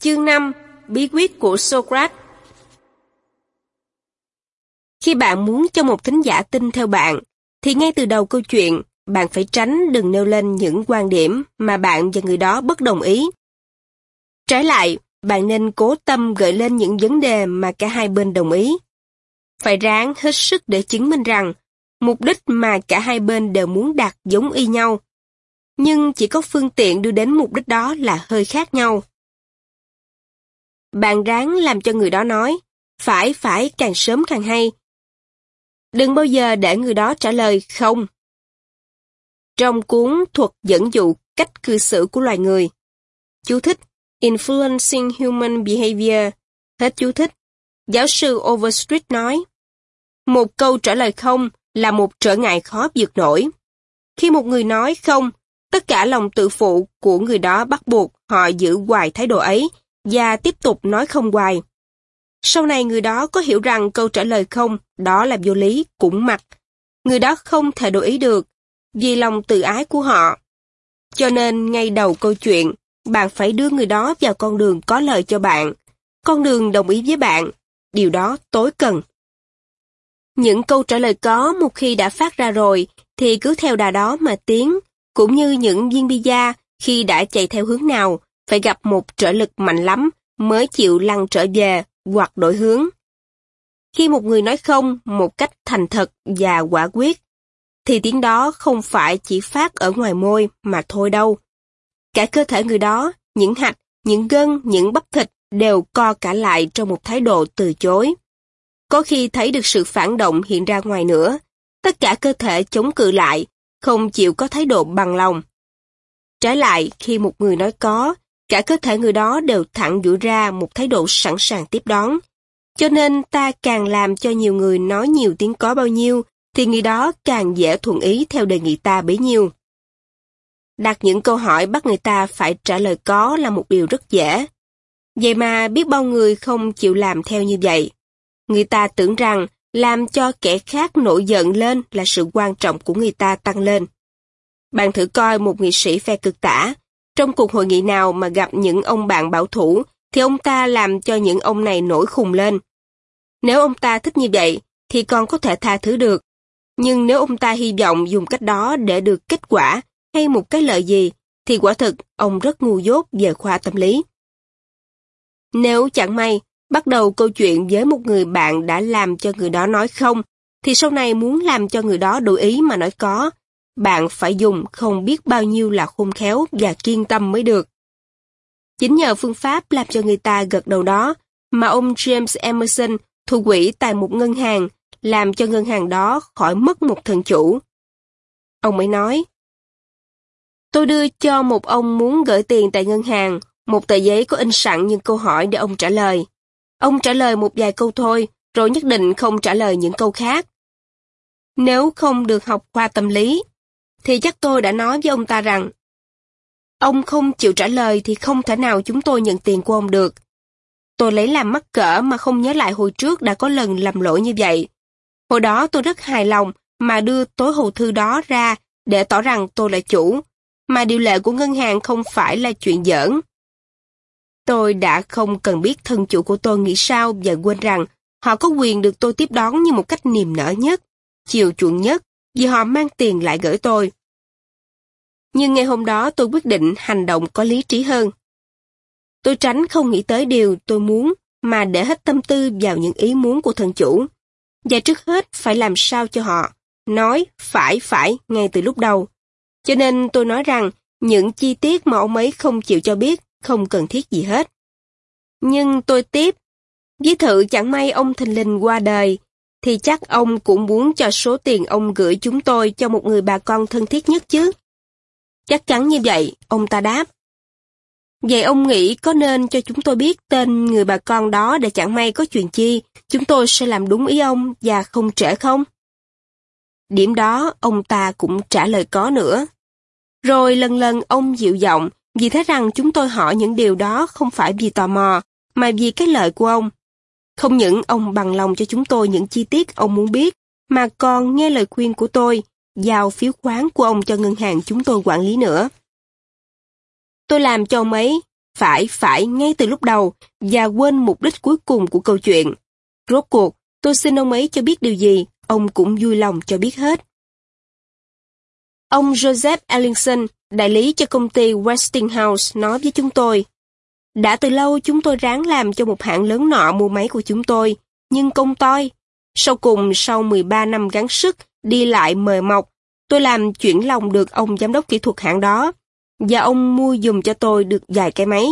Chương 5 Bí quyết của Socrates Khi bạn muốn cho một thính giả tin theo bạn, thì ngay từ đầu câu chuyện, bạn phải tránh đừng nêu lên những quan điểm mà bạn và người đó bất đồng ý. Trái lại, bạn nên cố tâm gợi lên những vấn đề mà cả hai bên đồng ý. Phải ráng hết sức để chứng minh rằng mục đích mà cả hai bên đều muốn đạt giống y nhau. Nhưng chỉ có phương tiện đưa đến mục đích đó là hơi khác nhau. Bạn ráng làm cho người đó nói, phải phải càng sớm càng hay. Đừng bao giờ để người đó trả lời không. Trong cuốn thuật dẫn dụ cách cư xử của loài người, chú thích Influencing Human Behavior, hết chú thích, giáo sư Overstreet nói, một câu trả lời không là một trở ngại khó vượt nổi. Khi một người nói không, tất cả lòng tự phụ của người đó bắt buộc họ giữ hoài thái độ ấy và tiếp tục nói không hoài. Sau này người đó có hiểu rằng câu trả lời không đó là vô lý, cũng mặc. Người đó không thể đổi ý được vì lòng tự ái của họ. Cho nên ngay đầu câu chuyện, bạn phải đưa người đó vào con đường có lợi cho bạn, con đường đồng ý với bạn. Điều đó tối cần. Những câu trả lời có một khi đã phát ra rồi thì cứ theo đà đó mà tiến, cũng như những viên pizza khi đã chạy theo hướng nào phải gặp một trở lực mạnh lắm mới chịu lăn trở về hoặc đổi hướng. Khi một người nói không một cách thành thật và quả quyết, thì tiếng đó không phải chỉ phát ở ngoài môi mà thôi đâu. Cả cơ thể người đó, những hạch, những gân, những bắp thịt đều co cả lại trong một thái độ từ chối. Có khi thấy được sự phản động hiện ra ngoài nữa, tất cả cơ thể chống cự lại, không chịu có thái độ bằng lòng. Trái lại, khi một người nói có, cả cơ thể người đó đều thẳng duỗi ra một thái độ sẵn sàng tiếp đón. Cho nên ta càng làm cho nhiều người nói nhiều tiếng có bao nhiêu, thì người đó càng dễ thuận ý theo đề nghị ta bấy nhiêu. Đặt những câu hỏi bắt người ta phải trả lời có là một điều rất dễ. Vậy mà biết bao người không chịu làm theo như vậy. Người ta tưởng rằng làm cho kẻ khác nổi giận lên là sự quan trọng của người ta tăng lên. Bạn thử coi một nghị sĩ phe cực tả, trong cuộc hội nghị nào mà gặp những ông bạn bảo thủ, thì ông ta làm cho những ông này nổi khùng lên. Nếu ông ta thích như vậy, thì còn có thể tha thứ được. Nhưng nếu ông ta hy vọng dùng cách đó để được kết quả hay một cái lợi gì, thì quả thực ông rất ngu dốt về khoa tâm lý. Nếu chẳng may, bắt đầu câu chuyện với một người bạn đã làm cho người đó nói không, thì sau này muốn làm cho người đó đổi ý mà nói có, bạn phải dùng không biết bao nhiêu là khôn khéo và kiên tâm mới được. Chính nhờ phương pháp làm cho người ta gật đầu đó, mà ông James Emerson thu quỹ tại một ngân hàng, làm cho ngân hàng đó khỏi mất một thần chủ. Ông ấy nói, Tôi đưa cho một ông muốn gửi tiền tại ngân hàng, một tờ giấy có in sẵn những câu hỏi để ông trả lời. Ông trả lời một vài câu thôi, rồi nhất định không trả lời những câu khác. Nếu không được học khoa tâm lý, thì chắc tôi đã nói với ông ta rằng Ông không chịu trả lời thì không thể nào chúng tôi nhận tiền của ông được. Tôi lấy làm mắc cỡ mà không nhớ lại hồi trước đã có lần làm lỗi như vậy. Hồi đó tôi rất hài lòng mà đưa tối hồ thư đó ra để tỏ rằng tôi là chủ, mà điều lệ của ngân hàng không phải là chuyện giỡn. Tôi đã không cần biết thân chủ của tôi nghĩ sao và quên rằng họ có quyền được tôi tiếp đón như một cách niềm nở nhất, chiều chuộng nhất, vì họ mang tiền lại gửi tôi. Nhưng ngày hôm đó tôi quyết định hành động có lý trí hơn. Tôi tránh không nghĩ tới điều tôi muốn, mà để hết tâm tư vào những ý muốn của thần chủ. Và trước hết phải làm sao cho họ, nói phải phải ngay từ lúc đầu. Cho nên tôi nói rằng những chi tiết mà ông ấy không chịu cho biết không cần thiết gì hết. Nhưng tôi tiếp, với thự chẳng may ông thình lình qua đời, thì chắc ông cũng muốn cho số tiền ông gửi chúng tôi cho một người bà con thân thiết nhất chứ. Chắc chắn như vậy, ông ta đáp. Vậy ông nghĩ có nên cho chúng tôi biết tên người bà con đó để chẳng may có chuyện chi, chúng tôi sẽ làm đúng ý ông và không trễ không? Điểm đó ông ta cũng trả lời có nữa. Rồi lần lần ông dịu giọng vì thấy rằng chúng tôi hỏi những điều đó không phải vì tò mò, mà vì cái lợi của ông. Không những ông bằng lòng cho chúng tôi những chi tiết ông muốn biết, mà còn nghe lời khuyên của tôi, giao phiếu khoán của ông cho ngân hàng chúng tôi quản lý nữa. Tôi làm cho ông ấy, phải, phải ngay từ lúc đầu và quên mục đích cuối cùng của câu chuyện. Rốt cuộc, tôi xin ông ấy cho biết điều gì, ông cũng vui lòng cho biết hết. Ông Joseph Ellingson, đại lý cho công ty Westinghouse nói với chúng tôi, đã từ lâu chúng tôi ráng làm cho một hãng lớn nọ mua máy của chúng tôi, nhưng công toi. Sau cùng, sau 13 năm gắng sức, đi lại mời mọc, tôi làm chuyển lòng được ông giám đốc kỹ thuật hãng đó, và ông mua dùng cho tôi được vài cái máy.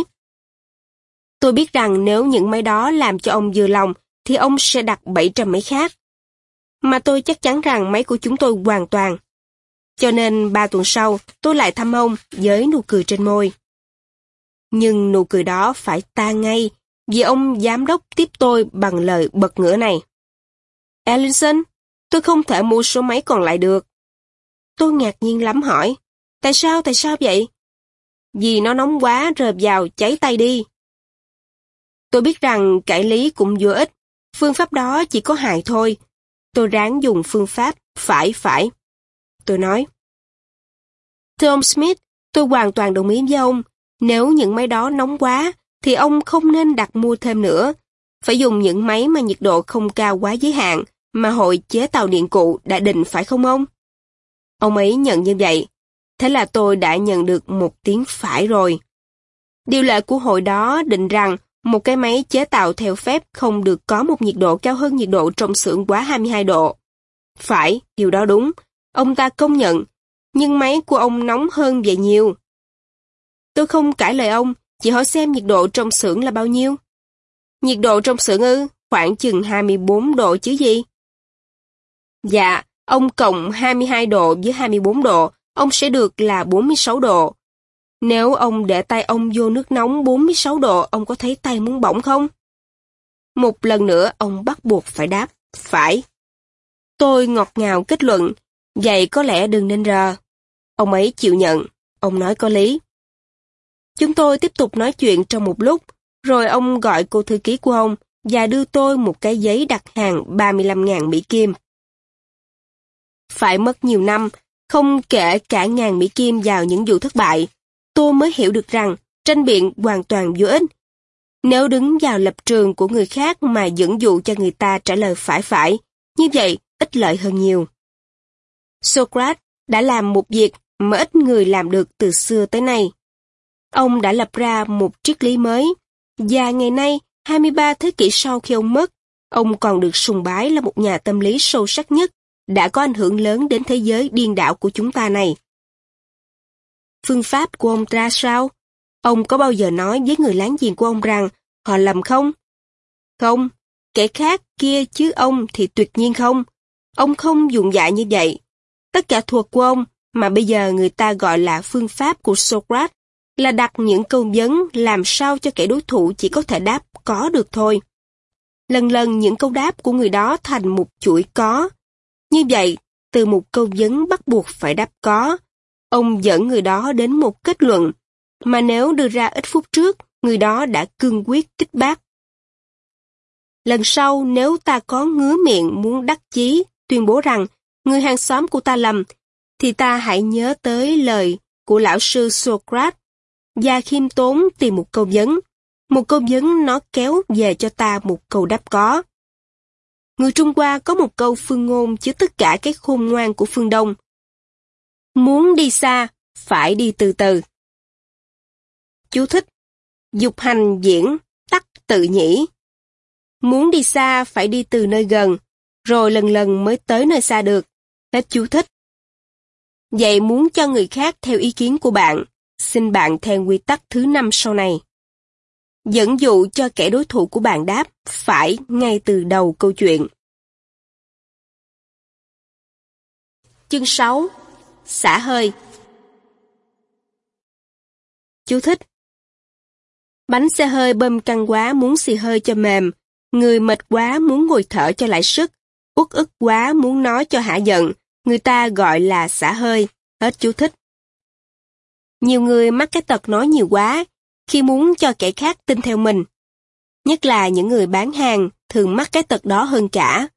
Tôi biết rằng nếu những máy đó làm cho ông vừa lòng, thì ông sẽ đặt 700 máy khác. Mà tôi chắc chắn rằng máy của chúng tôi hoàn toàn. Cho nên ba tuần sau, tôi lại thăm ông với nụ cười trên môi. Nhưng nụ cười đó phải tan ngay, vì ông giám đốc tiếp tôi bằng lời bật ngửa này. Ellison, tôi không thể mua số máy còn lại được. Tôi ngạc nhiên lắm hỏi, tại sao, tại sao vậy? Vì nó nóng quá, rợp vào, cháy tay đi. Tôi biết rằng cải lý cũng vô ích, phương pháp đó chỉ có hại thôi. Tôi ráng dùng phương pháp phải phải. Tôi nói. Thưa ông Smith, tôi hoàn toàn đồng ý với ông. Nếu những máy đó nóng quá, thì ông không nên đặt mua thêm nữa. Phải dùng những máy mà nhiệt độ không cao quá giới hạn, mà hội chế tàu điện cụ đã định phải không ông? Ông ấy nhận như vậy. Thế là tôi đã nhận được một tiếng phải rồi. Điều lệ của hội đó định rằng một cái máy chế tạo theo phép không được có một nhiệt độ cao hơn nhiệt độ trong xưởng quá 22 độ. Phải, điều đó đúng. Ông ta công nhận. Nhưng máy của ông nóng hơn vậy nhiều. Tôi không cãi lời ông, chỉ hỏi xem nhiệt độ trong xưởng là bao nhiêu. Nhiệt độ trong xưởng ư, khoảng chừng 24 độ chứ gì? Dạ, ông cộng 22 độ với 24 độ, ông sẽ được là 46 độ. Nếu ông để tay ông vô nước nóng 46 độ, ông có thấy tay muốn bỏng không? Một lần nữa, ông bắt buộc phải đáp, phải. Tôi ngọt ngào kết luận, vậy có lẽ đừng nên rờ. Ông ấy chịu nhận, ông nói có lý. Chúng tôi tiếp tục nói chuyện trong một lúc, rồi ông gọi cô thư ký của ông và đưa tôi một cái giấy đặt hàng 35.000 Mỹ Kim. Phải mất nhiều năm, không kể cả ngàn Mỹ Kim vào những vụ thất bại, tôi mới hiểu được rằng tranh biện hoàn toàn vô ích. Nếu đứng vào lập trường của người khác mà dẫn dụ cho người ta trả lời phải phải, như vậy ít lợi hơn nhiều. Socrates đã làm một việc mà ít người làm được từ xưa tới nay. Ông đã lập ra một triết lý mới, và ngày nay, 23 thế kỷ sau khi ông mất, ông còn được sùng bái là một nhà tâm lý sâu sắc nhất, đã có ảnh hưởng lớn đến thế giới điên đảo của chúng ta này. Phương pháp của ông ra sao? Ông có bao giờ nói với người láng giềng của ông rằng họ lầm không? Không, kẻ khác kia chứ ông thì tuyệt nhiên không. Ông không dùng dạy như vậy. Tất cả thuộc của ông mà bây giờ người ta gọi là phương pháp của Socrates là đặt những câu vấn làm sao cho kẻ đối thủ chỉ có thể đáp có được thôi. Lần lần những câu đáp của người đó thành một chuỗi có. Như vậy, từ một câu vấn bắt buộc phải đáp có, ông dẫn người đó đến một kết luận, mà nếu đưa ra ít phút trước, người đó đã cương quyết kích bác. Lần sau nếu ta có ngứa miệng muốn đắc chí, tuyên bố rằng người hàng xóm của ta lầm, thì ta hãy nhớ tới lời của lão sư Socrates và khiêm tốn tìm một câu vấn. Một câu vấn nó kéo về cho ta một câu đáp có. Người Trung Hoa có một câu phương ngôn chứa tất cả cái khôn ngoan của phương Đông. Muốn đi xa, phải đi từ từ. Chú thích. Dục hành diễn, tắc tự nhĩ. Muốn đi xa phải đi từ nơi gần, rồi lần lần mới tới nơi xa được. Hết chú thích. Vậy muốn cho người khác theo ý kiến của bạn, xin bạn theo quy tắc thứ năm sau này. Dẫn dụ cho kẻ đối thủ của bạn đáp phải ngay từ đầu câu chuyện. Chương 6 Xả hơi Chú thích Bánh xe hơi bơm căng quá muốn xì hơi cho mềm, người mệt quá muốn ngồi thở cho lại sức, uất ức quá muốn nói cho hạ giận, người ta gọi là xả hơi. Hết chú thích. Nhiều người mắc cái tật nói nhiều quá, khi muốn cho kẻ khác tin theo mình. Nhất là những người bán hàng thường mắc cái tật đó hơn cả.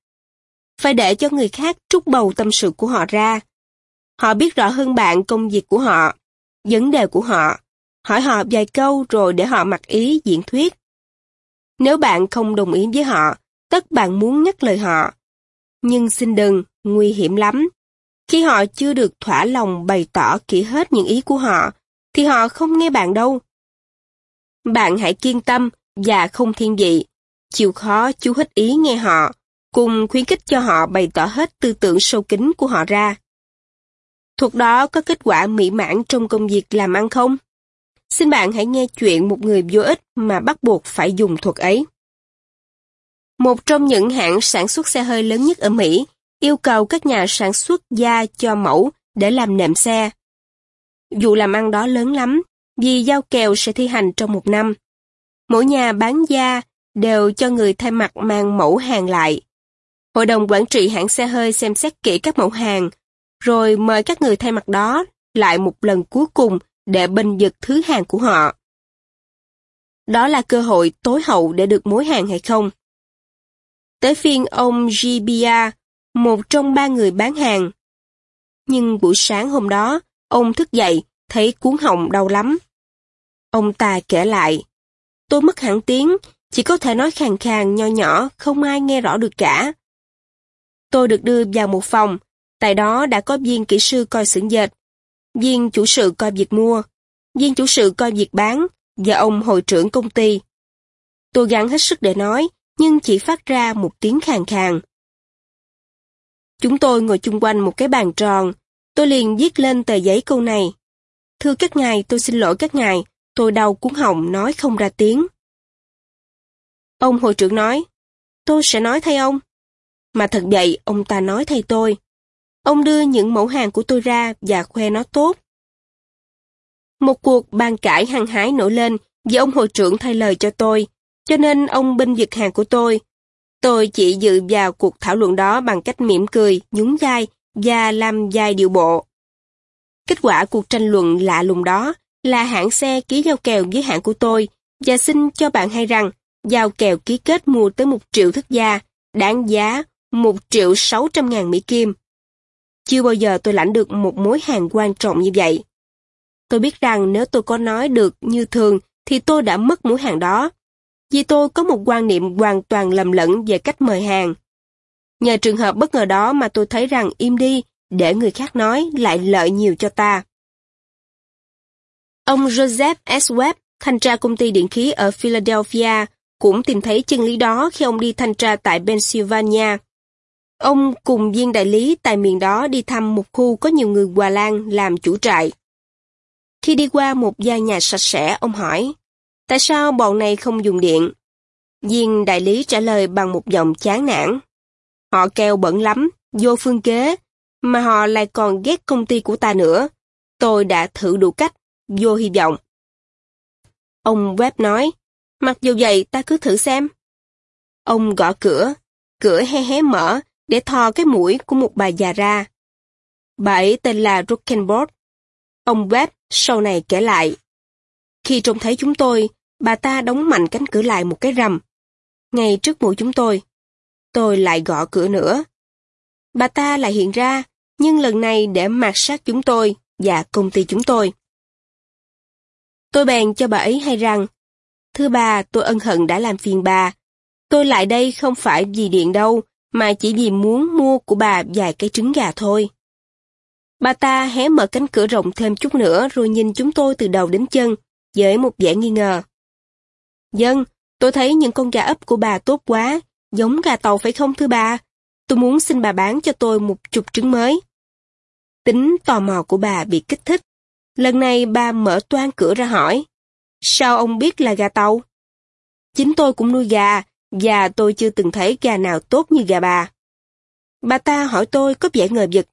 Phải để cho người khác trút bầu tâm sự của họ ra. Họ biết rõ hơn bạn công việc của họ, vấn đề của họ. hỏi họ vài câu rồi để họ mặc ý diễn thuyết. Nếu bạn không đồng ý với họ, tất bạn muốn nhắc lời họ. Nhưng xin đừng, nguy hiểm lắm. Khi họ chưa được thỏa lòng bày tỏ kỹ hết những ý của họ, thì họ không nghe bạn đâu. Bạn hãy kiên tâm và không thiên vị, chịu khó chú hết ý nghe họ, cùng khuyến khích cho họ bày tỏ hết tư tưởng sâu kín của họ ra. Thuộc đó có kết quả mỹ mãn trong công việc làm ăn không? Xin bạn hãy nghe chuyện một người vô ích mà bắt buộc phải dùng thuật ấy. Một trong những hãng sản xuất xe hơi lớn nhất ở Mỹ yêu cầu các nhà sản xuất da cho mẫu để làm nệm xe. Dù làm ăn đó lớn lắm, vì giao kèo sẽ thi hành trong một năm. Mỗi nhà bán da đều cho người thay mặt mang mẫu hàng lại. Hội đồng quản trị hãng xe hơi xem xét kỹ các mẫu hàng, rồi mời các người thay mặt đó lại một lần cuối cùng để bình giật thứ hàng của họ. Đó là cơ hội tối hậu để được mối hàng hay không? Tới phiên ông Gibia, một trong ba người bán hàng. Nhưng buổi sáng hôm đó, ông thức dậy, thấy cuốn họng đau lắm. Ông ta kể lại, tôi mất hẳn tiếng, chỉ có thể nói khàn khàn nho nhỏ, không ai nghe rõ được cả. Tôi được đưa vào một phòng, tại đó đã có viên kỹ sư coi xưởng dệt, viên chủ sự coi việc mua, viên chủ sự coi việc bán và ông hội trưởng công ty. Tôi gắng hết sức để nói, nhưng chỉ phát ra một tiếng khàn khàn. Chúng tôi ngồi chung quanh một cái bàn tròn, tôi liền viết lên tờ giấy câu này. Thưa các ngài, tôi xin lỗi các ngài, tôi đau cuốn họng nói không ra tiếng. Ông hội trưởng nói, tôi sẽ nói thay ông. Mà thật vậy, ông ta nói thay tôi. Ông đưa những mẫu hàng của tôi ra và khoe nó tốt. Một cuộc bàn cãi hăng hái nổi lên vì ông hội trưởng thay lời cho tôi, cho nên ông binh vực hàng của tôi. Tôi chỉ dự vào cuộc thảo luận đó bằng cách mỉm cười, nhún vai và làm vài điệu bộ. Kết quả cuộc tranh luận lạ lùng đó là hãng xe ký giao kèo với hãng của tôi và xin cho bạn hay rằng giao kèo ký kết mua tới một triệu thức gia, đáng giá một triệu sáu trăm ngàn Mỹ Kim. Chưa bao giờ tôi lãnh được một mối hàng quan trọng như vậy. Tôi biết rằng nếu tôi có nói được như thường thì tôi đã mất mối hàng đó. Vì tôi có một quan niệm hoàn toàn lầm lẫn về cách mời hàng. Nhờ trường hợp bất ngờ đó mà tôi thấy rằng im đi, để người khác nói lại lợi nhiều cho ta. Ông Joseph S. Webb, thanh tra công ty điện khí ở Philadelphia, cũng tìm thấy chân lý đó khi ông đi thanh tra tại Pennsylvania. Ông cùng viên đại lý tại miền đó đi thăm một khu có nhiều người Hòa Lan làm chủ trại. Khi đi qua một gia nhà sạch sẽ, ông hỏi, tại sao bọn này không dùng điện? Viên đại lý trả lời bằng một giọng chán nản. Họ keo bẩn lắm, vô phương kế, mà họ lại còn ghét công ty của ta nữa. Tôi đã thử đủ cách, vô hy vọng. Ông Webb nói, mặc dù vậy ta cứ thử xem. Ông gõ cửa, cửa hé hé mở để thò cái mũi của một bà già ra. Bà ấy tên là Rockenbord. Ông Webb sau này kể lại. Khi trông thấy chúng tôi, bà ta đóng mạnh cánh cửa lại một cái rầm. Ngay trước mũi chúng tôi, tôi lại gõ cửa nữa. Bà ta lại hiện ra, nhưng lần này để mạt sát chúng tôi và công ty chúng tôi. Tôi bèn cho bà ấy hay rằng, Thưa bà, tôi ân hận đã làm phiền bà. Tôi lại đây không phải vì điện đâu, mà chỉ vì muốn mua của bà vài cái trứng gà thôi. Bà ta hé mở cánh cửa rộng thêm chút nữa rồi nhìn chúng tôi từ đầu đến chân, với một vẻ nghi ngờ. Dân, tôi thấy những con gà ấp của bà tốt quá, giống gà tàu phải không thưa bà? Tôi muốn xin bà bán cho tôi một chục trứng mới. Tính tò mò của bà bị kích thích. Lần này bà mở toan cửa ra hỏi. Sao ông biết là gà tàu? Chính tôi cũng nuôi gà, và tôi chưa từng thấy gà nào tốt như gà bà. Bà ta hỏi tôi có vẻ ngờ vực.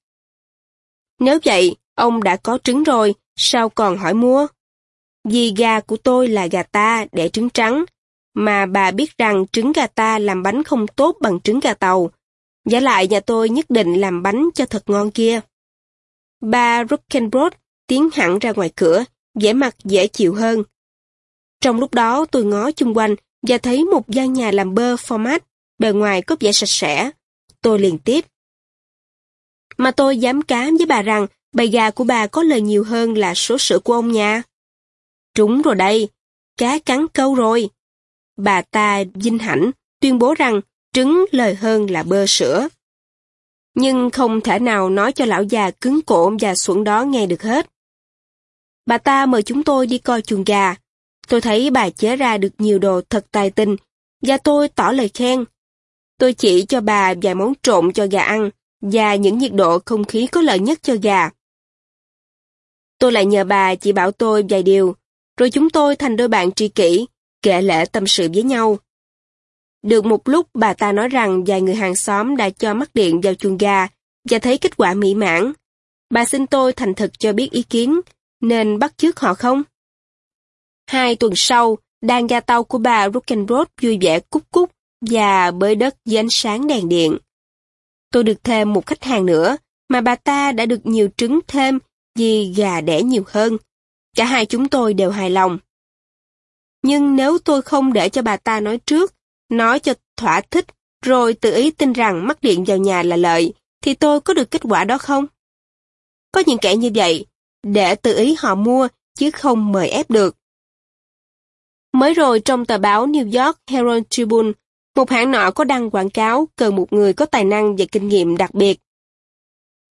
Nếu vậy, ông đã có trứng rồi, sao còn hỏi mua? Vì gà của tôi là gà ta để trứng trắng, mà bà biết rằng trứng gà ta làm bánh không tốt bằng trứng gà tàu. Giả lại nhà tôi nhất định làm bánh cho thật ngon kia. Bà Rockenbrod tiến hẳn ra ngoài cửa, vẻ mặt dễ chịu hơn. Trong lúc đó tôi ngó chung quanh và thấy một gian nhà làm bơ format, bề ngoài có vẻ sạch sẽ. Tôi liền tiếp. Mà tôi dám cám với bà rằng bầy gà của bà có lời nhiều hơn là số sữa của ông nhà. Trúng rồi đây, cá cắn câu rồi. Bà ta vinh hãnh, tuyên bố rằng trứng lời hơn là bơ sữa. Nhưng không thể nào nói cho lão già cứng cổ và xuẩn đó nghe được hết. Bà ta mời chúng tôi đi coi chuồng gà. Tôi thấy bà chế ra được nhiều đồ thật tài tình, và tôi tỏ lời khen. Tôi chỉ cho bà vài món trộn cho gà ăn, và những nhiệt độ không khí có lợi nhất cho gà. Tôi lại nhờ bà chỉ bảo tôi vài điều, rồi chúng tôi thành đôi bạn tri kỷ, kể lễ tâm sự với nhau. Được một lúc bà ta nói rằng vài người hàng xóm đã cho mắc điện vào chuồng gà và thấy kết quả mỹ mãn. Bà xin tôi thành thực cho biết ý kiến, nên bắt chước họ không? Hai tuần sau, đàn gà tàu của bà Rock'n'Roll vui vẻ cúc cúc và bới đất dưới ánh sáng đèn điện. Tôi được thêm một khách hàng nữa, mà bà ta đã được nhiều trứng thêm vì gà đẻ nhiều hơn. Cả hai chúng tôi đều hài lòng. Nhưng nếu tôi không để cho bà ta nói trước, nói cho thỏa thích, rồi tự ý tin rằng mắc điện vào nhà là lợi, thì tôi có được kết quả đó không? Có những kẻ như vậy, để tự ý họ mua, chứ không mời ép được. Mới rồi trong tờ báo New York Herald Tribune, một hãng nọ có đăng quảng cáo cần một người có tài năng và kinh nghiệm đặc biệt.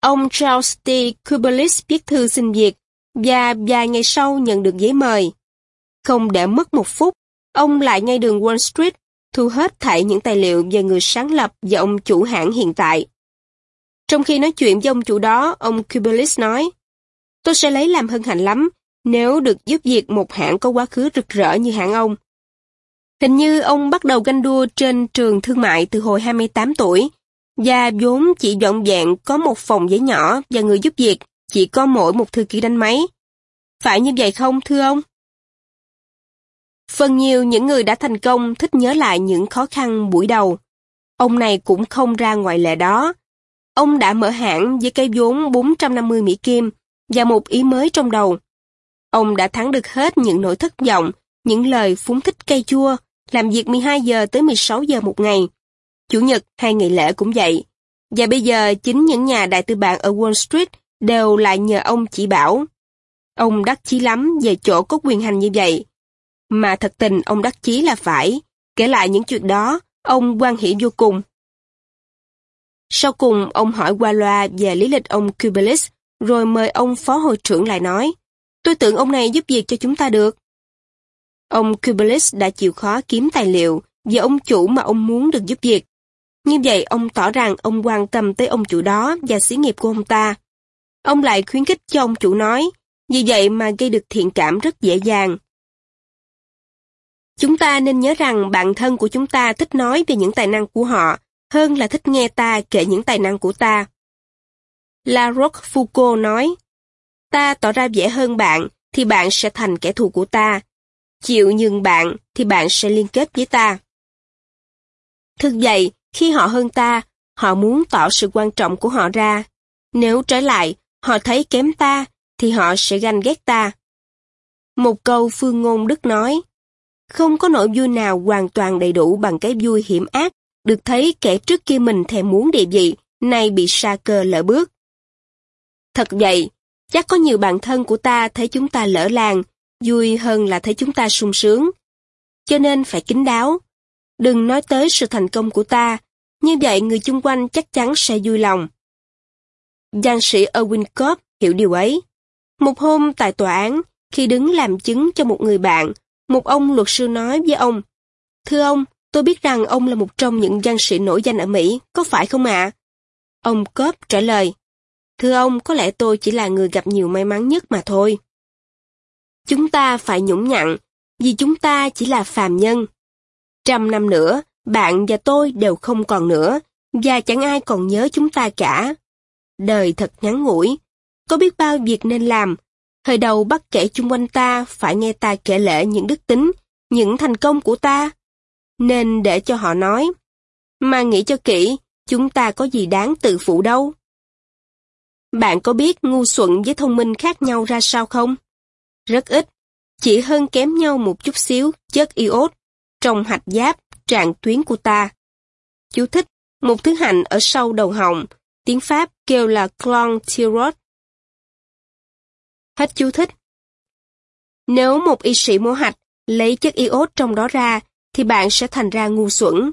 Ông Charles T. Kubelis viết thư xin việc và vài ngày sau nhận được giấy mời. Không để mất một phút, ông lại ngay đường Wall Street thu hết thảy những tài liệu về người sáng lập và ông chủ hãng hiện tại. Trong khi nói chuyện với ông chủ đó, ông Kubelis nói, Tôi sẽ lấy làm hân hạnh lắm nếu được giúp việc một hãng có quá khứ rực rỡ như hãng ông. Hình như ông bắt đầu ganh đua trên trường thương mại từ hồi 28 tuổi, và vốn chỉ dọn dẹn có một phòng giấy nhỏ và người giúp việc chỉ có mỗi một thư ký đánh máy. Phải như vậy không, thưa ông? Phần nhiều những người đã thành công thích nhớ lại những khó khăn buổi đầu. Ông này cũng không ra ngoại lệ đó. Ông đã mở hãng với cái vốn 450 Mỹ Kim và một ý mới trong đầu. Ông đã thắng được hết những nỗi thất vọng, những lời phúng thích cay chua, làm việc 12 giờ tới 16 giờ một ngày. Chủ nhật hay ngày lễ cũng vậy. Và bây giờ chính những nhà đại tư bản ở Wall Street đều lại nhờ ông chỉ bảo. Ông đắc chí lắm về chỗ có quyền hành như vậy. Mà thật tình ông đắc chí là phải. Kể lại những chuyện đó, ông quan hỷ vô cùng. Sau cùng, ông hỏi qua loa về lý lịch ông Kubelis, rồi mời ông phó hội trưởng lại nói, tôi tưởng ông này giúp việc cho chúng ta được. Ông Kubelis đã chịu khó kiếm tài liệu về ông chủ mà ông muốn được giúp việc. Như vậy ông tỏ rằng ông quan tâm tới ông chủ đó và xí nghiệp của ông ta. Ông lại khuyến khích cho ông chủ nói, vì vậy mà gây được thiện cảm rất dễ dàng. Chúng ta nên nhớ rằng bạn thân của chúng ta thích nói về những tài năng của họ hơn là thích nghe ta kể những tài năng của ta. La Rochefoucauld nói, ta tỏ ra dễ hơn bạn thì bạn sẽ thành kẻ thù của ta. Chịu nhường bạn thì bạn sẽ liên kết với ta. Thực vậy, khi họ hơn ta, họ muốn tỏ sự quan trọng của họ ra. Nếu trái lại, họ thấy kém ta, thì họ sẽ ganh ghét ta. Một câu phương ngôn Đức nói, không có nỗi vui nào hoàn toàn đầy đủ bằng cái vui hiểm ác, được thấy kẻ trước kia mình thèm muốn địa vị, nay bị sa cơ lỡ bước. Thật vậy, chắc có nhiều bạn thân của ta thấy chúng ta lỡ làng, vui hơn là thấy chúng ta sung sướng. Cho nên phải kính đáo. Đừng nói tới sự thành công của ta, như vậy người chung quanh chắc chắn sẽ vui lòng. Giang sĩ Erwin Cobb hiểu điều ấy. Một hôm tại tòa án, khi đứng làm chứng cho một người bạn, một ông luật sư nói với ông, Thưa ông, tôi biết rằng ông là một trong những giang sĩ nổi danh ở Mỹ, có phải không ạ? Ông Cobb trả lời, Thưa ông, có lẽ tôi chỉ là người gặp nhiều may mắn nhất mà thôi. Chúng ta phải nhũng nhặn, vì chúng ta chỉ là phàm nhân. Trăm năm nữa, bạn và tôi đều không còn nữa, và chẳng ai còn nhớ chúng ta cả. Đời thật ngắn ngủi, có biết bao việc nên làm. Thời đầu bắt kể chung quanh ta phải nghe ta kể lể những đức tính, những thành công của ta. Nên để cho họ nói. Mà nghĩ cho kỹ, chúng ta có gì đáng tự phụ đâu. Bạn có biết ngu xuẩn với thông minh khác nhau ra sao không? Rất ít, chỉ hơn kém nhau một chút xíu chất iốt trong hạch giáp trạng tuyến của ta. Chú thích, một thứ hạnh ở sau đầu họng, tiếng Pháp kêu là clon Tirot. Hết chú thích. Nếu một y sĩ mổ hạch lấy chất iốt trong đó ra, thì bạn sẽ thành ra ngu xuẩn.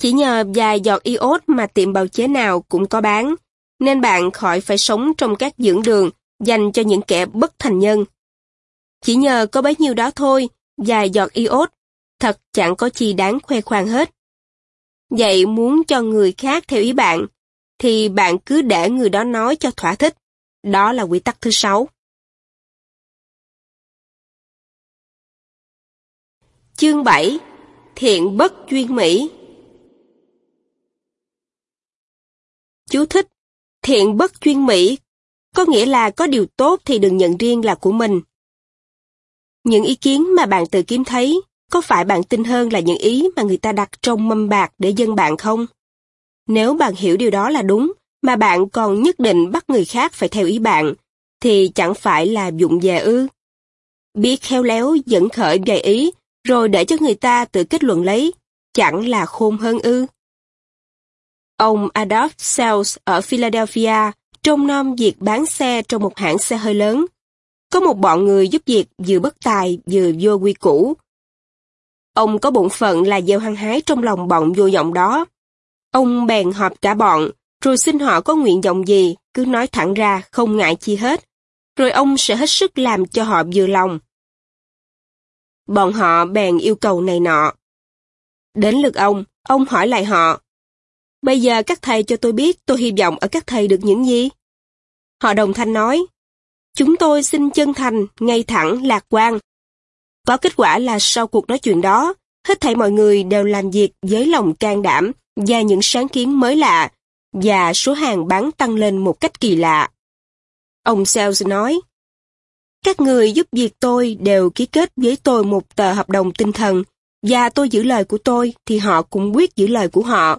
Chỉ nhờ vài giọt iốt mà tiệm bào chế nào cũng có bán, nên bạn khỏi phải sống trong các dưỡng đường dành cho những kẻ bất thành nhân. Chỉ nhờ có bấy nhiêu đó thôi, vài giọt iốt, thật chẳng có chi đáng khoe khoang hết. Vậy muốn cho người khác theo ý bạn, thì bạn cứ để người đó nói cho thỏa thích. Đó là quy tắc thứ sáu. Chương 7 Thiện bất chuyên mỹ Chú thích Thiện bất chuyên mỹ có nghĩa là có điều tốt thì đừng nhận riêng là của mình. Những ý kiến mà bạn tự kiếm thấy, có phải bạn tin hơn là những ý mà người ta đặt trong mâm bạc để dân bạn không? Nếu bạn hiểu điều đó là đúng, mà bạn còn nhất định bắt người khác phải theo ý bạn, thì chẳng phải là dụng về ư. Biết khéo léo dẫn khởi gợi ý, rồi để cho người ta tự kết luận lấy, chẳng là khôn hơn ư. Ông Adolf Sales ở Philadelphia trông nom việc bán xe trong một hãng xe hơi lớn. Có một bọn người giúp việc vừa bất tài vừa vô quy củ. Ông có bổn phận là gieo hăng hái trong lòng bọn vô vọng đó. Ông bèn họp cả bọn, rồi xin họ có nguyện vọng gì, cứ nói thẳng ra, không ngại chi hết. Rồi ông sẽ hết sức làm cho họ vừa lòng. Bọn họ bèn yêu cầu này nọ. Đến lượt ông, ông hỏi lại họ, Bây giờ các thầy cho tôi biết tôi hy vọng ở các thầy được những gì? Họ đồng thanh nói, chúng tôi xin chân thành, ngay thẳng, lạc quan. Có kết quả là sau cuộc nói chuyện đó, hết thảy mọi người đều làm việc với lòng can đảm và những sáng kiến mới lạ, và số hàng bán tăng lên một cách kỳ lạ. Ông Sales nói, các người giúp việc tôi đều ký kết với tôi một tờ hợp đồng tinh thần, và tôi giữ lời của tôi thì họ cũng quyết giữ lời của họ.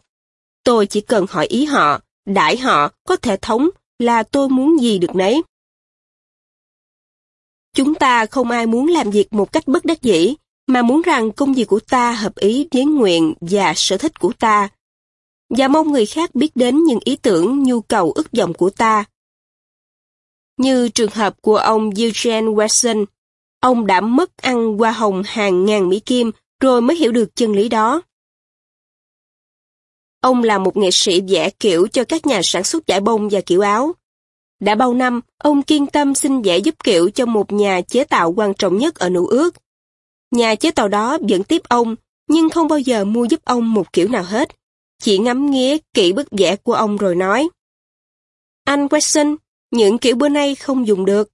Tôi chỉ cần hỏi ý họ, đãi họ, có thể thống là tôi muốn gì được nấy. Chúng ta không ai muốn làm việc một cách bất đắc dĩ, mà muốn rằng công việc của ta hợp ý với nguyện và sở thích của ta. Và mong người khác biết đến những ý tưởng, nhu cầu ước vọng của ta. Như trường hợp của ông Eugene Watson, ông đã mất ăn hoa hồng hàng ngàn Mỹ Kim rồi mới hiểu được chân lý đó. Ông là một nghệ sĩ vẽ kiểu cho các nhà sản xuất giải bông và kiểu áo. Đã bao năm, ông kiên tâm xin vẽ giúp kiểu cho một nhà chế tạo quan trọng nhất ở Nữ ước. Nhà chế tạo đó vẫn tiếp ông, nhưng không bao giờ mua giúp ông một kiểu nào hết. Chỉ ngắm nghía kỹ bức vẽ của ông rồi nói. Anh Weston những kiểu bữa nay không dùng được.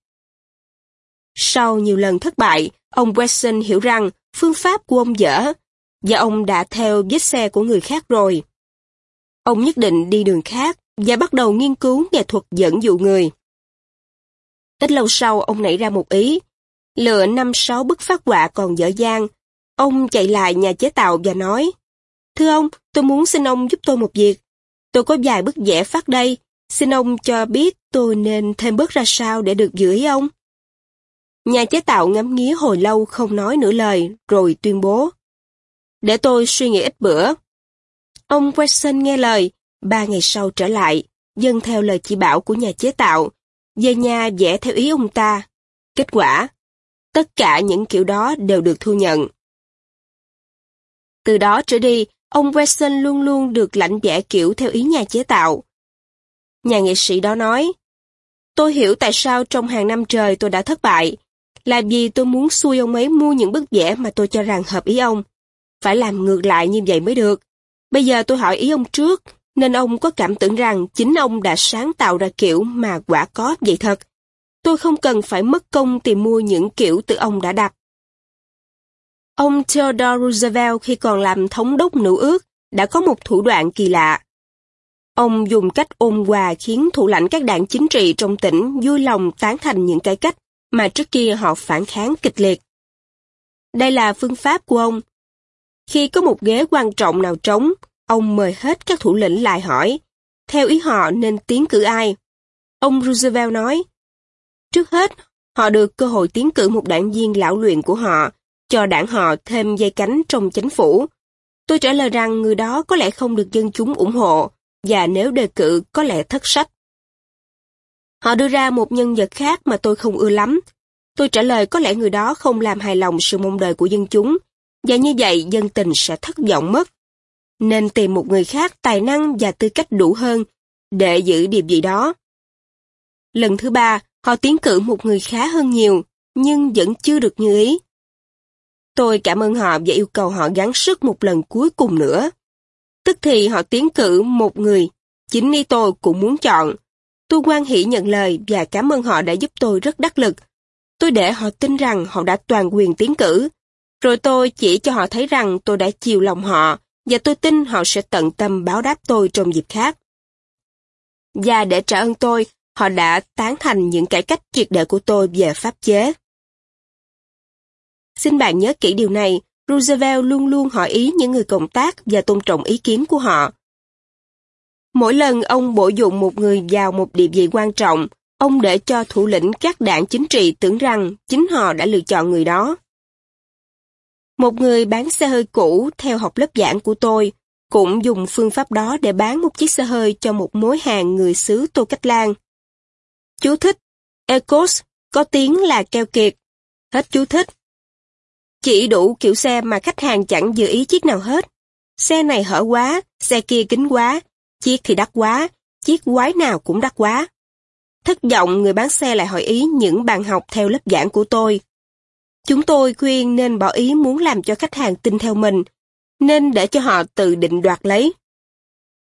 Sau nhiều lần thất bại, ông Weston hiểu rằng phương pháp của ông dở, và ông đã theo vết xe của người khác rồi. Ông nhất định đi đường khác và bắt đầu nghiên cứu nghệ thuật dẫn dụ người. Ít lâu sau ông nảy ra một ý, lựa năm sáu bức phát họa còn dở dang. Ông chạy lại nhà chế tạo và nói, Thưa ông, tôi muốn xin ông giúp tôi một việc. Tôi có vài bức vẽ phát đây, xin ông cho biết tôi nên thêm bước ra sao để được giữ ý ông. Nhà chế tạo ngắm nghía hồi lâu không nói nửa lời, rồi tuyên bố. Để tôi suy nghĩ ít bữa. Ông Watson nghe lời, ba ngày sau trở lại, dân theo lời chỉ bảo của nhà chế tạo, về nhà vẽ theo ý ông ta. Kết quả, tất cả những kiểu đó đều được thu nhận. Từ đó trở đi, ông Wesson luôn luôn được lạnh vẽ kiểu theo ý nhà chế tạo. Nhà nghệ sĩ đó nói, Tôi hiểu tại sao trong hàng năm trời tôi đã thất bại, là vì tôi muốn xui ông ấy mua những bức vẽ mà tôi cho rằng hợp ý ông. Phải làm ngược lại như vậy mới được. Bây giờ tôi hỏi ý ông trước, nên ông có cảm tưởng rằng chính ông đã sáng tạo ra kiểu mà quả có vậy thật. Tôi không cần phải mất công tìm mua những kiểu từ ông đã đặt. Ông Theodore Roosevelt khi còn làm thống đốc nữ ước đã có một thủ đoạn kỳ lạ. Ông dùng cách ôn hòa khiến thủ lãnh các đảng chính trị trong tỉnh vui lòng tán thành những cải cách mà trước kia họ phản kháng kịch liệt. Đây là phương pháp của ông khi có một ghế quan trọng nào trống, ông mời hết các thủ lĩnh lại hỏi, theo ý họ nên tiến cử ai. Ông Roosevelt nói, trước hết, họ được cơ hội tiến cử một đảng viên lão luyện của họ, cho đảng họ thêm dây cánh trong chính phủ. Tôi trả lời rằng người đó có lẽ không được dân chúng ủng hộ, và nếu đề cử có lẽ thất sách. Họ đưa ra một nhân vật khác mà tôi không ưa lắm. Tôi trả lời có lẽ người đó không làm hài lòng sự mong đợi của dân chúng, và như vậy dân tình sẽ thất vọng mất. Nên tìm một người khác tài năng và tư cách đủ hơn để giữ điều gì đó. Lần thứ ba, họ tiến cử một người khá hơn nhiều, nhưng vẫn chưa được như ý. Tôi cảm ơn họ và yêu cầu họ gắng sức một lần cuối cùng nữa. Tức thì họ tiến cử một người, chính ni tôi cũng muốn chọn. Tôi quan hỷ nhận lời và cảm ơn họ đã giúp tôi rất đắc lực. Tôi để họ tin rằng họ đã toàn quyền tiến cử. Rồi tôi chỉ cho họ thấy rằng tôi đã chiều lòng họ và tôi tin họ sẽ tận tâm báo đáp tôi trong dịp khác. Và để trả ơn tôi, họ đã tán thành những cải cách triệt để của tôi về pháp chế. Xin bạn nhớ kỹ điều này, Roosevelt luôn luôn hỏi ý những người cộng tác và tôn trọng ý kiến của họ. Mỗi lần ông bổ dụng một người vào một địa vị quan trọng, ông để cho thủ lĩnh các đảng chính trị tưởng rằng chính họ đã lựa chọn người đó. Một người bán xe hơi cũ theo học lớp giảng của tôi cũng dùng phương pháp đó để bán một chiếc xe hơi cho một mối hàng người xứ Tô Cách Lan. Chú thích, Ecos có tiếng là keo kiệt. Hết chú thích. Chỉ đủ kiểu xe mà khách hàng chẳng dự ý chiếc nào hết. Xe này hở quá, xe kia kính quá, chiếc thì đắt quá, chiếc quái nào cũng đắt quá. Thất vọng người bán xe lại hỏi ý những bàn học theo lớp giảng của tôi. Chúng tôi khuyên nên bỏ ý muốn làm cho khách hàng tin theo mình, nên để cho họ tự định đoạt lấy.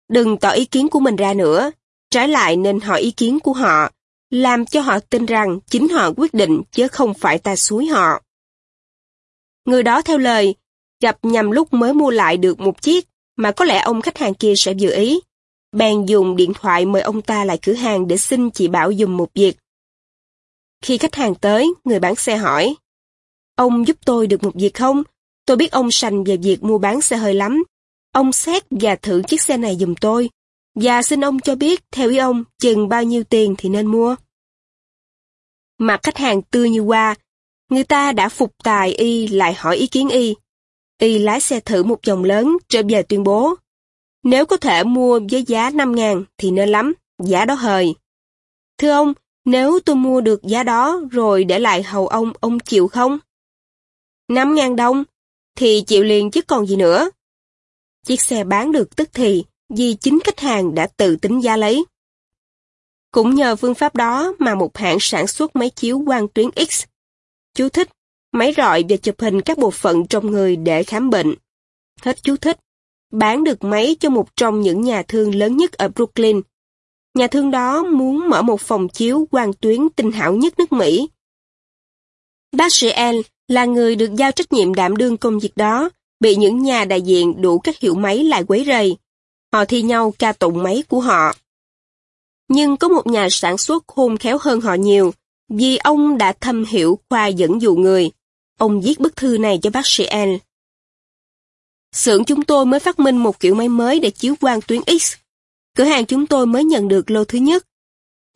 Đừng tỏ ý kiến của mình ra nữa, trái lại nên hỏi ý kiến của họ, làm cho họ tin rằng chính họ quyết định chứ không phải ta suối họ. Người đó theo lời, gặp nhằm lúc mới mua lại được một chiếc mà có lẽ ông khách hàng kia sẽ dự ý. Bèn dùng điện thoại mời ông ta lại cửa hàng để xin chị Bảo dùng một việc. Khi khách hàng tới, người bán xe hỏi, Ông giúp tôi được một việc không? Tôi biết ông sành về việc mua bán xe hơi lắm. Ông xét và thử chiếc xe này dùm tôi. Và xin ông cho biết, theo ý ông, chừng bao nhiêu tiền thì nên mua. Mặt khách hàng tươi như hoa, người ta đã phục tài y lại hỏi ý kiến y. Y lái xe thử một vòng lớn, trở về tuyên bố. Nếu có thể mua với giá 5 ngàn thì nên lắm, giá đó hời. Thưa ông, nếu tôi mua được giá đó rồi để lại hầu ông, ông chịu không? 5 ngàn đồng, thì chịu liền chứ còn gì nữa. Chiếc xe bán được tức thì, vì chính khách hàng đã tự tính giá lấy. Cũng nhờ phương pháp đó mà một hãng sản xuất máy chiếu quang tuyến X. Chú thích, máy rọi và chụp hình các bộ phận trong người để khám bệnh. Hết chú thích, bán được máy cho một trong những nhà thương lớn nhất ở Brooklyn. Nhà thương đó muốn mở một phòng chiếu quan tuyến tinh hảo nhất nước Mỹ. Bác sĩ L là người được giao trách nhiệm đảm đương công việc đó, bị những nhà đại diện đủ các hiệu máy lại quấy rầy. Họ thi nhau ca tụng máy của họ. Nhưng có một nhà sản xuất khôn khéo hơn họ nhiều, vì ông đã thâm hiểu khoa dẫn dụ người. Ông viết bức thư này cho bác sĩ L. Xưởng chúng tôi mới phát minh một kiểu máy mới để chiếu quang tuyến X. Cửa hàng chúng tôi mới nhận được lô thứ nhất.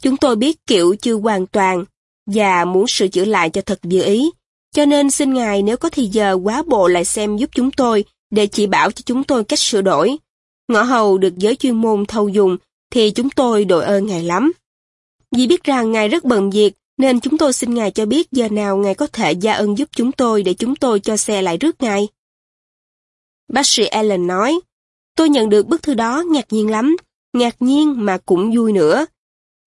Chúng tôi biết kiểu chưa hoàn toàn và muốn sửa chữa lại cho thật vừa ý. Cho nên xin Ngài nếu có thì giờ quá bộ lại xem giúp chúng tôi để chỉ bảo cho chúng tôi cách sửa đổi. Ngõ hầu được giới chuyên môn thâu dùng thì chúng tôi đội ơn Ngài lắm. Vì biết rằng Ngài rất bận việc nên chúng tôi xin Ngài cho biết giờ nào Ngài có thể gia ân giúp chúng tôi để chúng tôi cho xe lại rước Ngài. Bác sĩ Allen nói, tôi nhận được bức thư đó ngạc nhiên lắm, ngạc nhiên mà cũng vui nữa.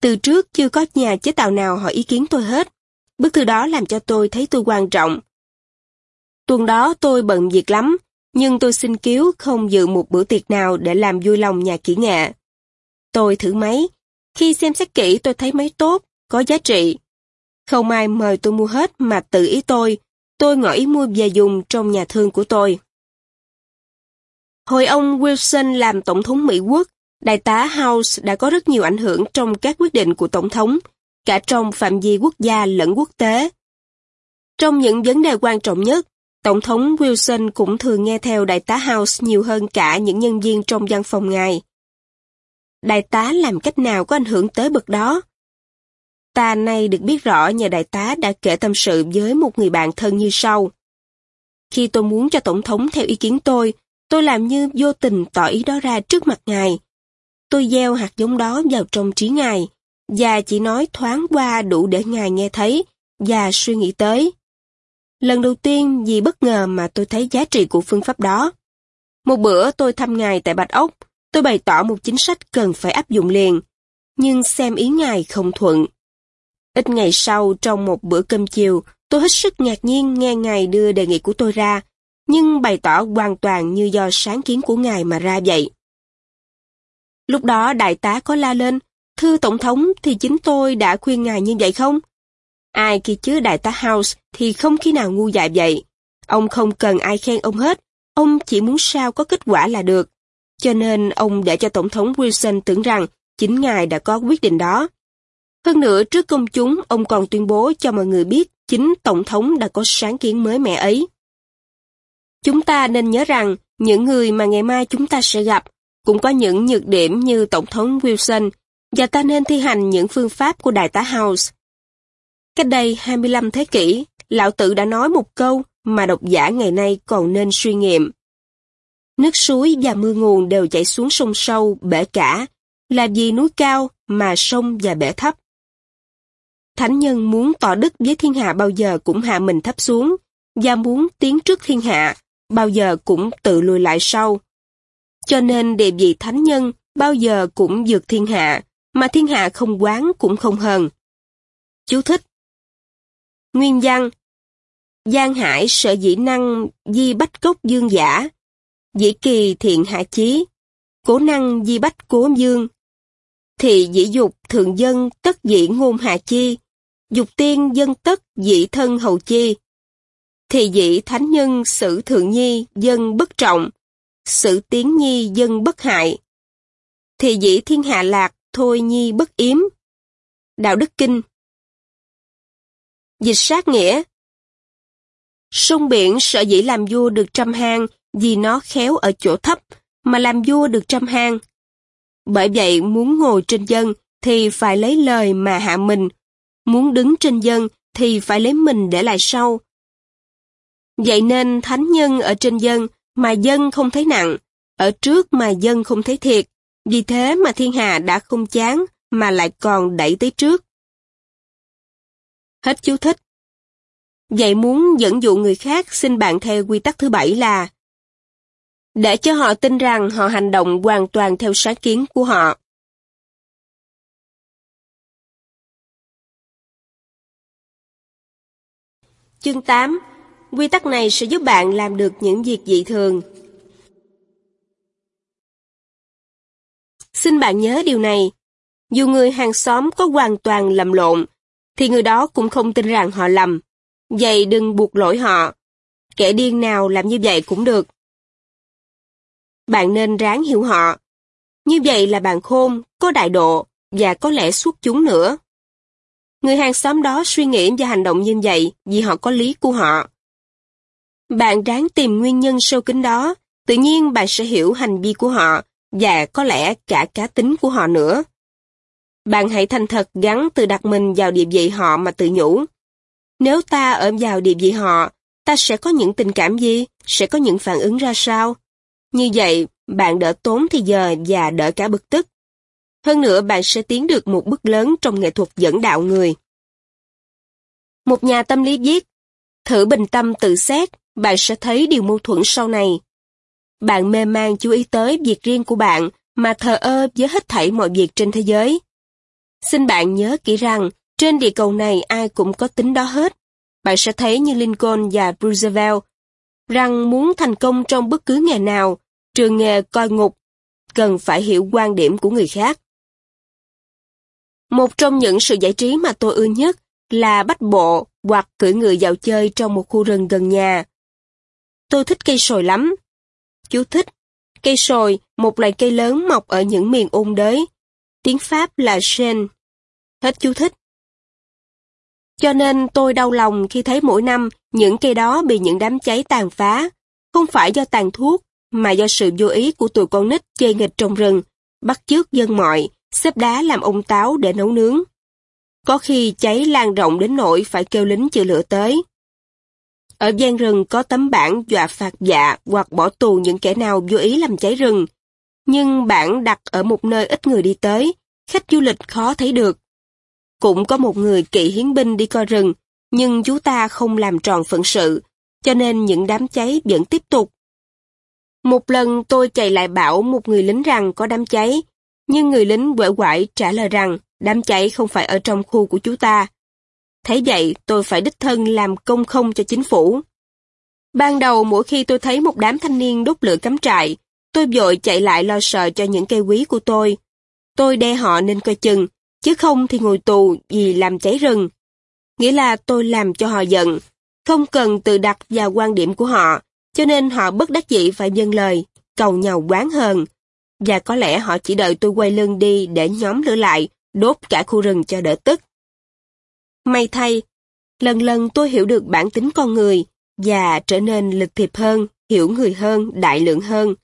Từ trước chưa có nhà chế tạo nào hỏi ý kiến tôi hết. Bức thư đó làm cho tôi thấy tôi quan trọng. Tuần đó tôi bận việc lắm, nhưng tôi xin cứu không dự một bữa tiệc nào để làm vui lòng nhà kỹ nghệ. Tôi thử máy. Khi xem xét kỹ tôi thấy máy tốt, có giá trị. Không ai mời tôi mua hết mà tự ý tôi. Tôi ngỏ ý mua về dùng trong nhà thương của tôi. Hồi ông Wilson làm Tổng thống Mỹ Quốc, Đại tá House đã có rất nhiều ảnh hưởng trong các quyết định của Tổng thống, cả trong phạm vi quốc gia lẫn quốc tế. Trong những vấn đề quan trọng nhất, Tổng thống Wilson cũng thường nghe theo đại tá House nhiều hơn cả những nhân viên trong văn phòng ngài. Đại tá làm cách nào có ảnh hưởng tới bậc đó? Ta nay được biết rõ nhà đại tá đã kể tâm sự với một người bạn thân như sau. Khi tôi muốn cho Tổng thống theo ý kiến tôi, tôi làm như vô tình tỏ ý đó ra trước mặt ngài. Tôi gieo hạt giống đó vào trong trí ngài, và chỉ nói thoáng qua đủ để ngài nghe thấy, và suy nghĩ tới. Lần đầu tiên vì bất ngờ mà tôi thấy giá trị của phương pháp đó. Một bữa tôi thăm ngài tại Bạch Ốc, tôi bày tỏ một chính sách cần phải áp dụng liền, nhưng xem ý ngài không thuận. Ít ngày sau, trong một bữa cơm chiều, tôi hết sức ngạc nhiên nghe ngài đưa đề nghị của tôi ra, nhưng bày tỏ hoàn toàn như do sáng kiến của ngài mà ra vậy. Lúc đó đại tá có la lên, thưa tổng thống thì chính tôi đã khuyên ngài như vậy không? Ai khi chứ đại tá House thì không khi nào ngu dại vậy. Ông không cần ai khen ông hết, ông chỉ muốn sao có kết quả là được. Cho nên ông để cho Tổng thống Wilson tưởng rằng chính ngài đã có quyết định đó. Hơn nữa trước công chúng, ông còn tuyên bố cho mọi người biết chính Tổng thống đã có sáng kiến mới mẻ ấy. Chúng ta nên nhớ rằng, những người mà ngày mai chúng ta sẽ gặp cũng có những nhược điểm như Tổng thống Wilson, và ta nên thi hành những phương pháp của Đại tá House. Cách đây 25 thế kỷ, Lão Tử đã nói một câu mà độc giả ngày nay còn nên suy nghiệm. Nước suối và mưa nguồn đều chảy xuống sông sâu, bể cả, là vì núi cao mà sông và bể thấp. Thánh nhân muốn tỏ đức với thiên hạ bao giờ cũng hạ mình thấp xuống, và muốn tiến trước thiên hạ, bao giờ cũng tự lùi lại sau. Cho nên địa vị thánh nhân bao giờ cũng vượt thiên hạ, mà thiên hạ không quán cũng không hờn. Chú thích Nguyên văn Giang hải sợ dĩ năng di bách cốc dương giả, dĩ kỳ thiện hạ chí, cố năng di bách cố dương. Thì dĩ dục thượng dân tất dĩ ngôn hạ chi, dục tiên dân tất dĩ thân hầu chi. Thì dĩ thánh nhân xử thượng nhi dân bất trọng, xử tiến nhi dân bất hại. Thì dĩ thiên hạ lạc thôi nhi bất yếm. Đạo Đức Kinh Dịch sát nghĩa Sông biển sợ dĩ làm vua được trăm hang vì nó khéo ở chỗ thấp, mà làm vua được trăm hang. Bởi vậy muốn ngồi trên dân thì phải lấy lời mà hạ mình, muốn đứng trên dân thì phải lấy mình để lại sau. Vậy nên thánh nhân ở trên dân mà dân không thấy nặng, ở trước mà dân không thấy thiệt, vì thế mà thiên hạ đã không chán mà lại còn đẩy tới trước. Hết chú thích. Vậy muốn dẫn dụ người khác xin bạn theo quy tắc thứ bảy là để cho họ tin rằng họ hành động hoàn toàn theo sáng kiến của họ. Chương 8 Quy tắc này sẽ giúp bạn làm được những việc dị thường. Xin bạn nhớ điều này. Dù người hàng xóm có hoàn toàn lầm lộn, thì người đó cũng không tin rằng họ lầm. Vậy đừng buộc lỗi họ. Kẻ điên nào làm như vậy cũng được. Bạn nên ráng hiểu họ. Như vậy là bạn khôn, có đại độ và có lẽ suốt chúng nữa. Người hàng xóm đó suy nghĩ và hành động như vậy vì họ có lý của họ. Bạn ráng tìm nguyên nhân sâu kín đó, tự nhiên bạn sẽ hiểu hành vi của họ và có lẽ cả cá tính của họ nữa. Bạn hãy thành thật gắn từ đặt mình vào địa vị họ mà tự nhủ. Nếu ta ở vào địa vị họ, ta sẽ có những tình cảm gì, sẽ có những phản ứng ra sao? Như vậy, bạn đỡ tốn thì giờ và đỡ cả bực tức. Hơn nữa bạn sẽ tiến được một bước lớn trong nghệ thuật dẫn đạo người. Một nhà tâm lý viết, thử bình tâm tự xét, bạn sẽ thấy điều mâu thuẫn sau này. Bạn mê man chú ý tới việc riêng của bạn mà thờ ơ với hết thảy mọi việc trên thế giới. Xin bạn nhớ kỹ rằng, trên địa cầu này ai cũng có tính đó hết. Bạn sẽ thấy như Lincoln và Roosevelt, rằng muốn thành công trong bất cứ nghề nào, trường nghề coi ngục, cần phải hiểu quan điểm của người khác. Một trong những sự giải trí mà tôi ưa nhất là bách bộ hoặc cưỡi người dạo chơi trong một khu rừng gần nhà. Tôi thích cây sồi lắm. Chú thích. Cây sồi, một loài cây lớn mọc ở những miền ôn đới. Tiếng Pháp là sen. Hết chú thích. Cho nên tôi đau lòng khi thấy mỗi năm những cây đó bị những đám cháy tàn phá. Không phải do tàn thuốc, mà do sự vô ý của tụi con nít chơi nghịch trong rừng, bắt chước dân mọi, xếp đá làm ông táo để nấu nướng. Có khi cháy lan rộng đến nỗi phải kêu lính chữa lửa tới. Ở gian rừng có tấm bảng dọa phạt dạ hoặc bỏ tù những kẻ nào vô ý làm cháy rừng. Nhưng bản đặt ở một nơi ít người đi tới, khách du lịch khó thấy được. Cũng có một người kỵ hiến binh đi coi rừng, nhưng chú ta không làm tròn phận sự, cho nên những đám cháy vẫn tiếp tục. Một lần tôi chạy lại bảo một người lính rằng có đám cháy, nhưng người lính quể quải trả lời rằng đám cháy không phải ở trong khu của chú ta. Thế vậy tôi phải đích thân làm công không cho chính phủ. Ban đầu mỗi khi tôi thấy một đám thanh niên đốt lửa cắm trại, tôi vội chạy lại lo sợ cho những cây quý của tôi. Tôi đe họ nên coi chừng, chứ không thì ngồi tù vì làm cháy rừng. Nghĩa là tôi làm cho họ giận, không cần tự đặt vào quan điểm của họ, cho nên họ bất đắc dĩ phải dâng lời, cầu nhau quán hờn. Và có lẽ họ chỉ đợi tôi quay lưng đi để nhóm lửa lại, đốt cả khu rừng cho đỡ tức. May thay, lần lần tôi hiểu được bản tính con người và trở nên lịch thiệp hơn, hiểu người hơn, đại lượng hơn.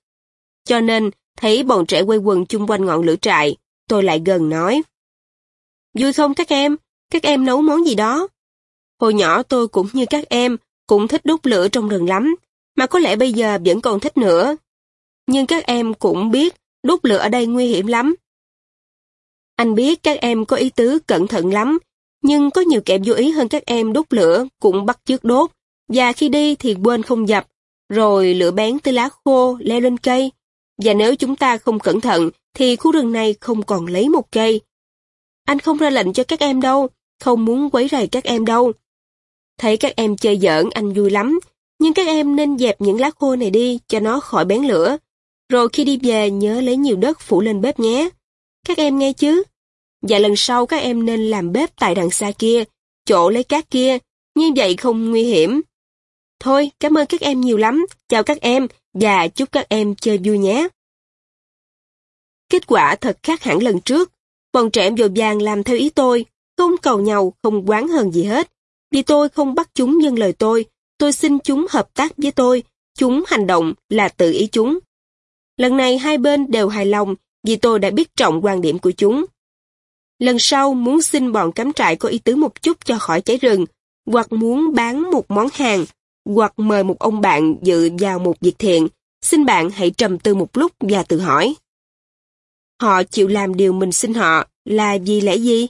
Cho nên, thấy bọn trẻ quay quần chung quanh ngọn lửa trại, tôi lại gần nói. Vui không các em? Các em nấu món gì đó? Hồi nhỏ tôi cũng như các em, cũng thích đốt lửa trong rừng lắm, mà có lẽ bây giờ vẫn còn thích nữa. Nhưng các em cũng biết đốt lửa ở đây nguy hiểm lắm. Anh biết các em có ý tứ cẩn thận lắm, nhưng có nhiều kẻ vô ý hơn các em đốt lửa cũng bắt chước đốt, và khi đi thì quên không dập, rồi lửa bén tới lá khô leo lên cây. Và nếu chúng ta không cẩn thận thì khu rừng này không còn lấy một cây. Anh không ra lệnh cho các em đâu, không muốn quấy rầy các em đâu. Thấy các em chơi giỡn anh vui lắm, nhưng các em nên dẹp những lá khô này đi cho nó khỏi bén lửa. Rồi khi đi về nhớ lấy nhiều đất phủ lên bếp nhé. Các em nghe chứ? Và lần sau các em nên làm bếp tại đằng xa kia, chỗ lấy cát kia, như vậy không nguy hiểm. Thôi, cảm ơn các em nhiều lắm, chào các em, và chúc các em chơi vui nhé. Kết quả thật khác hẳn lần trước. Bọn trẻ dội vàng làm theo ý tôi, không cầu nhau, không quán hờn gì hết. Vì tôi không bắt chúng nhân lời tôi, tôi xin chúng hợp tác với tôi, chúng hành động là tự ý chúng. Lần này hai bên đều hài lòng vì tôi đã biết trọng quan điểm của chúng. Lần sau muốn xin bọn cắm trại có ý tứ một chút cho khỏi cháy rừng, hoặc muốn bán một món hàng, hoặc mời một ông bạn dự vào một việc thiện, xin bạn hãy trầm tư một lúc và tự hỏi. Họ chịu làm điều mình xin họ là vì lẽ gì?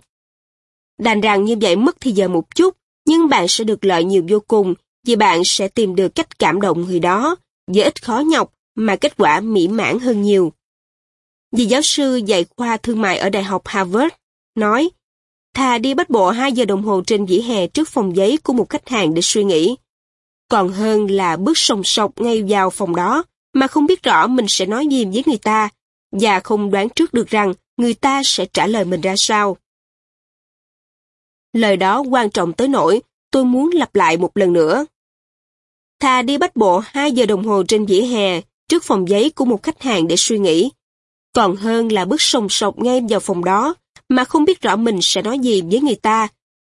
Đành rằng như vậy mất thì giờ một chút, nhưng bạn sẽ được lợi nhiều vô cùng vì bạn sẽ tìm được cách cảm động người đó, với ít khó nhọc mà kết quả mỹ mãn hơn nhiều. Vì giáo sư dạy khoa thương mại ở Đại học Harvard nói, thà đi bắt bộ 2 giờ đồng hồ trên vỉa hè trước phòng giấy của một khách hàng để suy nghĩ. Còn hơn là bước sòng sọc ngay vào phòng đó mà không biết rõ mình sẽ nói gì với người ta và không đoán trước được rằng người ta sẽ trả lời mình ra sao. Lời đó quan trọng tới nỗi tôi muốn lặp lại một lần nữa. Thà đi bắt bộ 2 giờ đồng hồ trên vỉa hè trước phòng giấy của một khách hàng để suy nghĩ. Còn hơn là bước sồng sọc ngay vào phòng đó mà không biết rõ mình sẽ nói gì với người ta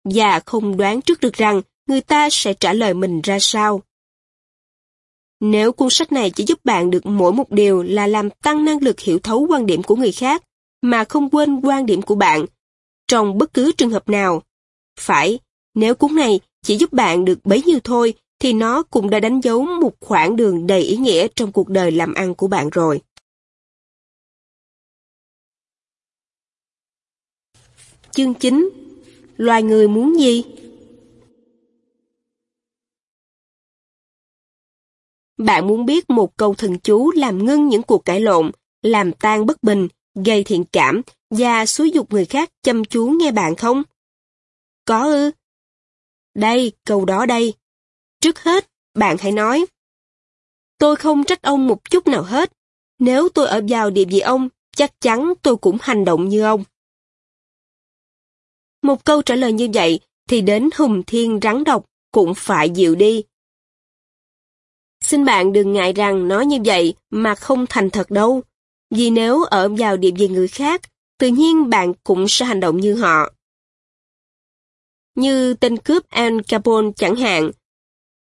và không đoán trước được rằng người ta sẽ trả lời mình ra sao. Nếu cuốn sách này chỉ giúp bạn được mỗi một điều là làm tăng năng lực hiểu thấu quan điểm của người khác, mà không quên quan điểm của bạn, trong bất cứ trường hợp nào. Phải, nếu cuốn này chỉ giúp bạn được bấy nhiêu thôi, thì nó cũng đã đánh dấu một khoảng đường đầy ý nghĩa trong cuộc đời làm ăn của bạn rồi. Chương 9 Loài người muốn gì? Bạn muốn biết một câu thần chú làm ngưng những cuộc cãi lộn, làm tan bất bình, gây thiện cảm và xúi dục người khác chăm chú nghe bạn không? Có ư? Đây, câu đó đây. Trước hết, bạn hãy nói. Tôi không trách ông một chút nào hết. Nếu tôi ở vào địa vị ông, chắc chắn tôi cũng hành động như ông. Một câu trả lời như vậy thì đến hùng thiên rắn độc cũng phải dịu đi. Xin bạn đừng ngại rằng nói như vậy mà không thành thật đâu. Vì nếu ở vào địa vị người khác, tự nhiên bạn cũng sẽ hành động như họ. Như tên cướp Al Capone chẳng hạn.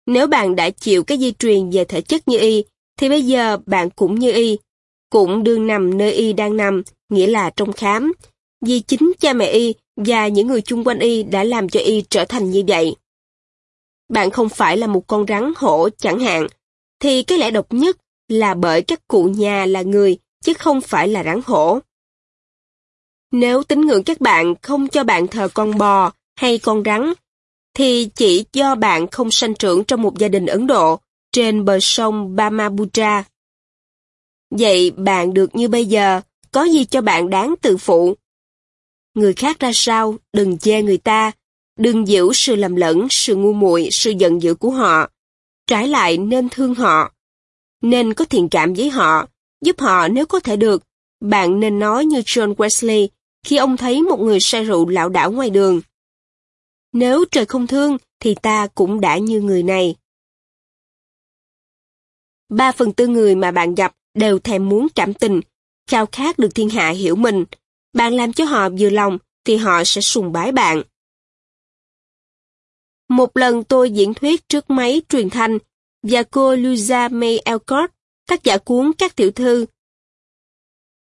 Nếu bạn đã chịu cái di truyền về thể chất như y, thì bây giờ bạn cũng như y, cũng đương nằm nơi y đang nằm, nghĩa là trong khám. Vì chính cha mẹ y và những người chung quanh y đã làm cho y trở thành như vậy. Bạn không phải là một con rắn hổ chẳng hạn, thì cái lẽ độc nhất là bởi các cụ nhà là người, chứ không phải là rắn hổ. Nếu tín ngưỡng các bạn không cho bạn thờ con bò hay con rắn, thì chỉ do bạn không sanh trưởng trong một gia đình Ấn Độ trên bờ sông Brahmaputra. Vậy bạn được như bây giờ, có gì cho bạn đáng tự phụ? Người khác ra sao, đừng chê người ta, đừng giữ sự lầm lẫn, sự ngu muội, sự giận dữ của họ. Trái lại nên thương họ, nên có thiện cảm với họ, giúp họ nếu có thể được. Bạn nên nói như John Wesley khi ông thấy một người say rượu lảo đảo ngoài đường. Nếu trời không thương, thì ta cũng đã như người này. Ba phần tư người mà bạn gặp đều thèm muốn cảm tình, khao khát được thiên hạ hiểu mình. Bạn làm cho họ vừa lòng, thì họ sẽ sùng bái bạn. Một lần tôi diễn thuyết trước máy truyền thanh, và cô Luisa May Alcott, tác giả cuốn Các Tiểu Thư.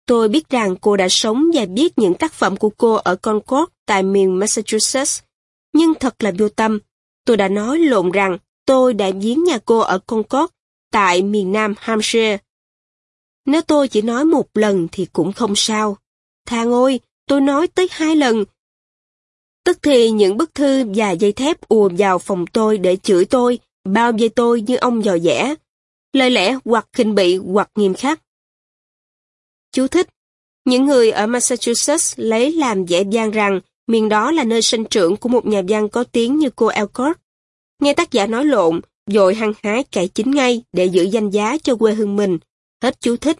Tôi biết rằng cô đã sống và biết những tác phẩm của cô ở Concord tại miền Massachusetts. Nhưng thật là vô tâm. Tôi đã nói lộn rằng tôi đã viếng nhà cô ở Concord tại miền Nam Hampshire. Nếu tôi chỉ nói một lần thì cũng không sao. Thang ôi, tôi nói tới hai lần. Tức thì những bức thư và dây thép ùa vào phòng tôi để chửi tôi, bao vây tôi như ông dò dẻ. Lời lẽ hoặc khinh bị hoặc nghiêm khắc. Chú thích. Những người ở Massachusetts lấy làm dễ dàng rằng miền đó là nơi sinh trưởng của một nhà văn có tiếng như cô Alcott. Nghe tác giả nói lộn, dội hăng hái cải chính ngay để giữ danh giá cho quê hương mình. Hết chú thích.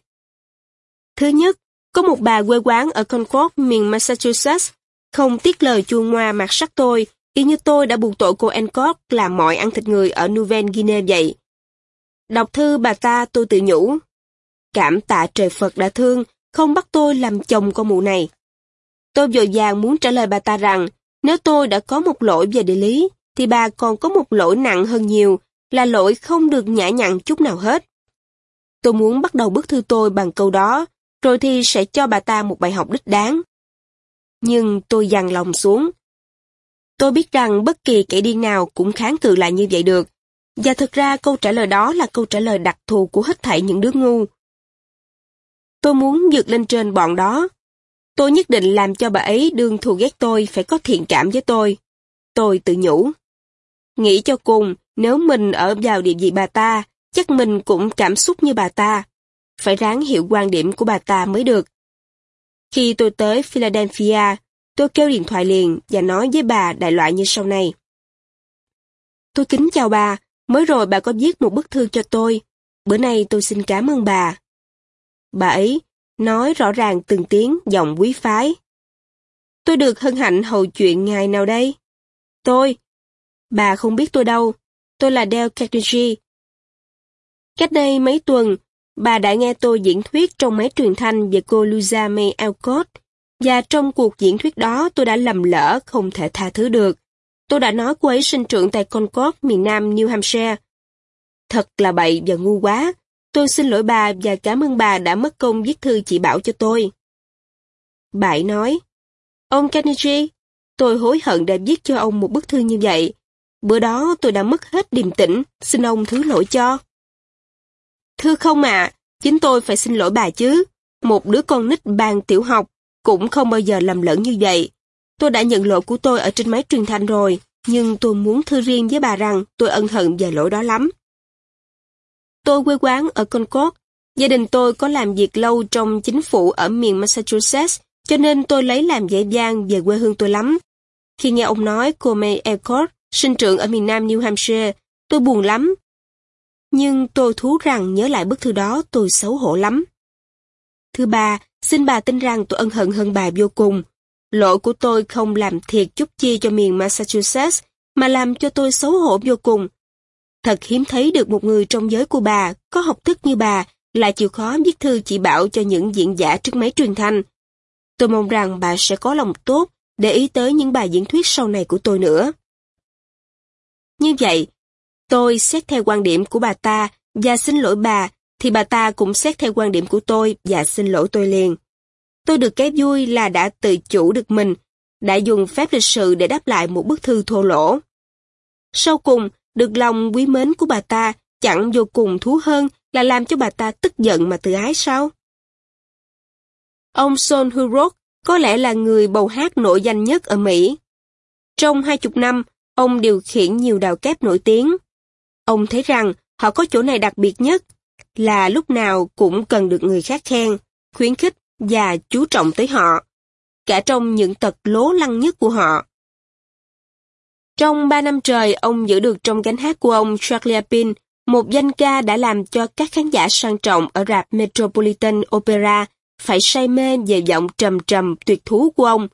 Thứ nhất, có một bà quê quán ở Concord, miền Massachusetts, không tiếc lời chua ngoa mặt sắc tôi, y như tôi đã buộc tội cô Alcott làm mọi ăn thịt người ở Nouvelle Guinea vậy. Đọc thư bà ta tôi tự nhủ. Cảm tạ trời Phật đã thương, không bắt tôi làm chồng con mụ này. Tôi vội vàng muốn trả lời bà ta rằng, nếu tôi đã có một lỗi về địa lý, thì bà còn có một lỗi nặng hơn nhiều, là lỗi không được nhã nhặn chút nào hết. Tôi muốn bắt đầu bức thư tôi bằng câu đó, rồi thì sẽ cho bà ta một bài học đích đáng. Nhưng tôi dằn lòng xuống. Tôi biết rằng bất kỳ kẻ điên nào cũng kháng cự lại như vậy được, và thực ra câu trả lời đó là câu trả lời đặc thù của hết thảy những đứa ngu. Tôi muốn vượt lên trên bọn đó. Tôi nhất định làm cho bà ấy đương thù ghét tôi phải có thiện cảm với tôi. Tôi tự nhủ. Nghĩ cho cùng, nếu mình ở vào địa vị bà ta, chắc mình cũng cảm xúc như bà ta. Phải ráng hiểu quan điểm của bà ta mới được. Khi tôi tới Philadelphia, tôi kêu điện thoại liền và nói với bà đại loại như sau này. Tôi kính chào bà, mới rồi bà có viết một bức thư cho tôi. Bữa nay tôi xin cảm ơn bà. Bà ấy nói rõ ràng từng tiếng giọng quý phái. Tôi được hân hạnh hầu chuyện ngày nào đây? Tôi. Bà không biết tôi đâu. Tôi là Dale Carnegie. Cách đây mấy tuần, bà đã nghe tôi diễn thuyết trong máy truyền thanh về cô Luisa May Alcott, và trong cuộc diễn thuyết đó tôi đã lầm lỡ không thể tha thứ được. Tôi đã nói cô ấy sinh trưởng tại Concord, miền Nam New Hampshire. Thật là bậy và ngu quá. Tôi xin lỗi bà và cảm ơn bà đã mất công viết thư chỉ bảo cho tôi. Bà ấy nói, Ông Carnegie, tôi hối hận đã viết cho ông một bức thư như vậy. Bữa đó tôi đã mất hết điềm tĩnh, xin ông thứ lỗi cho. Thưa không ạ, chính tôi phải xin lỗi bà chứ. Một đứa con nít bàn tiểu học cũng không bao giờ lầm lẫn như vậy. Tôi đã nhận lỗi của tôi ở trên máy truyền thanh rồi, nhưng tôi muốn thư riêng với bà rằng tôi ân hận về lỗi đó lắm. Tôi quê quán ở Concord. Gia đình tôi có làm việc lâu trong chính phủ ở miền Massachusetts, cho nên tôi lấy làm dễ dàng về quê hương tôi lắm. Khi nghe ông nói cô May Elcott sinh trưởng ở miền Nam New Hampshire, tôi buồn lắm. Nhưng tôi thú rằng nhớ lại bức thư đó tôi xấu hổ lắm. Thứ ba, xin bà tin rằng tôi ân hận hơn bà vô cùng. Lỗi của tôi không làm thiệt chút chi cho miền Massachusetts, mà làm cho tôi xấu hổ vô cùng. Thật hiếm thấy được một người trong giới của bà, có học thức như bà, lại chịu khó viết thư chỉ bảo cho những diễn giả trước máy truyền thanh. Tôi mong rằng bà sẽ có lòng tốt để ý tới những bài diễn thuyết sau này của tôi nữa. Như vậy, tôi xét theo quan điểm của bà ta và xin lỗi bà, thì bà ta cũng xét theo quan điểm của tôi và xin lỗi tôi liền. Tôi được cái vui là đã tự chủ được mình, đã dùng phép lịch sự để đáp lại một bức thư thô lỗ. Sau cùng, được lòng quý mến của bà ta chẳng vô cùng thú hơn là làm cho bà ta tức giận mà tự ái sao? Ông Son Hurok có lẽ là người bầu hát nổi danh nhất ở Mỹ. Trong hai chục năm, ông điều khiển nhiều đào kép nổi tiếng. Ông thấy rằng họ có chỗ này đặc biệt nhất, là lúc nào cũng cần được người khác khen, khuyến khích và chú trọng tới họ, cả trong những tật lố lăng nhất của họ. Trong ba năm trời, ông giữ được trong gánh hát của ông Charlie Pin, một danh ca đã làm cho các khán giả sang trọng ở rạp Metropolitan Opera phải say mê về giọng trầm trầm tuyệt thú của ông.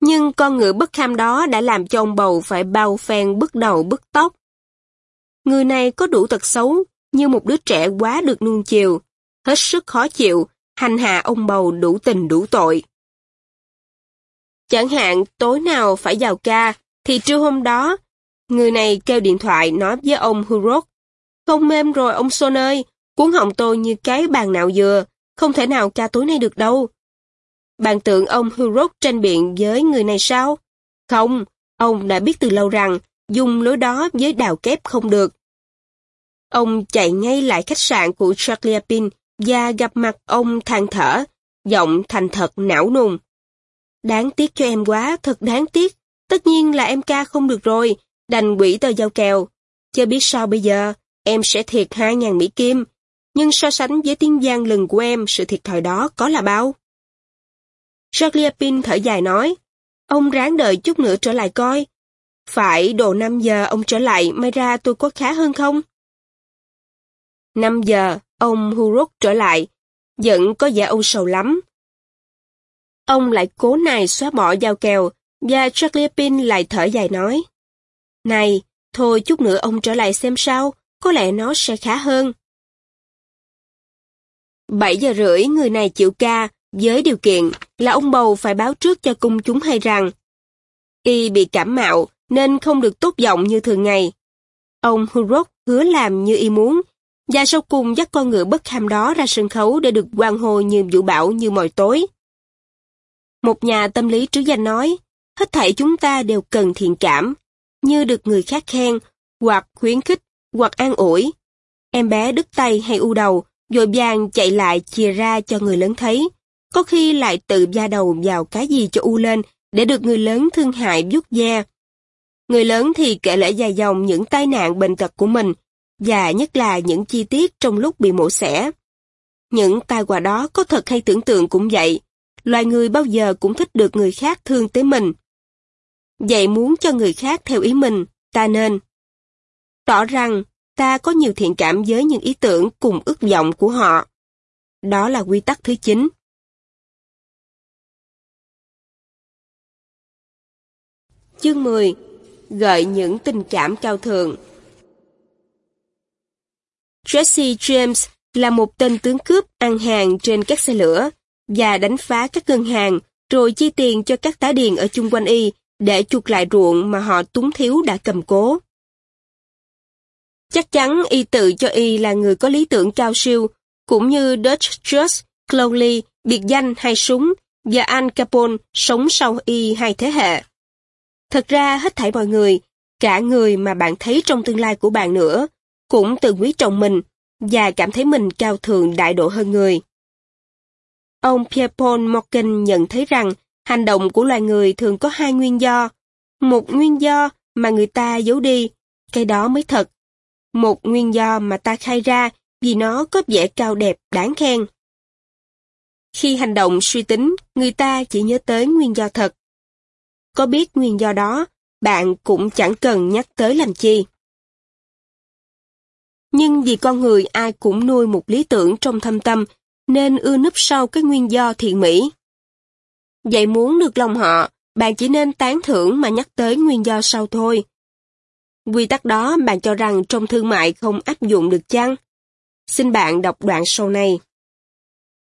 Nhưng con ngựa bất kham đó đã làm cho ông bầu phải bao phen bứt đầu bứt tóc. Người này có đủ tật xấu, như một đứa trẻ quá được nuông chiều, hết sức khó chịu, hành hạ ông bầu đủ tình đủ tội. Chẳng hạn tối nào phải vào ca, thì trưa hôm đó, người này kêu điện thoại nói với ông Hurok. Không mềm rồi ông Son ơi, cuốn họng tôi như cái bàn nạo dừa, không thể nào ca tối nay được đâu. Bạn tưởng ông Hurok tranh biện với người này sao? Không, ông đã biết từ lâu rằng dùng lối đó với đào kép không được. Ông chạy ngay lại khách sạn của Charlie Chaplin và gặp mặt ông than thở, giọng thành thật não nùng. Đáng tiếc cho em quá, thật đáng tiếc. Tất nhiên là em ca không được rồi, đành quỷ tờ giao kèo. Chưa biết sao bây giờ, em sẽ thiệt 2.000 Mỹ Kim. Nhưng so sánh với tiếng gian lừng của em, sự thiệt thòi đó có là bao? Charlie Pin thở dài nói, ông ráng đợi chút nữa trở lại coi. Phải đồ 5 giờ ông trở lại, may ra tôi có khá hơn không? 5 giờ, ông Hurok trở lại, vẫn có vẻ âu sầu lắm. Ông lại cố nài xóa bỏ dao kèo, và Charlie Pin lại thở dài nói. Này, thôi chút nữa ông trở lại xem sao, có lẽ nó sẽ khá hơn. 7 giờ rưỡi người này chịu ca, với điều kiện là ông bầu phải báo trước cho cung chúng hay rằng y bị cảm mạo nên không được tốt giọng như thường ngày. Ông Hurok hứa làm như y muốn, và sau cùng dắt con ngựa bất ham đó ra sân khấu để được quan hô như vũ bảo như mọi tối. Một nhà tâm lý trứ danh nói, hết thảy chúng ta đều cần thiện cảm, như được người khác khen, hoặc khuyến khích, hoặc an ủi. Em bé đứt tay hay u đầu, dội vàng chạy lại chia ra cho người lớn thấy. Có khi lại tự da đầu vào cái gì cho u lên để được người lớn thương hại vuốt da. Người lớn thì kể lễ dài dòng những tai nạn bệnh tật của mình, và nhất là những chi tiết trong lúc bị mổ xẻ. Những tai họa đó có thật hay tưởng tượng cũng vậy. Loài người bao giờ cũng thích được người khác thương tới mình. Vậy muốn cho người khác theo ý mình, ta nên tỏ rằng ta có nhiều thiện cảm với những ý tưởng cùng ước vọng của họ. Đó là quy tắc thứ 9. Chương 10. Gợi những tình cảm cao thượng Jesse James là một tên tướng cướp ăn hàng trên các xe lửa và đánh phá các ngân hàng rồi chi tiền cho các tá điền ở chung quanh y để chuộc lại ruộng mà họ túng thiếu đã cầm cố. Chắc chắn y tự cho y là người có lý tưởng cao siêu, cũng như Dutch Just, Crowley, biệt danh hai súng, và Al Capone sống sau y hai thế hệ. Thật ra hết thảy mọi người, cả người mà bạn thấy trong tương lai của bạn nữa, cũng tự quý trọng mình và cảm thấy mình cao thượng đại độ hơn người. Ông Pierre Paul Morgan nhận thấy rằng hành động của loài người thường có hai nguyên do. Một nguyên do mà người ta giấu đi, cái đó mới thật. Một nguyên do mà ta khai ra vì nó có vẻ cao đẹp đáng khen. Khi hành động suy tính, người ta chỉ nhớ tới nguyên do thật. Có biết nguyên do đó, bạn cũng chẳng cần nhắc tới làm chi. Nhưng vì con người ai cũng nuôi một lý tưởng trong thâm tâm, nên ưa núp sau cái nguyên do thiện mỹ. Vậy muốn được lòng họ, bạn chỉ nên tán thưởng mà nhắc tới nguyên do sau thôi. Quy tắc đó bạn cho rằng trong thương mại không áp dụng được chăng? Xin bạn đọc đoạn sau này.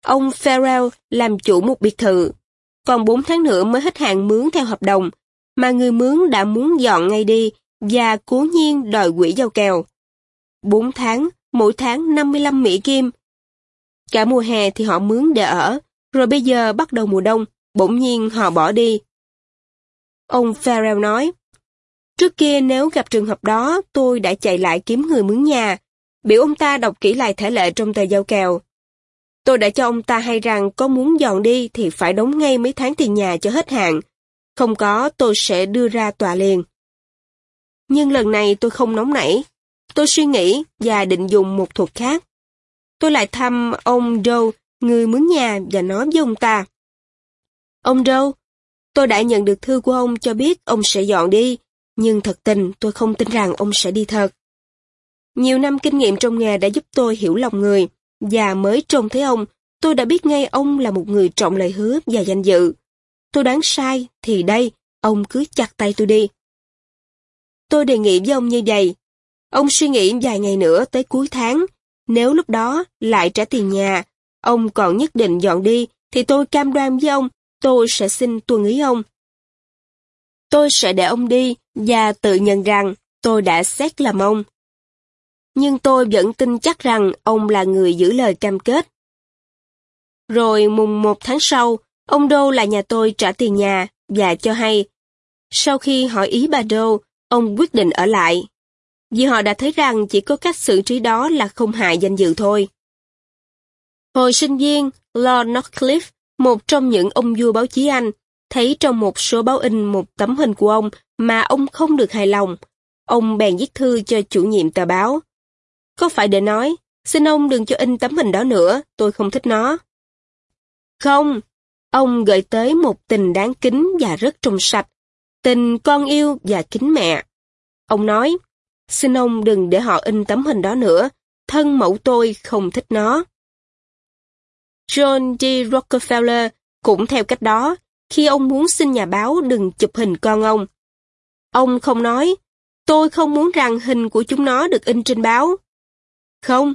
Ông Farrell làm chủ một biệt thự, còn 4 tháng nữa mới hết hạn mướn theo hợp đồng, mà người mướn đã muốn dọn ngay đi và cố nhiên đòi quỹ giao kèo. 4 tháng, mỗi tháng 55 Mỹ Kim. Cả mùa hè thì họ mướn để ở, rồi bây giờ bắt đầu mùa đông, bỗng nhiên họ bỏ đi. Ông Farrell nói, Trước kia nếu gặp trường hợp đó, tôi đã chạy lại kiếm người mướn nhà, biểu ông ta đọc kỹ lại thể lệ trong tờ giao kèo. Tôi đã cho ông ta hay rằng có muốn dọn đi thì phải đóng ngay mấy tháng tiền nhà cho hết hạn, Không có, tôi sẽ đưa ra tòa liền. Nhưng lần này tôi không nóng nảy. Tôi suy nghĩ và định dùng một thuật khác. Tôi lại thăm ông Doe, người mướn nhà và nói với ông ta. Ông Doe, tôi đã nhận được thư của ông cho biết ông sẽ dọn đi, nhưng thật tình tôi không tin rằng ông sẽ đi thật. Nhiều năm kinh nghiệm trong nghề đã giúp tôi hiểu lòng người, và mới trông thấy ông, tôi đã biết ngay ông là một người trọng lời hứa và danh dự. Tôi đoán sai, thì đây, ông cứ chặt tay tôi đi. Tôi đề nghị với ông như vậy. Ông suy nghĩ vài ngày nữa tới cuối tháng, nếu lúc đó lại trả tiền nhà, ông còn nhất định dọn đi, thì tôi cam đoan với ông, tôi sẽ xin tuân ý ông. Tôi sẽ để ông đi và tự nhận rằng tôi đã xét làm ông. Nhưng tôi vẫn tin chắc rằng ông là người giữ lời cam kết. Rồi mùng một tháng sau, ông Đô là nhà tôi trả tiền nhà và cho hay. Sau khi hỏi ý bà Đô, ông quyết định ở lại. Vì họ đã thấy rằng chỉ có cách xử trí đó là không hại danh dự thôi. Hồi sinh viên, Lord Northcliffe, một trong những ông vua báo chí Anh, thấy trong một số báo in một tấm hình của ông mà ông không được hài lòng. Ông bèn viết thư cho chủ nhiệm tờ báo. Có phải để nói, xin ông đừng cho in tấm hình đó nữa, tôi không thích nó. Không, ông gợi tới một tình đáng kính và rất trong sạch, tình con yêu và kính mẹ. Ông nói, xin ông đừng để họ in tấm hình đó nữa, thân mẫu tôi không thích nó. John D. Rockefeller cũng theo cách đó, khi ông muốn xin nhà báo đừng chụp hình con ông. Ông không nói, tôi không muốn rằng hình của chúng nó được in trên báo. Không,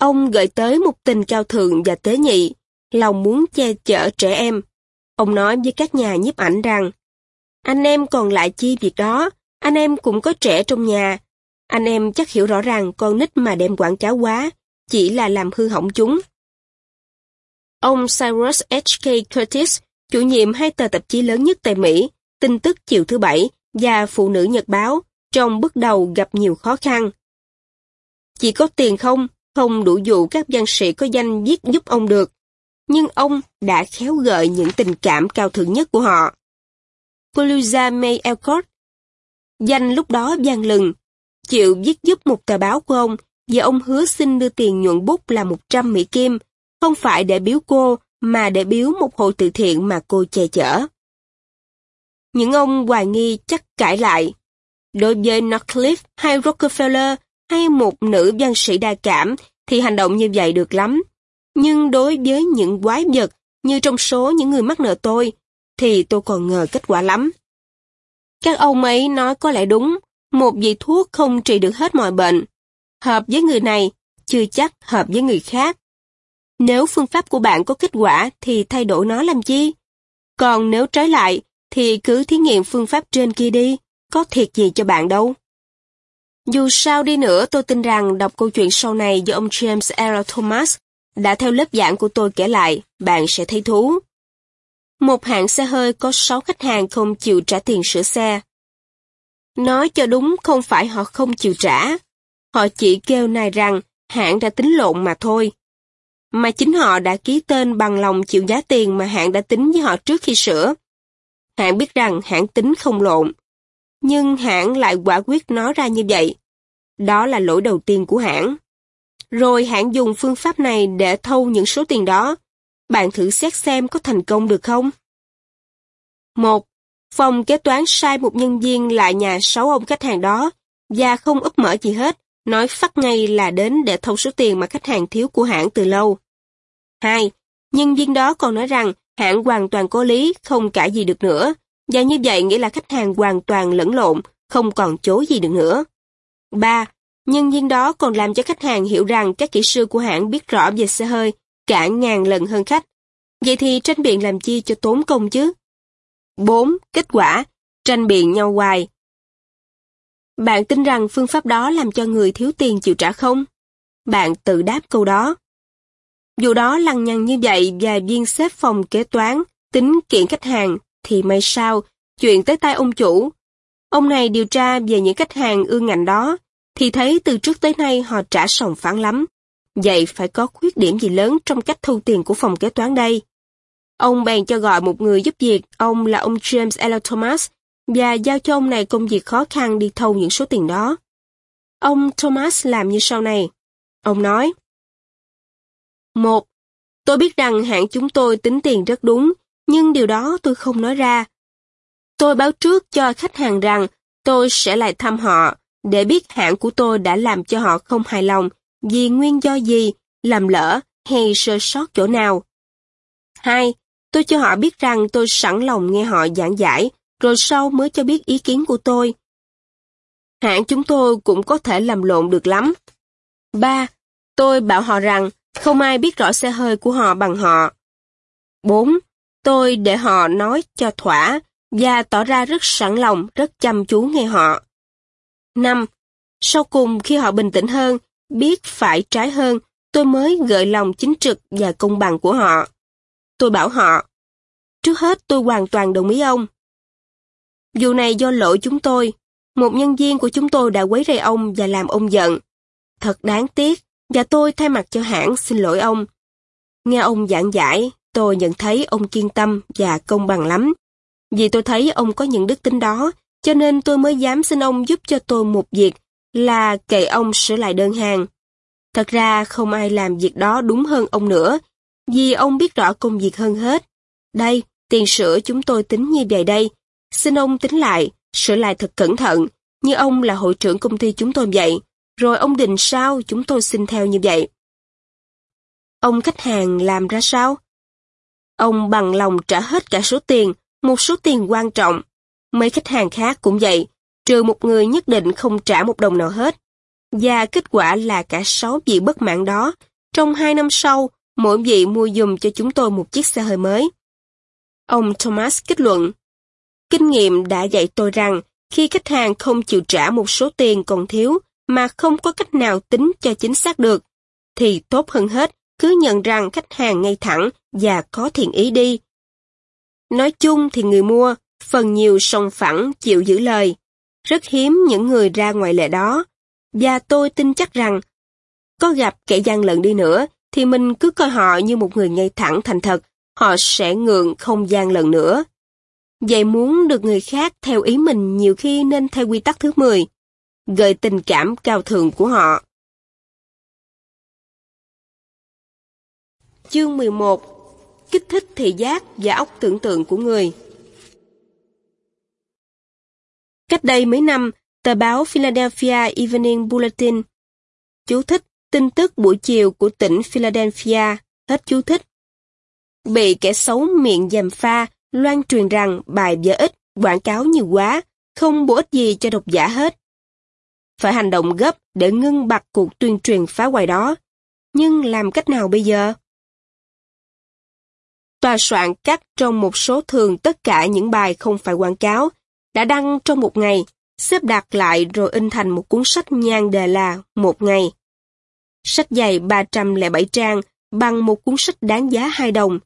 ông gợi tới một tình cao thượng và tế nhị, lòng muốn che chở trẻ em. Ông nói với các nhà nhiếp ảnh rằng, anh em còn lại chi việc đó, anh em cũng có trẻ trong nhà. Anh em chắc hiểu rõ ràng con nít mà đem quảng cáo quá, chỉ là làm hư hỏng chúng. Ông Cyrus H.K. Curtis, chủ nhiệm hai tờ tạp chí lớn nhất tại Mỹ, tin tức chiều thứ Bảy và Phụ nữ Nhật Báo, trong bước đầu gặp nhiều khó khăn. Chỉ có tiền không, không đủ dụ các văn sĩ có danh viết giúp ông được. Nhưng ông đã khéo gợi những tình cảm cao thượng nhất của họ. Colusa May Elcott, danh lúc đó gian lừng, chịu viết giúp một tờ báo của ông và ông hứa xin đưa tiền nhuận bút là 100 Mỹ Kim, không phải để biếu cô, mà để biếu một hội từ thiện mà cô che chở. Những ông hoài nghi chắc cãi lại. Đối với Northcliffe hay Rockefeller hay một nữ văn sĩ đa cảm thì hành động như vậy được lắm. Nhưng đối với những quái vật như trong số những người mắc nợ tôi thì tôi còn ngờ kết quả lắm. Các ông ấy nói có lẽ đúng, một vị thuốc không trị được hết mọi bệnh. Hợp với người này, chưa chắc hợp với người khác. Nếu phương pháp của bạn có kết quả thì thay đổi nó làm chi? Còn nếu trái lại, thì cứ thí nghiệm phương pháp trên kia đi, có thiệt gì cho bạn đâu. Dù sao đi nữa, tôi tin rằng đọc câu chuyện sau này do ông James L. Thomas đã theo lớp giảng của tôi kể lại, bạn sẽ thấy thú. Một hãng xe hơi có 6 khách hàng không chịu trả tiền sửa xe. Nói cho đúng không phải họ không chịu trả. Họ chỉ kêu này rằng hãng đã tính lộn mà thôi mà chính họ đã ký tên bằng lòng chịu giá tiền mà hãng đã tính với họ trước khi sửa. Hãng biết rằng hãng tính không lộn, nhưng hãng lại quả quyết nói ra như vậy. Đó là lỗi đầu tiên của hãng. Rồi hãng dùng phương pháp này để thâu những số tiền đó. Bạn thử xét xem có thành công được không? Một, Phòng kế toán sai một nhân viên lại nhà sáu ông khách hàng đó và không úp mở gì hết, nói phát ngay là đến để thâu số tiền mà khách hàng thiếu của hãng từ lâu. 2. Nhân viên đó còn nói rằng hãng hoàn toàn có lý, không cãi gì được nữa, và như vậy nghĩa là khách hàng hoàn toàn lẫn lộn, không còn chối gì được nữa. 3. Nhân viên đó còn làm cho khách hàng hiểu rằng các kỹ sư của hãng biết rõ về xe hơi cả ngàn lần hơn khách. Vậy thì tranh biện làm chi cho tốn công chứ? 4. Kết quả, tranh biện nhau hoài. Bạn tin rằng phương pháp đó làm cho người thiếu tiền chịu trả không? Bạn tự đáp câu đó. Dù đó lằng nhằng như vậy và viên xếp phòng kế toán, tính kiện khách hàng, thì may sao, chuyện tới tay ông chủ. Ông này điều tra về những khách hàng ưa ngành đó, thì thấy từ trước tới nay họ trả sòng phản lắm. Vậy phải có khuyết điểm gì lớn trong cách thu tiền của phòng kế toán đây? Ông bèn cho gọi một người giúp việc, ông là ông James L. Thomas, và giao cho ông này công việc khó khăn đi thâu những số tiền đó. Ông Thomas làm như sau này. Ông nói, một, Tôi biết rằng hãng chúng tôi tính tiền rất đúng, nhưng điều đó tôi không nói ra. Tôi báo trước cho khách hàng rằng tôi sẽ lại thăm họ để biết hãng của tôi đã làm cho họ không hài lòng vì nguyên do gì, làm lỡ hay sơ sót chỗ nào. Hai, tôi cho họ biết rằng tôi sẵn lòng nghe họ giảng giải, rồi sau mới cho biết ý kiến của tôi. Hãng chúng tôi cũng có thể làm lộn được lắm. Ba, tôi bảo họ rằng không ai biết rõ xe hơi của họ bằng họ. 4. Tôi để họ nói cho thỏa và tỏ ra rất sẵn lòng, rất chăm chú nghe họ. 5. Sau cùng khi họ bình tĩnh hơn, biết phải trái hơn, tôi mới gợi lòng chính trực và công bằng của họ. Tôi bảo họ, trước hết tôi hoàn toàn đồng ý ông. Vụ này do lỗi chúng tôi, một nhân viên của chúng tôi đã quấy rầy ông và làm ông giận. Thật đáng tiếc, và tôi thay mặt cho hãng xin lỗi ông. Nghe ông giảng giải, tôi nhận thấy ông kiên tâm và công bằng lắm. Vì tôi thấy ông có những đức tính đó, cho nên tôi mới dám xin ông giúp cho tôi một việc là kệ ông sửa lại đơn hàng. Thật ra không ai làm việc đó đúng hơn ông nữa, vì ông biết rõ công việc hơn hết. Đây, tiền sửa chúng tôi tính như vậy đây. Xin ông tính lại, sửa lại thật cẩn thận, như ông là hội trưởng công ty chúng tôi vậy. Rồi ông định sao chúng tôi xin theo như vậy. Ông khách hàng làm ra sao? Ông bằng lòng trả hết cả số tiền, một số tiền quan trọng. Mấy khách hàng khác cũng vậy, trừ một người nhất định không trả một đồng nào hết. Và kết quả là cả sáu vị bất mãn đó, trong hai năm sau, mỗi vị mua dùm cho chúng tôi một chiếc xe hơi mới. Ông Thomas kết luận, Kinh nghiệm đã dạy tôi rằng, khi khách hàng không chịu trả một số tiền còn thiếu, mà không có cách nào tính cho chính xác được, thì tốt hơn hết cứ nhận rằng khách hàng ngay thẳng và có thiện ý đi. Nói chung thì người mua, phần nhiều song phẳng chịu giữ lời. Rất hiếm những người ra ngoài lệ đó. Và tôi tin chắc rằng, có gặp kẻ gian lận đi nữa, thì mình cứ coi họ như một người ngay thẳng thành thật, họ sẽ ngượng không gian lần nữa. Vậy muốn được người khác theo ý mình nhiều khi nên theo quy tắc thứ 10 gợi tình cảm cao thượng của họ. Chương 11 Kích thích thị giác và óc tưởng tượng của người Cách đây mấy năm, tờ báo Philadelphia Evening Bulletin Chú thích tin tức buổi chiều của tỉnh Philadelphia, hết chú thích. Bị kẻ xấu miệng dèm pha, loan truyền rằng bài vở ít quảng cáo nhiều quá, không bổ ích gì cho độc giả hết phải hành động gấp để ngưng bặt cuộc tuyên truyền phá hoại đó. Nhưng làm cách nào bây giờ? Tòa soạn cắt trong một số thường tất cả những bài không phải quảng cáo, đã đăng trong một ngày, xếp đặt lại rồi in thành một cuốn sách nhan đề là Một Ngày. Sách dày 307 trang bằng một cuốn sách đáng giá 2 đồng.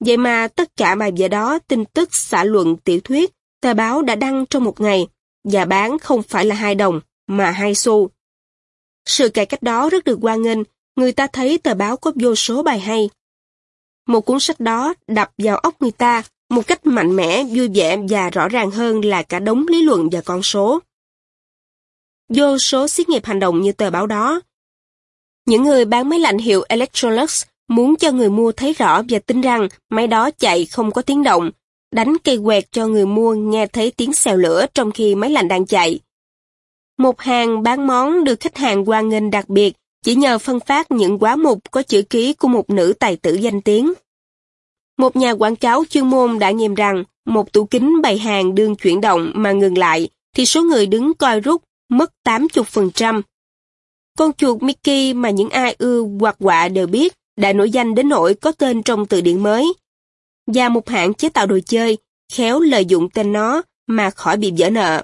Vậy mà tất cả bài vở đó, tin tức, xã luận, tiểu thuyết, tờ báo đã đăng trong một ngày, và bán không phải là 2 đồng, mà hai xu. Sự cải cách đó rất được hoan nghênh, người ta thấy tờ báo có vô số bài hay. Một cuốn sách đó đập vào óc người ta một cách mạnh mẽ, vui vẻ và rõ ràng hơn là cả đống lý luận và con số. Vô số xí nghiệp hành động như tờ báo đó. Những người bán máy lạnh hiệu Electrolux muốn cho người mua thấy rõ và tin rằng máy đó chạy không có tiếng động, đánh cây quẹt cho người mua nghe thấy tiếng xèo lửa trong khi máy lạnh đang chạy. Một hàng bán món được khách hàng hoan nghênh đặc biệt chỉ nhờ phân phát những quá mục có chữ ký của một nữ tài tử danh tiếng. Một nhà quảng cáo chuyên môn đã nghiêm rằng một tủ kính bày hàng đương chuyển động mà ngừng lại thì số người đứng coi rút mất 80%. Con chuột Mickey mà những ai ưa hoặc quạ đều biết đã nổi danh đến nỗi có tên trong từ điển mới. Và một hãng chế tạo đồ chơi khéo lợi dụng tên nó mà khỏi bị vỡ nợ.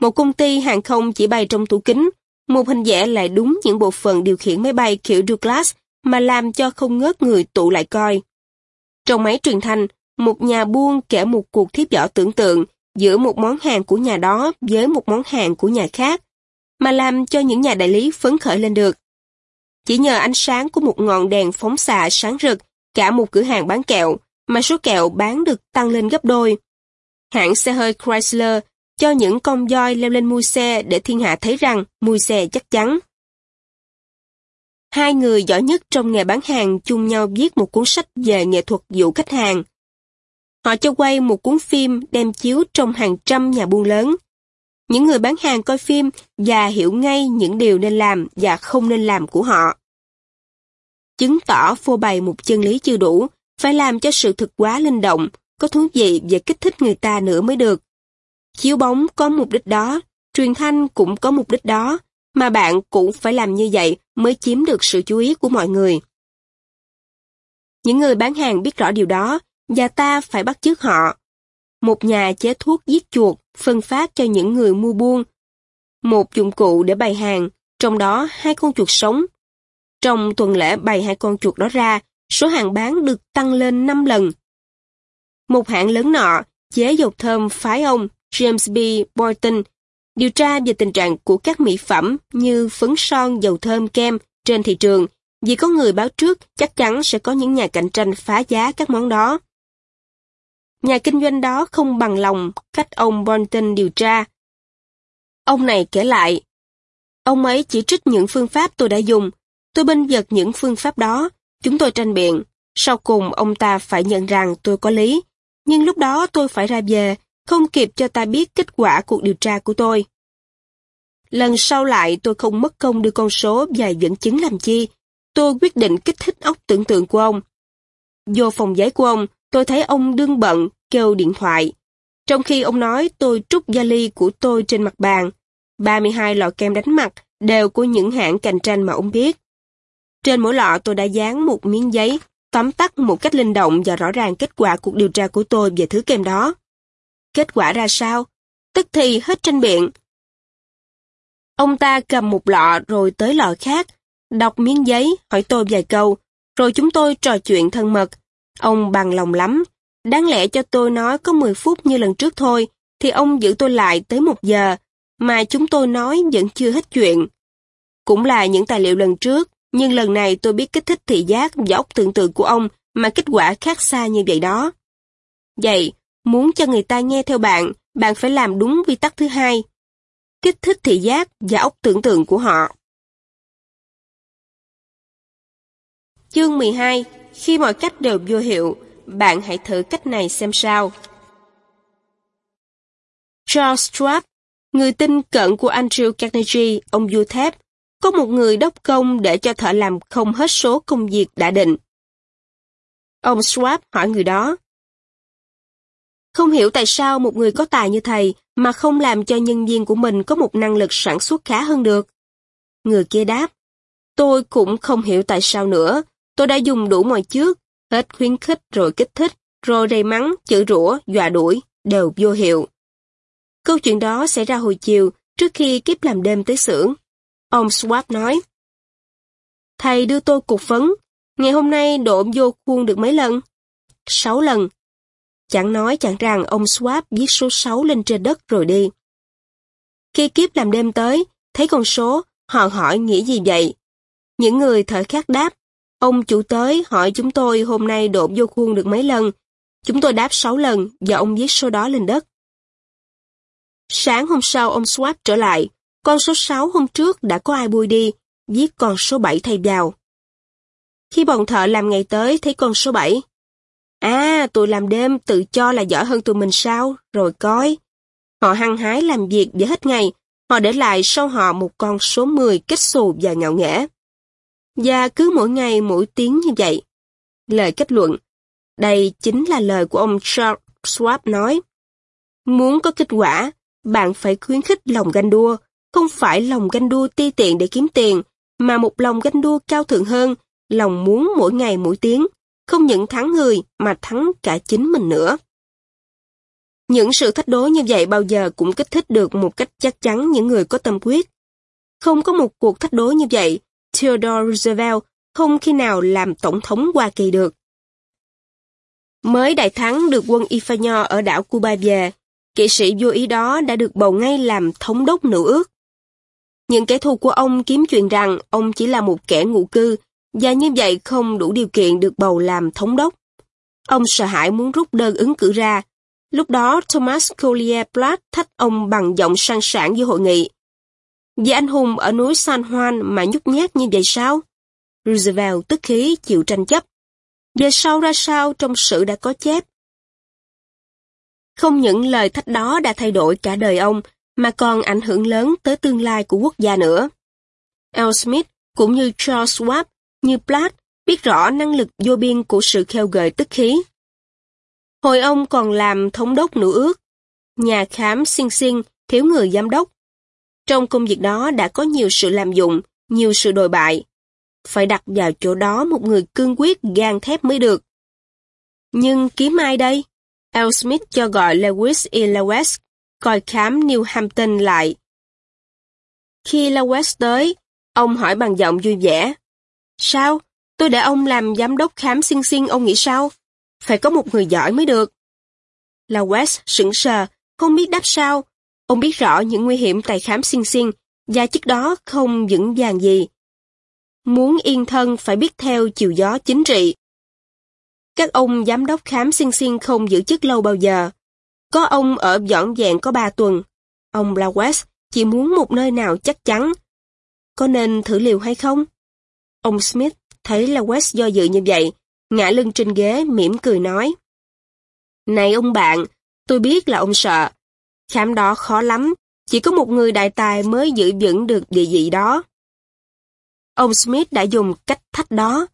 Một công ty hàng không chỉ bay trong tủ kính, một hình vẽ lại đúng những bộ phận điều khiển máy bay kiểu Douglas mà làm cho không ngớt người tụ lại coi. Trong máy truyền thanh, một nhà buôn kể một cuộc thiếp võ tưởng tượng giữa một món hàng của nhà đó với một món hàng của nhà khác, mà làm cho những nhà đại lý phấn khởi lên được. Chỉ nhờ ánh sáng của một ngọn đèn phóng xạ sáng rực, cả một cửa hàng bán kẹo, mà số kẹo bán được tăng lên gấp đôi. Hãng xe hơi Chrysler cho những con voi leo lên mui xe để thiên hạ thấy rằng mui xe chắc chắn. Hai người giỏi nhất trong nghề bán hàng chung nhau viết một cuốn sách về nghệ thuật dụ khách hàng. Họ cho quay một cuốn phim đem chiếu trong hàng trăm nhà buôn lớn. Những người bán hàng coi phim và hiểu ngay những điều nên làm và không nên làm của họ. Chứng tỏ phô bày một chân lý chưa đủ, phải làm cho sự thực quá linh động, có thú vị và kích thích người ta nữa mới được. Chiếu bóng có mục đích đó, truyền thanh cũng có mục đích đó, mà bạn cũng phải làm như vậy mới chiếm được sự chú ý của mọi người. Những người bán hàng biết rõ điều đó, và ta phải bắt chước họ. Một nhà chế thuốc giết chuột, phân phát cho những người mua buôn. Một dụng cụ để bày hàng, trong đó hai con chuột sống. Trong tuần lễ bày hai con chuột đó ra, số hàng bán được tăng lên 5 lần. Một hãng lớn nọ, chế dầu thơm phái ông James B. Boynton điều tra về tình trạng của các mỹ phẩm như phấn son, dầu thơm, kem trên thị trường vì có người báo trước chắc chắn sẽ có những nhà cạnh tranh phá giá các món đó. Nhà kinh doanh đó không bằng lòng cách ông Bolton điều tra. Ông này kể lại, ông ấy chỉ trích những phương pháp tôi đã dùng, tôi binh vực những phương pháp đó, chúng tôi tranh biện. Sau cùng ông ta phải nhận rằng tôi có lý, nhưng lúc đó tôi phải ra về không kịp cho ta biết kết quả cuộc điều tra của tôi. Lần sau lại tôi không mất công đưa con số và dẫn chứng làm chi. Tôi quyết định kích thích óc tưởng tượng của ông. Vô phòng giấy của ông, tôi thấy ông đương bận, kêu điện thoại. Trong khi ông nói tôi trút vali của tôi trên mặt bàn. 32 lọ kem đánh mặt đều của những hãng cạnh tranh mà ông biết. Trên mỗi lọ tôi đã dán một miếng giấy, tóm tắt một cách linh động và rõ ràng kết quả cuộc điều tra của tôi về thứ kem đó. Kết quả ra sao? Tức thì hết tranh biện. Ông ta cầm một lọ rồi tới lọ khác, đọc miếng giấy, hỏi tôi vài câu, rồi chúng tôi trò chuyện thân mật. Ông bằng lòng lắm. Đáng lẽ cho tôi nói có 10 phút như lần trước thôi, thì ông giữ tôi lại tới một giờ, mà chúng tôi nói vẫn chưa hết chuyện. Cũng là những tài liệu lần trước, nhưng lần này tôi biết kích thích thị giác và óc tưởng tượng của ông mà kết quả khác xa như vậy đó. Vậy, Muốn cho người ta nghe theo bạn, bạn phải làm đúng quy tắc thứ hai. Kích thích thị giác và óc tưởng tượng của họ. Chương 12 khi mọi cách đều vô hiệu, bạn hãy thử cách này xem sao. Charles Schwab, người tin cận của Andrew Carnegie, ông Du thép, có một người đốc công để cho thợ làm không hết số công việc đã định. Ông Schwab hỏi người đó, không hiểu tại sao một người có tài như thầy mà không làm cho nhân viên của mình có một năng lực sản xuất khá hơn được. Người kia đáp, tôi cũng không hiểu tại sao nữa, tôi đã dùng đủ mọi trước, hết khuyến khích rồi kích thích, rồi rầy mắng, chửi rủa, dọa đuổi, đều vô hiệu. Câu chuyện đó xảy ra hồi chiều, trước khi kiếp làm đêm tới xưởng. Ông Swap nói, Thầy đưa tôi cục phấn, ngày hôm nay độn vô khuôn được mấy lần? Sáu lần, Chẳng nói chẳng rằng ông Swap viết số 6 lên trên đất rồi đi. Khi kiếp làm đêm tới, thấy con số, họ hỏi nghĩ gì vậy? Những người thợ khác đáp, ông chủ tới hỏi chúng tôi hôm nay đột vô khuôn được mấy lần. Chúng tôi đáp 6 lần và ông viết số đó lên đất. Sáng hôm sau ông Swap trở lại, con số 6 hôm trước đã có ai bui đi, viết con số 7 thay vào. Khi bọn thợ làm ngày tới thấy con số 7, À, tụi làm đêm tự cho là giỏi hơn tụi mình sao, rồi coi. Họ hăng hái làm việc để hết ngày, họ để lại sau họ một con số 10 kết xù và ngạo nghễ. Và cứ mỗi ngày mỗi tiếng như vậy. Lời kết luận. Đây chính là lời của ông Charles Schwab nói. Muốn có kết quả, bạn phải khuyến khích lòng ganh đua, không phải lòng ganh đua ti tiện để kiếm tiền, mà một lòng ganh đua cao thượng hơn, lòng muốn mỗi ngày mỗi tiếng, không những thắng người mà thắng cả chính mình nữa. Những sự thách đố như vậy bao giờ cũng kích thích được một cách chắc chắn những người có tâm quyết. Không có một cuộc thách đố như vậy, Theodore Roosevelt không khi nào làm tổng thống Hoa Kỳ được. Mới đại thắng được quân Ifanyo ở đảo Cuba về, kỵ sĩ vô ý đó đã được bầu ngay làm thống đốc nữ ước. Những kẻ thù của ông kiếm chuyện rằng ông chỉ là một kẻ ngụ cư và như vậy không đủ điều kiện được bầu làm thống đốc. Ông sợ hãi muốn rút đơn ứng cử ra. Lúc đó Thomas Collier Platt thách ông bằng giọng sang sảng giữa hội nghị. Vì anh hùng ở núi San Juan mà nhút nhát như vậy sao? Roosevelt tức khí chịu tranh chấp. Về sau ra sao trong sự đã có chép. Không những lời thách đó đã thay đổi cả đời ông, mà còn ảnh hưởng lớn tới tương lai của quốc gia nữa. L. Smith cũng như Charles Schwab, như Platt, biết rõ năng lực vô biên của sự khêu gợi tức khí. Hồi ông còn làm thống đốc nữ ước, nhà khám sinh sinh, thiếu người giám đốc. Trong công việc đó đã có nhiều sự làm dụng, nhiều sự đồi bại. Phải đặt vào chỗ đó một người cương quyết gan thép mới được. Nhưng kiếm ai đây? L. Smith cho gọi Lewis E. Lewis coi khám New Hampton lại. Khi Lewis tới, ông hỏi bằng giọng vui vẻ. Sao? Tôi để ông làm giám đốc khám xinh xinh ông nghĩ sao? Phải có một người giỏi mới được. Lewis sững sờ, không biết đáp sao. Ông biết rõ những nguy hiểm tại khám sinh sinh, và chức đó không vững vàng gì. Muốn yên thân phải biết theo chiều gió chính trị. Các ông giám đốc khám sinh sinh không giữ chức lâu bao giờ. Có ông ở dọn dẹn có ba tuần. Ông Blawest chỉ muốn một nơi nào chắc chắn. Có nên thử liều hay không? Ông Smith thấy là West do dự như vậy, ngã lưng trên ghế mỉm cười nói. Này ông bạn, tôi biết là ông sợ. Khám đó khó lắm, chỉ có một người đại tài mới giữ vững được địa vị đó. Ông Smith đã dùng cách thách đó.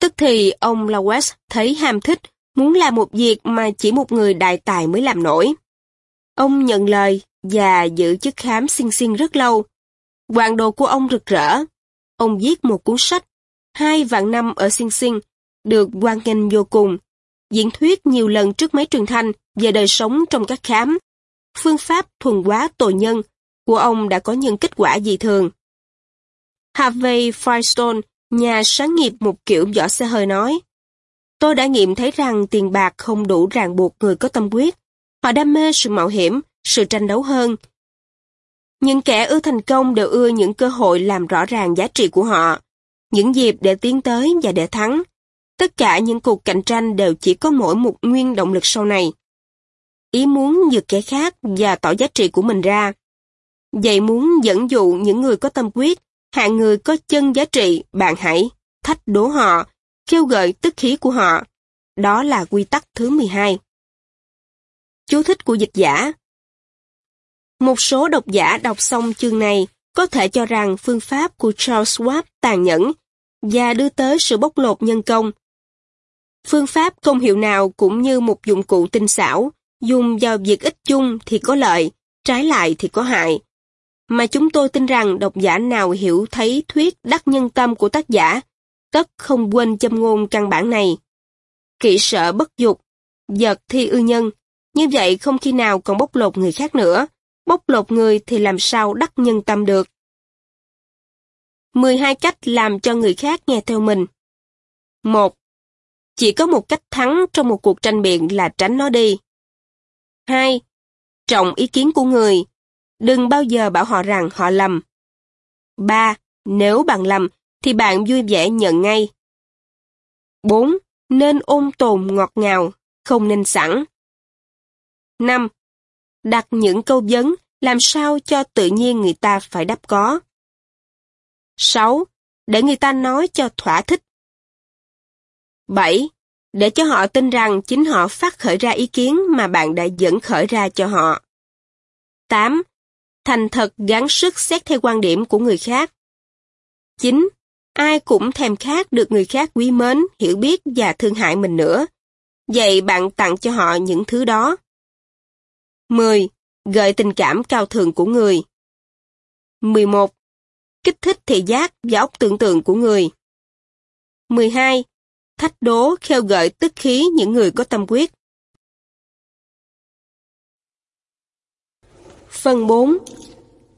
Tức thì ông Lawes thấy ham thích, muốn làm một việc mà chỉ một người đại tài mới làm nổi. Ông nhận lời và giữ chức khám sinh sinh rất lâu. Hoàng đồ của ông rực rỡ. Ông viết một cuốn sách, hai vạn năm ở sinh sinh, được quan nghênh vô cùng. Diễn thuyết nhiều lần trước máy truyền thanh về đời sống trong các khám. Phương pháp thuần hóa tội nhân của ông đã có những kết quả dị thường. Harvey Firestone, nhà sáng nghiệp một kiểu võ xe hơi nói, Tôi đã nghiệm thấy rằng tiền bạc không đủ ràng buộc người có tâm quyết. Họ đam mê sự mạo hiểm, sự tranh đấu hơn. Những kẻ ưa thành công đều ưa những cơ hội làm rõ ràng giá trị của họ, những dịp để tiến tới và để thắng. Tất cả những cuộc cạnh tranh đều chỉ có mỗi một nguyên động lực sau này. Ý muốn vượt kẻ khác và tỏ giá trị của mình ra. Vậy muốn dẫn dụ những người có tâm quyết, hạng người có chân giá trị, bạn hãy thách đố họ, kêu gợi tức khí của họ. Đó là quy tắc thứ 12. Chú thích của dịch giả Một số độc giả đọc xong chương này có thể cho rằng phương pháp của Charles Schwab tàn nhẫn và đưa tới sự bóc lột nhân công. Phương pháp công hiệu nào cũng như một dụng cụ tinh xảo, dùng vào việc ích chung thì có lợi, trái lại thì có hại. Mà chúng tôi tin rằng độc giả nào hiểu thấy thuyết đắc nhân tâm của tác giả tất không quên châm ngôn căn bản này. Kỵ sợ bất dục, giật thi ư nhân, như vậy không khi nào còn bóc lột người khác nữa, bóc lột người thì làm sao đắc nhân tâm được. 12 cách làm cho người khác nghe theo mình. 1. Chỉ có một cách thắng trong một cuộc tranh biện là tránh nó đi. 2. Trọng ý kiến của người. Đừng bao giờ bảo họ rằng họ lầm. 3. Nếu bạn lầm, thì bạn vui vẻ nhận ngay. 4. Nên ôn tồn ngọt ngào, không nên sẵn. 5. Đặt những câu vấn làm sao cho tự nhiên người ta phải đáp có. 6. Để người ta nói cho thỏa thích. 7. Để cho họ tin rằng chính họ phát khởi ra ý kiến mà bạn đã dẫn khởi ra cho họ. 8. Thành thật gắng sức xét theo quan điểm của người khác. 9 ai cũng thèm khát được người khác quý mến, hiểu biết và thương hại mình nữa. Vậy bạn tặng cho họ những thứ đó. 10. Gợi tình cảm cao thượng của người. 11. Kích thích thị giác và óc tưởng tượng của người. 12. Thách đố khêu gợi tức khí những người có tâm quyết. Phần 4.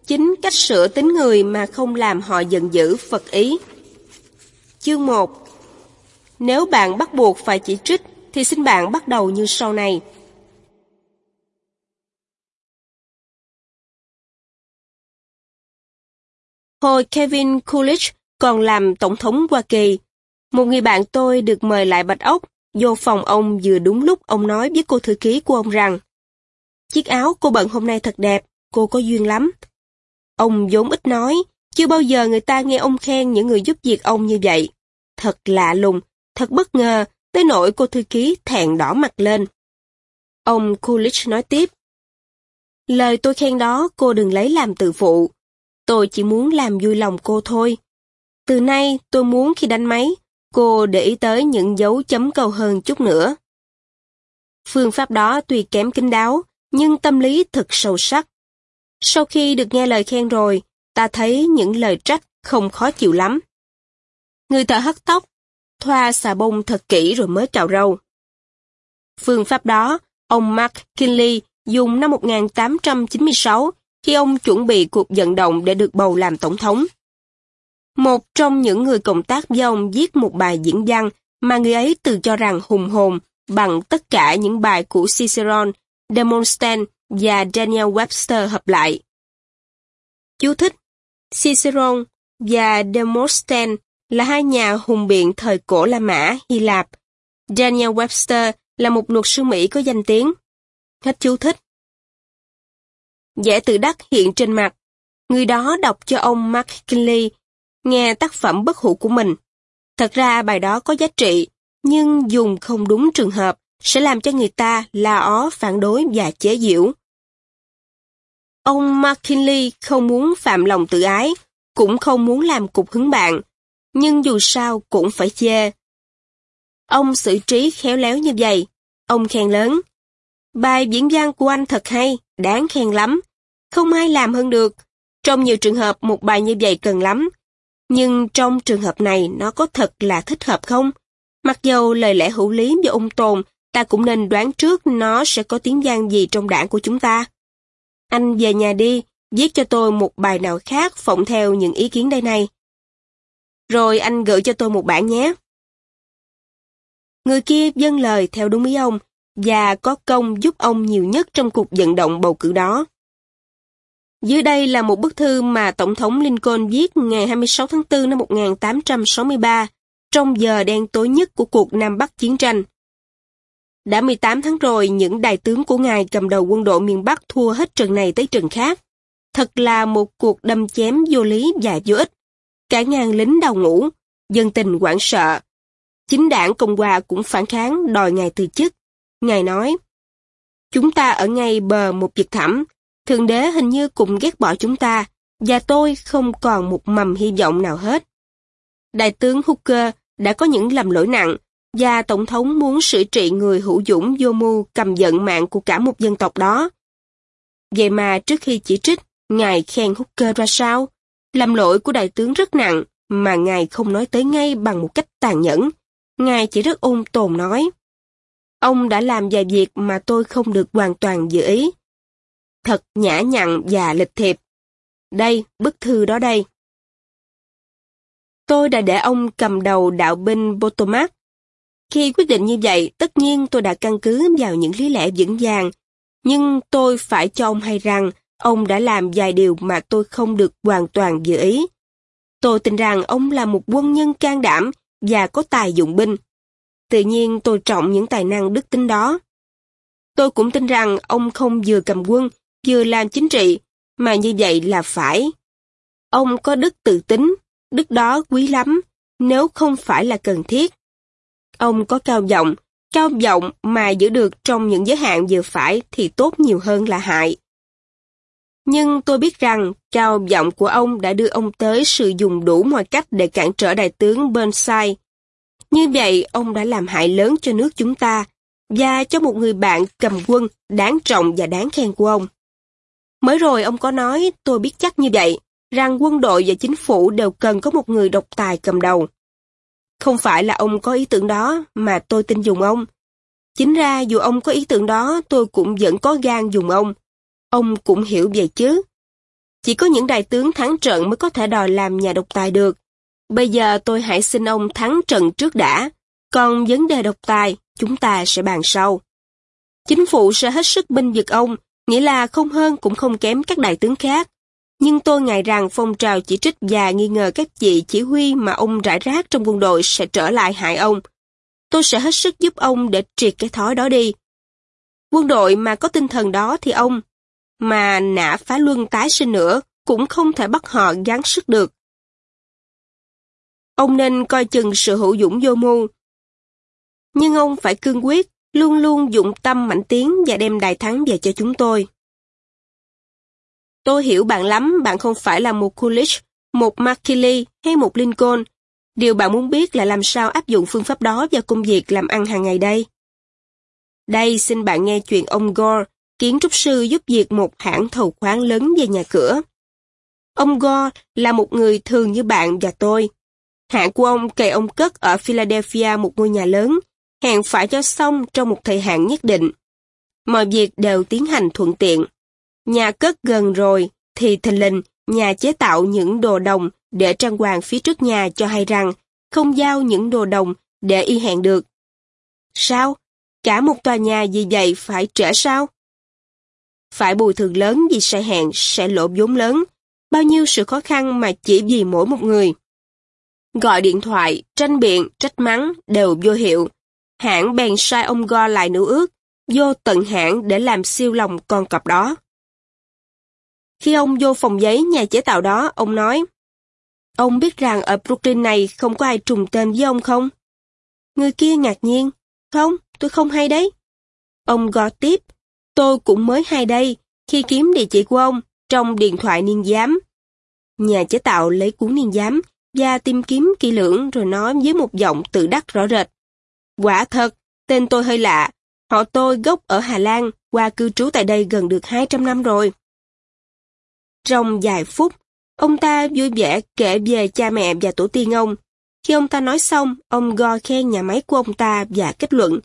Chính cách sửa tính người mà không làm họ giận dữ Phật ý. Chương 1 Nếu bạn bắt buộc phải chỉ trích, thì xin bạn bắt đầu như sau này. Hồi Kevin Coolidge còn làm Tổng thống Hoa Kỳ, một người bạn tôi được mời lại Bạch Ốc vô phòng ông vừa đúng lúc ông nói với cô thư ký của ông rằng Chiếc áo cô bận hôm nay thật đẹp, cô có duyên lắm. Ông vốn ít nói, chưa bao giờ người ta nghe ông khen những người giúp việc ông như vậy. Thật lạ lùng, thật bất ngờ, tới nỗi cô thư ký thẹn đỏ mặt lên. Ông Coolidge nói tiếp. Lời tôi khen đó cô đừng lấy làm tự phụ. Tôi chỉ muốn làm vui lòng cô thôi. Từ nay tôi muốn khi đánh máy, cô để ý tới những dấu chấm câu hơn chút nữa. Phương pháp đó tuy kém kín đáo, nhưng tâm lý thật sâu sắc. Sau khi được nghe lời khen rồi, ta thấy những lời trách không khó chịu lắm. Người thợ hất tóc, thoa xà bông thật kỹ rồi mới cạo râu. Phương pháp đó, ông Mark Kinley dùng năm 1896 khi ông chuẩn bị cuộc vận động để được bầu làm tổng thống. Một trong những người cộng tác với ông viết một bài diễn văn mà người ấy tự cho rằng hùng hồn bằng tất cả những bài của Cicerone, Demosthenes và Daniel Webster hợp lại. Chú thích Cicerone và Demosthenes là hai nhà hùng biện thời cổ La Mã, Hy Lạp. Daniel Webster là một luật sư Mỹ có danh tiếng. Hết chú thích. Vẻ tự đắc hiện trên mặt. Người đó đọc cho ông Mark Kinley nghe tác phẩm bất hủ của mình. Thật ra bài đó có giá trị, nhưng dùng không đúng trường hợp sẽ làm cho người ta la ó phản đối và chế giễu. Ông McKinley không muốn phạm lòng tự ái, cũng không muốn làm cục hứng bạn, nhưng dù sao cũng phải chê. Ông xử trí khéo léo như vậy, ông khen lớn. Bài diễn văn của anh thật hay, đáng khen lắm, không ai làm hơn được. Trong nhiều trường hợp một bài như vậy cần lắm, nhưng trong trường hợp này nó có thật là thích hợp không? Mặc dầu lời lẽ hữu lý và ung tồn, ta cũng nên đoán trước nó sẽ có tiếng gian gì trong đảng của chúng ta. Anh về nhà đi, viết cho tôi một bài nào khác phỏng theo những ý kiến đây này. Rồi anh gửi cho tôi một bản nhé. Người kia dâng lời theo đúng ý ông, và có công giúp ông nhiều nhất trong cuộc vận động bầu cử đó. Dưới đây là một bức thư mà Tổng thống Lincoln viết ngày 26 tháng 4 năm 1863, trong giờ đen tối nhất của cuộc Nam Bắc chiến tranh. Đã 18 tháng rồi, những đại tướng của ngài cầm đầu quân đội miền Bắc thua hết trận này tới trận khác. Thật là một cuộc đâm chém vô lý và vô ích. Cả ngàn lính đào ngũ, dân tình hoảng sợ. Chính đảng Cộng Hòa cũng phản kháng đòi ngài từ chức. Ngài nói, Chúng ta ở ngay bờ một vực thẳm, Thượng đế hình như cũng ghét bỏ chúng ta, và tôi không còn một mầm hy vọng nào hết. Đại tướng Hooker đã có những lầm lỗi nặng, và Tổng thống muốn xử trị người hữu dũng vô mưu cầm giận mạng của cả một dân tộc đó. Vậy mà trước khi chỉ trích, Ngài khen Hooker ra sao? Lầm lỗi của đại tướng rất nặng, mà Ngài không nói tới ngay bằng một cách tàn nhẫn. Ngài chỉ rất ôn tồn nói. Ông đã làm vài việc mà tôi không được hoàn toàn dự ý. Thật nhã nhặn và lịch thiệp. Đây, bức thư đó đây. Tôi đã để ông cầm đầu đạo binh Potomac. Khi quyết định như vậy, tất nhiên tôi đã căn cứ vào những lý lẽ vững vàng. Nhưng tôi phải cho ông hay rằng, ông đã làm vài điều mà tôi không được hoàn toàn dự ý. Tôi tin rằng ông là một quân nhân can đảm và có tài dụng binh. Tự nhiên tôi trọng những tài năng đức tính đó. Tôi cũng tin rằng ông không vừa cầm quân, vừa làm chính trị, mà như vậy là phải. Ông có đức tự tính, đức đó quý lắm, nếu không phải là cần thiết. Ông có cao giọng, cao giọng mà giữ được trong những giới hạn vừa phải thì tốt nhiều hơn là hại. Nhưng tôi biết rằng cao giọng của ông đã đưa ông tới sự dùng đủ mọi cách để cản trở đại tướng Burnside. Như vậy, ông đã làm hại lớn cho nước chúng ta và cho một người bạn cầm quân đáng trọng và đáng khen của ông. Mới rồi ông có nói, tôi biết chắc như vậy, rằng quân đội và chính phủ đều cần có một người độc tài cầm đầu. Không phải là ông có ý tưởng đó, mà tôi tin dùng ông. Chính ra dù ông có ý tưởng đó, tôi cũng vẫn có gan dùng ông. Ông cũng hiểu vậy chứ. Chỉ có những đại tướng thắng trận mới có thể đòi làm nhà độc tài được. Bây giờ tôi hãy xin ông thắng trận trước đã. Còn vấn đề độc tài, chúng ta sẽ bàn sau. Chính phủ sẽ hết sức binh vực ông, nghĩa là không hơn cũng không kém các đại tướng khác. Nhưng tôi ngại rằng phong trào chỉ trích và nghi ngờ các vị chỉ huy mà ông rải rác trong quân đội sẽ trở lại hại ông. tôi sẽ hết sức giúp ông để triệt cái thói đó đi. Quân đội mà có tinh thần đó thì ông, mà nã phá luân tái sinh nữa, cũng không thể bắt họ gắng sức được. Ông nên coi chừng sự hữu dũng vô mưu. Nhưng ông phải cương quyết, luôn luôn dụng tâm mạnh tiến và đem đại thắng về cho chúng tôi. Tôi hiểu bạn lắm, bạn không phải là một Coolidge, một McKinley hay một Lincoln. Điều bạn muốn biết là làm sao áp dụng phương pháp đó vào công việc làm ăn hàng ngày đây. Đây xin bạn nghe chuyện ông Gore, kiến trúc sư giúp việc một hãng thầu khoáng lớn về nhà cửa. Ông Gore là một người thường như bạn và tôi. Hãng của ông kề ông cất ở Philadelphia một ngôi nhà lớn, hẹn phải cho xong trong một thời hạn nhất định. Mọi việc đều tiến hành thuận tiện. Nhà cất gần rồi, thì thình lình, nhà chế tạo những đồ đồng để trang hoàng phía trước nhà cho hay rằng không giao những đồ đồng để y hẹn được. Sao? Cả một tòa nhà vì vậy phải trễ sao? Phải bồi thường lớn vì sai hẹn sẽ lỗ vốn lớn, bao nhiêu sự khó khăn mà chỉ vì mỗi một người. Gọi điện thoại, tranh biện, trách mắng đều vô hiệu. Hãng bèn sai ông Go lại nữ ước, vô tận hãng để làm siêu lòng con cọp đó. Khi ông vô phòng giấy nhà chế tạo đó, ông nói, Ông biết rằng ở Brooklyn này không có ai trùng tên với ông không? Người kia ngạc nhiên, không, tôi không hay đấy. Ông go tiếp, tôi cũng mới hay đây, khi kiếm địa chỉ của ông, trong điện thoại niên giám. Nhà chế tạo lấy cuốn niên giám và tìm kiếm kỹ lưỡng rồi nói với một giọng tự đắc rõ rệt. Quả thật, tên tôi hơi lạ, họ tôi gốc ở Hà Lan, qua cư trú tại đây gần được 200 năm rồi. Trong vài phút, ông ta vui vẻ kể về cha mẹ và tổ tiên ông. Khi ông ta nói xong, ông go khen nhà máy của ông ta và kết luận.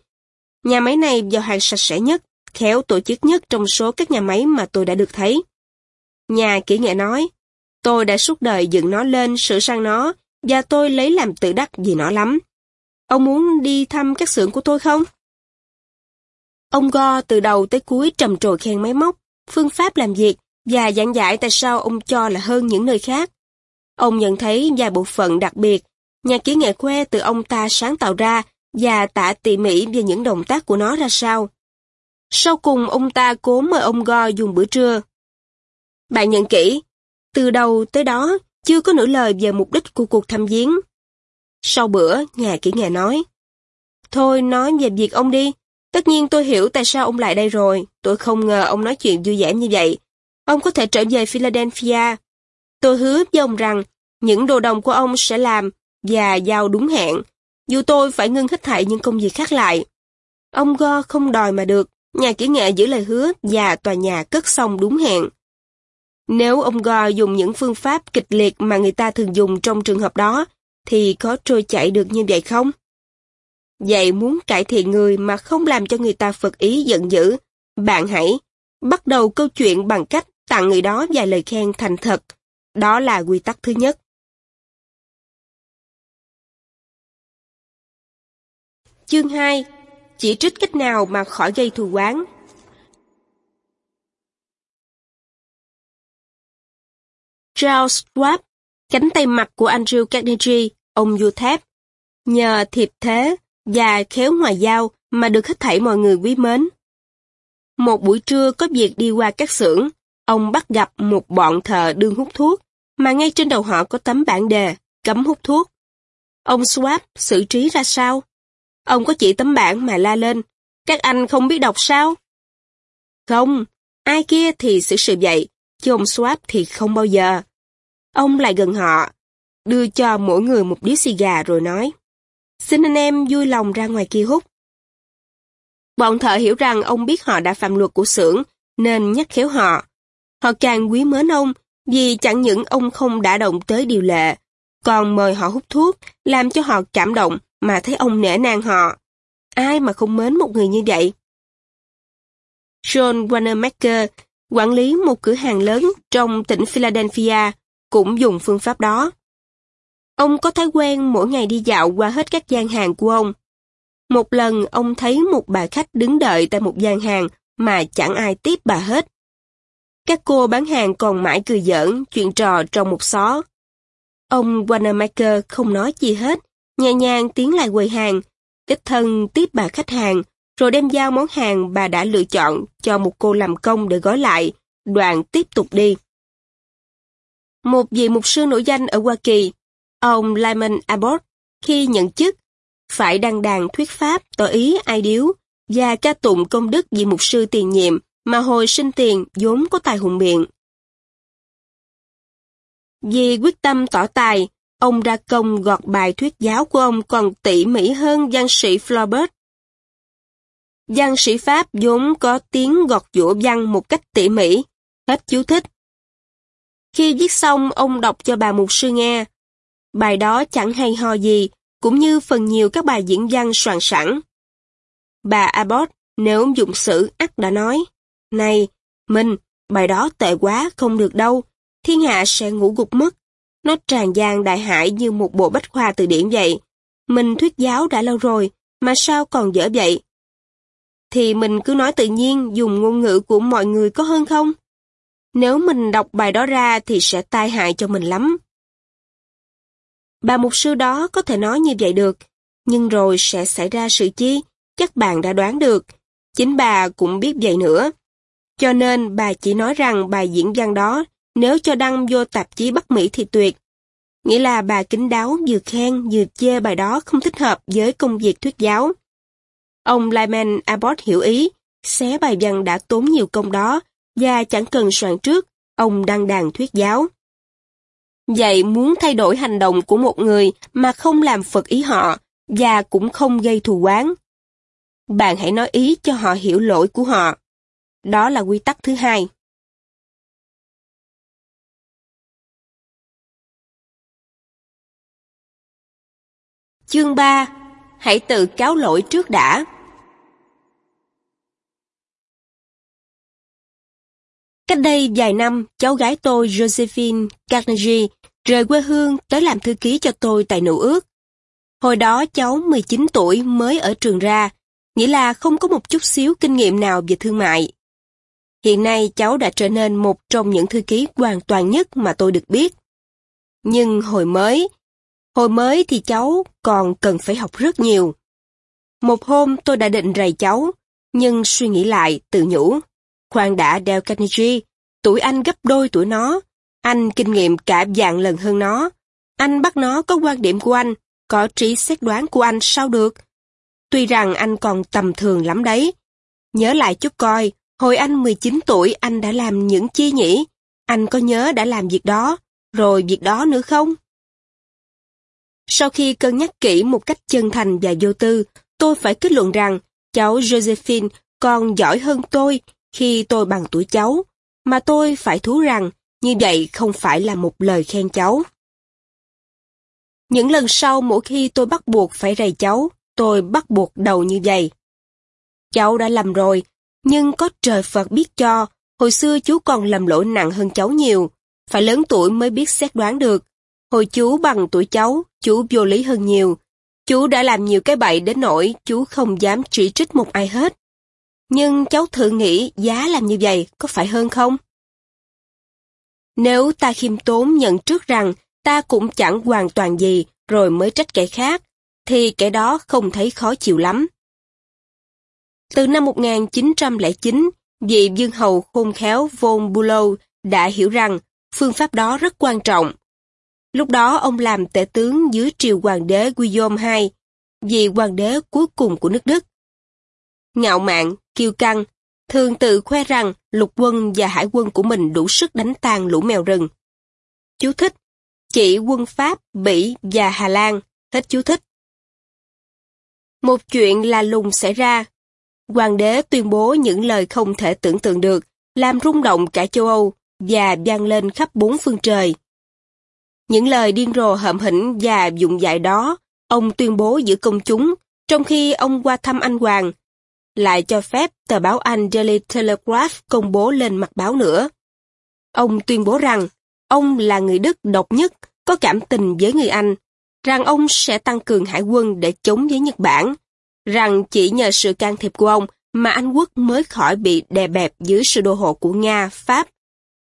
Nhà máy này vào hàng sạch sẽ nhất, khéo tổ chức nhất trong số các nhà máy mà tôi đã được thấy. Nhà kỹ nghệ nói, tôi đã suốt đời dựng nó lên, sửa sang nó, và tôi lấy làm tự đắc vì nó lắm. Ông muốn đi thăm các xưởng của tôi không? Ông Go từ đầu tới cuối trầm trồ khen máy móc, phương pháp làm việc, và giảng giải tại sao ông cho là hơn những nơi khác. Ông nhận thấy vài bộ phận đặc biệt, nhà kỹ nghệ khoe từ ông ta sáng tạo ra và tả tỉ mỉ về những động tác của nó ra sao. Sau cùng ông ta cố mời ông Go dùng bữa trưa. Bạn nhận kỹ, từ đầu tới đó chưa có nửa lời về mục đích của cuộc thăm viếng. Sau bữa, nhà kỹ nghệ nói, Thôi nói về việc ông đi, tất nhiên tôi hiểu tại sao ông lại đây rồi, tôi không ngờ ông nói chuyện vui vẻ như vậy, Ông có thể trở về Philadelphia. Tôi hứa với ông rằng những đồ đồng của ông sẽ làm và giao đúng hẹn, dù tôi phải ngưng hết thảy những công việc khác lại. Ông Go không đòi mà được, nhà kỹ nghệ giữ lời hứa và tòa nhà cất xong đúng hẹn. Nếu ông Go dùng những phương pháp kịch liệt mà người ta thường dùng trong trường hợp đó, thì có trôi chảy được như vậy không? Vậy muốn cải thiện người mà không làm cho người ta phật ý giận dữ, bạn hãy bắt đầu câu chuyện bằng cách tặng người đó vài lời khen thành thật. Đó là quy tắc thứ nhất. Chương 2. Chỉ trích cách nào mà khỏi gây thù oán. Charles Schwab, cánh tay mặt của Andrew Carnegie, ông vua thép, nhờ thiệp thế và khéo ngoài giao mà được hết thảy mọi người quý mến. Một buổi trưa có việc đi qua các xưởng, Ông bắt gặp một bọn thợ đương hút thuốc, mà ngay trên đầu họ có tấm bản đề, cấm hút thuốc. Ông Swap xử trí ra sao? Ông có chỉ tấm bản mà la lên, các anh không biết đọc sao? Không, ai kia thì xử sự vậy, chứ ông Swap thì không bao giờ. Ông lại gần họ, đưa cho mỗi người một điếu xì gà rồi nói, xin anh em vui lòng ra ngoài kia hút. Bọn thợ hiểu rằng ông biết họ đã phạm luật của xưởng, nên nhắc khéo họ, Họ càng quý mến ông vì chẳng những ông không đã động tới điều lệ, còn mời họ hút thuốc, làm cho họ cảm động mà thấy ông nể nang họ. Ai mà không mến một người như vậy? John Wanamaker, quản lý một cửa hàng lớn trong tỉnh Philadelphia, cũng dùng phương pháp đó. Ông có thói quen mỗi ngày đi dạo qua hết các gian hàng của ông. Một lần ông thấy một bà khách đứng đợi tại một gian hàng mà chẳng ai tiếp bà hết. Các cô bán hàng còn mãi cười giỡn, chuyện trò trong một xó. Ông Wanamaker không nói gì hết, nhẹ nhàng tiến lại quầy hàng, đích thân tiếp bà khách hàng, rồi đem giao món hàng bà đã lựa chọn cho một cô làm công để gói lại, đoạn tiếp tục đi. Một vị mục sư nổi danh ở Hoa Kỳ, ông Lyman Abbott, khi nhận chức, phải đăng đàn thuyết pháp tỏ ý ai điếu và ca tụng công đức vị mục sư tiền nhiệm mà hồi sinh tiền vốn có tài hùng biện. Vì quyết tâm tỏ tài, ông ra công gọt bài thuyết giáo của ông còn tỉ mỉ hơn văn sĩ Flaubert. Văn sĩ Pháp vốn có tiếng gọt dũa văn một cách tỉ mỉ, hết chú thích. Khi viết xong, ông đọc cho bà mục sư nghe. Bài đó chẳng hay ho gì, cũng như phần nhiều các bài diễn văn soạn sẵn. Bà Abbott, nếu dụng sử ắt đã nói, Này, mình bài đó tệ quá, không được đâu, thiên hạ sẽ ngủ gục mất. Nó tràn gian đại hải như một bộ bách khoa từ điển vậy. Mình thuyết giáo đã lâu rồi, mà sao còn dở vậy? Thì mình cứ nói tự nhiên dùng ngôn ngữ của mọi người có hơn không? Nếu mình đọc bài đó ra thì sẽ tai hại cho mình lắm. Bà mục sư đó có thể nói như vậy được, nhưng rồi sẽ xảy ra sự chi, chắc bạn đã đoán được. Chính bà cũng biết vậy nữa. Cho nên bà chỉ nói rằng bài diễn văn đó nếu cho đăng vô tạp chí Bắc Mỹ thì tuyệt. Nghĩa là bà kính đáo vừa khen vừa chê bài đó không thích hợp với công việc thuyết giáo. Ông Lyman Abbott hiểu ý, xé bài văn đã tốn nhiều công đó và chẳng cần soạn trước, ông đăng đàn thuyết giáo. Vậy muốn thay đổi hành động của một người mà không làm phật ý họ và cũng không gây thù oán. Bạn hãy nói ý cho họ hiểu lỗi của họ. Đó là quy tắc thứ hai. Chương 3 Hãy tự cáo lỗi trước đã. Cách đây vài năm, cháu gái tôi Josephine Carnegie rời quê hương tới làm thư ký cho tôi tại nữ ước. Hồi đó cháu 19 tuổi mới ở trường ra, nghĩa là không có một chút xíu kinh nghiệm nào về thương mại. Hiện nay cháu đã trở nên một trong những thư ký hoàn toàn nhất mà tôi được biết. Nhưng hồi mới, hồi mới thì cháu còn cần phải học rất nhiều. Một hôm tôi đã định rầy cháu, nhưng suy nghĩ lại, tự nhủ. Khoan đã Dale Carnegie, tuổi anh gấp đôi tuổi nó. Anh kinh nghiệm cả vạn lần hơn nó. Anh bắt nó có quan điểm của anh, có trí xét đoán của anh sao được. Tuy rằng anh còn tầm thường lắm đấy. Nhớ lại chút coi, hồi anh 19 tuổi anh đã làm những chi nhỉ? Anh có nhớ đã làm việc đó, rồi việc đó nữa không? Sau khi cân nhắc kỹ một cách chân thành và vô tư, tôi phải kết luận rằng cháu Josephine còn giỏi hơn tôi khi tôi bằng tuổi cháu, mà tôi phải thú rằng như vậy không phải là một lời khen cháu. Những lần sau mỗi khi tôi bắt buộc phải rầy cháu, tôi bắt buộc đầu như vậy. Cháu đã lầm rồi, nhưng có trời Phật biết cho, hồi xưa chú còn lầm lỗi nặng hơn cháu nhiều, phải lớn tuổi mới biết xét đoán được. Hồi chú bằng tuổi cháu, chú vô lý hơn nhiều. Chú đã làm nhiều cái bậy đến nỗi chú không dám chỉ trích một ai hết. Nhưng cháu thử nghĩ giá làm như vậy có phải hơn không? Nếu ta khiêm tốn nhận trước rằng ta cũng chẳng hoàn toàn gì rồi mới trách kẻ khác, thì kẻ đó không thấy khó chịu lắm. Từ năm 1909, vị dương hầu khôn khéo Von Bulow đã hiểu rằng phương pháp đó rất quan trọng. Lúc đó ông làm tể tướng dưới triều hoàng đế Guillaume II, vị hoàng đế cuối cùng của nước Đức. Ngạo mạn, kiêu căng, thường tự khoe rằng lục quân và hải quân của mình đủ sức đánh tan lũ mèo rừng. Chú thích, chỉ quân Pháp, Bỉ và Hà Lan, hết chú thích. Một chuyện là lùng xảy ra. Hoàng đế tuyên bố những lời không thể tưởng tượng được, làm rung động cả châu Âu và vang lên khắp bốn phương trời. Những lời điên rồ hậm hĩnh và dụng dại đó, ông tuyên bố giữa công chúng, trong khi ông qua thăm anh Hoàng, lại cho phép tờ báo Anh Daily Telegraph công bố lên mặt báo nữa. Ông tuyên bố rằng, ông là người Đức độc nhất, có cảm tình với người Anh, rằng ông sẽ tăng cường hải quân để chống với Nhật Bản, rằng chỉ nhờ sự can thiệp của ông mà Anh quốc mới khỏi bị đè bẹp dưới sự đô hộ của Nga, Pháp,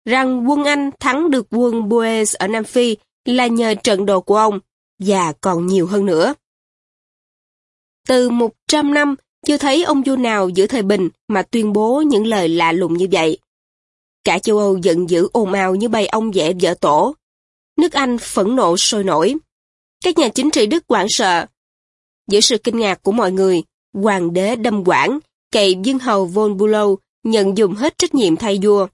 rằng quân Anh thắng được quân Boers ở Nam Phi là nhờ trận đồ của ông, và còn nhiều hơn nữa. Từ 100 năm, chưa thấy ông vua nào giữa thời bình mà tuyên bố những lời lạ lùng như vậy. Cả châu Âu giận dữ ồn ào như bầy ong vẽ vợ tổ. Nước Anh phẫn nộ sôi nổi. Các nhà chính trị Đức hoảng sợ. Giữa sự kinh ngạc của mọi người, hoàng đế đâm quảng, cậy dương hầu von Bulow nhận dùng hết trách nhiệm thay vua.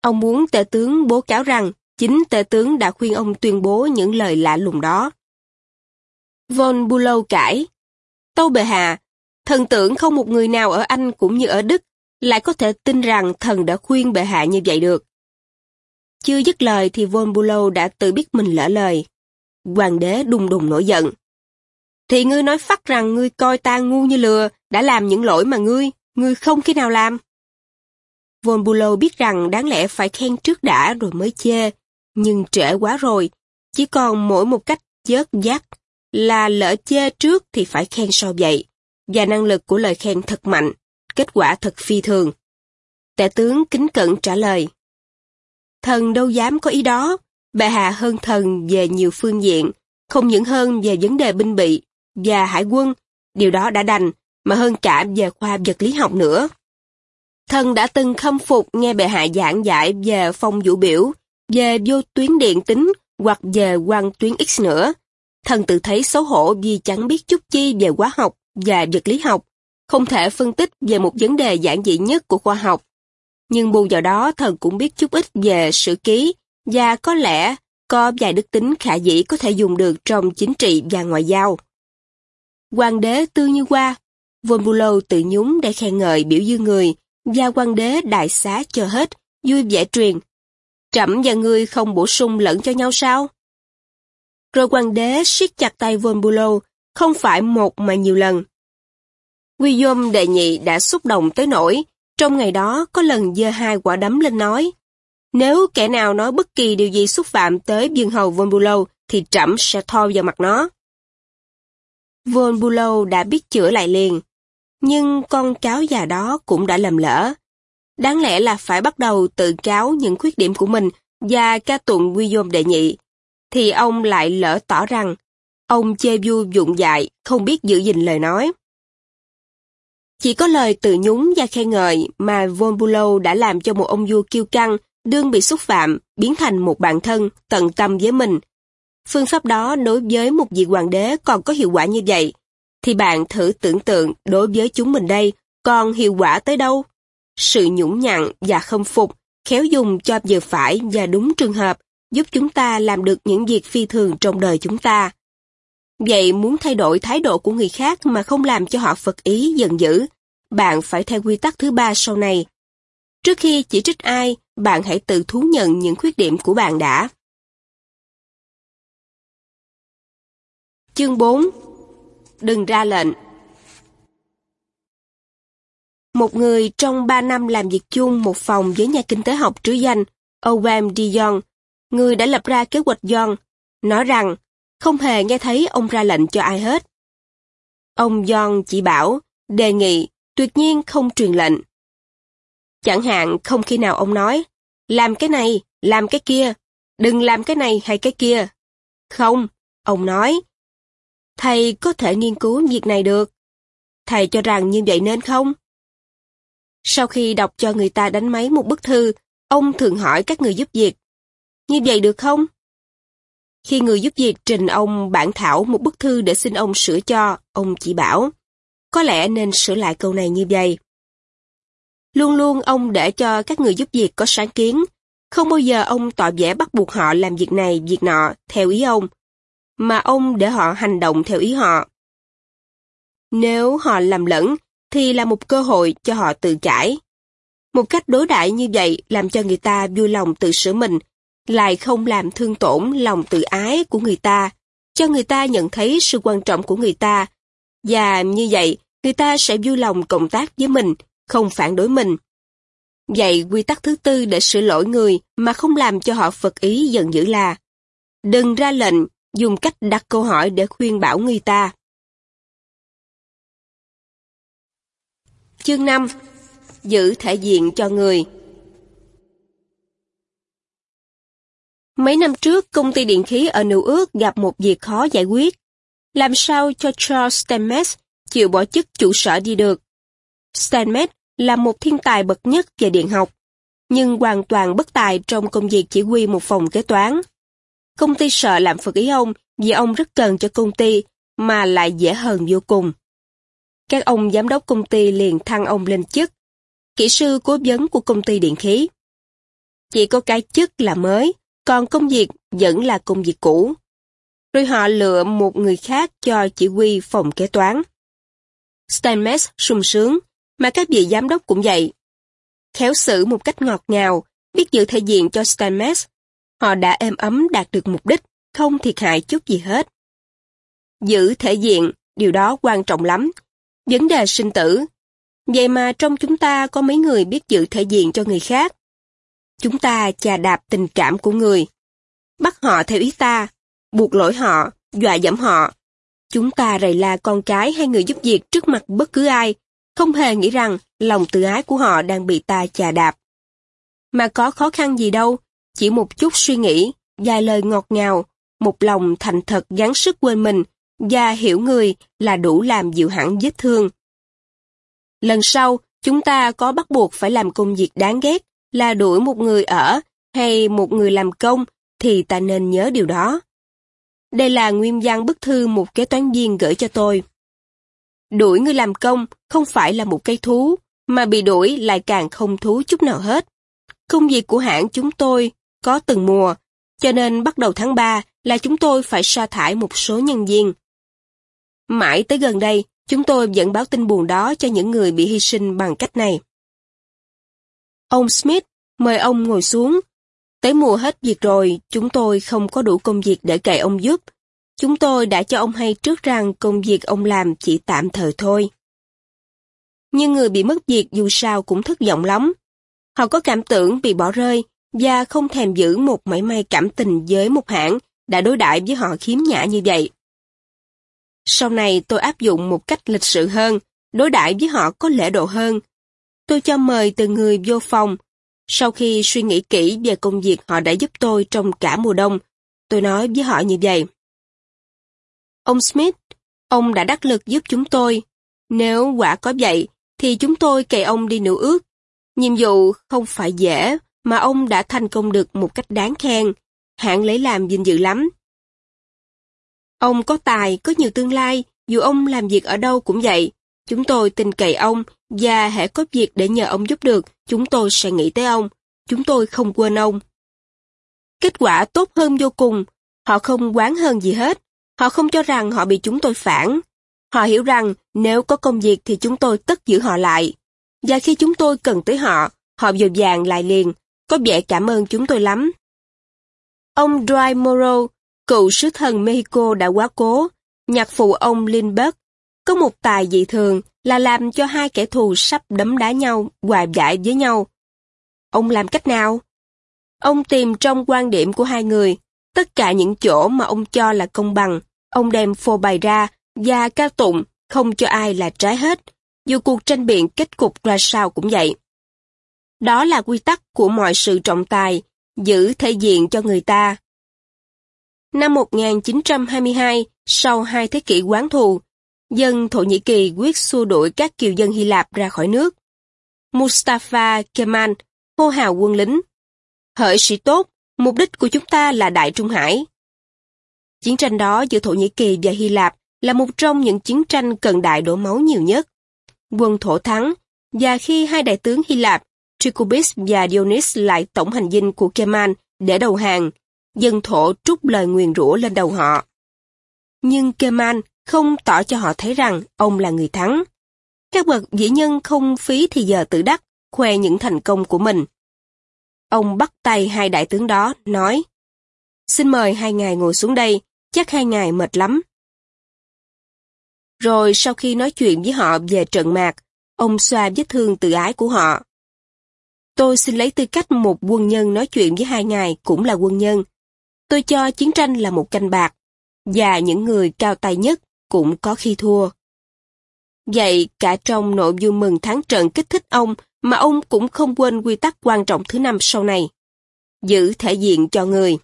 Ông muốn tể tướng bố cáo rằng chính tể tướng đã khuyên ông tuyên bố những lời lạ lùng đó. Von Bulow cãi, Tâu bệ hạ, thần tưởng không một người nào ở Anh cũng như ở Đức lại có thể tin rằng thần đã khuyên bệ hạ như vậy được. Chưa dứt lời thì Von Bulow đã tự biết mình lỡ lời. Hoàng đế đùng đùng nổi giận. Thì ngươi nói phát rằng ngươi coi ta ngu như lừa, đã làm những lỗi mà ngươi, ngươi không khi nào làm. Von Bulow biết rằng đáng lẽ phải khen trước đã rồi mới chê, nhưng trễ quá rồi, chỉ còn mỗi một cách chớt giác là lỡ chê trước thì phải khen sau vậy, và năng lực của lời khen thật mạnh, kết quả thật phi thường. Tể tướng kính cận trả lời. Thần đâu dám có ý đó, bệ hạ hơn thần về nhiều phương diện, không những hơn về vấn đề binh bị và hải quân, điều đó đã đành, mà hơn cả về khoa vật lý học nữa. Thần đã từng khâm phục nghe bệ hạ giảng giải về phong vũ biểu, về vô tuyến điện tính hoặc về quang tuyến X nữa, thần tự thấy xấu hổ vì chẳng biết chút chi về hóa học và vật lý học, không thể phân tích về một vấn đề giản dị nhất của khoa học. Nhưng bù vào đó thần cũng biết chút ít về sử ký và có lẽ có vài đức tính khả dĩ có thể dùng được trong chính trị và ngoại giao. Hoàng đế tư như qua, Von Bulow tự nhúng để khen ngợi biểu dương người và hoàng đế đại xá cho hết, vui vẻ truyền. Trẫm và ngươi không bổ sung lẫn cho nhau sao? Rồi hoàng đế siết chặt tay Von Bulow, không phải một mà nhiều lần. Guillaume đệ nhị đã xúc động tới nỗi, trong ngày đó có lần giơ hai quả đấm lên nói, nếu kẻ nào nói bất kỳ điều gì xúc phạm tới dương hầu Von Bulow thì trẫm sẽ thoi vào mặt nó. Von Bulow đã biết chữa lại liền, nhưng con cáo già đó cũng đã lầm lỡ. Đáng lẽ là phải bắt đầu tự cáo những khuyết điểm của mình và ca tụng Guillaume đệ nhị thì ông lại lỡ tỏ rằng ông chê vui dụng dại, không biết giữ gìn lời nói. Chỉ có lời tự nhúng và khen ngợi mà Von Bulow đã làm cho một ông vua kiêu căng, đương bị xúc phạm, biến thành một bạn thân, tận tâm với mình. Phương pháp đó đối với một vị hoàng đế còn có hiệu quả như vậy, thì bạn thử tưởng tượng đối với chúng mình đây còn hiệu quả tới đâu? Sự nhũng nhặn và khâm phục, khéo dùng cho vừa phải và đúng trường hợp, giúp chúng ta làm được những việc phi thường trong đời chúng ta. Vậy muốn thay đổi thái độ của người khác mà không làm cho họ phật ý giận dữ, bạn phải theo quy tắc thứ ba sau này. Trước khi chỉ trích ai, bạn hãy tự thú nhận những khuyết điểm của bạn đã. Chương 4 Đừng ra lệnh Một người trong 3 năm làm việc chung một phòng với nhà kinh tế học trứ danh Owen Dion người đã lập ra kế hoạch John, nói rằng không hề nghe thấy ông ra lệnh cho ai hết. Ông John chỉ bảo, đề nghị, tuyệt nhiên không truyền lệnh. Chẳng hạn không khi nào ông nói, làm cái này, làm cái kia, đừng làm cái này hay cái kia. Không, ông nói, thầy có thể nghiên cứu việc này được. Thầy cho rằng như vậy nên không? Sau khi đọc cho người ta đánh máy một bức thư, ông thường hỏi các người giúp việc như vậy được không? Khi người giúp việc trình ông bản thảo một bức thư để xin ông sửa cho, ông chỉ bảo, có lẽ nên sửa lại câu này như vậy. Luôn luôn ông để cho các người giúp việc có sáng kiến, không bao giờ ông tỏ vẻ bắt buộc họ làm việc này, việc nọ, theo ý ông, mà ông để họ hành động theo ý họ. Nếu họ làm lẫn, thì là một cơ hội cho họ tự cải. Một cách đối đãi như vậy làm cho người ta vui lòng tự sửa mình lại không làm thương tổn lòng tự ái của người ta, cho người ta nhận thấy sự quan trọng của người ta. Và như vậy, người ta sẽ vui lòng cộng tác với mình, không phản đối mình. Vậy quy tắc thứ tư để sửa lỗi người mà không làm cho họ phật ý giận dữ là Đừng ra lệnh, dùng cách đặt câu hỏi để khuyên bảo người ta. Chương 5 Giữ thể diện cho người Mấy năm trước, công ty điện khí ở New Ước gặp một việc khó giải quyết. làm sao cho Charles Stamets chịu bỏ chức chủ sở đi được. Stamets là một thiên tài bậc nhất về điện học, nhưng hoàn toàn bất tài trong công việc chỉ huy một phòng kế toán. Công ty sợ làm phật ý ông vì ông rất cần cho công ty, mà lại dễ hờn vô cùng. Các ông giám đốc công ty liền thăng ông lên chức, kỹ sư cố vấn của công ty điện khí. Chỉ có cái chức là mới, còn công việc vẫn là công việc cũ. Rồi họ lựa một người khác cho chỉ huy phòng kế toán. Steinmetz sung sướng, mà các vị giám đốc cũng vậy. Khéo xử một cách ngọt ngào, biết giữ thể diện cho Steinmetz. Họ đã êm ấm đạt được mục đích, không thiệt hại chút gì hết. Giữ thể diện, điều đó quan trọng lắm. Vấn đề sinh tử. Vậy mà trong chúng ta có mấy người biết giữ thể diện cho người khác. Chúng ta chà đạp tình cảm của người. Bắt họ theo ý ta, buộc lỗi họ, dọa dẫm họ. Chúng ta rầy la con cái hay người giúp việc trước mặt bất cứ ai, không hề nghĩ rằng lòng tự ái của họ đang bị ta chà đạp. Mà có khó khăn gì đâu, chỉ một chút suy nghĩ, vài lời ngọt ngào, một lòng thành thật gắng sức quên mình và hiểu người là đủ làm dịu hẳn vết thương. Lần sau, chúng ta có bắt buộc phải làm công việc đáng ghét là đuổi một người ở hay một người làm công thì ta nên nhớ điều đó. Đây là nguyên văn bức thư một kế toán viên gửi cho tôi. Đuổi người làm công không phải là một cây thú, mà bị đuổi lại càng không thú chút nào hết. Công việc của hãng chúng tôi có từng mùa, cho nên bắt đầu tháng 3 là chúng tôi phải sa thải một số nhân viên. Mãi tới gần đây, chúng tôi vẫn báo tin buồn đó cho những người bị hy sinh bằng cách này. Ông Smith mời ông ngồi xuống. Tới mùa hết việc rồi, chúng tôi không có đủ công việc để cậy ông giúp. Chúng tôi đã cho ông hay trước rằng công việc ông làm chỉ tạm thời thôi. Nhưng người bị mất việc dù sao cũng thất vọng lắm. Họ có cảm tưởng bị bỏ rơi và không thèm giữ một mảy may cảm tình với một hãng đã đối đãi với họ khiếm nhã như vậy. Sau này tôi áp dụng một cách lịch sự hơn, đối đãi với họ có lễ độ hơn. Tôi cho mời từng người vô phòng. Sau khi suy nghĩ kỹ về công việc họ đã giúp tôi trong cả mùa đông, tôi nói với họ như vậy. Ông Smith, ông đã đắc lực giúp chúng tôi. Nếu quả có vậy, thì chúng tôi kề ông đi nửa ước. Nhiệm vụ không phải dễ, mà ông đã thành công được một cách đáng khen. hạng lấy làm vinh dự lắm. Ông có tài, có nhiều tương lai, dù ông làm việc ở đâu cũng vậy. Chúng tôi tin cậy ông, và hãy có việc để nhờ ông giúp được, chúng tôi sẽ nghĩ tới ông. Chúng tôi không quên ông. Kết quả tốt hơn vô cùng, họ không quán hơn gì hết. Họ không cho rằng họ bị chúng tôi phản. Họ hiểu rằng nếu có công việc thì chúng tôi tất giữ họ lại. Và khi chúng tôi cần tới họ, họ dồi dàng lại liền, có vẻ cảm ơn chúng tôi lắm. Ông Dry Morrow, cựu sứ thần Mexico đã quá cố, nhạc phụ ông Lindbergh, có một tài dị thường là làm cho hai kẻ thù sắp đấm đá nhau, hòa giải với nhau. Ông làm cách nào? Ông tìm trong quan điểm của hai người, tất cả những chỗ mà ông cho là công bằng, ông đem phô bày ra và ca tụng không cho ai là trái hết, dù cuộc tranh biện kết cục ra sao cũng vậy. Đó là quy tắc của mọi sự trọng tài, giữ thể diện cho người ta. Năm 1922, sau hai thế kỷ quán thù, dân Thổ Nhĩ Kỳ quyết xua đuổi các kiều dân Hy Lạp ra khỏi nước. Mustafa Kemal hô hào quân lính. Hỡi sĩ tốt, mục đích của chúng ta là Đại Trung Hải. Chiến tranh đó giữa Thổ Nhĩ Kỳ và Hy Lạp là một trong những chiến tranh cận đại đổ máu nhiều nhất. Quân Thổ thắng, và khi hai đại tướng Hy Lạp, Tricobis và Dionys lại tổng hành dinh của Kemal để đầu hàng, dân Thổ trút lời nguyền rủa lên đầu họ. Nhưng Kemal không tỏ cho họ thấy rằng ông là người thắng. Các bậc vĩ nhân không phí thì giờ tự đắc, khoe những thành công của mình. Ông bắt tay hai đại tướng đó, nói, Xin mời hai ngài ngồi xuống đây, chắc hai ngài mệt lắm. Rồi sau khi nói chuyện với họ về trận mạc, ông xoa vết thương tự ái của họ. Tôi xin lấy tư cách một quân nhân nói chuyện với hai ngài cũng là quân nhân. Tôi cho chiến tranh là một canh bạc, và những người cao tay nhất cũng có khi thua. Vậy cả trong nội dung mừng thắng trận kích thích ông mà ông cũng không quên quy tắc quan trọng thứ năm sau này. Giữ thể diện cho người.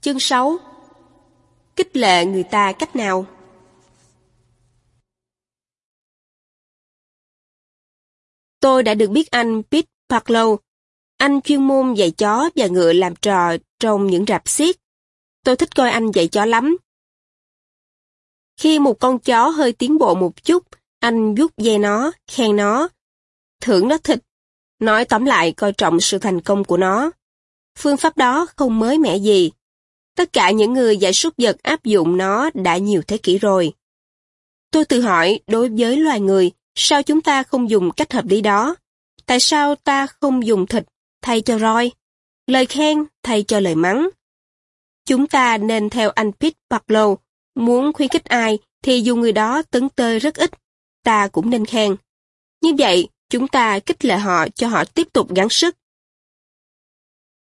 Chương 6 Kích lệ người ta cách nào? Tôi đã được biết anh Pete Parlow. Anh chuyên môn dạy chó và ngựa làm trò trong những rạp xiếc. Tôi thích coi anh dạy chó lắm. Khi một con chó hơi tiến bộ một chút, anh vuốt dây nó, khen nó, thưởng nó thịt, nói tóm lại coi trọng sự thành công của nó. Phương pháp đó không mới mẻ gì. Tất cả những người dạy súc vật áp dụng nó đã nhiều thế kỷ rồi. Tôi tự hỏi, đối với loài người, sao chúng ta không dùng cách hợp lý đó? Tại sao ta không dùng thịt thay cho roi? Lời khen thay cho lời mắng? Chúng ta nên theo anh Pete Barlow, muốn khuyến khích ai thì dù người đó tấn tơi rất ít, ta cũng nên khen. Như vậy, chúng ta kích lệ họ cho họ tiếp tục gắng sức.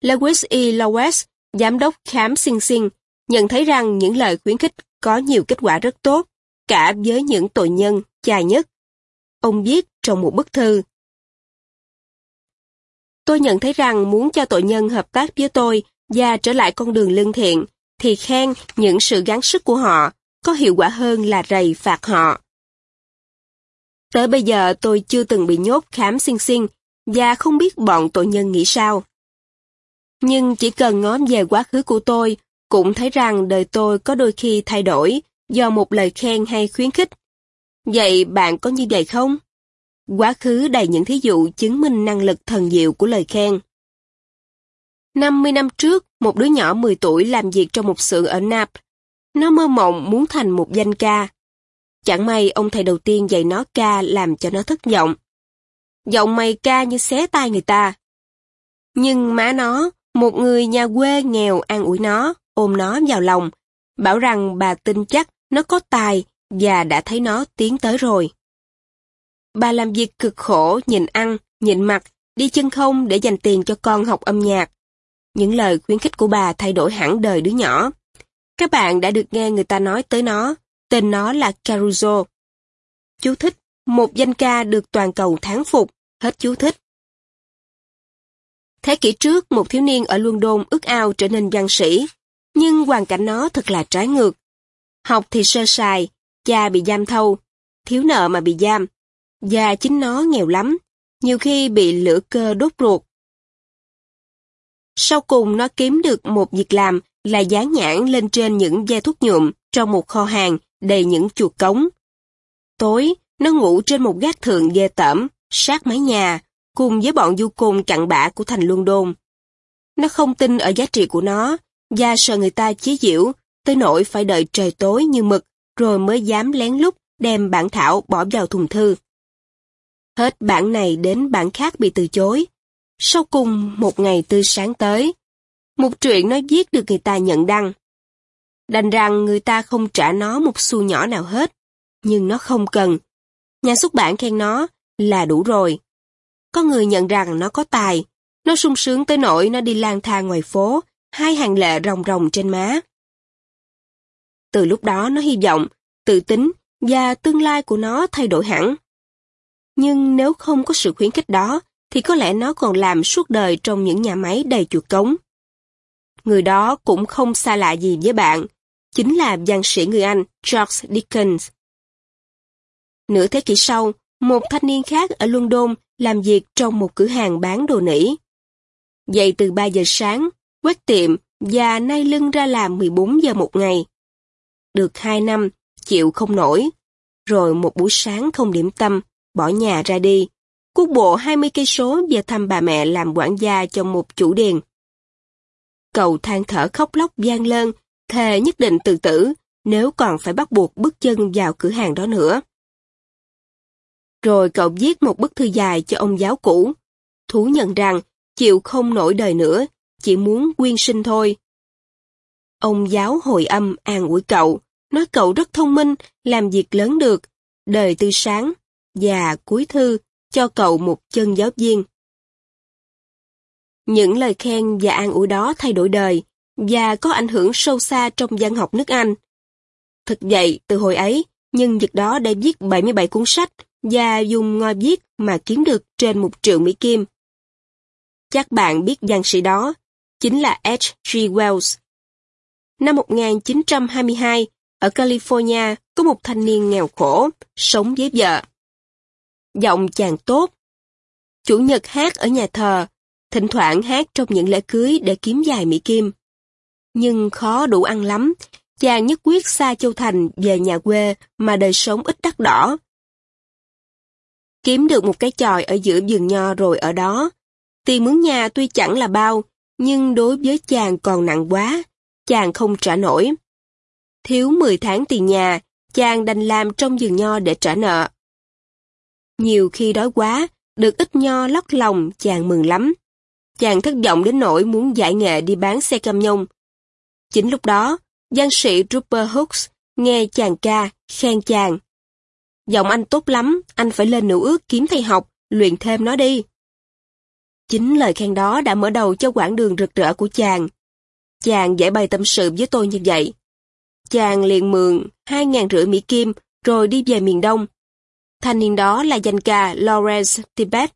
Lewis E. Lowes, giám đốc khám sinh sinh, nhận thấy rằng những lời khuyến khích có nhiều kết quả rất tốt, cả với những tội nhân chài nhất. Ông viết trong một bức thư. Tôi nhận thấy rằng muốn cho tội nhân hợp tác với tôi và trở lại con đường lương thiện, thì khen những sự gắng sức của họ có hiệu quả hơn là rầy phạt họ. Tới bây giờ tôi chưa từng bị nhốt khám xinh xinh và không biết bọn tội nhân nghĩ sao. Nhưng chỉ cần ngó về quá khứ của tôi, cũng thấy rằng đời tôi có đôi khi thay đổi do một lời khen hay khuyến khích. Vậy bạn có như vậy không? Quá khứ đầy những thí dụ chứng minh năng lực thần diệu của lời khen. 50 năm trước, một đứa nhỏ 10 tuổi làm việc trong một xưởng ở Nap. Nó mơ mộng muốn thành một danh ca. Chẳng may ông thầy đầu tiên dạy nó ca làm cho nó thất vọng. Giọng mày ca như xé tai người ta. Nhưng má nó, một người nhà quê nghèo an ủi nó, ôm nó vào lòng, bảo rằng bà tin chắc nó có tài và đã thấy nó tiến tới rồi. Bà làm việc cực khổ, nhịn ăn, nhịn mặt, đi chân không để dành tiền cho con học âm nhạc. Những lời khuyến khích của bà thay đổi hẳn đời đứa nhỏ. Các bạn đã được nghe người ta nói tới nó, tên nó là Caruso. Chú thích, một danh ca được toàn cầu thán phục, hết chú thích. Thế kỷ trước, một thiếu niên ở London ước ao trở nên văn sĩ, nhưng hoàn cảnh nó thật là trái ngược. Học thì sơ sài, cha bị giam thâu, thiếu nợ mà bị giam, và chính nó nghèo lắm, nhiều khi bị lửa cơ đốt ruột. Sau cùng nó kiếm được một việc làm là dán nhãn lên trên những ve thuốc nhuộm trong một kho hàng đầy những chuột cống. Tối, nó ngủ trên một gác thượng ghê tởm, sát mái nhà, cùng với bọn du côn cặn bã của thành London. Nó không tin ở giá trị của nó, và sợ người ta chế giễu, tới nỗi phải đợi trời tối như mực, rồi mới dám lén lút đem bản thảo bỏ vào thùng thư. Hết bản này đến bản khác bị từ chối. Sau cùng một ngày tươi sáng tới, một chuyện nó viết được người ta nhận đăng. Đành rằng người ta không trả nó một xu nhỏ nào hết, nhưng nó không cần. Nhà xuất bản khen nó là đủ rồi. Có người nhận rằng nó có tài, nó sung sướng tới nỗi nó đi lang thang ngoài phố, hai hàng lệ ròng ròng trên má. Từ lúc đó nó hy vọng, tự tính và tương lai của nó thay đổi hẳn. Nhưng nếu không có sự khuyến khích đó, thì có lẽ nó còn làm suốt đời trong những nhà máy đầy chuột cống. Người đó cũng không xa lạ gì với bạn, chính là văn sĩ người Anh George Dickens. Nửa thế kỷ sau, một thanh niên khác ở London làm việc trong một cửa hàng bán đồ nỉ. Dậy từ 3 giờ sáng, quét tiệm và nay lưng ra làm 14 giờ một ngày. Được 2 năm, chịu không nổi. Rồi một buổi sáng không điểm tâm, bỏ nhà ra đi. Cuốc bộ 20 cây số về thăm bà mẹ làm quản gia cho một chủ điền. Cậu than thở khóc lóc gian lên, thề nhất định tự tử, nếu còn phải bắt buộc bước chân vào cửa hàng đó nữa. Rồi cậu viết một bức thư dài cho ông giáo cũ, thú nhận rằng chịu không nổi đời nữa, chỉ muốn quyên sinh thôi. Ông giáo hồi âm an ủi cậu, nói cậu rất thông minh, làm việc lớn được, đời tươi sáng, và cuối thư cho cậu một chân giáo viên. Những lời khen và an ủi đó thay đổi đời và có ảnh hưởng sâu xa trong văn học nước Anh. Thực vậy, từ hồi ấy, nhân vật đó đã viết 77 cuốn sách và dùng ngòi viết mà kiếm được trên một triệu Mỹ Kim. Chắc bạn biết văn sĩ đó, chính là H.G. Wells. năm 1922, ở California có một thanh niên nghèo khổ, sống với vợ. Giọng chàng tốt. Chủ nhật hát ở nhà thờ, thỉnh thoảng hát trong những lễ cưới để kiếm dài Mỹ Kim. Nhưng khó đủ ăn lắm, chàng nhất quyết xa Châu Thành về nhà quê mà đời sống ít đắt đỏ. Kiếm được một cái chòi ở giữa vườn nho rồi ở đó. Tiền mướn nhà tuy chẳng là bao, nhưng đối với chàng còn nặng quá, chàng không trả nổi. Thiếu 10 tháng tiền nhà, chàng đành làm trong vườn nho để trả nợ. Nhiều khi đói quá, được ít nho lót lòng, chàng mừng lắm. Chàng thất vọng đến nỗi muốn giải nghệ đi bán xe cam nhông. Chính lúc đó, giang sĩ Rupert Hooks nghe chàng ca, khen chàng. Giọng anh tốt lắm, anh phải lên nữ ước kiếm thầy học, luyện thêm nó đi. Chính lời khen đó đã mở đầu cho quãng đường rực rỡ của chàng. Chàng giải bày tâm sự với tôi như vậy. Chàng liền mượn hai ngàn rưỡi Mỹ Kim rồi đi về miền Đông. Thanh niên đó là danh ca Lawrence Tibet.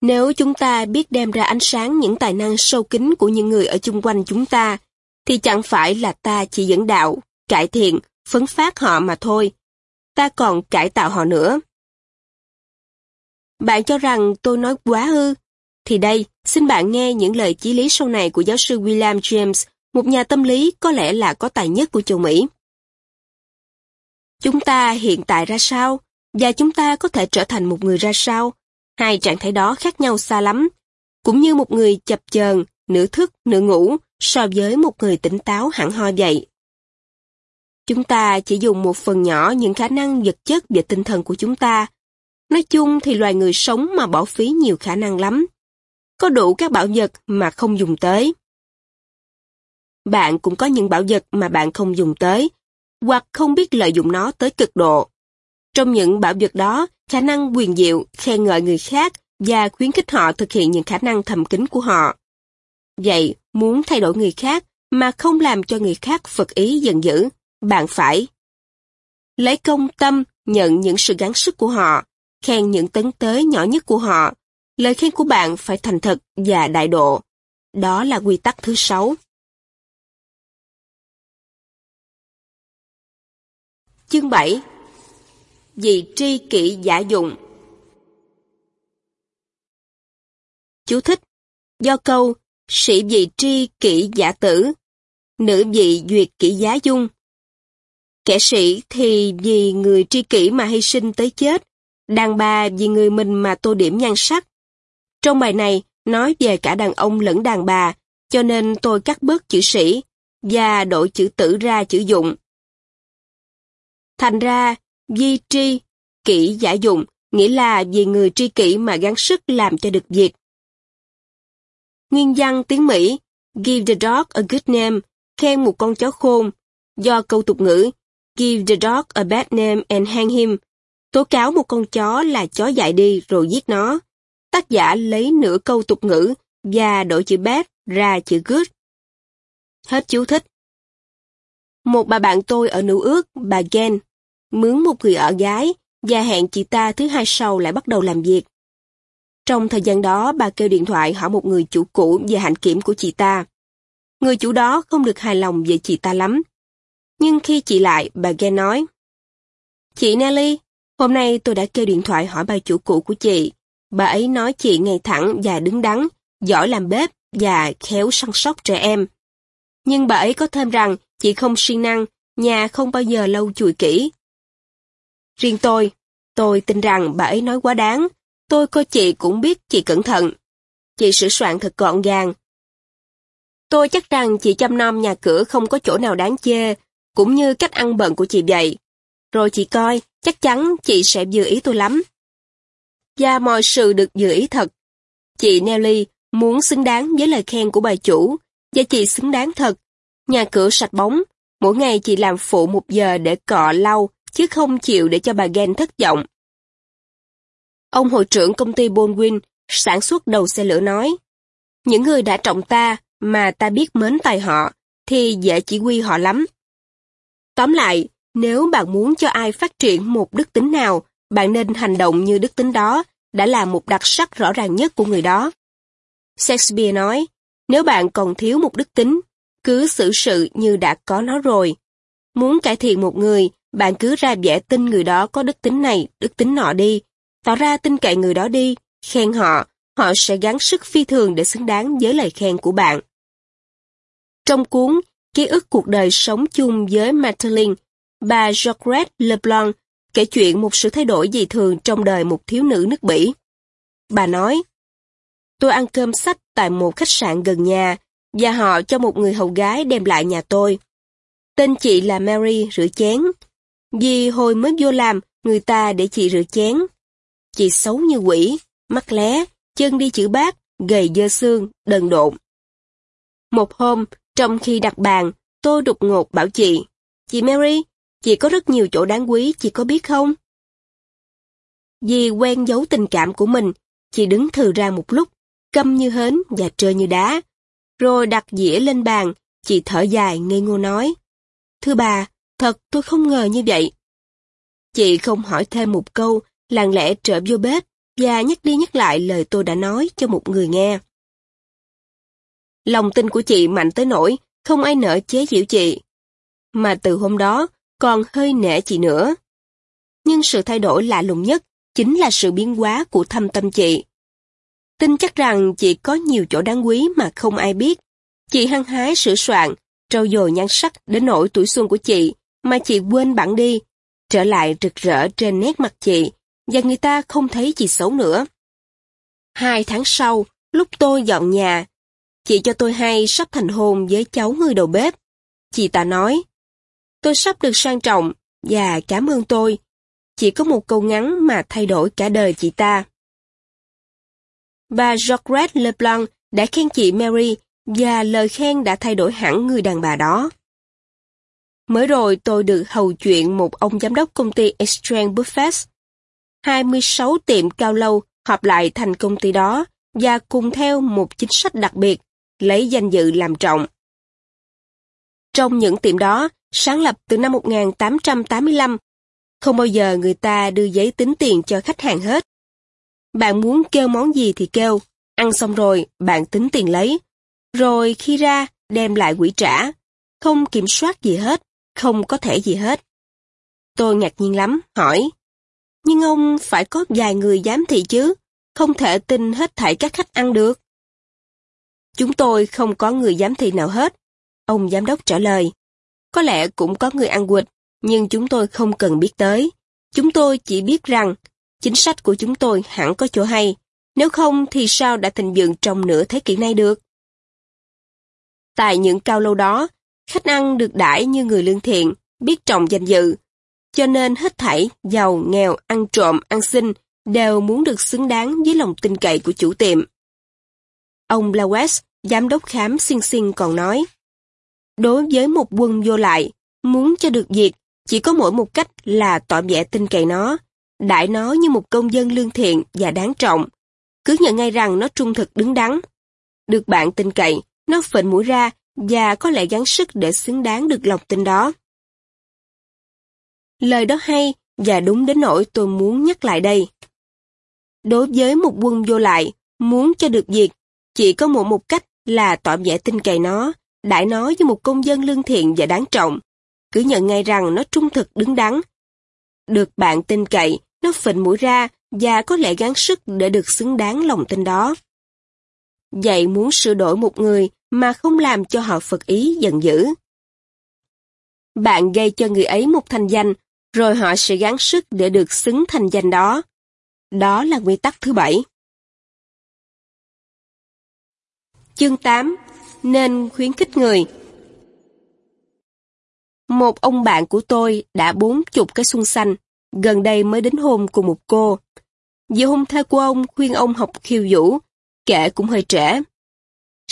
Nếu chúng ta biết đem ra ánh sáng những tài năng sâu kín của những người ở chung quanh chúng ta, thì chẳng phải là ta chỉ dẫn đạo, cải thiện, phấn phát họ mà thôi. Ta còn cải tạo họ nữa. Bạn cho rằng tôi nói quá ư? Thì đây, xin bạn nghe những lời chí lý sau này của giáo sư William James, một nhà tâm lý có lẽ là có tài nhất của châu Mỹ. Chúng ta hiện tại ra sao? Và chúng ta có thể trở thành một người ra sao? Hai trạng thái đó khác nhau xa lắm. Cũng như một người chập chờn, nửa thức, nửa ngủ, so với một người tỉnh táo hẳn hoi vậy. Chúng ta chỉ dùng một phần nhỏ những khả năng vật chất và tinh thần của chúng ta. Nói chung thì loài người sống mà bỏ phí nhiều khả năng lắm. Có đủ các bảo vật mà không dùng tới. Bạn cũng có những bảo vật mà bạn không dùng tới, hoặc không biết lợi dụng nó tới cực độ. Trong những bảo vật đó, khả năng quyền diệu, khen ngợi người khác và khuyến khích họ thực hiện những khả năng thầm kín của họ. Vậy, muốn thay đổi người khác mà không làm cho người khác phật ý giận dữ, bạn phải lấy công tâm nhận những sự gắng sức của họ, khen những tấn tới nhỏ nhất của họ. Lời khen của bạn phải thành thật và đại độ. Đó là quy tắc thứ sáu. Chương 7 Vị tri kỷ giả dụng Chú thích Do câu sĩ vị tri kỷ giả tử, nữ vị duyệt kỷ giá dung. Kẻ sĩ thì vì người tri kỷ mà hy sinh tới chết, đàn bà vì người mình mà tô điểm nhan sắc. Trong bài này, nói về cả đàn ông lẫn đàn bà, cho nên tôi cắt bớt chữ sĩ và đổi chữ tử ra chữ dụng. Thành ra, di tri, kỹ giả dụng, nghĩa là vì người tri kỷ mà gắng sức làm cho được việc. Nguyên văn tiếng Mỹ, Give the dog a good name, khen một con chó khôn, do câu tục ngữ, Give the dog a bad name and hang him, tố cáo một con chó là chó dại đi rồi giết nó. Tác giả lấy nửa câu tục ngữ và đổi chữ bad ra chữ good. Hết chú thích. Một bà bạn tôi ở New ước, bà Gen, mướn một người ở gái và hẹn chị ta thứ hai sau lại bắt đầu làm việc. Trong thời gian đó, bà kêu điện thoại hỏi một người chủ cũ về hạnh kiểm của chị ta. Người chủ đó không được hài lòng về chị ta lắm. Nhưng khi chị lại, bà ghe nói. Chị Nelly, hôm nay tôi đã kêu điện thoại hỏi bà chủ cũ của chị. Bà ấy nói chị ngay thẳng và đứng đắn, giỏi làm bếp và khéo săn sóc trẻ em. Nhưng bà ấy có thêm rằng chị không siêng năng, nhà không bao giờ lâu chùi kỹ. Riêng tôi, tôi tin rằng bà ấy nói quá đáng, Tôi coi chị cũng biết chị cẩn thận. Chị sửa soạn thật gọn gàng. Tôi chắc rằng chị chăm nom nhà cửa không có chỗ nào đáng chê, cũng như cách ăn bận của chị vậy. Rồi chị coi, chắc chắn chị sẽ vừa ý tôi lắm. Và mọi sự được vừa ý thật. Chị Nelly muốn xứng đáng với lời khen của bà chủ, và chị xứng đáng thật. Nhà cửa sạch bóng, mỗi ngày chị làm phụ một giờ để cọ lau, chứ không chịu để cho bà Gen thất vọng. Ông hội trưởng công ty Baldwin sản xuất đầu xe lửa nói, những người đã trọng ta mà ta biết mến tài họ thì dễ chỉ huy họ lắm. Tóm lại, nếu bạn muốn cho ai phát triển một đức tính nào, bạn nên hành động như đức tính đó đã là một đặc sắc rõ ràng nhất của người đó. Shakespeare nói, nếu bạn còn thiếu một đức tính, cứ xử sự như đã có nó rồi. Muốn cải thiện một người, bạn cứ ra vẻ tin người đó có đức tính này, đức tính nọ đi, tỏ ra tin cậy người đó đi, khen họ, họ sẽ gắng sức phi thường để xứng đáng với lời khen của bạn. Trong cuốn Ký ức cuộc đời sống chung với Madeline, bà Georgette Leblanc kể chuyện một sự thay đổi dị thường trong đời một thiếu nữ nước Bỉ. Bà nói, Tôi ăn cơm sách tại một khách sạn gần nhà, và họ cho một người hầu gái đem lại nhà tôi. Tên chị là Mary rửa chén. Vì hồi mới vô làm, người ta để chị rửa chén. Chị xấu như quỷ, mắt lé, chân đi chữ bát, gầy dơ xương, đần độn. Một hôm, trong khi đặt bàn, tôi đột ngột bảo chị, Chị Mary, chị có rất nhiều chỗ đáng quý, chị có biết không? Vì quen giấu tình cảm của mình, chị đứng thừ ra một lúc, câm như hến và trơ như đá. Rồi đặt dĩa lên bàn, chị thở dài ngây ngô nói. Thưa bà, thật tôi không ngờ như vậy. Chị không hỏi thêm một câu, lặng lẽ trở vô bếp và nhắc đi nhắc lại lời tôi đã nói cho một người nghe. Lòng tin của chị mạnh tới nỗi không ai nỡ chế giễu chị. Mà từ hôm đó, còn hơi nể chị nữa. Nhưng sự thay đổi lạ lùng nhất chính là sự biến hóa của thâm tâm chị. Tin chắc rằng chị có nhiều chỗ đáng quý mà không ai biết. Chị hăng hái sửa soạn, trau dồi nhan sắc đến nỗi tuổi xuân của chị mà chị quên bạn đi, trở lại rực rỡ trên nét mặt chị, và người ta không thấy chị xấu nữa. Hai tháng sau, lúc tôi dọn nhà, chị cho tôi hay sắp thành hôn với cháu người đầu bếp. Chị ta nói, tôi sắp được sang trọng, và cảm ơn tôi. Chỉ có một câu ngắn mà thay đổi cả đời chị ta. Bà Georgette Leblanc đã khen chị Mary và lời khen đã thay đổi hẳn người đàn bà đó. Mới rồi tôi được hầu chuyện một ông giám đốc công ty Exchange Buffet. 26 tiệm cao lâu họp lại thành công ty đó và cùng theo một chính sách đặc biệt, lấy danh dự làm trọng. Trong những tiệm đó, sáng lập từ năm 1885, không bao giờ người ta đưa giấy tính tiền cho khách hàng hết. Bạn muốn kêu món gì thì kêu, ăn xong rồi bạn tính tiền lấy. Rồi khi ra, đem lại quỹ trả. Không kiểm soát gì hết, không có thể gì hết. Tôi ngạc nhiên lắm, hỏi. Nhưng ông phải có vài người giám thị chứ, không thể tin hết thảy các khách ăn được. Chúng tôi không có người giám thị nào hết. Ông giám đốc trả lời. Có lẽ cũng có người ăn quỵt, nhưng chúng tôi không cần biết tới. Chúng tôi chỉ biết rằng chính sách của chúng tôi hẳn có chỗ hay, nếu không thì sao đã thịnh vượng trong nửa thế kỷ nay được? Tại những cao lâu đó, khách ăn được đãi như người lương thiện, biết trọng danh dự. Cho nên hết thảy, giàu, nghèo, ăn trộm, ăn xin, đều muốn được xứng đáng với lòng tin cậy của chủ tiệm. Ông Lawes, giám đốc khám xinh xinh còn nói, Đối với một quân vô lại, muốn cho được việc, chỉ có mỗi một cách là tỏ vẻ tin cậy nó, đãi nó như một công dân lương thiện và đáng trọng. Cứ nhận ngay rằng nó trung thực đứng đắn. Được bạn tin cậy, nó phệnh mũi ra và có lẽ gắng sức để xứng đáng được lòng tin đó. Lời đó hay và đúng đến nỗi tôi muốn nhắc lại đây. Đối với một quân vô lại, muốn cho được việc, chỉ có một một cách là tỏ vẻ tin cậy nó, đãi nó như một công dân lương thiện và đáng trọng. Cứ nhận ngay rằng nó trung thực đứng đắn. Được bạn tin cậy, nó phình mũi ra và có lẽ gắng sức để được xứng đáng lòng tin đó. Vậy muốn sửa đổi một người mà không làm cho họ phật ý giận dữ. Bạn gây cho người ấy một thành danh, rồi họ sẽ gắng sức để được xứng thành danh đó. Đó là nguyên tắc thứ bảy. Chương 8. Nên khuyến khích người Một ông bạn của tôi đã bốn chục cái xuân xanh, gần đây mới đến hôn cùng một cô. Vì hôn thê của ông khuyên ông học khiêu vũ, kể cũng hơi trễ.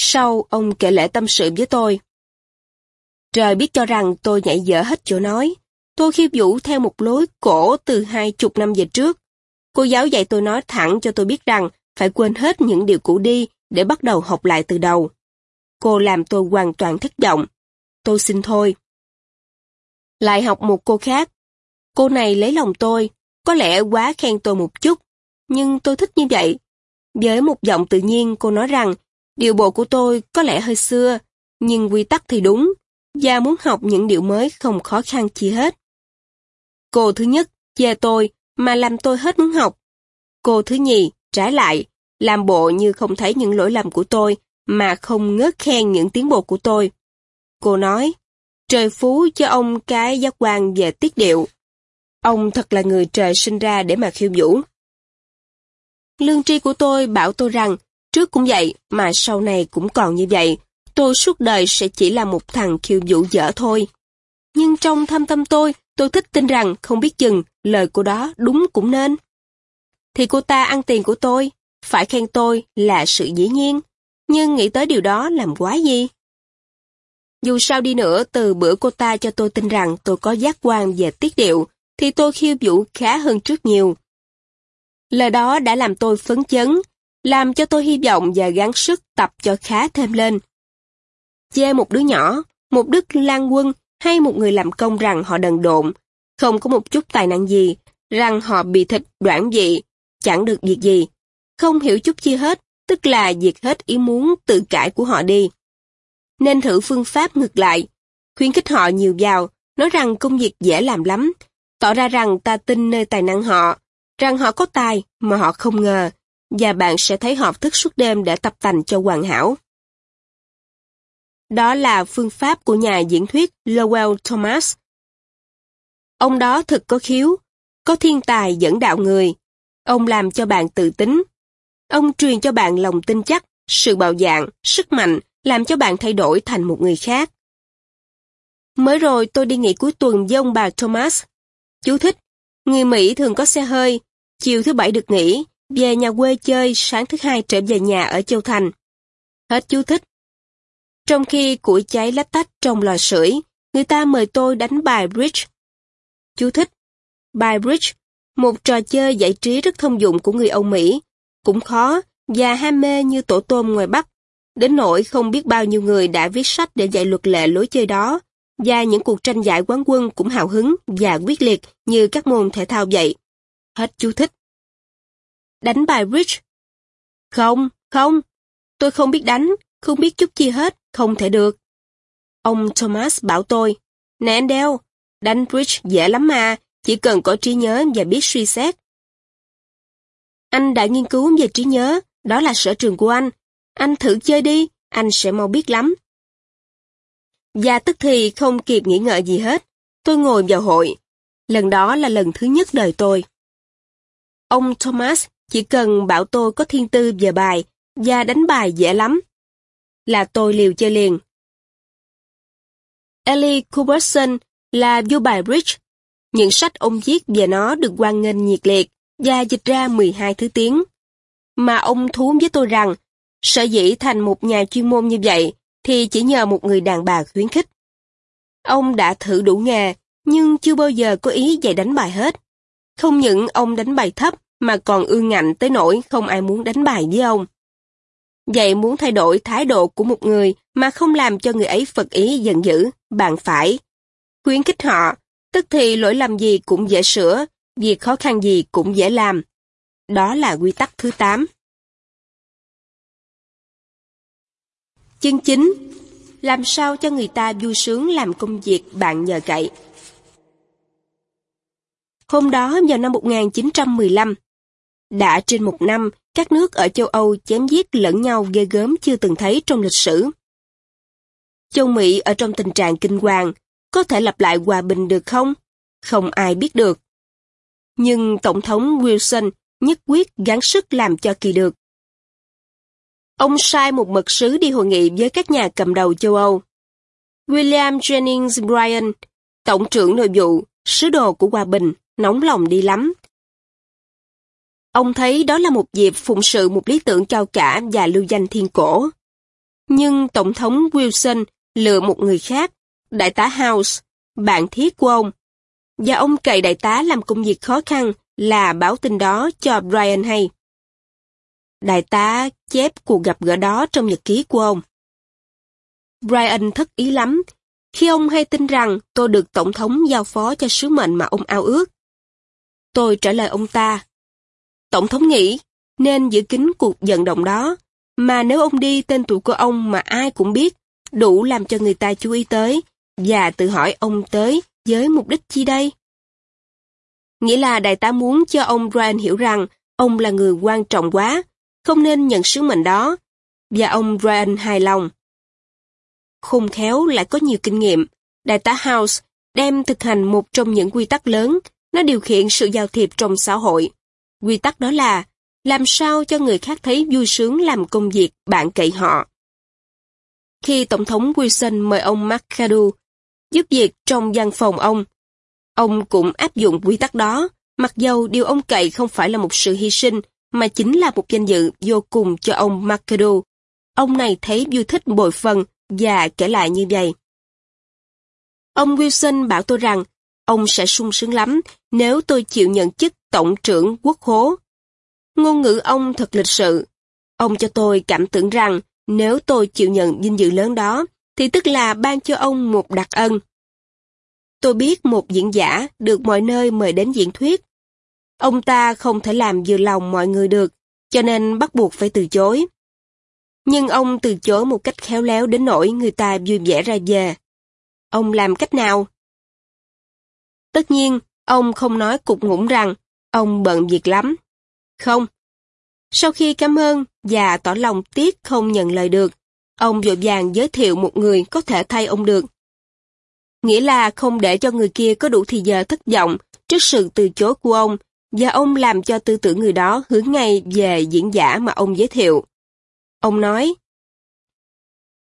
Sau, ông kể lễ tâm sự với tôi. Trời biết cho rằng tôi nhảy dở hết chỗ nói. Tôi khiêu vũ theo một lối cổ từ hai chục năm về trước. Cô giáo dạy tôi nói thẳng cho tôi biết rằng phải quên hết những điều cũ đi để bắt đầu học lại từ đầu. Cô làm tôi hoàn toàn thất vọng. Tôi xin thôi. Lại học một cô khác. Cô này lấy lòng tôi, có lẽ quá khen tôi một chút, nhưng tôi thích như vậy. Với một giọng tự nhiên cô nói rằng, điệu bộ của tôi có lẽ hơi xưa, nhưng quy tắc thì đúng, và muốn học những điệu mới không khó khăn chi hết. Cô thứ nhất chê tôi mà làm tôi hết muốn học. Cô thứ nhì trái lại, làm bộ như không thấy những lỗi lầm của tôi mà không ngớt khen những tiến bộ của tôi. Cô nói, trời phú cho ông cái giác quan về tiết điệu. Ông thật là người trời sinh ra để mà khiêu vũ. Lương tri của tôi bảo tôi rằng, trước cũng vậy mà sau này cũng còn như vậy, tôi suốt đời sẽ chỉ là một thằng khiêu vũ dở thôi. Nhưng trong thâm tâm tôi, tôi thích tin rằng không biết chừng lời cô đó đúng cũng nên. Thì cô ta ăn tiền của tôi, phải khen tôi là sự dĩ nhiên, nhưng nghĩ tới điều đó làm quá gì? Dù sao đi nữa, từ bữa cô ta cho tôi tin rằng tôi có giác quan về tiết điệu, thì tôi khiêu vũ khá hơn trước nhiều. Lời đó đã làm tôi phấn chấn, làm cho tôi hy vọng và gắng sức tập cho khá thêm lên. Chê một đứa nhỏ, một đức lan quân hay một người làm công rằng họ đần độn, không có một chút tài năng gì, rằng họ bị thịt đoạn dị, chẳng được việc gì, không hiểu chút chi hết, tức là diệt hết ý muốn tự cải của họ đi. Nên thử phương pháp ngược lại, khuyến khích họ nhiều vào, nói rằng công việc dễ làm lắm, tỏ ra rằng ta tin nơi tài năng họ, rằng họ có tài mà họ không ngờ, và bạn sẽ thấy họ thức suốt đêm để tập tành cho hoàn hảo. Đó là phương pháp của nhà diễn thuyết Lowell Thomas. Ông đó thực có khiếu, có thiên tài dẫn đạo người. Ông làm cho bạn tự tính. Ông truyền cho bạn lòng tin chắc, sự bạo dạng, sức mạnh, làm cho bạn thay đổi thành một người khác. Mới rồi tôi đi nghỉ cuối tuần với ông bà Thomas. Chú thích, người Mỹ thường có xe hơi, chiều thứ bảy được nghỉ, về nhà quê chơi, sáng thứ hai trở về nhà ở Châu Thành. Hết chú thích. Trong khi củi cháy lách tách trong lò sưởi, người ta mời tôi đánh bài bridge. Chú thích. Bài bridge, một trò chơi giải trí rất thông dụng của người Âu Mỹ, cũng khó và ham mê như tổ tôm ngoài Bắc. Đến nỗi không biết bao nhiêu người đã viết sách để dạy luật lệ lối chơi đó, và những cuộc tranh giải quán quân cũng hào hứng và quyết liệt như các môn thể thao vậy. Hết chú thích. Đánh bài bridge? Không, không, tôi không biết đánh, không biết chút chi hết, không thể được. Ông Thomas bảo tôi, Nè anh đeo, đánh bridge dễ lắm mà, chỉ cần có trí nhớ và biết suy xét. Anh đã nghiên cứu về trí nhớ, đó là sở trường của anh. Anh thử chơi đi, anh sẽ mau biết lắm. Và tức thì không kịp nghĩ ngợi gì hết, tôi ngồi vào hội. Lần đó là lần thứ nhất đời tôi. Ông Thomas chỉ cần bảo tôi có thiên tư về bài và đánh bài dễ lắm. Là tôi liều chơi liền. Ellie Cuberson là vua bài bridge. Những sách ông viết về nó được hoan nghênh nhiệt liệt và dịch ra 12 thứ tiếng. Mà ông thú với tôi rằng, sở dĩ thành một nhà chuyên môn như vậy thì chỉ nhờ một người đàn bà khuyến khích. Ông đã thử đủ nghề, nhưng chưa bao giờ có ý dạy đánh bài hết. Không những ông đánh bài thấp, mà còn ương ngạnh tới nỗi không ai muốn đánh bài với ông. Vậy muốn thay đổi thái độ của một người mà không làm cho người ấy phật ý giận dữ, bạn phải khuyến khích họ, tức thì lỗi lầm gì cũng dễ sửa, việc khó khăn gì cũng dễ làm. Đó là quy tắc thứ 8. Chương 9. Làm sao cho người ta vui sướng làm công việc bạn nhờ cậy. Hôm đó vào năm 1915, đã trên một năm, các nước ở châu Âu chém giết lẫn nhau ghê gớm chưa từng thấy trong lịch sử. Châu Mỹ ở trong tình trạng kinh hoàng, có thể lặp lại hòa bình được không? Không ai biết được. Nhưng Tổng thống Wilson nhất quyết gắng sức làm cho kỳ được. Ông sai một mật sứ đi hội nghị với các nhà cầm đầu châu Âu. William Jennings Bryan, Tổng trưởng nội vụ, sứ đồ của Hòa Bình, nóng lòng đi lắm. Ông thấy đó là một dịp phụng sự một lý tưởng cao cả và lưu danh thiên cổ. Nhưng Tổng thống Wilson lựa một người khác, Đại tá House, bạn thiết của ông. Và ông cậy đại tá làm công việc khó khăn là báo tin đó cho Brian hay. Đại tá chép cuộc gặp gỡ đó trong nhật ký của ông. Brian thất ý lắm khi ông hay tin rằng tôi được Tổng thống giao phó cho sứ mệnh mà ông ao ước. Tôi trả lời ông ta. Tổng thống nghĩ nên giữ kín cuộc vận động đó, mà nếu ông đi tên tuổi của ông mà ai cũng biết, đủ làm cho người ta chú ý tới, và tự hỏi ông tới với mục đích chi đây? Nghĩa là đại tá muốn cho ông Ryan hiểu rằng ông là người quan trọng quá, không nên nhận sứ mệnh đó, và ông Ryan hài lòng. Khôn khéo lại có nhiều kinh nghiệm, đại tá House đem thực hành một trong những quy tắc lớn, nó điều khiển sự giao thiệp trong xã hội. Quy tắc đó là làm sao cho người khác thấy vui sướng làm công việc bạn cậy họ. Khi Tổng thống Wilson mời ông McAdoo giúp việc trong văn phòng ông, ông cũng áp dụng quy tắc đó, mặc dầu điều ông cậy không phải là một sự hy sinh, mà chính là một danh dự vô cùng cho ông McAdoo. Ông này thấy vui thích bội phần và kể lại như vậy. Ông Wilson bảo tôi rằng, ông sẽ sung sướng lắm nếu tôi chịu nhận chức Tổng trưởng Quốc hố. Ngôn ngữ ông thật lịch sự. Ông cho tôi cảm tưởng rằng nếu tôi chịu nhận dinh dự lớn đó, thì tức là ban cho ông một đặc ân. Tôi biết một diễn giả được mọi nơi mời đến diễn thuyết. Ông ta không thể làm vừa lòng mọi người được, cho nên bắt buộc phải từ chối. Nhưng ông từ chối một cách khéo léo đến nỗi người ta vui vẻ ra về. Ông làm cách nào? Tất nhiên, ông không nói cục ngủng rằng ông bận việc lắm. Không. Sau khi cảm ơn và tỏ lòng tiếc không nhận lời được, ông vội vàng giới thiệu một người có thể thay ông được. Nghĩa là không để cho người kia có đủ thì giờ thất vọng trước sự từ chối của ông và ông làm cho tư tưởng người đó hướng ngay về diễn giả mà ông giới thiệu. Ông nói,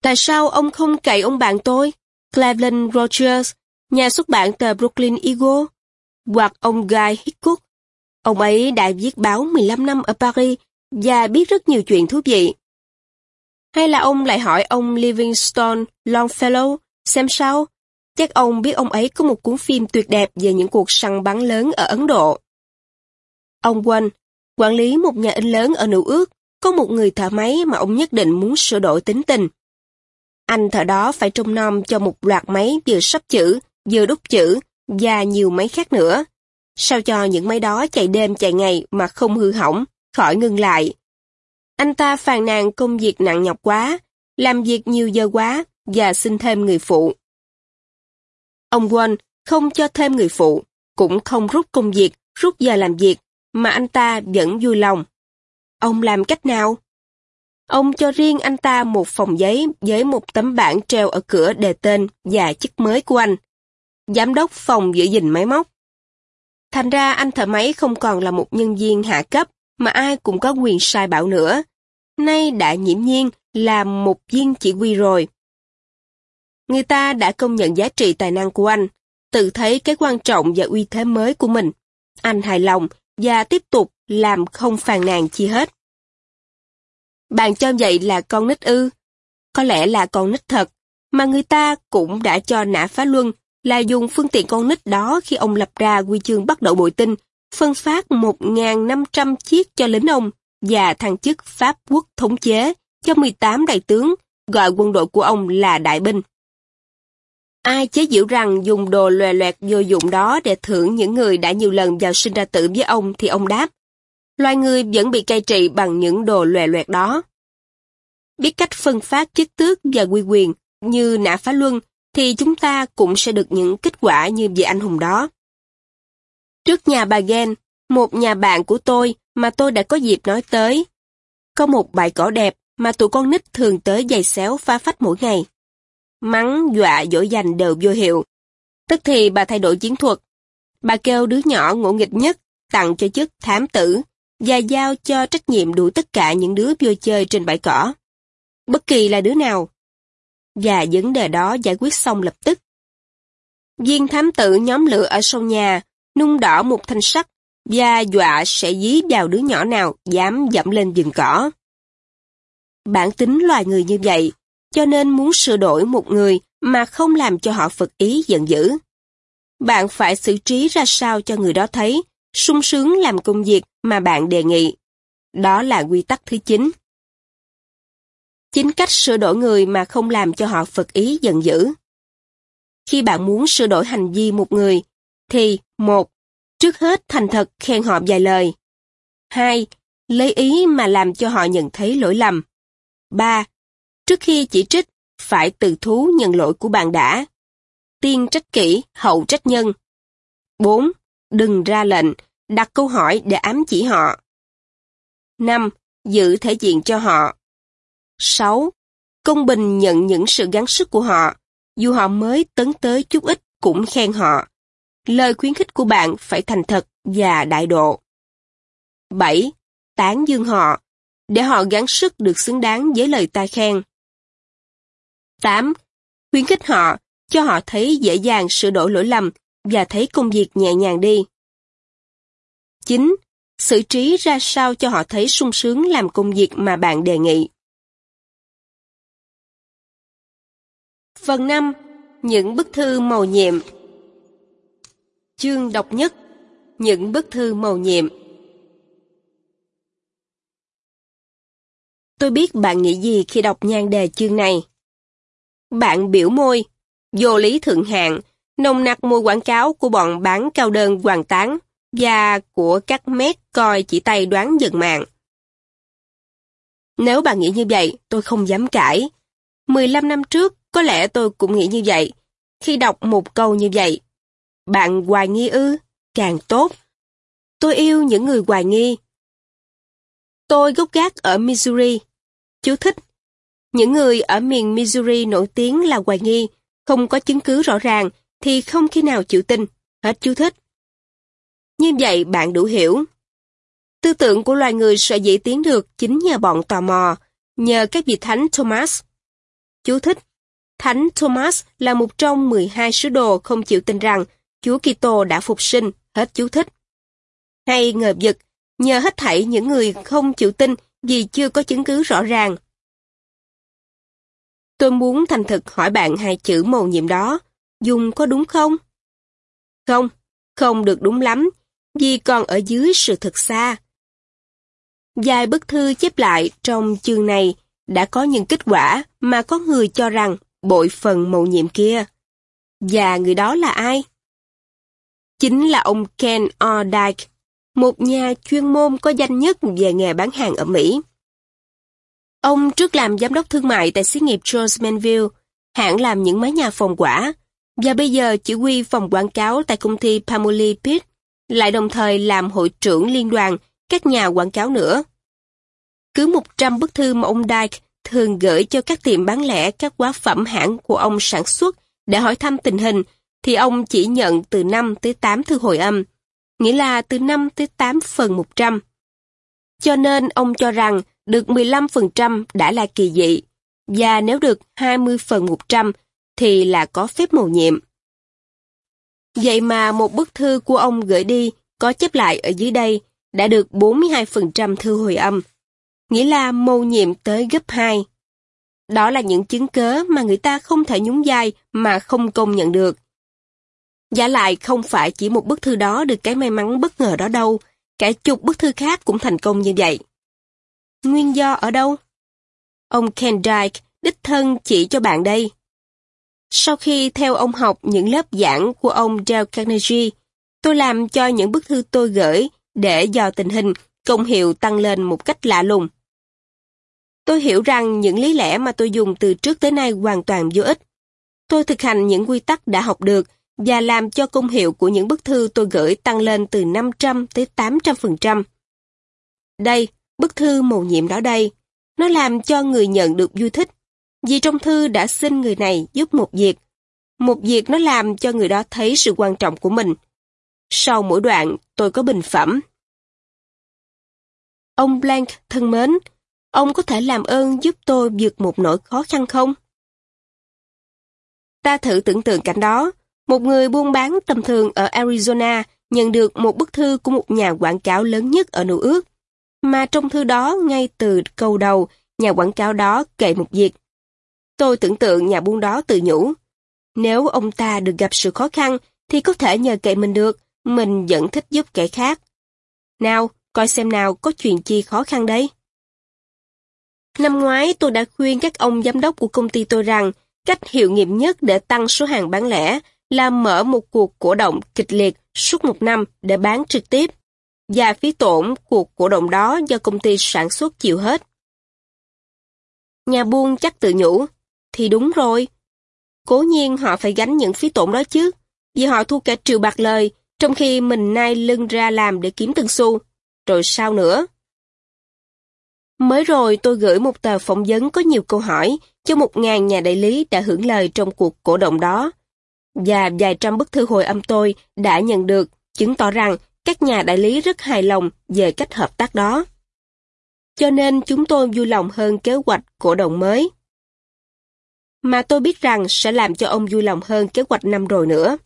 Tại sao ông không cậy ông bạn tôi, Cleveland Rogers, nhà xuất bản tờ Brooklyn Eagle, hoặc ông Guy Hickok. Ông ấy đã viết báo 15 năm ở Paris và biết rất nhiều chuyện thú vị. Hay là ông lại hỏi ông Livingstone Longfellow xem sao? Chắc ông biết ông ấy có một cuốn phim tuyệt đẹp về những cuộc săn bắn lớn ở Ấn Độ. Ông Wayne, quản lý một nhà in lớn ở New Ước, có một người thợ máy mà ông nhất định muốn sửa đổi tính tình. Anh thợ đó phải trông nom cho một loạt máy vừa sắp chữ, vừa đúc chữ và nhiều máy khác nữa. Sao cho những máy đó chạy đêm chạy ngày mà không hư hỏng, khỏi ngừng lại. Anh ta phàn nàn công việc nặng nhọc quá, làm việc nhiều giờ quá và xin thêm người phụ. Ông Won không cho thêm người phụ, cũng không rút công việc, rút giờ làm việc, mà anh ta vẫn vui lòng. Ông làm cách nào? Ông cho riêng anh ta một phòng giấy với một tấm bảng treo ở cửa đề tên và chức mới của anh. Giám đốc phòng giữ gìn máy móc. Thành ra anh thợ máy không còn là một nhân viên hạ cấp mà ai cũng có quyền sai bảo nữa. Nay đã nhiễm nhiên là một viên chỉ huy rồi. Người ta đã công nhận giá trị tài năng của anh, tự thấy cái quan trọng và uy thế mới của mình. Anh hài lòng và tiếp tục làm không phàn nàn chi hết. Bạn cho vậy là con nít ư? Có lẽ là con nít thật, mà người ta cũng đã cho nã phá luân là dùng phương tiện con nít đó khi ông lập ra quy chương bắt đầu bội tinh, phân phát 1.500 chiếc cho lính ông và thăng chức Pháp quốc thống chế cho 18 đại tướng, gọi quân đội của ông là đại binh. Ai chế giễu rằng dùng đồ lòe loẹt vô dụng đó để thưởng những người đã nhiều lần vào sinh ra tử với ông thì ông đáp. Loài người vẫn bị cai trị bằng những đồ lòe loẹt đó. Biết cách phân phát chức tước và quy quyền như nã phá luân thì chúng ta cũng sẽ được những kết quả như vị anh hùng đó. Trước nhà bà Gen, một nhà bạn của tôi mà tôi đã có dịp nói tới, có một bãi cỏ đẹp mà tụi con nít thường tới giày xéo phá phách mỗi ngày mắng, dọa, dỗ dành đều vô hiệu. Tức thì bà thay đổi chiến thuật. Bà kêu đứa nhỏ ngỗ nghịch nhất tặng cho chức thám tử và giao cho trách nhiệm đủ tất cả những đứa vô chơi trên bãi cỏ. Bất kỳ là đứa nào. Và vấn đề đó giải quyết xong lập tức. Viên thám tử nhóm lửa ở sau nhà, nung đỏ một thanh sắt và dọa sẽ dí vào đứa nhỏ nào dám dẫm lên rừng cỏ. Bản tính loài người như vậy cho nên muốn sửa đổi một người mà không làm cho họ phật ý giận dữ. Bạn phải xử trí ra sao cho người đó thấy, sung sướng làm công việc mà bạn đề nghị. Đó là quy tắc thứ 9. Chính cách sửa đổi người mà không làm cho họ phật ý giận dữ. Khi bạn muốn sửa đổi hành vi một người, thì một, Trước hết thành thật khen họ vài lời. 2. Lấy ý mà làm cho họ nhận thấy lỗi lầm. 3. Trước khi chỉ trích, phải từ thú nhận lỗi của bạn đã. Tiên trách kỹ, hậu trách nhân. 4. Đừng ra lệnh, đặt câu hỏi để ám chỉ họ. 5. Giữ thể diện cho họ. 6. Công bình nhận những sự gắng sức của họ, dù họ mới tấn tới chút ít cũng khen họ. Lời khuyến khích của bạn phải thành thật và đại độ. 7. Tán dương họ, để họ gắng sức được xứng đáng với lời ta khen. 8. Khuyến khích họ, cho họ thấy dễ dàng sửa đổi lỗi lầm và thấy công việc nhẹ nhàng đi. 9. Xử trí ra sao cho họ thấy sung sướng làm công việc mà bạn đề nghị. Phần 5. Những bức thư màu nhiệm Chương độc nhất Những bức thư màu nhiệm Tôi biết bạn nghĩ gì khi đọc nhan đề chương này. Bạn biểu môi, vô lý thượng hạng, nồng nặc mùi quảng cáo của bọn bán cao đơn hoàng tán và của các mét coi chỉ tay đoán dần mạng. Nếu bạn nghĩ như vậy, tôi không dám cãi. 15 năm trước, có lẽ tôi cũng nghĩ như vậy. Khi đọc một câu như vậy, bạn hoài nghi ư, càng tốt. Tôi yêu những người hoài nghi. Tôi gốc gác ở Missouri. Chú thích. Những người ở miền Missouri nổi tiếng là hoài nghi, không có chứng cứ rõ ràng, thì không khi nào chịu tin. Hết chú thích. Như vậy bạn đủ hiểu. Tư tưởng của loài người sẽ dĩ tiến được chính nhờ bọn tò mò, nhờ các vị thánh Thomas. Chú thích. Thánh Thomas là một trong 12 sứ đồ không chịu tin rằng Chúa Kitô đã phục sinh, hết chú thích. Hay ngờ vực, nhờ hết thảy những người không chịu tin vì chưa có chứng cứ rõ ràng. Tôi muốn thành thực hỏi bạn hai chữ mầu nhiệm đó, dùng có đúng không? Không, không được đúng lắm, vì còn ở dưới sự thực xa. Dài bức thư chép lại trong chương này đã có những kết quả mà có người cho rằng bội phần mầu nhiệm kia. Và người đó là ai? Chính là ông Ken Ordike, một nhà chuyên môn có danh nhất về nghề bán hàng ở Mỹ. Ông trước làm giám đốc thương mại tại xí nghiệp Charles Manville, hãng làm những mái nhà phòng quả, và bây giờ chỉ huy phòng quảng cáo tại công ty Pamoli Pitt, lại đồng thời làm hội trưởng liên đoàn các nhà quảng cáo nữa. Cứ 100 bức thư mà ông Dyke thường gửi cho các tiệm bán lẻ các quá phẩm hãng của ông sản xuất để hỏi thăm tình hình, thì ông chỉ nhận từ 5 tới 8 thư hồi âm, nghĩa là từ 5 tới 8 phần 100. Cho nên ông cho rằng được 15% đã là kỳ dị, và nếu được 20 phần 100 thì là có phép mầu nhiệm. Vậy mà một bức thư của ông gửi đi có chép lại ở dưới đây đã được 42% thư hồi âm, nghĩa là mầu nhiệm tới gấp 2. Đó là những chứng cớ mà người ta không thể nhún vai mà không công nhận được. Giả lại không phải chỉ một bức thư đó được cái may mắn bất ngờ đó đâu, cả chục bức thư khác cũng thành công như vậy. Nguyên do ở đâu? Ông Ken Dyke đích thân chỉ cho bạn đây. Sau khi theo ông học những lớp giảng của ông Dale Carnegie, tôi làm cho những bức thư tôi gửi để dò tình hình, công hiệu tăng lên một cách lạ lùng. Tôi hiểu rằng những lý lẽ mà tôi dùng từ trước tới nay hoàn toàn vô ích. Tôi thực hành những quy tắc đã học được và làm cho công hiệu của những bức thư tôi gửi tăng lên từ 500 tới 800%. Đây, bức thư mầu nhiệm đó đây. Nó làm cho người nhận được vui thích. Vì trong thư đã xin người này giúp một việc. Một việc nó làm cho người đó thấy sự quan trọng của mình. Sau mỗi đoạn, tôi có bình phẩm. Ông Blank thân mến, ông có thể làm ơn giúp tôi vượt một nỗi khó khăn không? Ta thử tưởng tượng cảnh đó, một người buôn bán tầm thường ở Arizona nhận được một bức thư của một nhà quảng cáo lớn nhất ở New ước. Mà trong thư đó, ngay từ câu đầu, nhà quảng cáo đó kể một việc. Tôi tưởng tượng nhà buôn đó tự nhủ. Nếu ông ta được gặp sự khó khăn, thì có thể nhờ kệ mình được, mình vẫn thích giúp kẻ khác. Nào, coi xem nào có chuyện chi khó khăn đấy. Năm ngoái tôi đã khuyên các ông giám đốc của công ty tôi rằng cách hiệu nghiệm nhất để tăng số hàng bán lẻ là mở một cuộc cổ động kịch liệt suốt một năm để bán trực tiếp, và phí tổn cuộc cổ động đó do công ty sản xuất chịu hết. Nhà buôn chắc tự nhủ, thì đúng rồi. Cố nhiên họ phải gánh những phí tổn đó chứ, vì họ thu cả triệu bạc lời, trong khi mình nay lưng ra làm để kiếm từng xu. Rồi sao nữa? Mới rồi tôi gửi một tờ phỏng vấn có nhiều câu hỏi cho một ngàn nhà đại lý đã hưởng lời trong cuộc cổ động đó. Và vài trăm bức thư hồi âm tôi đã nhận được, chứng tỏ rằng các nhà đại lý rất hài lòng về cách hợp tác đó. Cho nên chúng tôi vui lòng hơn kế hoạch cổ động mới. Mà tôi biết rằng sẽ làm cho ông vui lòng hơn kế hoạch năm rồi nữa.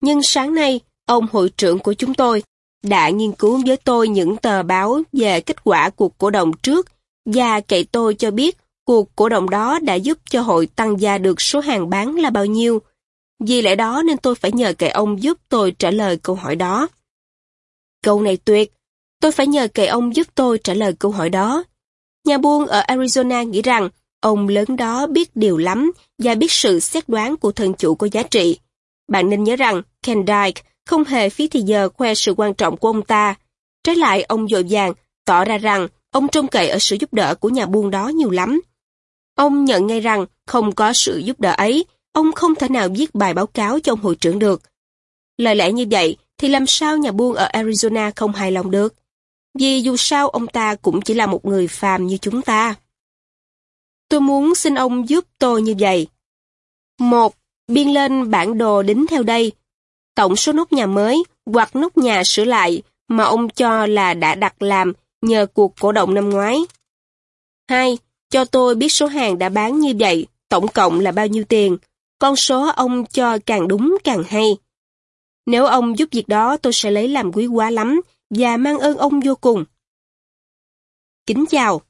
Nhưng sáng nay, ông hội trưởng của chúng tôi đã nghiên cứu với tôi những tờ báo về kết quả cuộc cổ động trước và kể tôi cho biết cuộc cổ động đó đã giúp cho hội tăng gia được số hàng bán là bao nhiêu. Vì lẽ đó nên tôi phải nhờ cậy ông giúp tôi trả lời câu hỏi đó. Câu này tuyệt, tôi phải nhờ cậy ông giúp tôi trả lời câu hỏi đó. Nhà buôn ở Arizona nghĩ rằng ông lớn đó biết điều lắm và biết sự xét đoán của thần chủ có giá trị. Bạn nên nhớ rằng Ken Dyke không hề phí thì giờ khoe sự quan trọng của ông ta. Trái lại, ông dội vàng, tỏ ra rằng ông trông cậy ở sự giúp đỡ của nhà buôn đó nhiều lắm. Ông nhận ngay rằng không có sự giúp đỡ ấy, ông không thể nào viết bài báo cáo cho ông hội trưởng được. Lời lẽ như vậy thì làm sao nhà buôn ở Arizona không hài lòng được? Vì dù sao ông ta cũng chỉ là một người phàm như chúng ta. Tôi muốn xin ông giúp tôi như vậy. Một, biên lên bản đồ đính theo đây tổng số nút nhà mới hoặc nút nhà sửa lại mà ông cho là đã đặt làm nhờ cuộc cổ động năm ngoái. 2. Cho tôi biết số hàng đã bán như vậy, tổng cộng là bao nhiêu tiền. Con số ông cho càng đúng càng hay. Nếu ông giúp việc đó tôi sẽ lấy làm quý quá lắm và mang ơn ông vô cùng. Kính chào.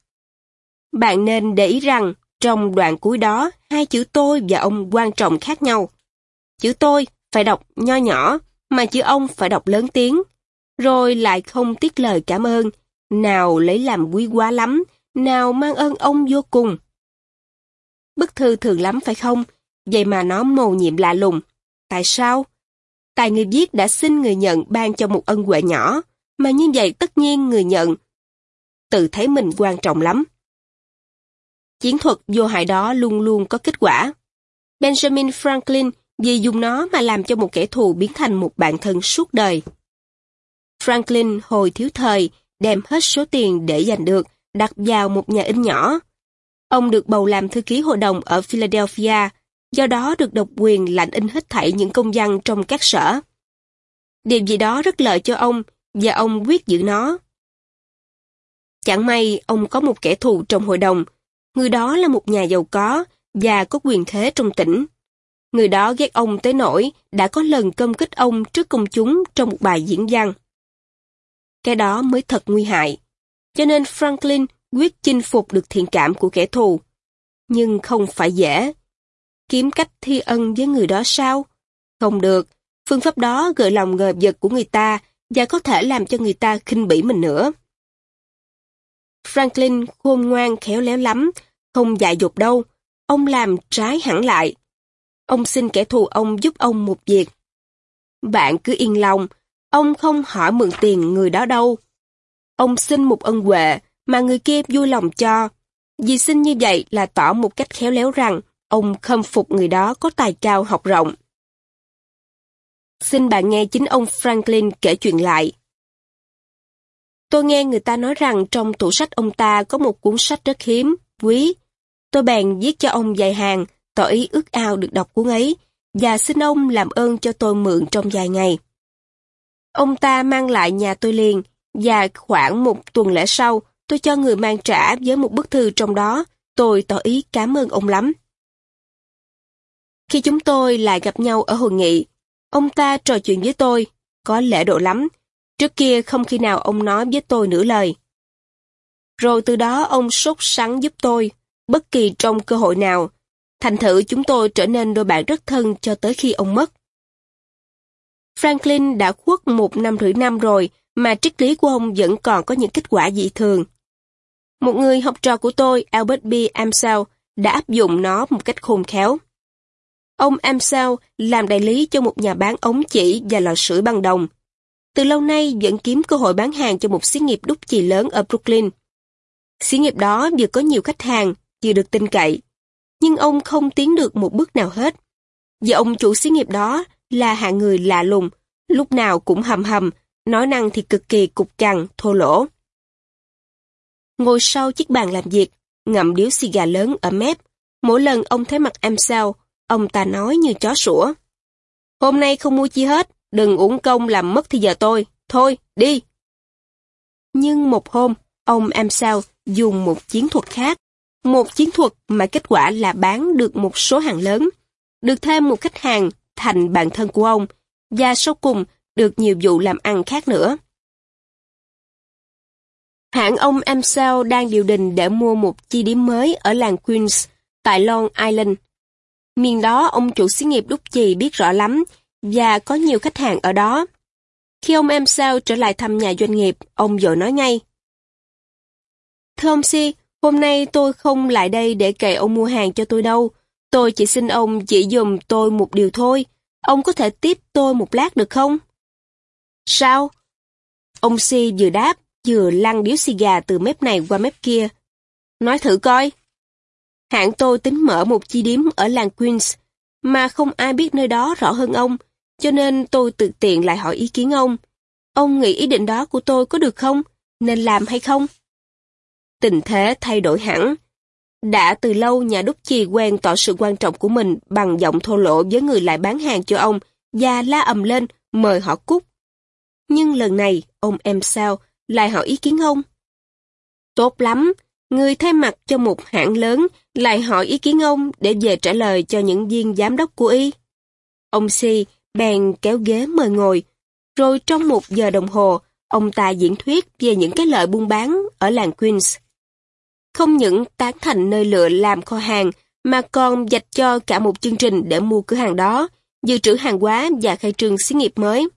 Bạn nên để ý rằng trong đoạn cuối đó hai chữ tôi và ông quan trọng khác nhau. Chữ tôi phải đọc nho nhỏ, mà chữ ông phải đọc lớn tiếng, rồi lại không tiếc lời cảm ơn, nào lấy làm quý quá lắm, nào mang ơn ông vô cùng. Bức thư thường lắm phải không? Vậy mà nó mầu nhiệm lạ lùng. Tại sao? Tài người viết đã xin người nhận ban cho một ân huệ nhỏ, mà như vậy tất nhiên người nhận tự thấy mình quan trọng lắm. Chiến thuật vô hại đó luôn luôn có kết quả. Benjamin Franklin vì dùng nó mà làm cho một kẻ thù biến thành một bạn thân suốt đời. Franklin hồi thiếu thời đem hết số tiền để giành được đặt vào một nhà in nhỏ. Ông được bầu làm thư ký hội đồng ở Philadelphia, do đó được độc quyền lãnh in hết thảy những công văn trong các sở. Điều gì đó rất lợi cho ông và ông quyết giữ nó. Chẳng may ông có một kẻ thù trong hội đồng, người đó là một nhà giàu có và có quyền thế trong tỉnh. Người đó ghét ông tới nỗi đã có lần công kích ông trước công chúng trong một bài diễn văn. Cái đó mới thật nguy hại. Cho nên Franklin quyết chinh phục được thiện cảm của kẻ thù. Nhưng không phải dễ. Kiếm cách thi ân với người đó sao? Không được. Phương pháp đó gợi lòng ngờ vật của người ta và có thể làm cho người ta khinh bỉ mình nữa. Franklin khôn ngoan khéo léo lắm, không dại dột đâu. Ông làm trái hẳn lại. Ông xin kẻ thù ông giúp ông một việc. Bạn cứ yên lòng, ông không hỏi mượn tiền người đó đâu. Ông xin một ân huệ mà người kia vui lòng cho. Vì xin như vậy là tỏ một cách khéo léo rằng ông khâm phục người đó có tài cao học rộng. Xin bạn nghe chính ông Franklin kể chuyện lại. Tôi nghe người ta nói rằng trong tủ sách ông ta có một cuốn sách rất hiếm, quý. Tôi bèn viết cho ông vài hàng, tỏ ý ước ao được đọc cuốn ấy, và xin ông làm ơn cho tôi mượn trong vài ngày. Ông ta mang lại nhà tôi liền, và khoảng một tuần lễ sau, tôi cho người mang trả với một bức thư trong đó, tôi tỏ ý cảm ơn ông lắm. Khi chúng tôi lại gặp nhau ở hội nghị, ông ta trò chuyện với tôi, có lễ độ lắm, trước kia không khi nào ông nói với tôi nửa lời. Rồi từ đó ông sốt sắng giúp tôi, bất kỳ trong cơ hội nào, Thành thử chúng tôi trở nên đôi bạn rất thân cho tới khi ông mất. Franklin đã khuất một năm rưỡi năm rồi mà triết lý của ông vẫn còn có những kết quả dị thường. Một người học trò của tôi, Albert B. Amsel, đã áp dụng nó một cách khôn khéo. Ông Amsel làm đại lý cho một nhà bán ống chỉ và lò sưởi bằng đồng. Từ lâu nay vẫn kiếm cơ hội bán hàng cho một xí nghiệp đúc chì lớn ở Brooklyn. Xí nghiệp đó vừa có nhiều khách hàng, vừa được tin cậy nhưng ông không tiến được một bước nào hết. Và ông chủ xí nghiệp đó là hạng người lạ lùng, lúc nào cũng hầm hầm, nói năng thì cực kỳ cục cằn, thô lỗ. Ngồi sau chiếc bàn làm việc, ngậm điếu xì gà lớn ở mép, mỗi lần ông thấy mặt em sao, ông ta nói như chó sủa. Hôm nay không mua chi hết, đừng uổng công làm mất thì giờ tôi, thôi, đi. Nhưng một hôm, ông em sao dùng một chiến thuật khác, một chiến thuật mà kết quả là bán được một số hàng lớn, được thêm một khách hàng thành bạn thân của ông, và sau cùng được nhiều vụ làm ăn khác nữa. Hãng ông Amsel đang điều đình để mua một chi điểm mới ở làng Queens, tại Long Island. Miền đó ông chủ xí nghiệp đúc chì biết rõ lắm, và có nhiều khách hàng ở đó. Khi ông Amsel trở lại thăm nhà doanh nghiệp, ông vội nói ngay. Thưa ông Si, hôm nay tôi không lại đây để kệ ông mua hàng cho tôi đâu. Tôi chỉ xin ông chỉ dùm tôi một điều thôi. Ông có thể tiếp tôi một lát được không? Sao? Ông Si vừa đáp, vừa lăn điếu xì gà từ mép này qua mép kia. Nói thử coi. Hãng tôi tính mở một chi điếm ở làng Queens, mà không ai biết nơi đó rõ hơn ông, cho nên tôi tự tiện lại hỏi ý kiến ông. Ông nghĩ ý định đó của tôi có được không? Nên làm hay không? Tình thế thay đổi hẳn. Đã từ lâu nhà đúc chì quen tỏ sự quan trọng của mình bằng giọng thô lỗ với người lại bán hàng cho ông và la ầm lên mời họ cút. Nhưng lần này, ông em sao lại hỏi ý kiến ông? Tốt lắm, người thay mặt cho một hãng lớn lại hỏi ý kiến ông để về trả lời cho những viên giám đốc của y. Ông Si bèn kéo ghế mời ngồi, rồi trong một giờ đồng hồ, ông ta diễn thuyết về những cái lợi buôn bán ở làng Queens. Không những tán thành nơi lựa làm kho hàng, mà còn dạch cho cả một chương trình để mua cửa hàng đó, dự trữ hàng hóa và khai trương xí nghiệp mới.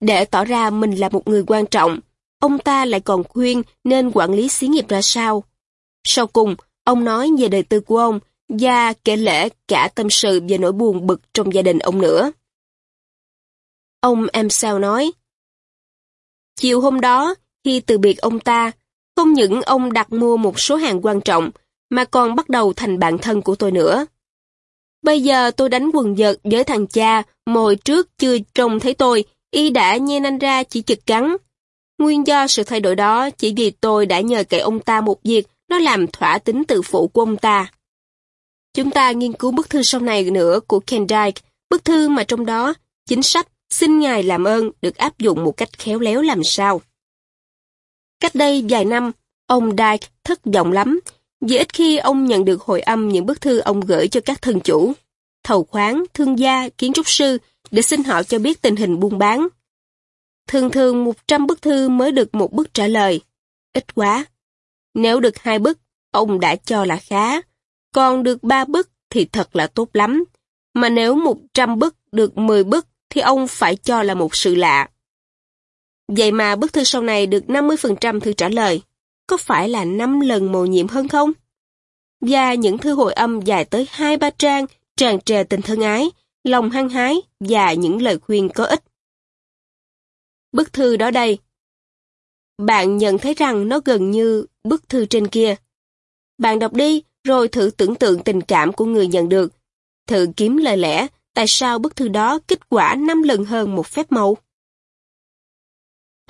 Để tỏ ra mình là một người quan trọng, ông ta lại còn khuyên nên quản lý xí nghiệp ra sao. Sau cùng, ông nói về đời tư của ông và kể lễ cả tâm sự về nỗi buồn bực trong gia đình ông nữa. Ông em sao nói, Chiều hôm đó, khi từ biệt ông ta, không những ông đặt mua một số hàng quan trọng, mà còn bắt đầu thành bạn thân của tôi nữa. Bây giờ tôi đánh quần vợt với thằng cha, mồi trước chưa trông thấy tôi, y đã nhe nanh ra chỉ chực cắn. Nguyên do sự thay đổi đó chỉ vì tôi đã nhờ cậy ông ta một việc, nó làm thỏa tính tự phụ của ông ta. Chúng ta nghiên cứu bức thư sau này nữa của Kendike, bức thư mà trong đó, chính sách, xin Ngài làm ơn được áp dụng một cách khéo léo làm sao. Cách đây vài năm, ông Dyke thất vọng lắm, vì ít khi ông nhận được hồi âm những bức thư ông gửi cho các thân chủ, thầu khoáng, thương gia, kiến trúc sư để xin họ cho biết tình hình buôn bán. Thường thường 100 bức thư mới được một bức trả lời. Ít quá. Nếu được hai bức, ông đã cho là khá. Còn được ba bức thì thật là tốt lắm. Mà nếu 100 bức được 10 bức thì ông phải cho là một sự lạ. Vậy mà bức thư sau này được 50% thư trả lời. Có phải là 5 lần mầu nhiệm hơn không? Và những thư hồi âm dài tới 2-3 trang tràn trề tình thân ái, lòng hăng hái và những lời khuyên có ích. Bức thư đó đây. Bạn nhận thấy rằng nó gần như bức thư trên kia. Bạn đọc đi, rồi thử tưởng tượng tình cảm của người nhận được. Thử kiếm lời lẽ, tại sao bức thư đó kết quả 5 lần hơn một phép màu.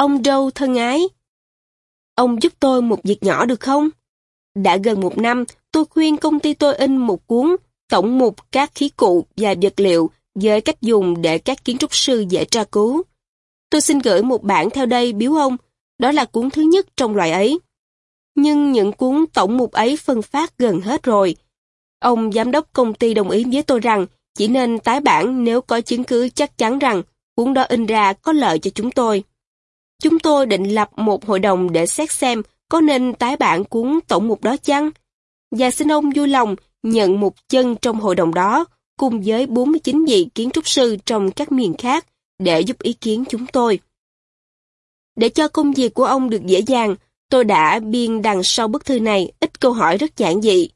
Ông Joe thân ái, ông giúp tôi một việc nhỏ được không? Đã gần một năm, tôi khuyên công ty tôi in một cuốn tổng mục các khí cụ và vật liệu với cách dùng để các kiến trúc sư dễ tra cứu. Tôi xin gửi một bản theo đây biếu ông, đó là cuốn thứ nhất trong loại ấy. Nhưng những cuốn tổng mục ấy phân phát gần hết rồi. Ông giám đốc công ty đồng ý với tôi rằng chỉ nên tái bản nếu có chứng cứ chắc chắn rằng cuốn đó in ra có lợi cho chúng tôi. Chúng tôi định lập một hội đồng để xét xem có nên tái bản cuốn tổng mục đó chăng? Và xin ông vui lòng nhận một chân trong hội đồng đó cùng với 49 vị kiến trúc sư trong các miền khác để giúp ý kiến chúng tôi. Để cho công việc của ông được dễ dàng, tôi đã biên đằng sau bức thư này ít câu hỏi rất giản dị.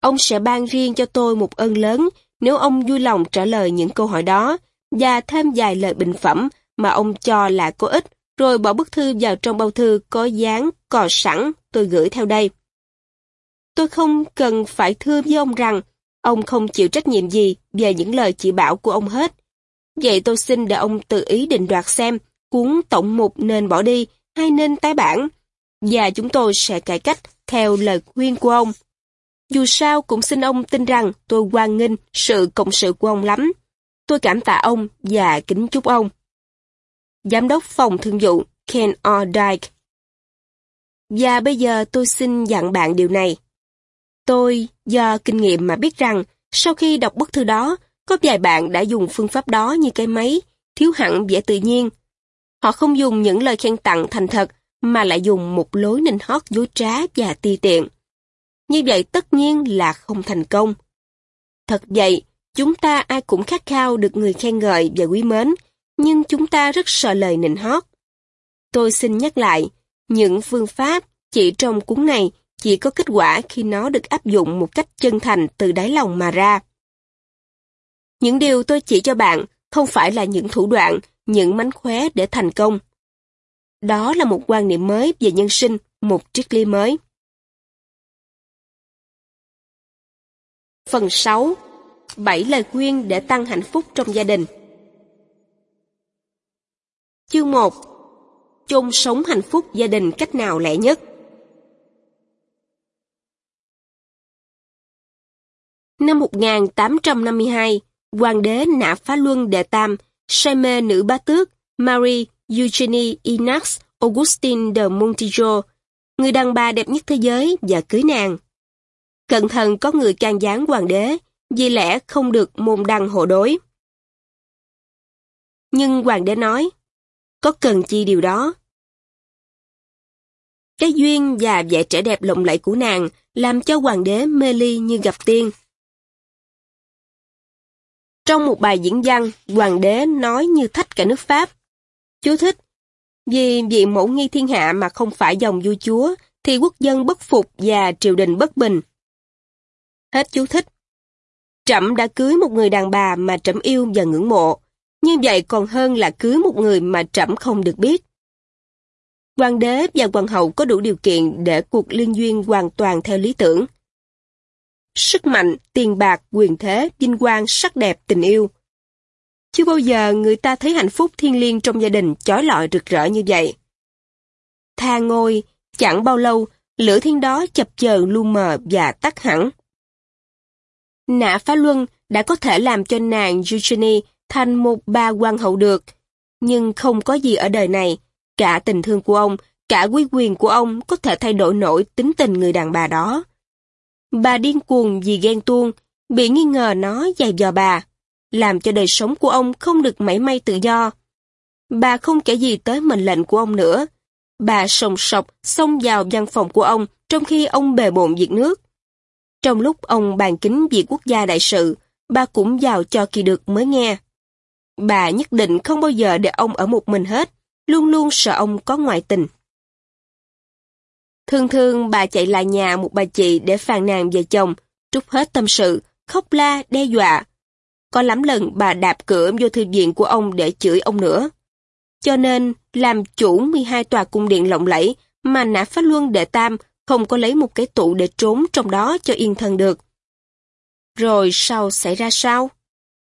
Ông sẽ ban riêng cho tôi một ơn lớn nếu ông vui lòng trả lời những câu hỏi đó và thêm vài lời bình phẩm mà ông cho là có ích, rồi bỏ bức thư vào trong bao thư có dán cò sẵn tôi gửi theo đây. Tôi không cần phải thưa với ông rằng ông không chịu trách nhiệm gì về những lời chỉ bảo của ông hết. Vậy tôi xin để ông tự ý định đoạt xem cuốn tổng mục nên bỏ đi hay nên tái bản, và chúng tôi sẽ cải cách theo lời khuyên của ông. Dù sao cũng xin ông tin rằng tôi hoan nghênh sự cộng sự của ông lắm. Tôi cảm tạ ông và kính chúc ông. Giám đốc phòng thương vụ Ken R. Dyke Và bây giờ tôi xin dặn bạn điều này. Tôi, do kinh nghiệm mà biết rằng, sau khi đọc bức thư đó, có vài bạn đã dùng phương pháp đó như cái máy, thiếu hẳn vẻ tự nhiên. Họ không dùng những lời khen tặng thành thật, mà lại dùng một lối nịnh hót dối trá và ti tiện. Như vậy tất nhiên là không thành công. Thật vậy, chúng ta ai cũng khát khao được người khen ngợi và quý mến, nhưng chúng ta rất sợ lời nịnh hót. Tôi xin nhắc lại, những phương pháp chỉ trong cuốn này chỉ có kết quả khi nó được áp dụng một cách chân thành từ đáy lòng mà ra. Những điều tôi chỉ cho bạn không phải là những thủ đoạn, những mánh khóe để thành công. Đó là một quan niệm mới về nhân sinh, một triết lý mới. Phần 6. 7 lời khuyên để tăng hạnh phúc trong gia đình. Chương 1. Chôn sống hạnh phúc gia đình cách nào lẽ nhất? Năm 1852, hoàng đế nã phá luân đệ tam, say mê nữ bá tước Marie Eugenie Inax, Augustine de Montijo, người đàn bà đẹp nhất thế giới và cưới nàng. Cẩn thận có người can gián hoàng đế, vì lẽ không được môn đăng hộ đối. Nhưng hoàng đế nói, có cần chi điều đó? Cái duyên và vẻ trẻ đẹp lộng lẫy của nàng làm cho hoàng đế mê ly như gặp tiên. Trong một bài diễn văn, hoàng đế nói như thách cả nước Pháp. Chú thích, vì vị mẫu nghi thiên hạ mà không phải dòng vua chúa, thì quốc dân bất phục và triều đình bất bình. Hết chú thích. Trẫm đã cưới một người đàn bà mà trẫm yêu và ngưỡng mộ. Như vậy còn hơn là cưới một người mà trẫm không được biết. Hoàng đế và hoàng hậu có đủ điều kiện để cuộc liên duyên hoàn toàn theo lý tưởng. Sức mạnh, tiền bạc, quyền thế, vinh quang, sắc đẹp, tình yêu. Chưa bao giờ người ta thấy hạnh phúc thiên liêng trong gia đình chói lọi rực rỡ như vậy. Tha ngôi, chẳng bao lâu, lửa thiên đó chập chờn lu mờ và tắt hẳn. Nã phá luân đã có thể làm cho nàng Eugenie thành một bà quan hậu được, nhưng không có gì ở đời này, cả tình thương của ông, cả quý quyền của ông có thể thay đổi nổi tính tình người đàn bà đó. Bà điên cuồng vì ghen tuông, bị nghi ngờ nó dày dò bà, làm cho đời sống của ông không được mảy may tự do. Bà không kể gì tới mệnh lệnh của ông nữa. Bà sồng sọc xông vào văn phòng của ông trong khi ông bề bộn việc nước. Trong lúc ông bàn kính việc quốc gia đại sự, bà cũng vào cho kỳ được mới nghe. Bà nhất định không bao giờ để ông ở một mình hết, luôn luôn sợ ông có ngoại tình. Thường thường bà chạy lại nhà một bà chị để phàn nàn về chồng, trút hết tâm sự, khóc la, đe dọa. Có lắm lần bà đạp cửa vô thư viện của ông để chửi ông nữa. Cho nên, làm chủ 12 tòa cung điện lộng lẫy mà nã phát luân đệ tam không có lấy một cái tủ để trốn trong đó cho yên thân được. Rồi sau xảy ra sao?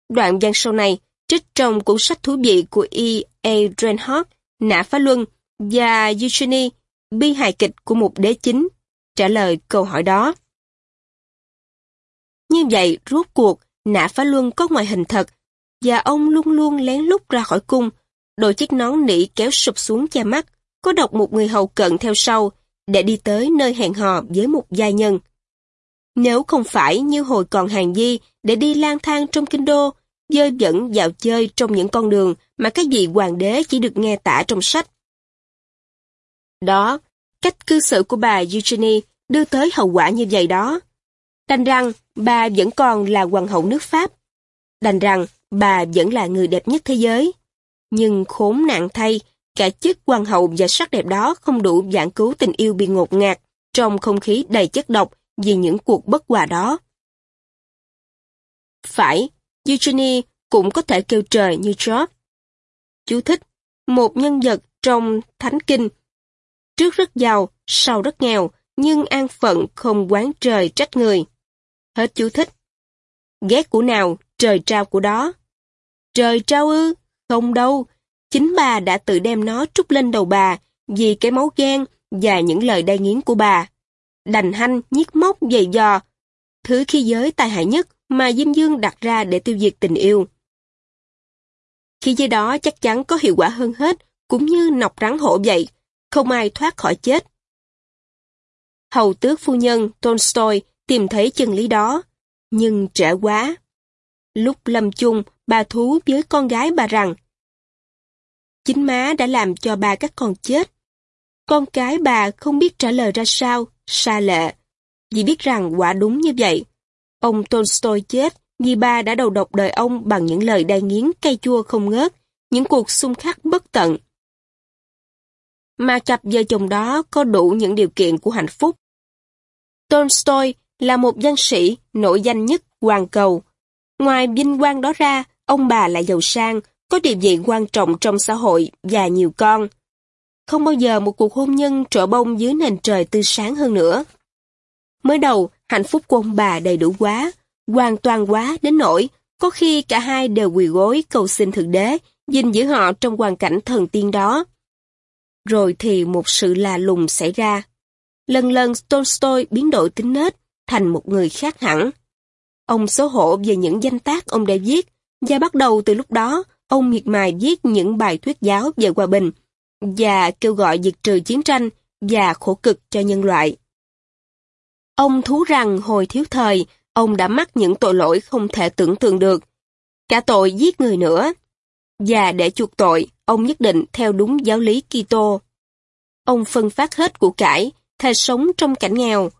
Đoạn văn sau này, trích trong cuốn sách thú vị của E. A. Reinhardt, Nã Phá Luân và Eugenie, bi hài kịch của một đế chính, trả lời câu hỏi đó. Như vậy, rốt cuộc, Nã Phá Luân có ngoại hình thật, và ông luôn luôn lén lút ra khỏi cung, đội chiếc nón nỉ kéo sụp xuống che mắt, có độc một người hầu cận theo sau, để đi tới nơi hẹn hò với một gia nhân. Nếu không phải như hồi còn hàng di để đi lang thang trong kinh đô, dơ dẫn dạo chơi trong những con đường mà các vị hoàng đế chỉ được nghe tả trong sách. Đó, cách cư xử của bà Eugenie đưa tới hậu quả như vậy đó. Đành rằng bà vẫn còn là hoàng hậu nước Pháp. Đành rằng bà vẫn là người đẹp nhất thế giới. Nhưng khốn nạn thay, cả chức hoàng hậu và sắc đẹp đó không đủ giảng cứu tình yêu bị ngột ngạt trong không khí đầy chất độc vì những cuộc bất hòa đó. Phải, Eugenie cũng có thể kêu trời như Job. Chú thích, một nhân vật trong Thánh Kinh, trước rất giàu, sau rất nghèo, nhưng an phận không quán trời trách người. Hết chú thích. Ghét của nào, trời trao của đó. Trời trao ư? Không đâu. Chính bà đã tự đem nó trút lên đầu bà vì cái máu ghen và những lời đai nghiến của bà. Đành hanh, nhiếc móc, dày dò. Thứ khi giới tai hại nhất mà Diêm Dương đặt ra để tiêu diệt tình yêu. Khi dây đó chắc chắn có hiệu quả hơn hết, cũng như nọc rắn hổ vậy, không ai thoát khỏi chết. Hầu tước phu nhân Tolstoy tìm thấy chân lý đó, nhưng trễ quá. Lúc lâm chung, bà thú với con gái bà rằng Chính má đã làm cho bà các con chết. Con cái bà không biết trả lời ra sao, xa lệ. Vì biết rằng quả đúng như vậy. Ông Tolstoy chết Nhi Ba đã đầu độc đời ông bằng những lời đai nghiến cay chua không ngớt, những cuộc xung khắc bất tận. Mà cặp vợ chồng đó có đủ những điều kiện của hạnh phúc. Tolstoy là một văn sĩ nổi danh nhất toàn cầu. Ngoài vinh quang đó ra, ông bà lại giàu sang, có địa vị quan trọng trong xã hội và nhiều con. Không bao giờ một cuộc hôn nhân trổ bông dưới nền trời tươi sáng hơn nữa. Mới đầu, hạnh phúc của ông bà đầy đủ quá, hoàn toàn quá đến nỗi có khi cả hai đều quỳ gối cầu xin Thượng Đế gìn giữ họ trong hoàn cảnh thần tiên đó. Rồi thì một sự lạ lùng xảy ra. Lần lần Tolstoy biến đổi tính nết thành một người khác hẳn. Ông xấu hổ về những danh tác ông đã viết, và bắt đầu từ lúc đó, ông miệt mài viết những bài thuyết giáo về hòa bình, và kêu gọi diệt trừ chiến tranh và khổ cực cho nhân loại. Ông thú rằng hồi thiếu thời, ông đã mắc những tội lỗi không thể tưởng tượng được. Cả tội giết người nữa. Và để chuộc tội, ông nhất định theo đúng giáo lý Kitô. Ông phân phát hết của cải, thề sống trong cảnh nghèo.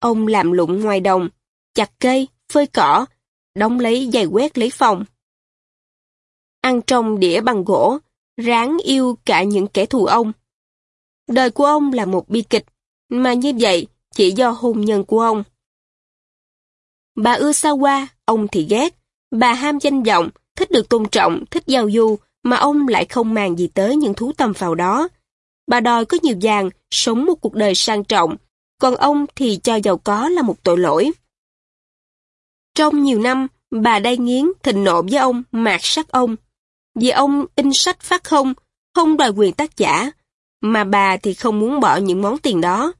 Ông làm lụng ngoài đồng, chặt cây, phơi cỏ, đóng lấy giày quét lấy phòng. Ăn trong đĩa bằng gỗ, ráng yêu cả những kẻ thù ông. Đời của ông là một bi kịch, mà như vậy chỉ do hôn nhân của ông. Bà ưa xa qua, ông thì ghét. Bà ham danh vọng, thích được tôn trọng, thích giao du, mà ông lại không màng gì tới những thú tầm vào đó. Bà đòi có nhiều vàng, sống một cuộc đời sang trọng, còn ông thì cho giàu có là một tội lỗi. Trong nhiều năm, bà đai nghiến, thịnh nộ với ông, mạt sắc ông. Vì ông in sách phát không, không đòi quyền tác giả, mà bà thì không muốn bỏ những món tiền đó.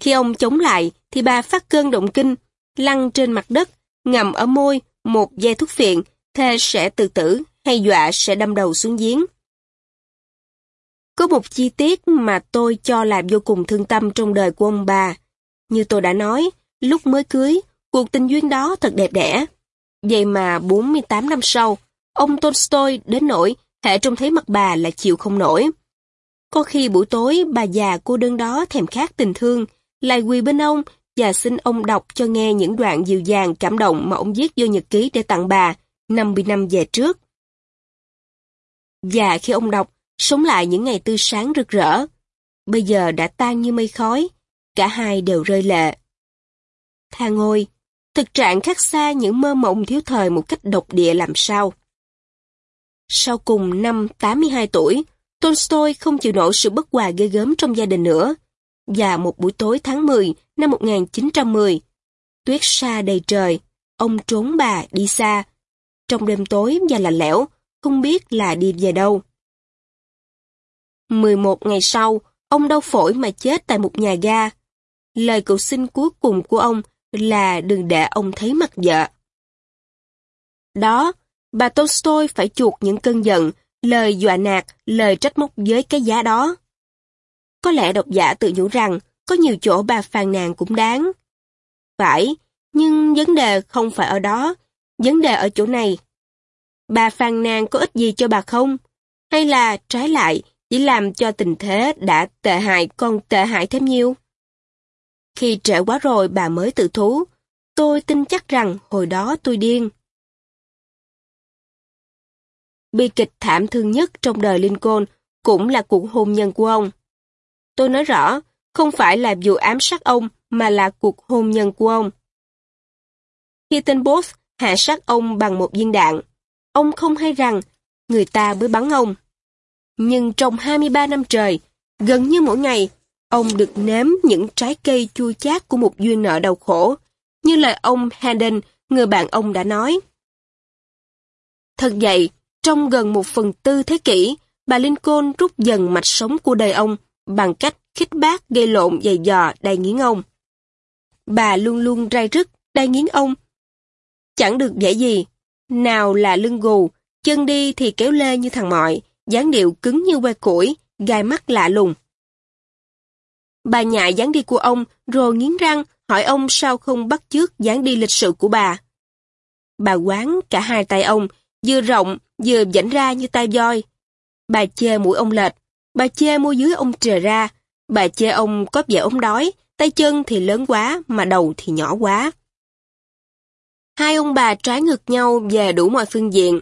Khi ông chống lại, thì bà phát cơn động kinh, lăn trên mặt đất, ngầm ở môi một dây thuốc phiện, thề sẽ tự tử hay dọa sẽ đâm đầu xuống giếng. Có một chi tiết mà tôi cho là vô cùng thương tâm trong đời của ông bà. Như tôi đã nói, lúc mới cưới, cuộc tình duyên đó thật đẹp đẽ. Vậy mà 48 năm sau, ông Tolstoy đến nỗi hệ trông thấy mặt bà là chịu không nổi. Có khi buổi tối bà già cô đơn đó thèm khát tình thương, lại quỳ bên ông và xin ông đọc cho nghe những đoạn dịu dàng cảm động mà ông viết vô nhật ký để tặng bà 50 năm về trước. Và khi ông đọc, sống lại những ngày tươi sáng rực rỡ, bây giờ đã tan như mây khói, cả hai đều rơi lệ. Tha ngôi, thực trạng khác xa những mơ mộng thiếu thời một cách độc địa làm sao. Sau cùng năm 82 tuổi, Tolstoy không chịu nổi sự bất hòa ghê gớm trong gia đình nữa. Và một buổi tối tháng 10 năm 1910, tuyết xa đầy trời, ông trốn bà đi xa. Trong đêm tối và lạnh lẽo, không biết là đi về đâu. 11 ngày sau, ông đau phổi mà chết tại một nhà ga. Lời cầu xin cuối cùng của ông là đừng để ông thấy mặt vợ. Đó, bà Tolstoy phải chuộc những cơn giận, lời dọa nạt, lời trách móc với cái giá đó. Có lẽ độc giả tự nhủ rằng có nhiều chỗ bà phàn nàn cũng đáng. Phải, nhưng vấn đề không phải ở đó, vấn đề ở chỗ này. Bà phàn nàn có ích gì cho bà không? Hay là trái lại, chỉ làm cho tình thế đã tệ hại còn tệ hại thêm nhiều? Khi trễ quá rồi bà mới tự thú, tôi tin chắc rằng hồi đó tôi điên. Bi kịch thảm thương nhất trong đời Lincoln cũng là cuộc hôn nhân của ông. Tôi nói rõ, không phải là vụ ám sát ông, mà là cuộc hôn nhân của ông. Khi tên Boss hạ sát ông bằng một viên đạn, ông không hay rằng người ta mới bắn ông. Nhưng trong 23 năm trời, gần như mỗi ngày, Ông được nếm những trái cây chua chát của một duyên nợ đau khổ, như lời ông Hayden, người bạn ông đã nói. Thật vậy, trong gần một phần tư thế kỷ, bà Lincoln rút dần mạch sống của đời ông bằng cách khích bác gây lộn dày dò đai nghiến ông. Bà luôn luôn rai rứt, đai nghiến ông. Chẳng được dễ gì, nào là lưng gù, chân đi thì kéo lê như thằng mọi, dáng điệu cứng như que củi, gai mắt lạ lùng. Bà nhại dáng đi của ông, rồi nghiến răng, hỏi ông sao không bắt chước dáng đi lịch sự của bà. Bà quán cả hai tay ông, vừa rộng, vừa dãnh ra như tay voi. Bà chê mũi ông lệch, bà chê mua dưới ông trề ra, bà chê ông có vẻ ống đói, tay chân thì lớn quá, mà đầu thì nhỏ quá. Hai ông bà trái ngược nhau về đủ mọi phương diện,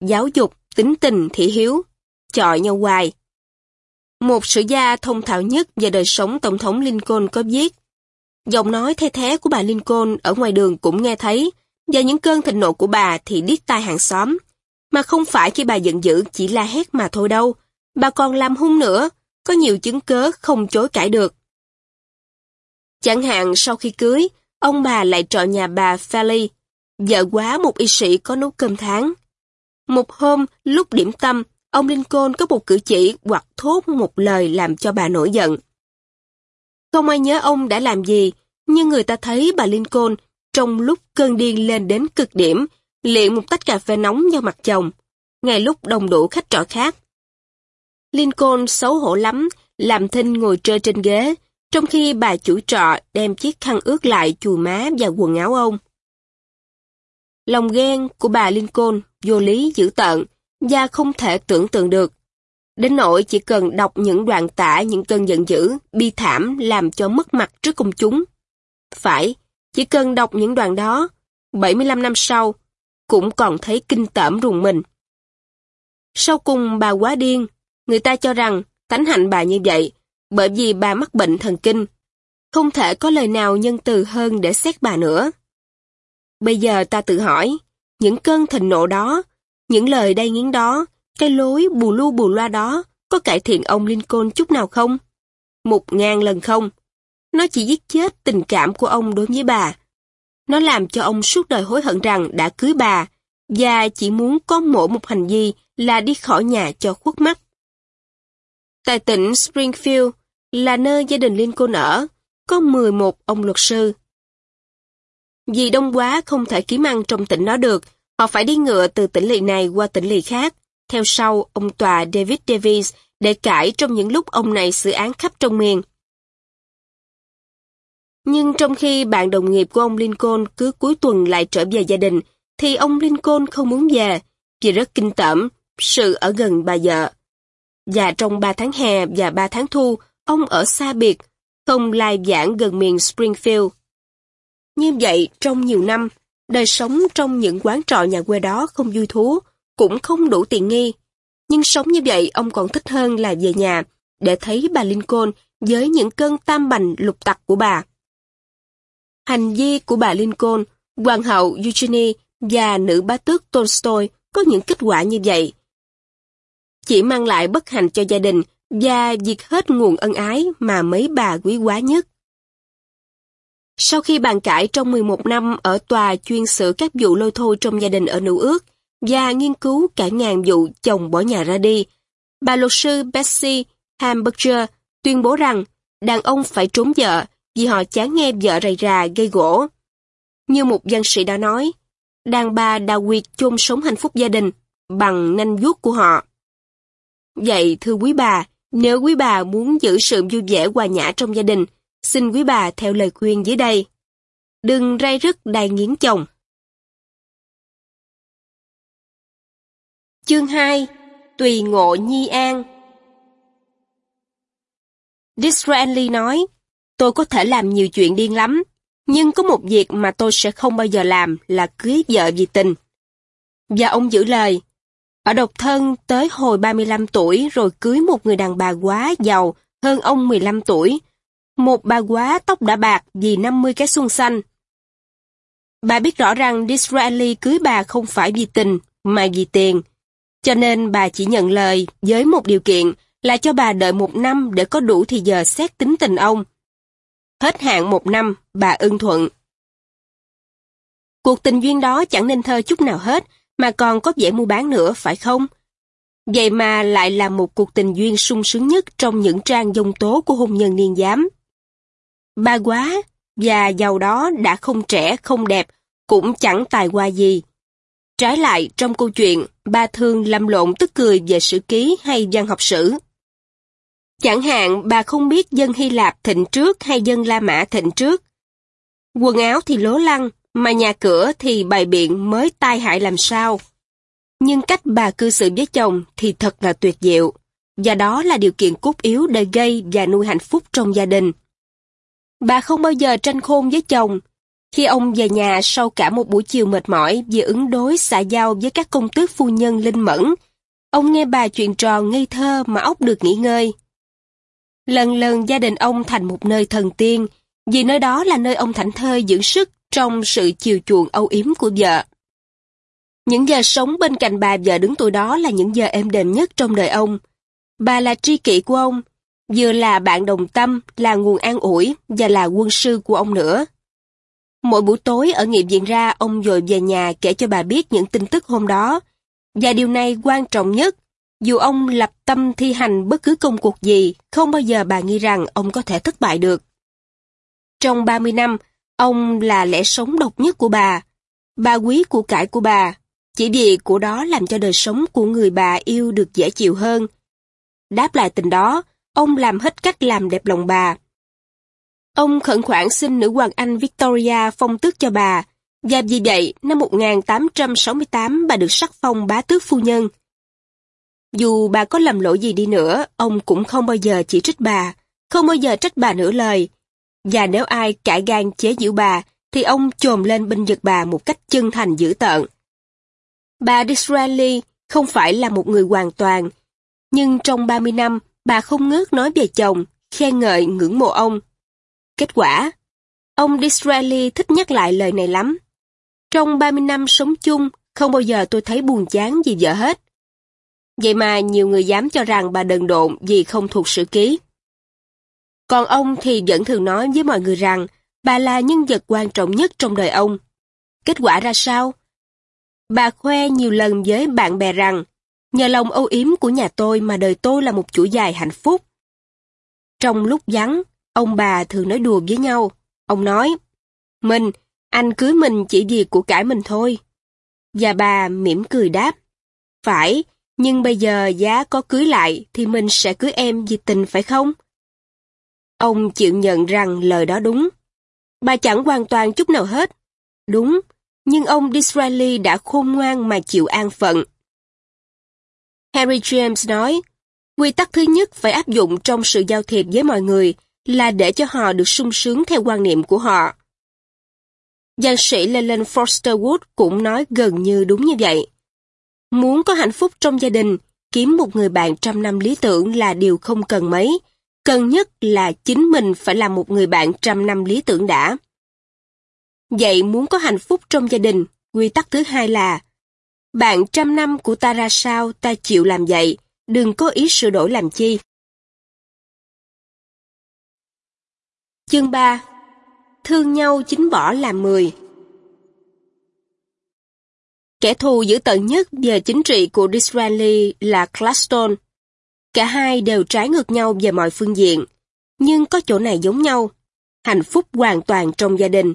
giáo dục, tính tình, thị hiếu, chọi nhau hoài. Một sử gia thông thạo nhất về đời sống Tổng thống Lincoln có viết, giọng nói the thế của bà Lincoln ở ngoài đường cũng nghe thấy, và những cơn thịnh nộ của bà thì điếc tai hàng xóm. Mà không phải khi bà giận dữ chỉ la hét mà thôi đâu, bà còn làm hung nữa, có nhiều chứng cớ không chối cãi được. Chẳng hạn sau khi cưới, ông bà lại trọ nhà bà Fally, vợ quá một y sĩ có nấu cơm tháng. Một hôm, lúc điểm tâm, ông Lincoln có một cử chỉ hoặc thốt một lời làm cho bà nổi giận. Không ai nhớ ông đã làm gì, nhưng người ta thấy bà Lincoln trong lúc cơn điên lên đến cực điểm, liền một tách cà phê nóng vào mặt chồng, ngay lúc đồng đủ khách trọ khác. Lincoln xấu hổ lắm, làm thinh ngồi trơ trên ghế, trong khi bà chủ trọ đem chiếc khăn ướt lại chùi má và quần áo ông. Lòng ghen của bà Lincoln vô lý dữ tợn và không thể tưởng tượng được. Đến nỗi chỉ cần đọc những đoạn tả những cơn giận dữ, bi thảm làm cho mất mặt trước công chúng. Phải, chỉ cần đọc những đoạn đó, 75 năm sau, cũng còn thấy kinh tởm rùng mình. Sau cùng bà quá điên, người ta cho rằng tánh hạnh bà như vậy bởi vì bà mắc bệnh thần kinh. Không thể có lời nào nhân từ hơn để xét bà nữa. Bây giờ ta tự hỏi, những cơn thịnh nộ đó, những lời đầy nghiến đó, cái lối bù lu bù loa đó có cải thiện ông Lincoln chút nào không? Một ngàn lần không. Nó chỉ giết chết tình cảm của ông đối với bà. Nó làm cho ông suốt đời hối hận rằng đã cưới bà và chỉ muốn có mỗi một hành vi là đi khỏi nhà cho khuất mắt. Tại tỉnh Springfield, là nơi gia đình Lincoln ở, có 11 ông luật sư. Vì đông quá không thể kiếm ăn trong tỉnh đó được, họ phải đi ngựa từ tỉnh lỵ này qua tỉnh lỵ khác. Theo sau, ông tòa David Davis để cãi trong những lúc ông này xử án khắp trong miền. Nhưng trong khi bạn đồng nghiệp của ông Lincoln cứ cuối tuần lại trở về gia đình, thì ông Lincoln không muốn về, vì rất kinh tởm, sự ở gần bà vợ. Và trong 3 tháng hè và 3 tháng thu, ông ở xa biệt, không lai giảng gần miền Springfield. Như vậy, trong nhiều năm, đời sống trong những quán trọ nhà quê đó không vui thú, cũng không đủ tiện nghi. Nhưng sống như vậy, ông còn thích hơn là về nhà, để thấy bà Lincoln với những cơn tam bành lục tặc của bà. Hành vi của bà Lincoln, hoàng hậu Eugenie và nữ bá tước Tolstoy có những kết quả như vậy. Chỉ mang lại bất hạnh cho gia đình và diệt hết nguồn ân ái mà mấy bà quý quá nhất. Sau khi bàn cãi trong 11 năm ở tòa chuyên xử các vụ lôi thôi trong gia đình ở Nữ ước và nghiên cứu cả ngàn vụ chồng bỏ nhà ra đi, bà luật sư Betsy Hamburger tuyên bố rằng đàn ông phải trốn vợ vì họ chán nghe vợ rầy rà gây gỗ. Như một dân sĩ đã nói, đàn bà đào quyệt chôn sống hạnh phúc gia đình bằng nanh vuốt của họ. Vậy thưa quý bà, nếu quý bà muốn giữ sự vui vẻ hòa nhã trong gia đình, xin quý bà theo lời khuyên dưới đây. Đừng ray rứt đai nghiến chồng. Chương 2 Tùy ngộ nhi an Disraeli nói, tôi có thể làm nhiều chuyện điên lắm, nhưng có một việc mà tôi sẽ không bao giờ làm là cưới vợ vì tình. Và ông giữ lời, ở độc thân tới hồi 35 tuổi rồi cưới một người đàn bà quá giàu hơn ông 15 tuổi. Một bà quá tóc đã bạc vì 50 cái xuân xanh. Bà biết rõ rằng Disraeli cưới bà không phải vì tình, mà vì tiền. Cho nên bà chỉ nhận lời với một điều kiện là cho bà đợi một năm để có đủ thì giờ xét tính tình ông. Hết hạn một năm, bà ưng thuận. Cuộc tình duyên đó chẳng nên thơ chút nào hết, mà còn có vẻ mua bán nữa, phải không? Vậy mà lại là một cuộc tình duyên sung sướng nhất trong những trang dông tố của hôn nhân niên giám. Ba quá, và giàu đó đã không trẻ, không đẹp, cũng chẳng tài hoa gì. Trái lại, trong câu chuyện, ba thương lâm lộn tức cười về sử ký hay văn học sử. Chẳng hạn, bà không biết dân Hy Lạp thịnh trước hay dân La Mã thịnh trước. Quần áo thì lố lăng, mà nhà cửa thì bài biện mới tai hại làm sao. Nhưng cách bà cư xử với chồng thì thật là tuyệt diệu, và đó là điều kiện cốt yếu để gây và nuôi hạnh phúc trong gia đình. Bà không bao giờ tranh khôn với chồng. Khi ông về nhà sau cả một buổi chiều mệt mỏi vì ứng đối xã giao với các công tước phu nhân linh mẫn, ông nghe bà chuyện trò ngây thơ mà óc được nghỉ ngơi. Lần lần gia đình ông thành một nơi thần tiên, vì nơi đó là nơi ông thảnh thơi dưỡng sức trong sự chiều chuộng âu yếm của vợ. Những giờ sống bên cạnh bà vợ đứng tuổi đó là những giờ êm đềm nhất trong đời ông. Bà là tri kỷ của ông, vừa là bạn đồng tâm, là nguồn an ủi và là quân sư của ông nữa. Mỗi buổi tối ở nghiệp viện ra, ông dội về nhà kể cho bà biết những tin tức hôm đó. Và điều này quan trọng nhất, dù ông lập tâm thi hành bất cứ công cuộc gì, không bao giờ bà nghi rằng ông có thể thất bại được. Trong 30 năm, ông là lẽ sống độc nhất của bà. Bà quý của cải của bà, chỉ vì của đó làm cho đời sống của người bà yêu được dễ chịu hơn. Đáp lại tình đó, ông làm hết cách làm đẹp lòng bà. Ông khẩn khoản xin nữ hoàng Anh Victoria phong tước cho bà, và vì vậy, năm 1868 bà được sắc phong bá tước phu nhân. Dù bà có lầm lỗi gì đi nữa, ông cũng không bao giờ chỉ trích bà, không bao giờ trách bà nửa lời. Và nếu ai cãi gan chế giễu bà, thì ông chồm lên binh giật bà một cách chân thành dữ tợn. Bà Disraeli không phải là một người hoàn toàn, nhưng trong 30 năm, bà không ngớt nói về chồng, khen ngợi ngưỡng mộ ông. Kết quả, ông Disraeli thích nhắc lại lời này lắm. Trong 30 năm sống chung, không bao giờ tôi thấy buồn chán gì vợ hết. Vậy mà nhiều người dám cho rằng bà đần độn vì không thuộc sử ký. Còn ông thì vẫn thường nói với mọi người rằng bà là nhân vật quan trọng nhất trong đời ông. Kết quả ra sao? Bà khoe nhiều lần với bạn bè rằng nhờ lòng âu yếm của nhà tôi mà đời tôi là một chuỗi dài hạnh phúc. Trong lúc vắng, ông bà thường nói đùa với nhau. Ông nói, Mình, anh cưới mình chỉ vì của cải mình thôi. Và bà mỉm cười đáp, Phải, nhưng bây giờ giá có cưới lại thì mình sẽ cưới em vì tình phải không? Ông chịu nhận rằng lời đó đúng. Bà chẳng hoàn toàn chút nào hết. Đúng, nhưng ông Disraeli đã khôn ngoan mà chịu an phận. Harry James nói, quy tắc thứ nhất phải áp dụng trong sự giao thiệp với mọi người là để cho họ được sung sướng theo quan niệm của họ. Giang sĩ Leland Foster Wood cũng nói gần như đúng như vậy. Muốn có hạnh phúc trong gia đình, kiếm một người bạn trăm năm lý tưởng là điều không cần mấy. Cần nhất là chính mình phải là một người bạn trăm năm lý tưởng đã. Vậy muốn có hạnh phúc trong gia đình, quy tắc thứ hai là Bạn trăm năm của ta ra sao, ta chịu làm vậy, đừng có ý sửa đổi làm chi. Chương 3 Thương nhau chính bỏ làm mười Kẻ thù dữ tận nhất về chính trị của Disraeli là Gladstone. Cả hai đều trái ngược nhau về mọi phương diện, nhưng có chỗ này giống nhau. Hạnh phúc hoàn toàn trong gia đình.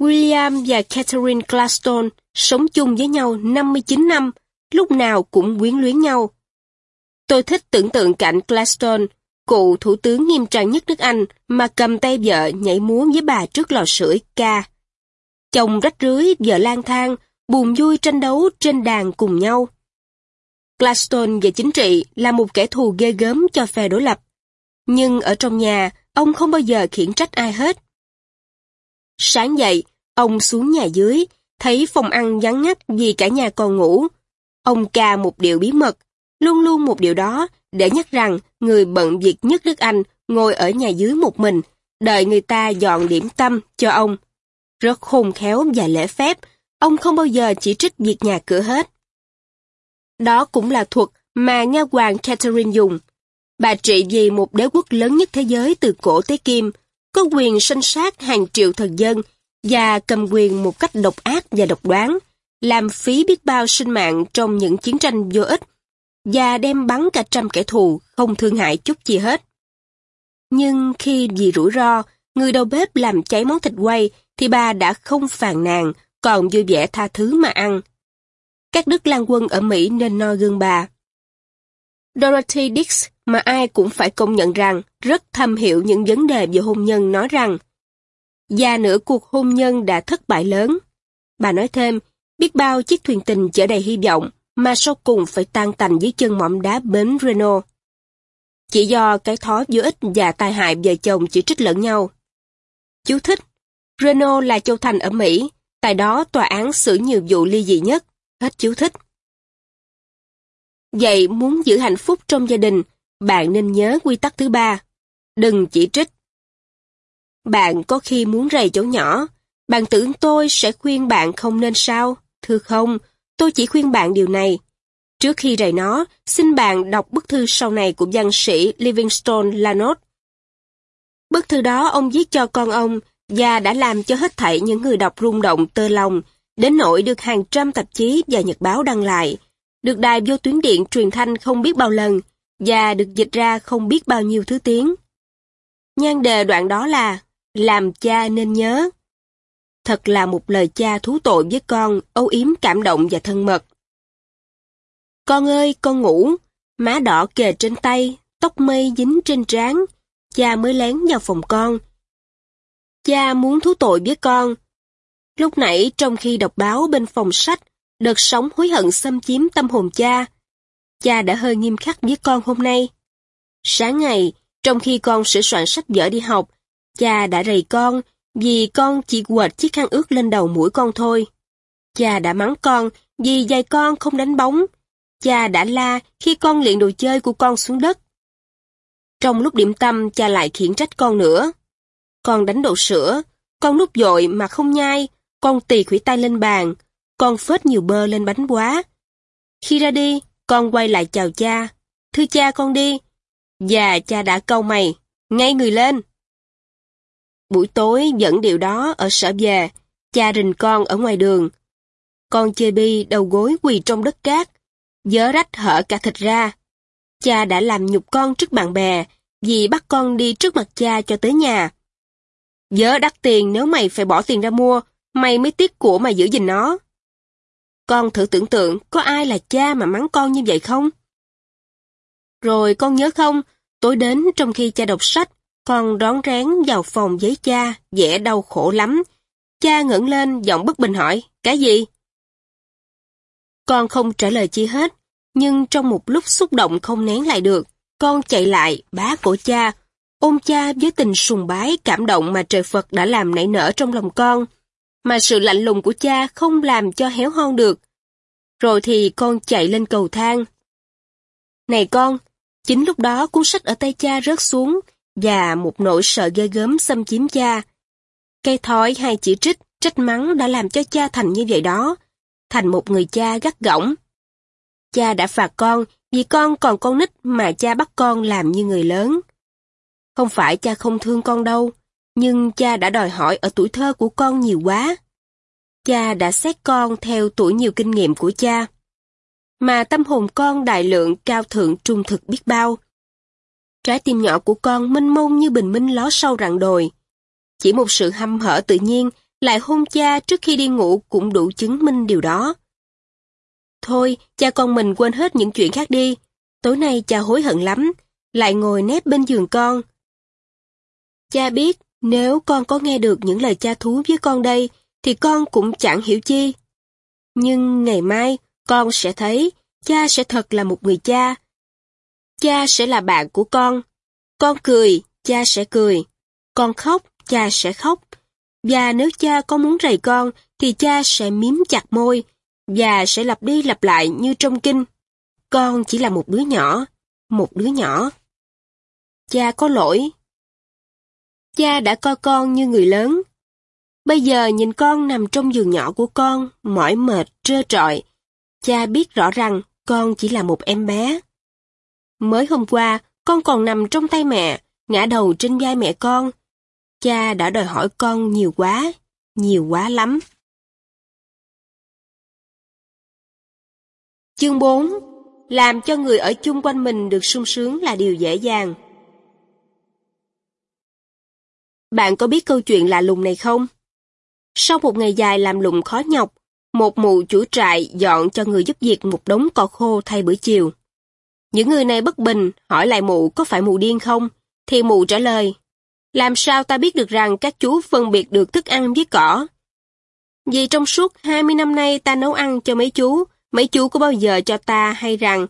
William và Catherine Glaston sống chung với nhau 59 năm, lúc nào cũng quyến luyến nhau. Tôi thích tưởng tượng cảnh Glaston, cụ thủ tướng nghiêm trang nhất nước Anh mà cầm tay vợ nhảy múa với bà trước lò sưởi ca. Chồng rách rưới, vợ lang thang, buồn vui tranh đấu trên đàn cùng nhau. Gladstone về chính trị là một kẻ thù ghê gớm cho phe đối lập. Nhưng ở trong nhà, ông không bao giờ khiển trách ai hết. Sáng dậy, ông xuống nhà dưới, thấy phòng ăn vắng ngắt vì cả nhà còn ngủ. Ông ca một điều bí mật, luôn luôn một điều đó, để nhắc rằng người bận việc nhất nước Anh ngồi ở nhà dưới một mình, đợi người ta dọn điểm tâm cho ông. Rất khôn khéo và lễ phép, ông không bao giờ chỉ trích việc nhà cửa hết. Đó cũng là thuật mà nha hoàng Catherine dùng. Bà trị vì một đế quốc lớn nhất thế giới từ cổ tới kim, có quyền sanh sát hàng triệu thần dân và cầm quyền một cách độc ác và độc đoán, làm phí biết bao sinh mạng trong những chiến tranh vô ích và đem bắn cả trăm kẻ thù không thương hại chút gì hết. Nhưng khi vì rủi ro, người đầu bếp làm cháy món thịt quay thì bà đã không phàn nàn, còn vui vẻ tha thứ mà ăn. Các đức lang quân ở Mỹ nên noi gương bà. Dorothy Dix mà ai cũng phải công nhận rằng rất thâm hiểu những vấn đề về hôn nhân nói rằng và nửa cuộc hôn nhân đã thất bại lớn. Bà nói thêm, biết bao chiếc thuyền tình chở đầy hy vọng mà sau cùng phải tan tành dưới chân mỏm đá bến Reno. Chỉ do cái thói vô ích và tai hại vợ chồng chỉ trích lẫn nhau. Chú thích, Reno là châu thành ở Mỹ, tại đó tòa án xử nhiều vụ ly dị nhất. Hết chú thích. Vậy muốn giữ hạnh phúc trong gia đình, bạn nên nhớ quy tắc thứ ba. Đừng chỉ trích. Bạn có khi muốn rầy chỗ nhỏ, bạn tưởng tôi sẽ khuyên bạn không nên sao? Thưa không, tôi chỉ khuyên bạn điều này. Trước khi rầy nó, xin bạn đọc bức thư sau này của văn sĩ Livingstone Lanot. Bức thư đó ông viết cho con ông và đã làm cho hết thảy những người đọc rung động tơ lòng, đến nỗi được hàng trăm tạp chí và nhật báo đăng lại, được đài vô tuyến điện truyền thanh không biết bao lần, và được dịch ra không biết bao nhiêu thứ tiếng. Nhan đề đoạn đó là Làm cha nên nhớ. Thật là một lời cha thú tội với con, âu yếm cảm động và thân mật. Con ơi, con ngủ, má đỏ kề trên tay, tóc mây dính trên trán, cha mới lén vào phòng con. Cha muốn thú tội với con. Lúc nãy trong khi đọc báo bên phòng sách, đợt sóng hối hận xâm chiếm tâm hồn cha. Cha đã hơi nghiêm khắc với con hôm nay. Sáng ngày, trong khi con sửa soạn sách vở đi học, cha đã rầy con vì con chỉ quệt chiếc khăn ướt lên đầu mũi con thôi. Cha đã mắng con vì giày con không đánh bóng. Cha đã la khi con luyện đồ chơi của con xuống đất. Trong lúc điểm tâm, cha lại khiển trách con nữa. Con đánh đồ sữa, con nút dội mà không nhai, con tì khủy tay lên bàn, con phết nhiều bơ lên bánh quá. Khi ra đi, con quay lại chào cha. Thưa cha con đi. Và cha đã câu mày, ngay người lên. Buổi tối dẫn điều đó ở sở về, cha rình con ở ngoài đường. Con chơi bi đầu gối quỳ trong đất cát, dớ rách hở cả thịt ra. Cha đã làm nhục con trước bạn bè, vì bắt con đi trước mặt cha cho tới nhà. Dớ đắt tiền nếu mày phải bỏ tiền ra mua, mày mới tiếc của mà giữ gìn nó. Con thử tưởng tượng có ai là cha mà mắng con như vậy không? Rồi con nhớ không, tối đến trong khi cha đọc sách, con rón rén vào phòng với cha, vẻ đau khổ lắm. Cha ngẩng lên, giọng bất bình hỏi, cái gì? Con không trả lời chi hết, nhưng trong một lúc xúc động không nén lại được, con chạy lại, bá cổ cha, ôm cha với tình sùng bái cảm động mà trời Phật đã làm nảy nở trong lòng con mà sự lạnh lùng của cha không làm cho héo hon được. Rồi thì con chạy lên cầu thang. Này con, chính lúc đó cuốn sách ở tay cha rớt xuống và một nỗi sợ ghê gớm xâm chiếm cha. Cây thói hay chỉ trích, trách mắng đã làm cho cha thành như vậy đó, thành một người cha gắt gỏng. Cha đã phạt con vì con còn con nít mà cha bắt con làm như người lớn. Không phải cha không thương con đâu, nhưng cha đã đòi hỏi ở tuổi thơ của con nhiều quá. Cha đã xét con theo tuổi nhiều kinh nghiệm của cha. Mà tâm hồn con đại lượng cao thượng trung thực biết bao. Trái tim nhỏ của con mênh mông như bình minh ló sâu rặng đồi. Chỉ một sự hâm hở tự nhiên lại hôn cha trước khi đi ngủ cũng đủ chứng minh điều đó. Thôi, cha con mình quên hết những chuyện khác đi. Tối nay cha hối hận lắm, lại ngồi nép bên giường con. Cha biết nếu con có nghe được những lời cha thú với con đây, thì con cũng chẳng hiểu chi. Nhưng ngày mai, con sẽ thấy cha sẽ thật là một người cha. Cha sẽ là bạn của con. Con cười, cha sẽ cười. Con khóc, cha sẽ khóc. Và nếu cha có muốn rầy con, thì cha sẽ miếm chặt môi, và sẽ lặp đi lặp lại như trong kinh. Con chỉ là một đứa nhỏ, một đứa nhỏ. Cha có lỗi, Cha đã coi con như người lớn. Bây giờ nhìn con nằm trong giường nhỏ của con, mỏi mệt, trơ trọi. Cha biết rõ rằng con chỉ là một em bé. Mới hôm qua, con còn nằm trong tay mẹ, ngã đầu trên vai mẹ con. Cha đã đòi hỏi con nhiều quá, nhiều quá lắm. Chương 4 Làm cho người ở chung quanh mình được sung sướng là điều dễ dàng. Bạn có biết câu chuyện lạ lùng này không? Sau một ngày dài làm lụng khó nhọc, một mụ chủ trại dọn cho người giúp việc một đống cỏ khô thay bữa chiều. Những người này bất bình, hỏi lại mụ có phải mụ điên không? Thì mụ trả lời, làm sao ta biết được rằng các chú phân biệt được thức ăn với cỏ? Vì trong suốt 20 năm nay ta nấu ăn cho mấy chú, mấy chú có bao giờ cho ta hay rằng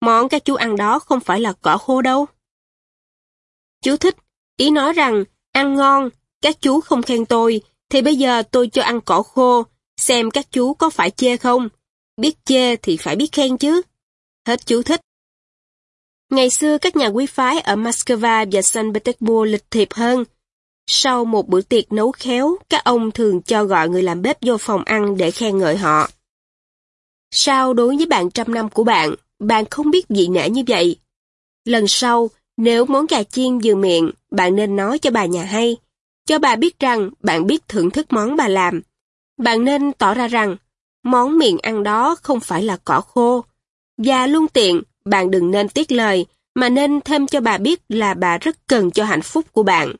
món các chú ăn đó không phải là cỏ khô đâu? Chú thích, ý nói rằng ăn ngon, các chú không khen tôi, thì bây giờ tôi cho ăn cỏ khô, xem các chú có phải chê không? Biết chê thì phải biết khen chứ. Hết chú thích. Ngày xưa các nhà quý phái ở Moscow và Saint Petersburg lịch thiệp hơn. Sau một bữa tiệc nấu khéo, các ông thường cho gọi người làm bếp vô phòng ăn để khen ngợi họ. Sao đối với bạn trăm năm của bạn, bạn không biết vị nể như vậy? Lần sau, nếu món gà chiên vừa miệng, bạn nên nói cho bà nhà hay. Cho bà biết rằng bạn biết thưởng thức món bà làm. Bạn nên tỏ ra rằng món miệng ăn đó không phải là cỏ khô. Và luôn tiện, bạn đừng nên tiếc lời, mà nên thêm cho bà biết là bà rất cần cho hạnh phúc của bạn.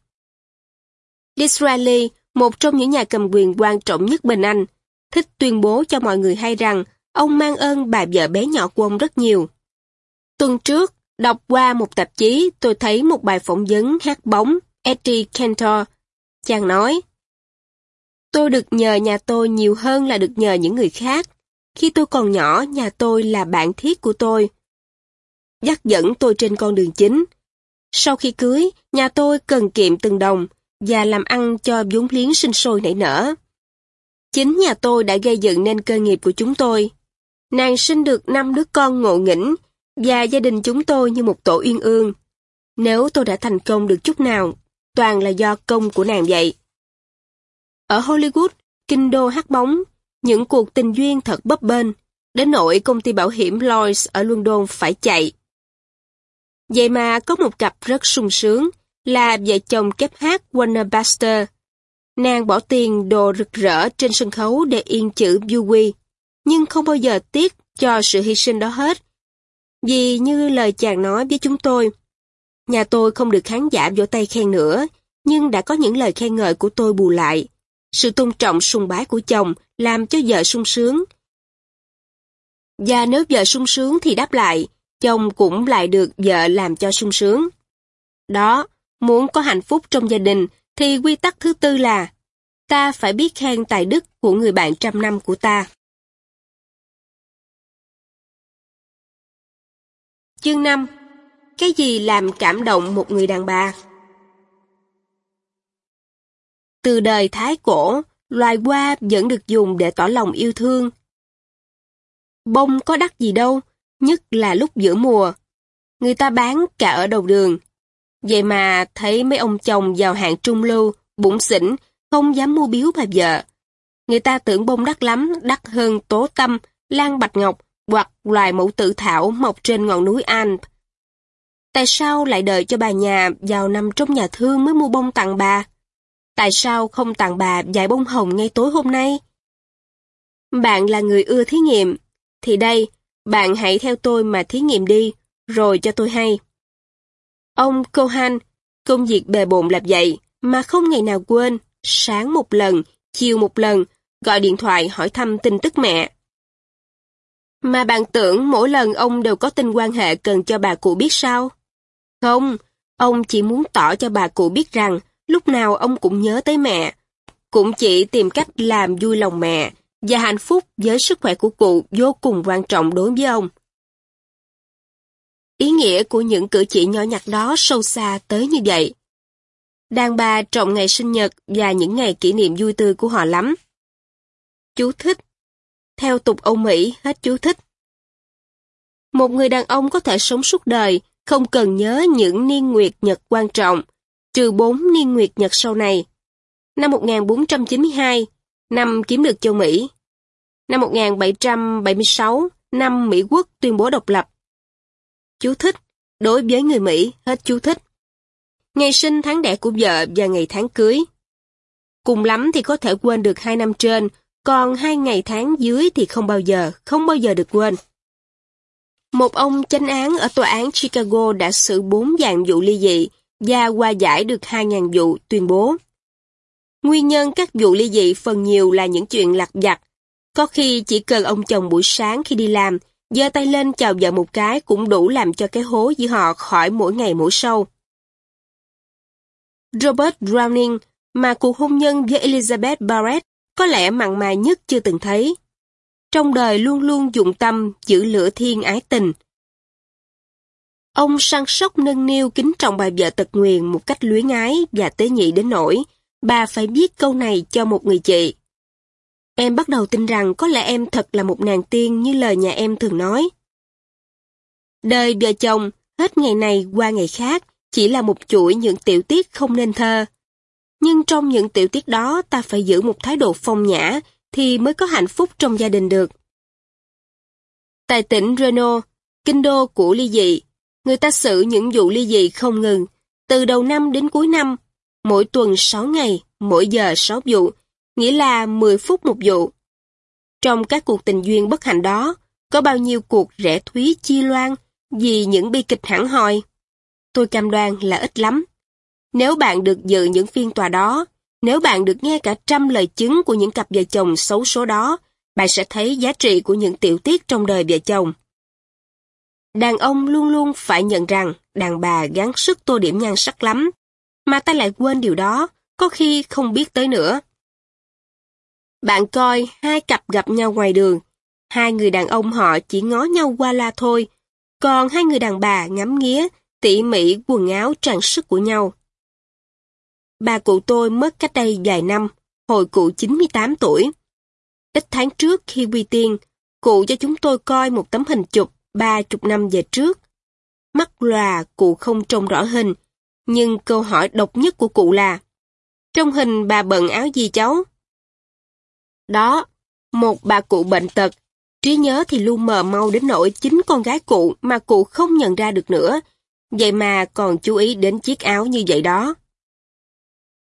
Disraeli, một trong những nhà cầm quyền quan trọng nhất bên Anh, thích tuyên bố cho mọi người hay rằng ông mang ơn bà vợ bé nhỏ của ông rất nhiều. Tuần trước, đọc qua một tạp chí, tôi thấy một bài phỏng vấn hát bóng Eddie Cantor. Chàng nói, Tôi được nhờ nhà tôi nhiều hơn là được nhờ những người khác. Khi tôi còn nhỏ, nhà tôi là bạn thiết của tôi. Dắt dẫn tôi trên con đường chính. Sau khi cưới, nhà tôi cần kiệm từng đồng và làm ăn cho vốn liếng sinh sôi nảy nở. Chính nhà tôi đã gây dựng nên cơ nghiệp của chúng tôi. Nàng sinh được năm đứa con ngộ nghĩnh và gia đình chúng tôi như một tổ uyên ương. Nếu tôi đã thành công được chút nào, toàn là do công của nàng vậy. Ở Hollywood, kinh đô hát bóng, những cuộc tình duyên thật bấp bênh, đến nỗi công ty bảo hiểm Lloyds ở London phải chạy. Vậy mà có một cặp rất sung sướng, là vợ chồng kép hát Warner Baxter. Nàng bỏ tiền đồ rực rỡ trên sân khấu để yên chữ Dewey, nhưng không bao giờ tiếc cho sự hy sinh đó hết. Vì như lời chàng nói với chúng tôi, nhà tôi không được khán giả vỗ tay khen nữa, nhưng đã có những lời khen ngợi của tôi bù lại. Sự tôn trọng sùng bái của chồng làm cho vợ sung sướng. Và nếu vợ sung sướng thì đáp lại, chồng cũng lại được vợ làm cho sung sướng. Đó, muốn có hạnh phúc trong gia đình thì quy tắc thứ tư là ta phải biết khen tài đức của người bạn trăm năm của ta. Chương 5 Cái gì làm cảm động một người đàn bà? Từ đời Thái Cổ, loài hoa vẫn được dùng để tỏ lòng yêu thương. Bông có đắt gì đâu, nhất là lúc giữa mùa. Người ta bán cả ở đầu đường. Vậy mà thấy mấy ông chồng giàu hạng trung lưu, bụng xỉn, không dám mua biếu bà vợ. Người ta tưởng bông đắt lắm, đắt hơn tố tâm, lan bạch ngọc hoặc loài mẫu tử thảo mọc trên ngọn núi Alp. Tại sao lại đợi cho bà nhà vào nằm trong nhà thương mới mua bông tặng bà? Tại sao không tặng bà vài bông hồng ngay tối hôm nay? Bạn là người ưa thí nghiệm, thì đây, bạn hãy theo tôi mà thí nghiệm đi, rồi cho tôi hay. Ông Cohan, công việc bề bộn lặp vậy, mà không ngày nào quên, sáng một lần, chiều một lần, gọi điện thoại hỏi thăm tin tức mẹ. Mà bạn tưởng mỗi lần ông đều có tin quan hệ cần cho bà cụ biết sao? Không, ông chỉ muốn tỏ cho bà cụ biết rằng lúc nào ông cũng nhớ tới mẹ, cũng chỉ tìm cách làm vui lòng mẹ, và hạnh phúc với sức khỏe của cụ vô cùng quan trọng đối với ông. Ý nghĩa của những cử chỉ nhỏ nhặt đó sâu xa tới như vậy. Đàn bà trọng ngày sinh nhật và những ngày kỷ niệm vui tươi của họ lắm. Chú thích. Theo tục Âu Mỹ, hết chú thích. Một người đàn ông có thể sống suốt đời, không cần nhớ những niên nguyệt nhật quan trọng, trừ bốn niên nguyệt nhật sau này. Năm 1492, năm kiếm được châu Mỹ. Năm 1776, năm Mỹ quốc tuyên bố độc lập. Chú thích, đối với người Mỹ, hết chú thích. Ngày sinh tháng đẻ của vợ và ngày tháng cưới. Cùng lắm thì có thể quên được hai năm trên, còn hai ngày tháng dưới thì không bao giờ, không bao giờ được quên. Một ông chánh án ở tòa án Chicago đã xử bốn dạng vụ ly dị và qua giải được 2.000 vụ tuyên bố. Nguyên nhân các vụ ly dị phần nhiều là những chuyện lặt vặt. Có khi chỉ cần ông chồng buổi sáng khi đi làm, giơ tay lên chào vợ một cái cũng đủ làm cho cái hố giữa họ khỏi mỗi ngày mỗi sâu. Robert Browning, mà cuộc hôn nhân với Elizabeth Barrett có lẽ mặn mà nhất chưa từng thấy. Trong đời luôn luôn dụng tâm giữ lửa thiên ái tình. Ông săn sóc nâng niu kính trọng bà vợ tật nguyền một cách luyến ái và tế nhị đến nỗi bà phải viết câu này cho một người chị. Em bắt đầu tin rằng có lẽ em thật là một nàng tiên như lời nhà em thường nói. Đời vợ chồng, hết ngày này qua ngày khác, chỉ là một chuỗi những tiểu tiết không nên thơ. Nhưng trong những tiểu tiết đó ta phải giữ một thái độ phong nhã thì mới có hạnh phúc trong gia đình được. Tại tỉnh Reno, kinh đô của ly dị, người ta xử những vụ ly dị không ngừng, từ đầu năm đến cuối năm, mỗi tuần 6 ngày, mỗi giờ 6 vụ, nghĩa là 10 phút một vụ. Trong các cuộc tình duyên bất hạnh đó, có bao nhiêu cuộc rẻ thúy chi loan vì những bi kịch hẳn hòi. Tôi cam đoan là ít lắm. Nếu bạn được dự những phiên tòa đó, nếu bạn được nghe cả trăm lời chứng của những cặp vợ chồng xấu số đó, bạn sẽ thấy giá trị của những tiểu tiết trong đời vợ chồng. Đàn ông luôn luôn phải nhận rằng đàn bà gắng sức tô điểm nhan sắc lắm, mà ta lại quên điều đó, có khi không biết tới nữa. Bạn coi hai cặp gặp nhau ngoài đường, hai người đàn ông họ chỉ ngó nhau qua la thôi, còn hai người đàn bà ngắm nghía, tỉ mỉ quần áo trang sức của nhau. Bà cụ tôi mất cách đây vài năm, hồi cụ 98 tuổi. Ít tháng trước khi quy tiên, cụ cho chúng tôi coi một tấm hình chụp ba chục năm về trước. Mắt lòa cụ không trông rõ hình, nhưng câu hỏi độc nhất của cụ là Trong hình bà bận áo gì cháu? Đó, một bà cụ bệnh tật, trí nhớ thì luôn mờ mau đến nỗi chính con gái cụ mà cụ không nhận ra được nữa, vậy mà còn chú ý đến chiếc áo như vậy đó.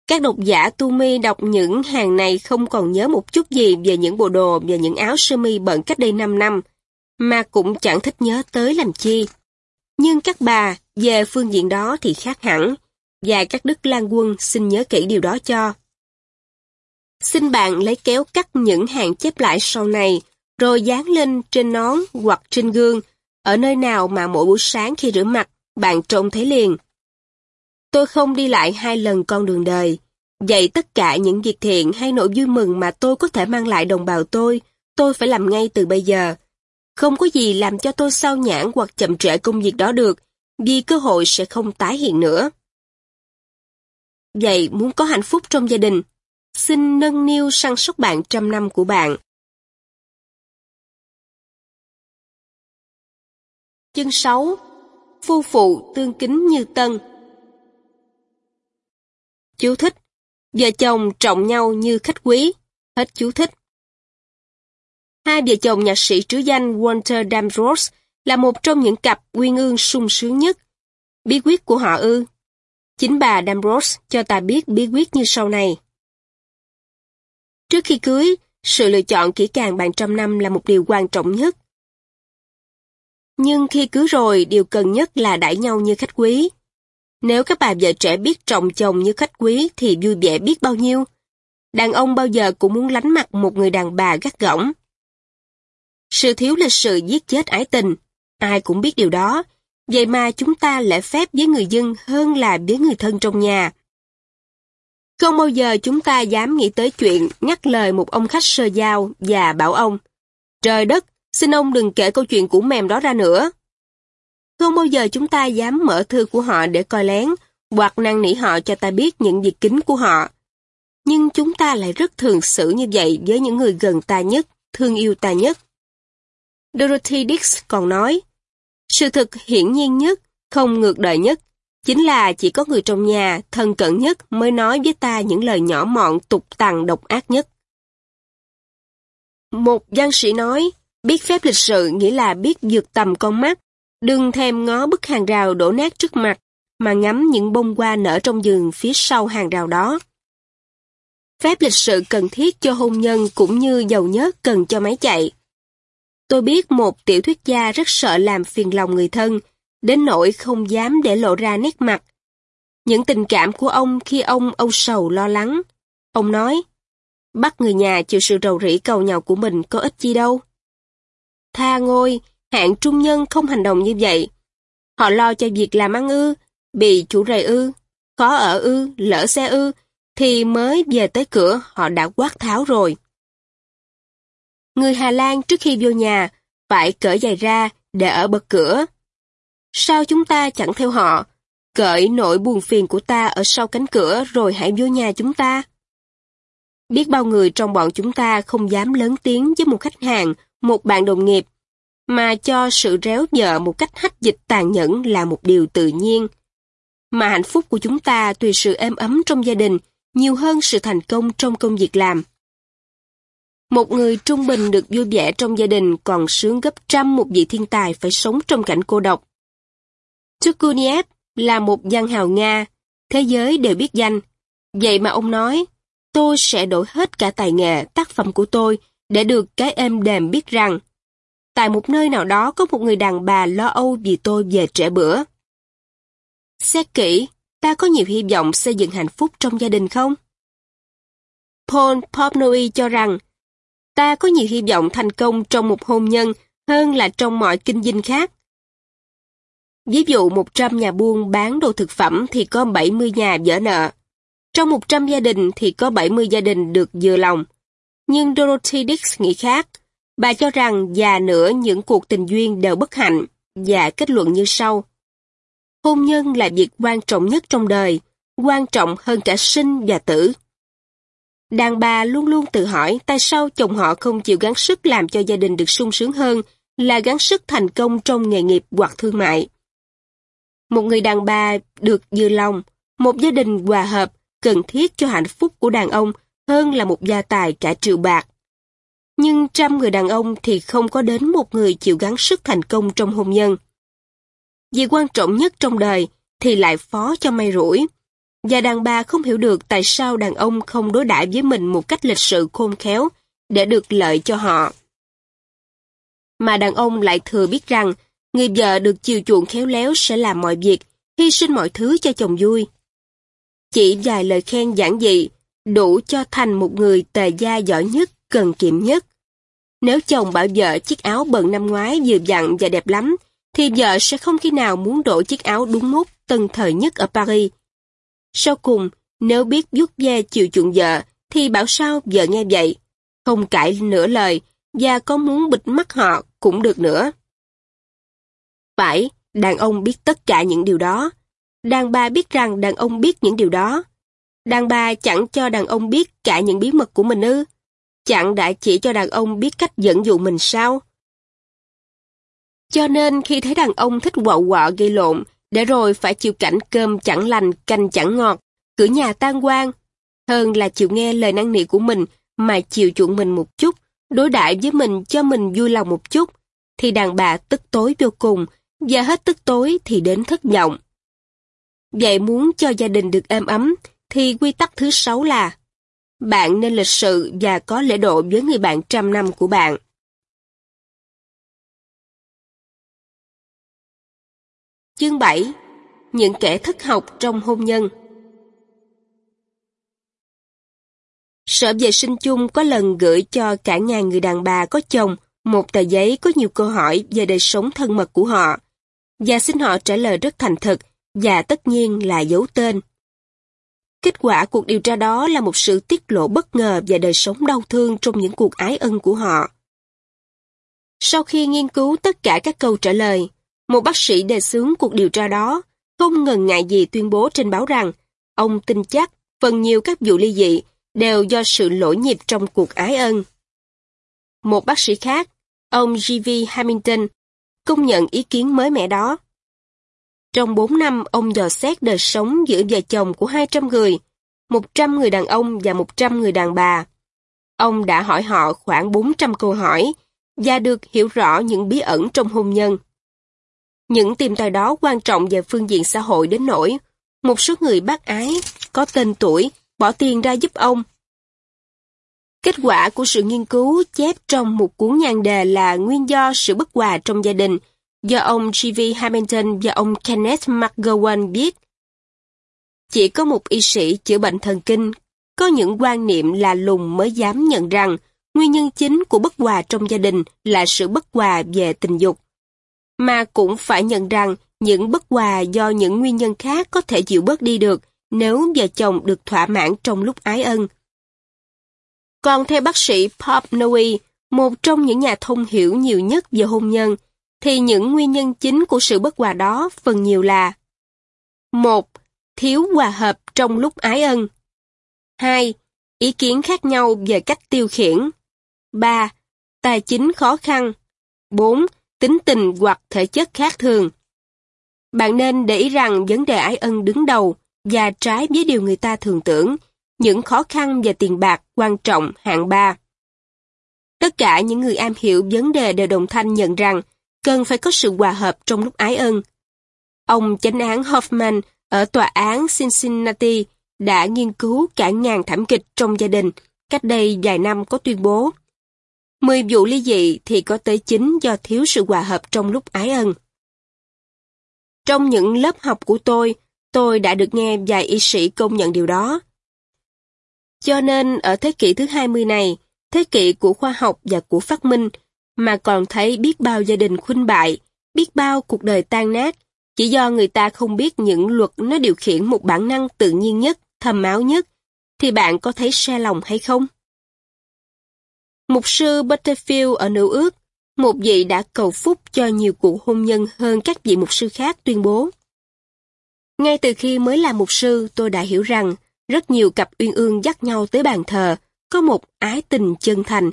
Các độc giả tu mi đọc những hàng này không còn nhớ một chút gì về những bộ đồ và những áo sơ mi bận cách đây 5 năm, mà cũng chẳng thích nhớ tới làm chi. Nhưng các bà, về phương diện đó thì khác hẳn, và các đức lan quân xin nhớ kỹ điều đó cho. Xin bạn lấy kéo cắt những hàng chép lại sau này, rồi dán lên trên nón hoặc trên gương, ở nơi nào mà mỗi buổi sáng khi rửa mặt, bạn trông thấy liền. Tôi không đi lại hai lần con đường đời. Vậy tất cả những việc thiện hay nỗi vui mừng mà tôi có thể mang lại đồng bào tôi, tôi phải làm ngay từ bây giờ. Không có gì làm cho tôi sao nhãn hoặc chậm trễ công việc đó được, vì cơ hội sẽ không tái hiện nữa. Vậy muốn có hạnh phúc trong gia đình, xin nâng niu săn sóc bạn trăm năm của bạn. Chương 6 Phu phụ tương kính như tân Chú thích Vợ chồng trọng nhau như khách quý. Hết chú thích. Hai vợ chồng nhạc sĩ trứ danh Walter Damrose là một trong những cặp uyên ương sung sướng nhất. Bí quyết của họ ư? Chính bà Damrose cho ta biết bí quyết như sau này. Trước khi cưới, sự lựa chọn kỹ càng bạn trăm năm là một điều quan trọng nhất. Nhưng khi cưới rồi, điều cần nhất là đãi nhau như khách quý. Nếu các bà vợ trẻ biết trọng chồng như khách quý thì vui vẻ biết bao nhiêu. Đàn ông bao giờ cũng muốn lánh mặt một người đàn bà gắt gỏng. Sự thiếu lịch sự giết chết ái tình, ai cũng biết điều đó, vậy mà chúng ta lễ phép với người dân hơn là với người thân trong nhà. Không bao giờ chúng ta dám nghĩ tới chuyện nhắc lời một ông khách sơ giao và bảo ông Trời đất, xin ông đừng kể câu chuyện của mềm đó ra nữa. Không bao giờ chúng ta dám mở thư của họ để coi lén, hoặc năn nỉ họ cho ta biết những việc kín của họ. Nhưng chúng ta lại rất thường xử như vậy với những người gần ta nhất, thương yêu ta nhất. Dorothy Dix còn nói, sự thực hiển nhiên nhất, không ngược đời nhất, chính là chỉ có người trong nhà, thân cận nhất mới nói với ta những lời nhỏ mọn tục tằn độc ác nhất. Một văn sĩ nói, Biết phép lịch sự nghĩa là biết vượt tầm con mắt, đừng thèm ngó bức hàng rào đổ nát trước mặt, mà ngắm những bông hoa nở trong giường phía sau hàng rào đó. Phép lịch sự cần thiết cho hôn nhân cũng như dầu nhớt cần cho máy chạy. Tôi biết một tiểu thuyết gia rất sợ làm phiền lòng người thân, đến nỗi không dám để lộ ra nét mặt. Những tình cảm của ông khi ông âu sầu lo lắng. Ông nói, bắt người nhà chịu sự rầu rĩ cầu nhau của mình có ích chi đâu. Tha ngôi, hạng trung nhân không hành động như vậy. Họ lo cho việc làm ăn ư, bị chủ rầy ư, khó ở ư, lỡ xe ư, thì mới về tới cửa họ đã quát tháo rồi. Người Hà Lan trước khi vô nhà phải cởi giày ra để ở bậc cửa. Sao chúng ta chẳng theo họ, cởi nỗi buồn phiền của ta ở sau cánh cửa rồi hãy vô nhà chúng ta? Biết bao người trong bọn chúng ta không dám lớn tiếng với một khách hàng, một bạn đồng nghiệp, mà cho sự réo vợ một cách hách dịch tàn nhẫn là một điều tự nhiên. Mà hạnh phúc của chúng ta tùy sự êm ấm trong gia đình nhiều hơn sự thành công trong công việc làm. Một người trung bình được vui vẻ trong gia đình còn sướng gấp trăm một vị thiên tài phải sống trong cảnh cô độc. Tukuniev là một văn hào Nga, thế giới đều biết danh. Vậy mà ông nói, tôi sẽ đổi hết cả tài nghệ, tác phẩm của tôi để được cái êm đềm biết rằng tại một nơi nào đó có một người đàn bà lo âu vì tôi về trễ bữa. Xét kỹ, ta có nhiều hy vọng xây dựng hạnh phúc trong gia đình không? Paul popnoy cho rằng, ta có nhiều hy vọng thành công trong một hôn nhân hơn là trong mọi kinh doanh khác. Ví dụ 100 nhà buôn bán đồ thực phẩm thì có 70 nhà vỡ nợ. Trong 100 gia đình thì có 70 gia đình được vừa lòng. Nhưng Dorothy Dix nghĩ khác. Bà cho rằng già nữa những cuộc tình duyên đều bất hạnh và kết luận như sau. Hôn nhân là việc quan trọng nhất trong đời, quan trọng hơn cả sinh và tử. Đàn bà luôn luôn tự hỏi tại sao chồng họ không chịu gắng sức làm cho gia đình được sung sướng hơn là gắng sức thành công trong nghề nghiệp hoặc thương mại. Một người đàn bà được dư lòng, một gia đình hòa hợp cần thiết cho hạnh phúc của đàn ông hơn là một gia tài cả triệu bạc. Nhưng trăm người đàn ông thì không có đến một người chịu gắng sức thành công trong hôn nhân. Việc quan trọng nhất trong đời thì lại phó cho may rủi. Và đàn bà không hiểu được tại sao đàn ông không đối đãi với mình một cách lịch sự khôn khéo để được lợi cho họ. Mà đàn ông lại thừa biết rằng người vợ được chiều chuộng khéo léo sẽ làm mọi việc, hy sinh mọi thứ cho chồng vui. Chỉ vài lời khen giản dị, đủ cho thành một người tề gia giỏi nhất, cần kiệm nhất. Nếu chồng bảo vợ chiếc áo bận năm ngoái vừa dặn và đẹp lắm, thì vợ sẽ không khi nào muốn đổi chiếc áo đúng mốt tân thời nhất ở Paris. Sau cùng, nếu biết vuốt ve chịu chuộng vợ, thì bảo sao vợ nghe vậy, không cãi nửa lời, và có muốn bịt mắt họ cũng được nữa. Phải, đàn ông biết tất cả những điều đó. Đàn bà biết rằng đàn ông biết những điều đó. Đàn bà chẳng cho đàn ông biết cả những bí mật của mình ư. Chẳng đã chỉ cho đàn ông biết cách dẫn dụ mình sao. Cho nên khi thấy đàn ông thích quạo quọ gây lộn, để rồi phải chịu cảnh cơm chẳng lành, canh chẳng ngọt, cửa nhà tan quang, hơn là chịu nghe lời năng nỉ của mình mà chịu chuộng mình một chút, đối đãi với mình cho mình vui lòng một chút, thì đàn bà tức tối vô cùng, và hết tức tối thì đến thất vọng. Vậy muốn cho gia đình được êm ấm, thì quy tắc thứ sáu là bạn nên lịch sự và có lễ độ với người bạn trăm năm của bạn. Chương 7 Những kẻ thất học trong hôn nhân Sở vệ sinh chung có lần gửi cho cả nhà người đàn bà có chồng một tờ giấy có nhiều câu hỏi về đời sống thân mật của họ, và xin họ trả lời rất thành thực và tất nhiên là giấu tên. Kết quả cuộc điều tra đó là một sự tiết lộ bất ngờ về đời sống đau thương trong những cuộc ái ân của họ. Sau khi nghiên cứu tất cả các câu trả lời, một bác sĩ đề xướng cuộc điều tra đó, không ngần ngại gì tuyên bố trên báo rằng ông tin chắc phần nhiều các vụ ly dị đều do sự lỗi nhịp trong cuộc ái ân. Một bác sĩ khác, ông G.V. Hamilton, công nhận ý kiến mới mẻ đó. Trong 4 năm, ông dò xét đời sống giữa vợ chồng của 200 người, 100 người đàn ông và 100 người đàn bà. Ông đã hỏi họ khoảng 400 câu hỏi và được hiểu rõ những bí ẩn trong hôn nhân. Những tìm tòi đó quan trọng về phương diện xã hội đến nỗi một số người bác ái, có tên tuổi, bỏ tiền ra giúp ông. Kết quả của sự nghiên cứu chép trong một cuốn nhan đề là Nguyên do sự bất hòa trong gia đình do ông G.V. Hamilton và ông Kenneth McGowan viết. Chỉ có một y sĩ chữa bệnh thần kinh có những quan niệm là lùng mới dám nhận rằng nguyên nhân chính của bất hòa trong gia đình là sự bất hòa về tình dục. Mà cũng phải nhận rằng những bất hòa do những nguyên nhân khác có thể chịu bớt đi được nếu vợ chồng được thỏa mãn trong lúc ái ân. Còn theo bác sĩ Pop Noe, một trong những nhà thông hiểu nhiều nhất về hôn nhân, thì những nguyên nhân chính của sự bất hòa đó phần nhiều là một Thiếu hòa hợp trong lúc ái ân 2. Ý kiến khác nhau về cách tiêu khiển 3. Tài chính khó khăn 4. Tính tình hoặc thể chất khác thường Bạn nên để ý rằng vấn đề ái ân đứng đầu và trái với điều người ta thường tưởng, những khó khăn về tiền bạc quan trọng hạng 3. Tất cả những người am hiểu vấn đề đều đồng thanh nhận rằng cần phải có sự hòa hợp trong lúc ái ân. Ông chánh án Hoffman ở tòa án Cincinnati đã nghiên cứu cả ngàn thảm kịch trong gia đình, cách đây vài năm có tuyên bố. Mười vụ ly dị thì có tới chín do thiếu sự hòa hợp trong lúc ái ân. Trong những lớp học của tôi, tôi đã được nghe vài y sĩ công nhận điều đó. Cho nên ở thế kỷ thứ 20 này, thế kỷ của khoa học và của phát minh, mà còn thấy biết bao gia đình khuynh bại, biết bao cuộc đời tan nát, chỉ do người ta không biết những luật nó điều khiển một bản năng tự nhiên nhất, thầm máu nhất, thì bạn có thấy xe lòng hay không? Mục sư Butterfield ở Nữ ước, một vị đã cầu phúc cho nhiều cuộc hôn nhân hơn các vị mục sư khác tuyên bố. Ngay từ khi mới là mục sư, tôi đã hiểu rằng rất nhiều cặp uyên ương dắt nhau tới bàn thờ, có một ái tình chân thành.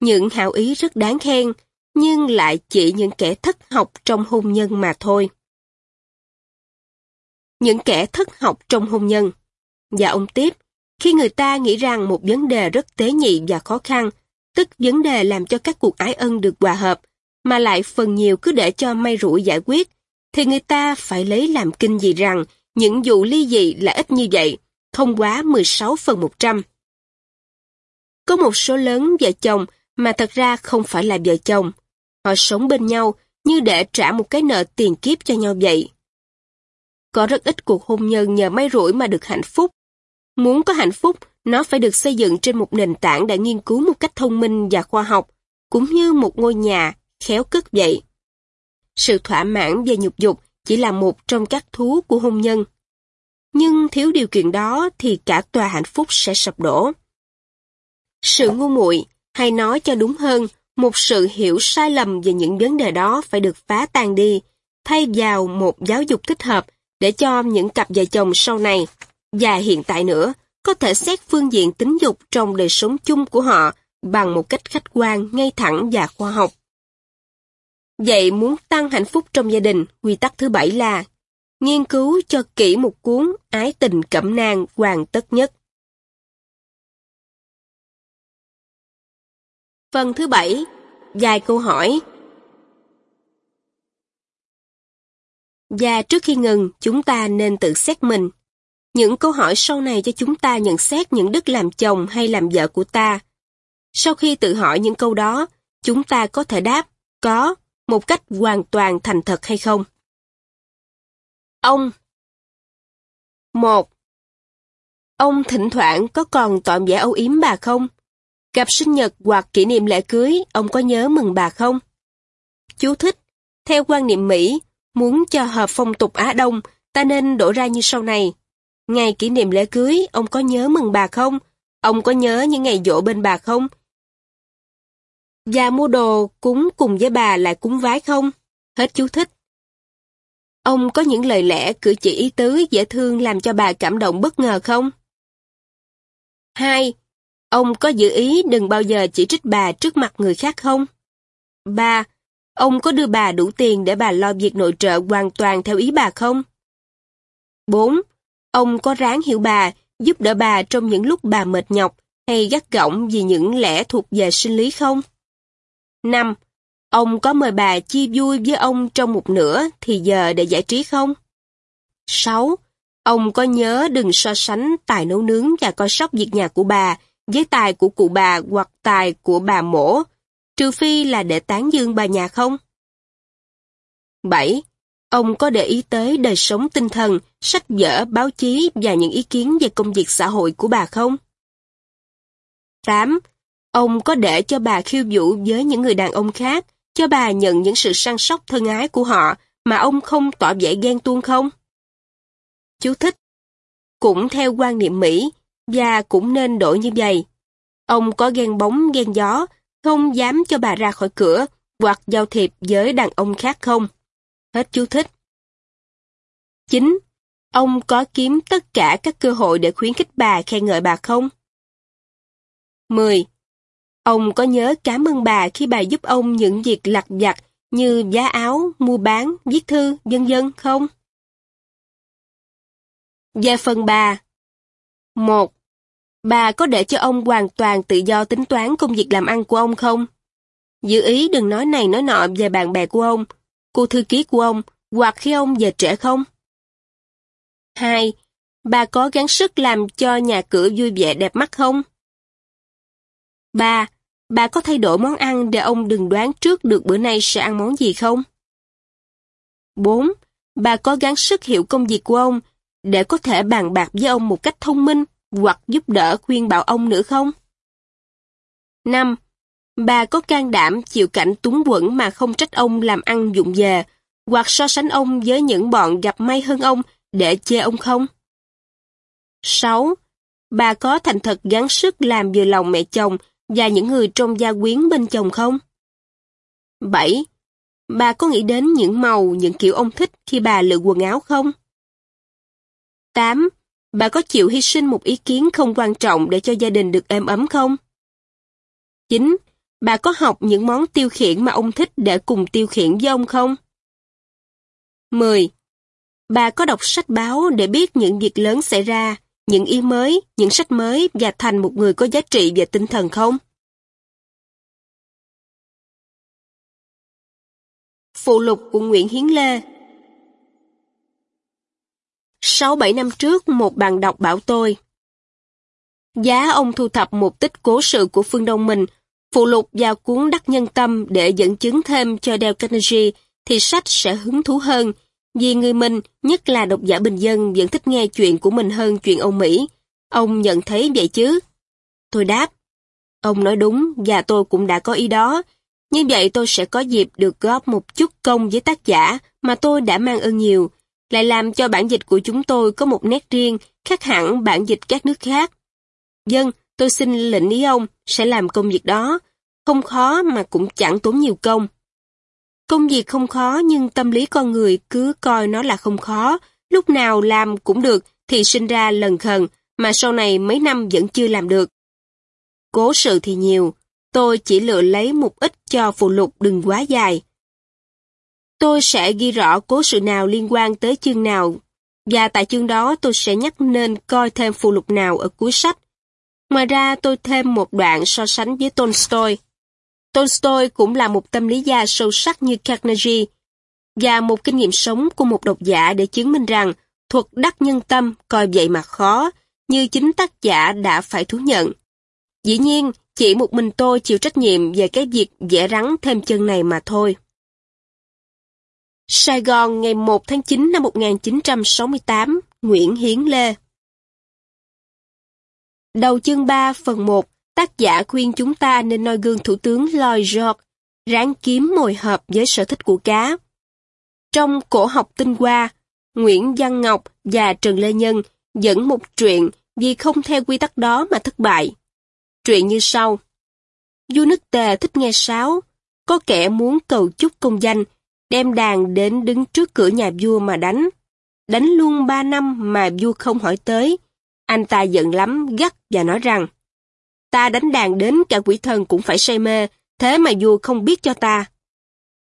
Những hảo ý rất đáng khen, nhưng lại chỉ những kẻ thất học trong hôn nhân mà thôi. Những kẻ thất học trong hôn nhân. Và ông tiếp, khi người ta nghĩ rằng một vấn đề rất tế nhị và khó khăn, tức vấn đề làm cho các cuộc ái ân được hòa hợp, mà lại phần nhiều cứ để cho may rủi giải quyết, thì người ta phải lấy làm kinh gì rằng những vụ ly dị là ít như vậy, không quá 16 phần 100. Có một số lớn vợ chồng mà thật ra không phải là vợ chồng. Họ sống bên nhau như để trả một cái nợ tiền kiếp cho nhau vậy. Có rất ít cuộc hôn nhân nhờ may rủi mà được hạnh phúc. Muốn có hạnh phúc, nó phải được xây dựng trên một nền tảng đã nghiên cứu một cách thông minh và khoa học, cũng như một ngôi nhà khéo cất vậy. Sự thỏa mãn về nhục dục chỉ là một trong các thú của hôn nhân. Nhưng thiếu điều kiện đó thì cả tòa hạnh phúc sẽ sập đổ. Sự ngu muội, hay nói cho đúng hơn, một sự hiểu sai lầm về những vấn đề đó phải được phá tan đi, thay vào một giáo dục thích hợp để cho những cặp vợ chồng sau này, và hiện tại nữa, có thể xét phương diện tính dục trong đời sống chung của họ bằng một cách khách quan, ngay thẳng và khoa học. Vậy muốn tăng hạnh phúc trong gia đình, quy tắc thứ bảy là nghiên cứu cho kỹ một cuốn Ái tình cẩm nang hoàn tất nhất. Phần thứ bảy, dài câu hỏi. Và trước khi ngừng, chúng ta nên tự xét mình. Những câu hỏi sau này cho chúng ta nhận xét những đức làm chồng hay làm vợ của ta. Sau khi tự hỏi những câu đó, chúng ta có thể đáp có một cách hoàn toàn thành thật hay không? Ông một Ông thỉnh thoảng có còn tọm vẻ âu yếm bà không? Gặp sinh nhật hoặc kỷ niệm lễ cưới, ông có nhớ mừng bà không? Chú thích. Theo quan niệm Mỹ, muốn cho hợp phong tục Á Đông, ta nên đổ ra như sau này. Ngày kỷ niệm lễ cưới, ông có nhớ mừng bà không? Ông có nhớ những ngày dỗ bên bà không? Và mua đồ cúng cùng với bà lại cúng vái không? Hết chú thích. Ông có những lời lẽ cử chỉ ý tứ dễ thương làm cho bà cảm động bất ngờ không? 2. Ông có dự ý đừng bao giờ chỉ trích bà trước mặt người khác không? 3. Ông có đưa bà đủ tiền để bà lo việc nội trợ hoàn toàn theo ý bà không? 4. Ông có ráng hiểu bà, giúp đỡ bà trong những lúc bà mệt nhọc hay gắt gỏng vì những lẽ thuộc về sinh lý không? 5. Ông có mời bà chia vui với ông trong một nửa thì giờ để giải trí không? 6. Ông có nhớ đừng so sánh tài nấu nướng và coi sóc việc nhà của bà với tài của cụ bà hoặc tài của bà mổ, trừ phi là để tán dương bà nhà không? 7. Ông có để ý tới đời sống tinh thần, sách vở, báo chí và những ý kiến về công việc xã hội của bà không? 8. Ông có để cho bà khiêu vũ với những người đàn ông khác, cho bà nhận những sự săn sóc thân ái của họ mà ông không tỏ vẻ ghen tuông không? Chú thích. Cũng theo quan niệm Mỹ, và cũng nên đổi như vậy. Ông có ghen bóng ghen gió, không dám cho bà ra khỏi cửa, hoặc giao thiệp với đàn ông khác không? Hết chú thích. 9. Ông có kiếm tất cả các cơ hội để khuyến khích bà khen ngợi bà không? 10. Ông có nhớ cảm ơn bà khi bà giúp ông những việc lặt vặt như giá áo, mua bán, viết thư, vân dân không? Về phần bà 1. Bà có để cho ông hoàn toàn tự do tính toán công việc làm ăn của ông không? Giữ ý đừng nói này nói nọ về bạn bè của ông, cô thư ký của ông, hoặc khi ông về trễ không? 2. Bà có gắng sức làm cho nhà cửa vui vẻ đẹp mắt không? 3. Bà có thay đổi món ăn để ông đừng đoán trước được bữa nay sẽ ăn món gì không? 4. Bà có gắng sức hiểu công việc của ông để có thể bàn bạc với ông một cách thông minh hoặc giúp đỡ khuyên bảo ông nữa không? 5. Bà có can đảm chịu cảnh túng quẫn mà không trách ông làm ăn dụng về, hoặc so sánh ông với những bọn gặp may hơn ông để chê ông không? 6. Bà có thành thật gắng sức làm vừa lòng mẹ chồng và những người trong gia quyến bên chồng không? 7. Bà có nghĩ đến những màu, những kiểu ông thích khi bà lựa quần áo không? 8. Bà có chịu hy sinh một ý kiến không quan trọng để cho gia đình được êm ấm không? 9. Bà có học những món tiêu khiển mà ông thích để cùng tiêu khiển với ông không? 10. Bà có đọc sách báo để biết những việc lớn xảy ra, những ý mới, những sách mới và thành một người có giá trị về tinh thần không? Phụ lục của Nguyễn Hiến Lê 6-7 năm trước, một bạn đọc bảo tôi. Giá ông thu thập một tích cố sự của phương Đông mình, phụ lục vào cuốn đắc nhân tâm để dẫn chứng thêm cho Dale Carnegie, thì sách sẽ hứng thú hơn, vì người mình, nhất là độc giả bình dân, vẫn thích nghe chuyện của mình hơn chuyện ông Mỹ. Ông nhận thấy vậy chứ? Tôi đáp. Ông nói đúng, và tôi cũng đã có ý đó. Như vậy tôi sẽ có dịp được góp một chút công với tác giả mà tôi đã mang ơn nhiều, lại làm cho bản dịch của chúng tôi có một nét riêng, khác hẳn bản dịch các nước khác. Dân, tôi xin lệnh ý ông, sẽ làm công việc đó. Không khó mà cũng chẳng tốn nhiều công. Công việc không khó nhưng tâm lý con người cứ coi nó là không khó, lúc nào làm cũng được thì sinh ra lần khần, mà sau này mấy năm vẫn chưa làm được. Cố sự thì nhiều, tôi chỉ lựa lấy một ít cho phụ lục đừng quá dài. Tôi sẽ ghi rõ cố sự nào liên quan tới chương nào, và tại chương đó tôi sẽ nhắc nên coi thêm phụ lục nào ở cuối sách. Ngoài ra tôi thêm một đoạn so sánh với Tolstoy. Tolstoy cũng là một tâm lý gia sâu sắc như Carnegie, và một kinh nghiệm sống của một độc giả để chứng minh rằng thuật đắc nhân tâm coi vậy mà khó, như chính tác giả đã phải thú nhận. Dĩ nhiên, chỉ một mình tôi chịu trách nhiệm về cái việc vẽ rắn thêm chân này mà thôi. Sài Gòn ngày 1 tháng 9 năm 1968, Nguyễn Hiến Lê Đầu chương 3 phần 1, tác giả khuyên chúng ta nên noi gương Thủ tướng Lloyd George, ráng kiếm mồi hợp với sở thích của cá. Trong cổ học tinh hoa, Nguyễn Văn Ngọc và Trần Lê Nhân dẫn một truyện vì không theo quy tắc đó mà thất bại. Truyện như sau. Du nước tề thích nghe sáo, có kẻ muốn cầu chúc công danh, đem đàn đến đứng trước cửa nhà vua mà đánh. Đánh luôn ba năm mà vua không hỏi tới. Anh ta giận lắm, gắt và nói rằng, ta đánh đàn đến cả quỷ thần cũng phải say mê, thế mà vua không biết cho ta.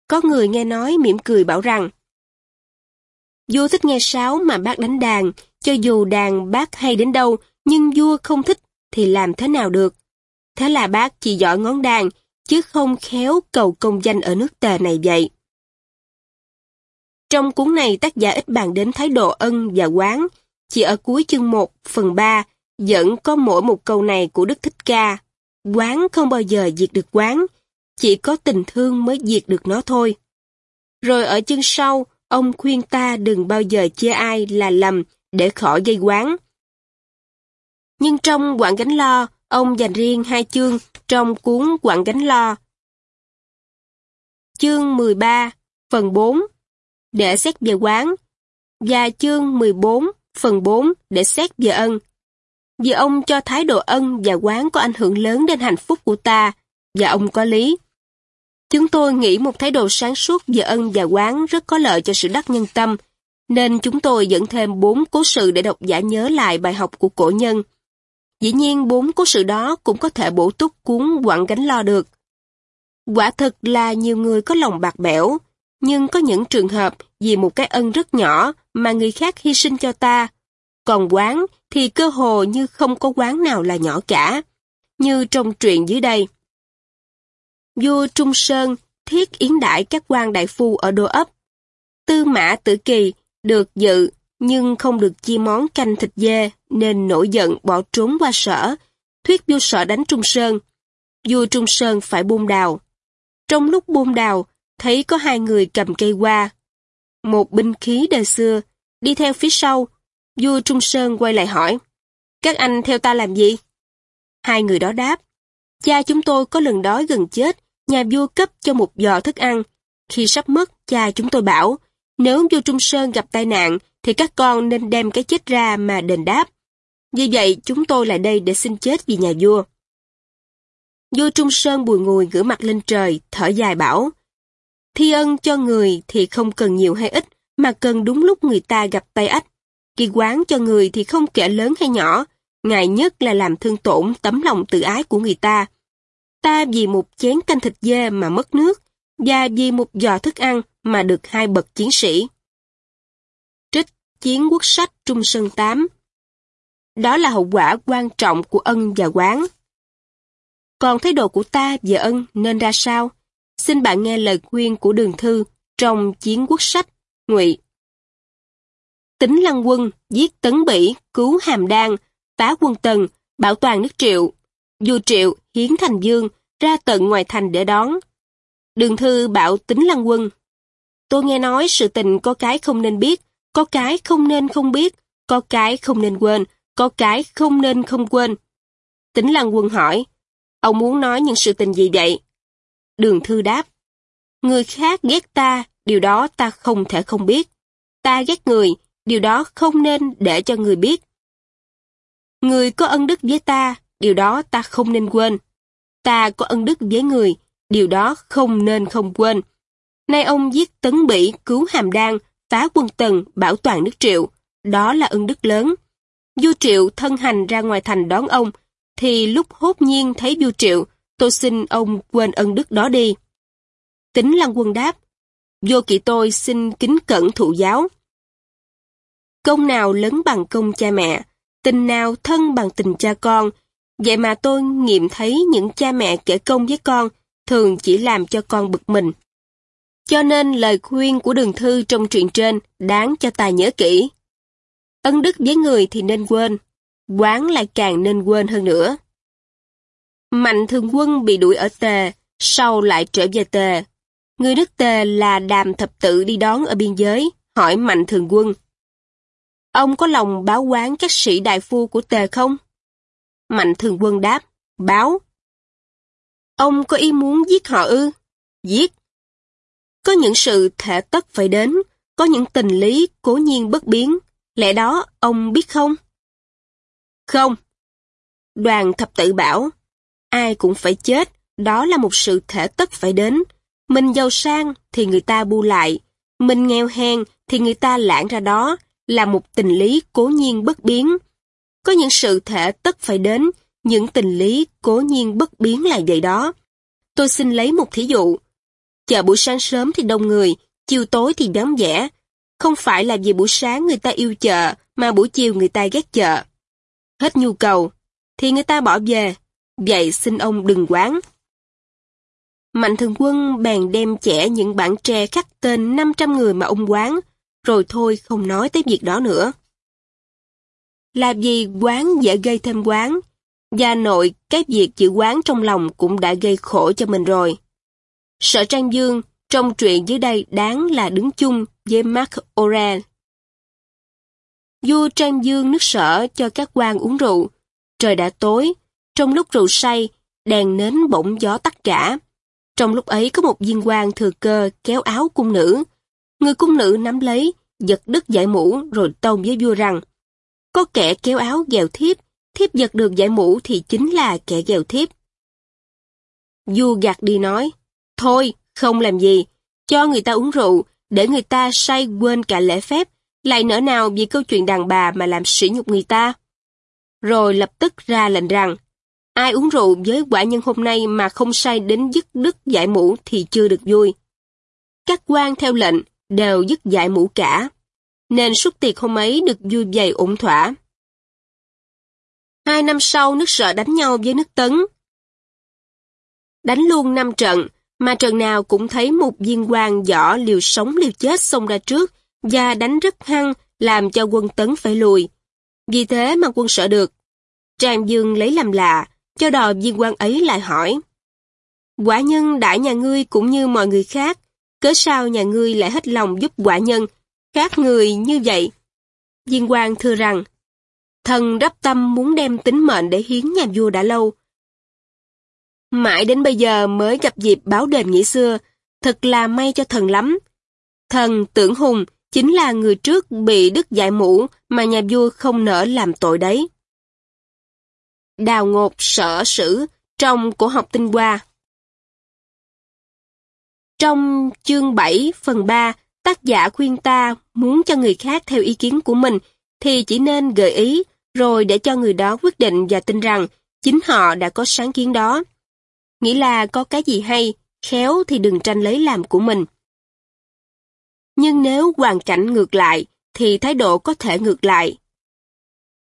Có người nghe nói mỉm cười bảo rằng, vua thích nghe sáo mà bác đánh đàn, cho dù đàn bác hay đến đâu, nhưng vua không thích thì làm thế nào được. Thế là bác chỉ giỏi ngón đàn, chứ không khéo cầu công danh ở nước tề này vậy. Trong cuốn này tác giả ít bàn đến thái độ ân và quán, chỉ ở cuối chương 1 phần 3 vẫn có mỗi một câu này của Đức Thích Ca. Quán không bao giờ diệt được quán, chỉ có tình thương mới diệt được nó thôi. Rồi ở chương sau, ông khuyên ta đừng bao giờ chê ai là lầm để khỏi gây quán. Nhưng trong quảng gánh lo, ông dành riêng hai chương trong cuốn quảng gánh lo. Chương 13, phần 4 để xét về quán và chương 14, phần 4 để xét về ân. Vì ông cho thái độ ân và quán có ảnh hưởng lớn đến hạnh phúc của ta, và ông có lý. Chúng tôi nghĩ một thái độ sáng suốt về ân và quán rất có lợi cho sự đắc nhân tâm, nên chúng tôi dẫn thêm bốn cố sự để độc giả nhớ lại bài học của cổ nhân. Dĩ nhiên bốn cố sự đó cũng có thể bổ túc cuốn quặng gánh lo được. Quả thực là nhiều người có lòng bạc bẽo, nhưng có những trường hợp vì một cái ân rất nhỏ mà người khác hy sinh cho ta. Còn quán thì cơ hồ như không có quán nào là nhỏ cả, như trong truyện dưới đây. Vua Trung Sơn thiết yến đại các quan đại phu ở đô ấp. Tư mã tử kỳ được dự nhưng không được chia món canh thịt dê nên nổi giận bỏ trốn qua sở, thuyết vua sở đánh Trung Sơn. Vua Trung Sơn phải buông đào. Trong lúc buông đào, thấy có hai người cầm cây qua. Một binh khí đời xưa, đi theo phía sau, vua Trung Sơn quay lại hỏi, các anh theo ta làm gì? Hai người đó đáp, cha chúng tôi có lần đói gần chết, nhà vua cấp cho một giò thức ăn. Khi sắp mất, cha chúng tôi bảo, nếu vua Trung Sơn gặp tai nạn, thì các con nên đem cái chết ra mà đền đáp. Vì vậy, chúng tôi lại đây để xin chết vì nhà vua. Vua Trung Sơn bùi ngùi ngửa mặt lên trời, thở dài bảo, Thi ân cho người thì không cần nhiều hay ít, mà cần đúng lúc người ta gặp tay ách. Kỳ quán cho người thì không kể lớn hay nhỏ, ngại nhất là làm thương tổn tấm lòng tự ái của người ta. Ta vì một chén canh thịt dê mà mất nước, và vì một giò thức ăn mà được hai bậc chiến sĩ. Trích Chiến quốc sách Trung Sơn 8 Đó là hậu quả quan trọng của ân và quán. Còn thái độ của ta về ân nên ra sao? Xin bạn nghe lời khuyên của Đường Thư trong Chiến quốc sách, Ngụy. Tính Lăng Quân giết Tấn Bỉ, cứu Hàm Đan, phá quân Tần, bảo toàn nước Triệu. Du Triệu hiến thành Dương ra tận ngoài thành để đón. Đường Thư bảo Tính Lăng Quân. Tôi nghe nói sự tình có cái không nên biết, có cái không nên không biết, có cái không nên quên, có cái không nên không quên. Tính Lăng Quân hỏi, ông muốn nói những sự tình gì vậy? Đường Thư đáp, người khác ghét ta, điều đó ta không thể không biết. Ta ghét người, điều đó không nên để cho người biết. Người có ân đức với ta, điều đó ta không nên quên. Ta có ân đức với người, điều đó không nên không quên. Nay ông giết Tấn Bỉ, cứu Hàm Đan, phá quân Tần, bảo toàn nước Triệu. Đó là ân đức lớn. Du Triệu thân hành ra ngoài thành đón ông, thì lúc hốt nhiên thấy Du Triệu, tôi xin ông quên ân đức đó đi. Tính Lăng Quân đáp, vô kỵ tôi xin kính cẩn thụ giáo. Công nào lớn bằng công cha mẹ, tình nào thân bằng tình cha con, vậy mà tôi nghiệm thấy những cha mẹ kể công với con thường chỉ làm cho con bực mình. Cho nên lời khuyên của đường thư trong truyện trên đáng cho ta nhớ kỹ. Ân đức với người thì nên quên, quán lại càng nên quên hơn nữa. Mạnh thường quân bị đuổi ở Tề, sau lại trở về Tề. Người nước Tề là đàm thập tự đi đón ở biên giới, hỏi Mạnh thường quân. Ông có lòng báo quán các sĩ đại phu của Tề không? Mạnh thường quân đáp, báo. Ông có ý muốn giết họ ư? Giết. Có những sự thể tất phải đến, có những tình lý cố nhiên bất biến, lẽ đó ông biết không? Không. Đoàn thập tự bảo, ai cũng phải chết, đó là một sự thể tất phải đến. Mình giàu sang thì người ta bu lại, mình nghèo hèn thì người ta lãng ra đó, là một tình lý cố nhiên bất biến. Có những sự thể tất phải đến, những tình lý cố nhiên bất biến là vậy đó. Tôi xin lấy một thí dụ. Chợ buổi sáng sớm thì đông người, chiều tối thì vắng vẻ. Không phải là vì buổi sáng người ta yêu chợ, mà buổi chiều người ta ghét chợ. Hết nhu cầu, thì người ta bỏ về. Vậy xin ông đừng quán. Mạnh thường quân bèn đem chẻ những bản tre khắc tên 500 người mà ông quán, rồi thôi không nói tới việc đó nữa. Làm gì quán dễ gây thêm quán, gia nội cái việc chữ quán trong lòng cũng đã gây khổ cho mình rồi. Sở Trang Dương trong truyện dưới đây đáng là đứng chung với Mark oren Vua Trang Dương nước sở cho các quan uống rượu. Trời đã tối, trong lúc rượu say, đèn nến bỗng gió tắt cả. Trong lúc ấy có một viên quan thừa cơ kéo áo cung nữ. Người cung nữ nắm lấy, giật đứt giải mũ rồi tông với vua rằng có kẻ kéo áo ghèo thiếp, thiếp giật được giải mũ thì chính là kẻ ghèo thiếp. Vua gạt đi nói, thôi, không làm gì, cho người ta uống rượu, để người ta say quên cả lễ phép, lại nỡ nào vì câu chuyện đàn bà mà làm sỉ nhục người ta. Rồi lập tức ra lệnh rằng, ai uống rượu với quả nhân hôm nay mà không say đến dứt đứt giải mũ thì chưa được vui. Các quan theo lệnh đều dứt giải mũ cả, nên suốt tiệc hôm ấy được vui vầy ổn thỏa. Hai năm sau nước sở đánh nhau với nước tấn. Đánh luôn năm trận, mà trận nào cũng thấy một viên quan võ liều sống liều chết xông ra trước và đánh rất hăng làm cho quân tấn phải lùi. Vì thế mà quân sợ được. tràng Dương lấy làm lạ, cho đò viên quan ấy lại hỏi. Quả nhân đại nhà ngươi cũng như mọi người khác, cớ sao nhà ngươi lại hết lòng giúp quả nhân, khác người như vậy? Viên quan thưa rằng, thần đắp tâm muốn đem tính mệnh để hiến nhà vua đã lâu, Mãi đến bây giờ mới gặp dịp báo đền nghĩ xưa, thật là may cho thần lắm. Thần tưởng hùng chính là người trước bị đứt giải mũ mà nhà vua không nỡ làm tội đấy. Đào ngột sở sử trong cổ học tinh hoa Trong chương 7 phần 3, tác giả khuyên ta muốn cho người khác theo ý kiến của mình thì chỉ nên gợi ý rồi để cho người đó quyết định và tin rằng chính họ đã có sáng kiến đó. Nghĩ là có cái gì hay, khéo thì đừng tranh lấy làm của mình. Nhưng nếu hoàn cảnh ngược lại, thì thái độ có thể ngược lại.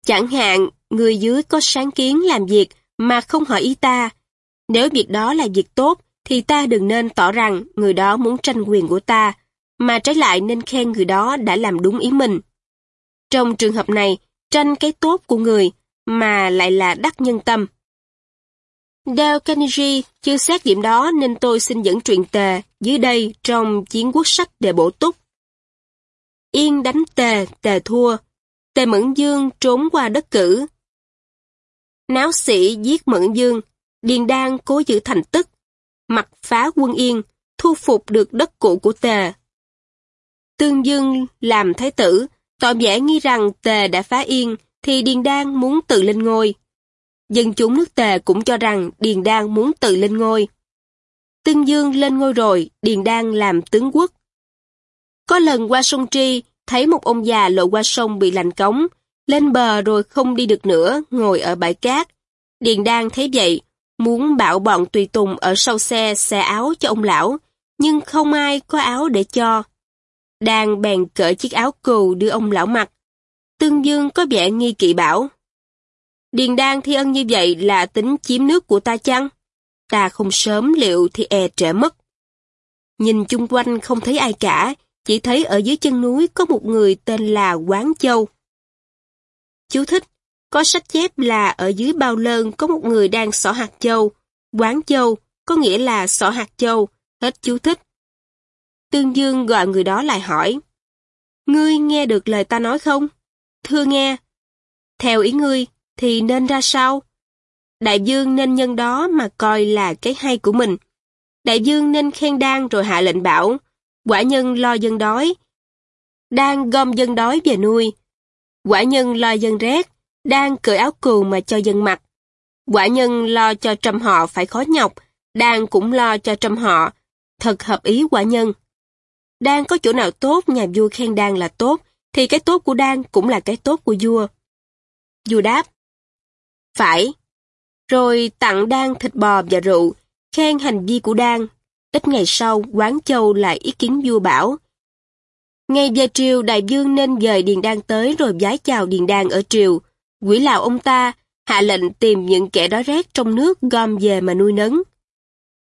Chẳng hạn, người dưới có sáng kiến làm việc mà không hỏi ý ta. Nếu việc đó là việc tốt, thì ta đừng nên tỏ rằng người đó muốn tranh quyền của ta, mà trái lại nên khen người đó đã làm đúng ý mình. Trong trường hợp này, tranh cái tốt của người, mà lại là đắc nhân tâm. Dale Carnegie chưa xét điểm đó nên tôi xin dẫn truyện tề dưới đây trong chiến quốc sách để bổ túc. Yên đánh tề, tề thua. Tề Mẫn Dương trốn qua đất cử. Náo sĩ giết Mẫn Dương, Điền Đan cố giữ thành tức. Mặt phá quân Yên, thu phục được đất cũ của tề. Tương Dương làm thái tử, tỏ vẻ nghi rằng tề đã phá Yên, thì Điền Đan muốn tự lên ngôi. Dân chúng nước Tề cũng cho rằng Điền Đan muốn tự lên ngôi. Tương Dương lên ngôi rồi, Điền Đan làm tướng quốc. Có lần qua sông Tri, thấy một ông già lội qua sông bị lạnh cống, lên bờ rồi không đi được nữa, ngồi ở bãi cát. Điền Đan thấy vậy, muốn bảo bọn tùy tùng ở sau xe xe áo cho ông lão, nhưng không ai có áo để cho. Đan bèn cởi chiếc áo cừu đưa ông lão mặc. Tương Dương có vẻ nghi kỵ bảo. Điền đan thi ân như vậy là tính chiếm nước của ta chăng? Ta không sớm liệu thì e trễ mất. Nhìn chung quanh không thấy ai cả, chỉ thấy ở dưới chân núi có một người tên là Quán Châu. Chú thích, có sách chép là ở dưới bao lơn có một người đang xỏ hạt châu. Quán Châu có nghĩa là xỏ hạt châu, hết chú thích. Tương Dương gọi người đó lại hỏi. Ngươi nghe được lời ta nói không? Thưa nghe. Theo ý ngươi, thì nên ra sao? Đại dương nên nhân đó mà coi là cái hay của mình. Đại dương nên khen đan rồi hạ lệnh bảo, quả nhân lo dân đói. Đang gom dân đói về nuôi. Quả nhân lo dân rét, đang cởi áo cừu mà cho dân mặc. Quả nhân lo cho trăm họ phải khó nhọc, đang cũng lo cho trăm họ, thật hợp ý quả nhân. Đang có chỗ nào tốt nhà vua khen đang là tốt, thì cái tốt của đang cũng là cái tốt của vua. Vua đáp, phải. Rồi tặng đang thịt bò và rượu, khen hành vi của đang. Ít ngày sau, Quán Châu lại ý kiến vua bảo. Ngày về triều, đại dương nên dời Điền Đan tới rồi vái chào Điền Đan ở triều. Quỷ lào ông ta, hạ lệnh tìm những kẻ đó rét trong nước gom về mà nuôi nấng.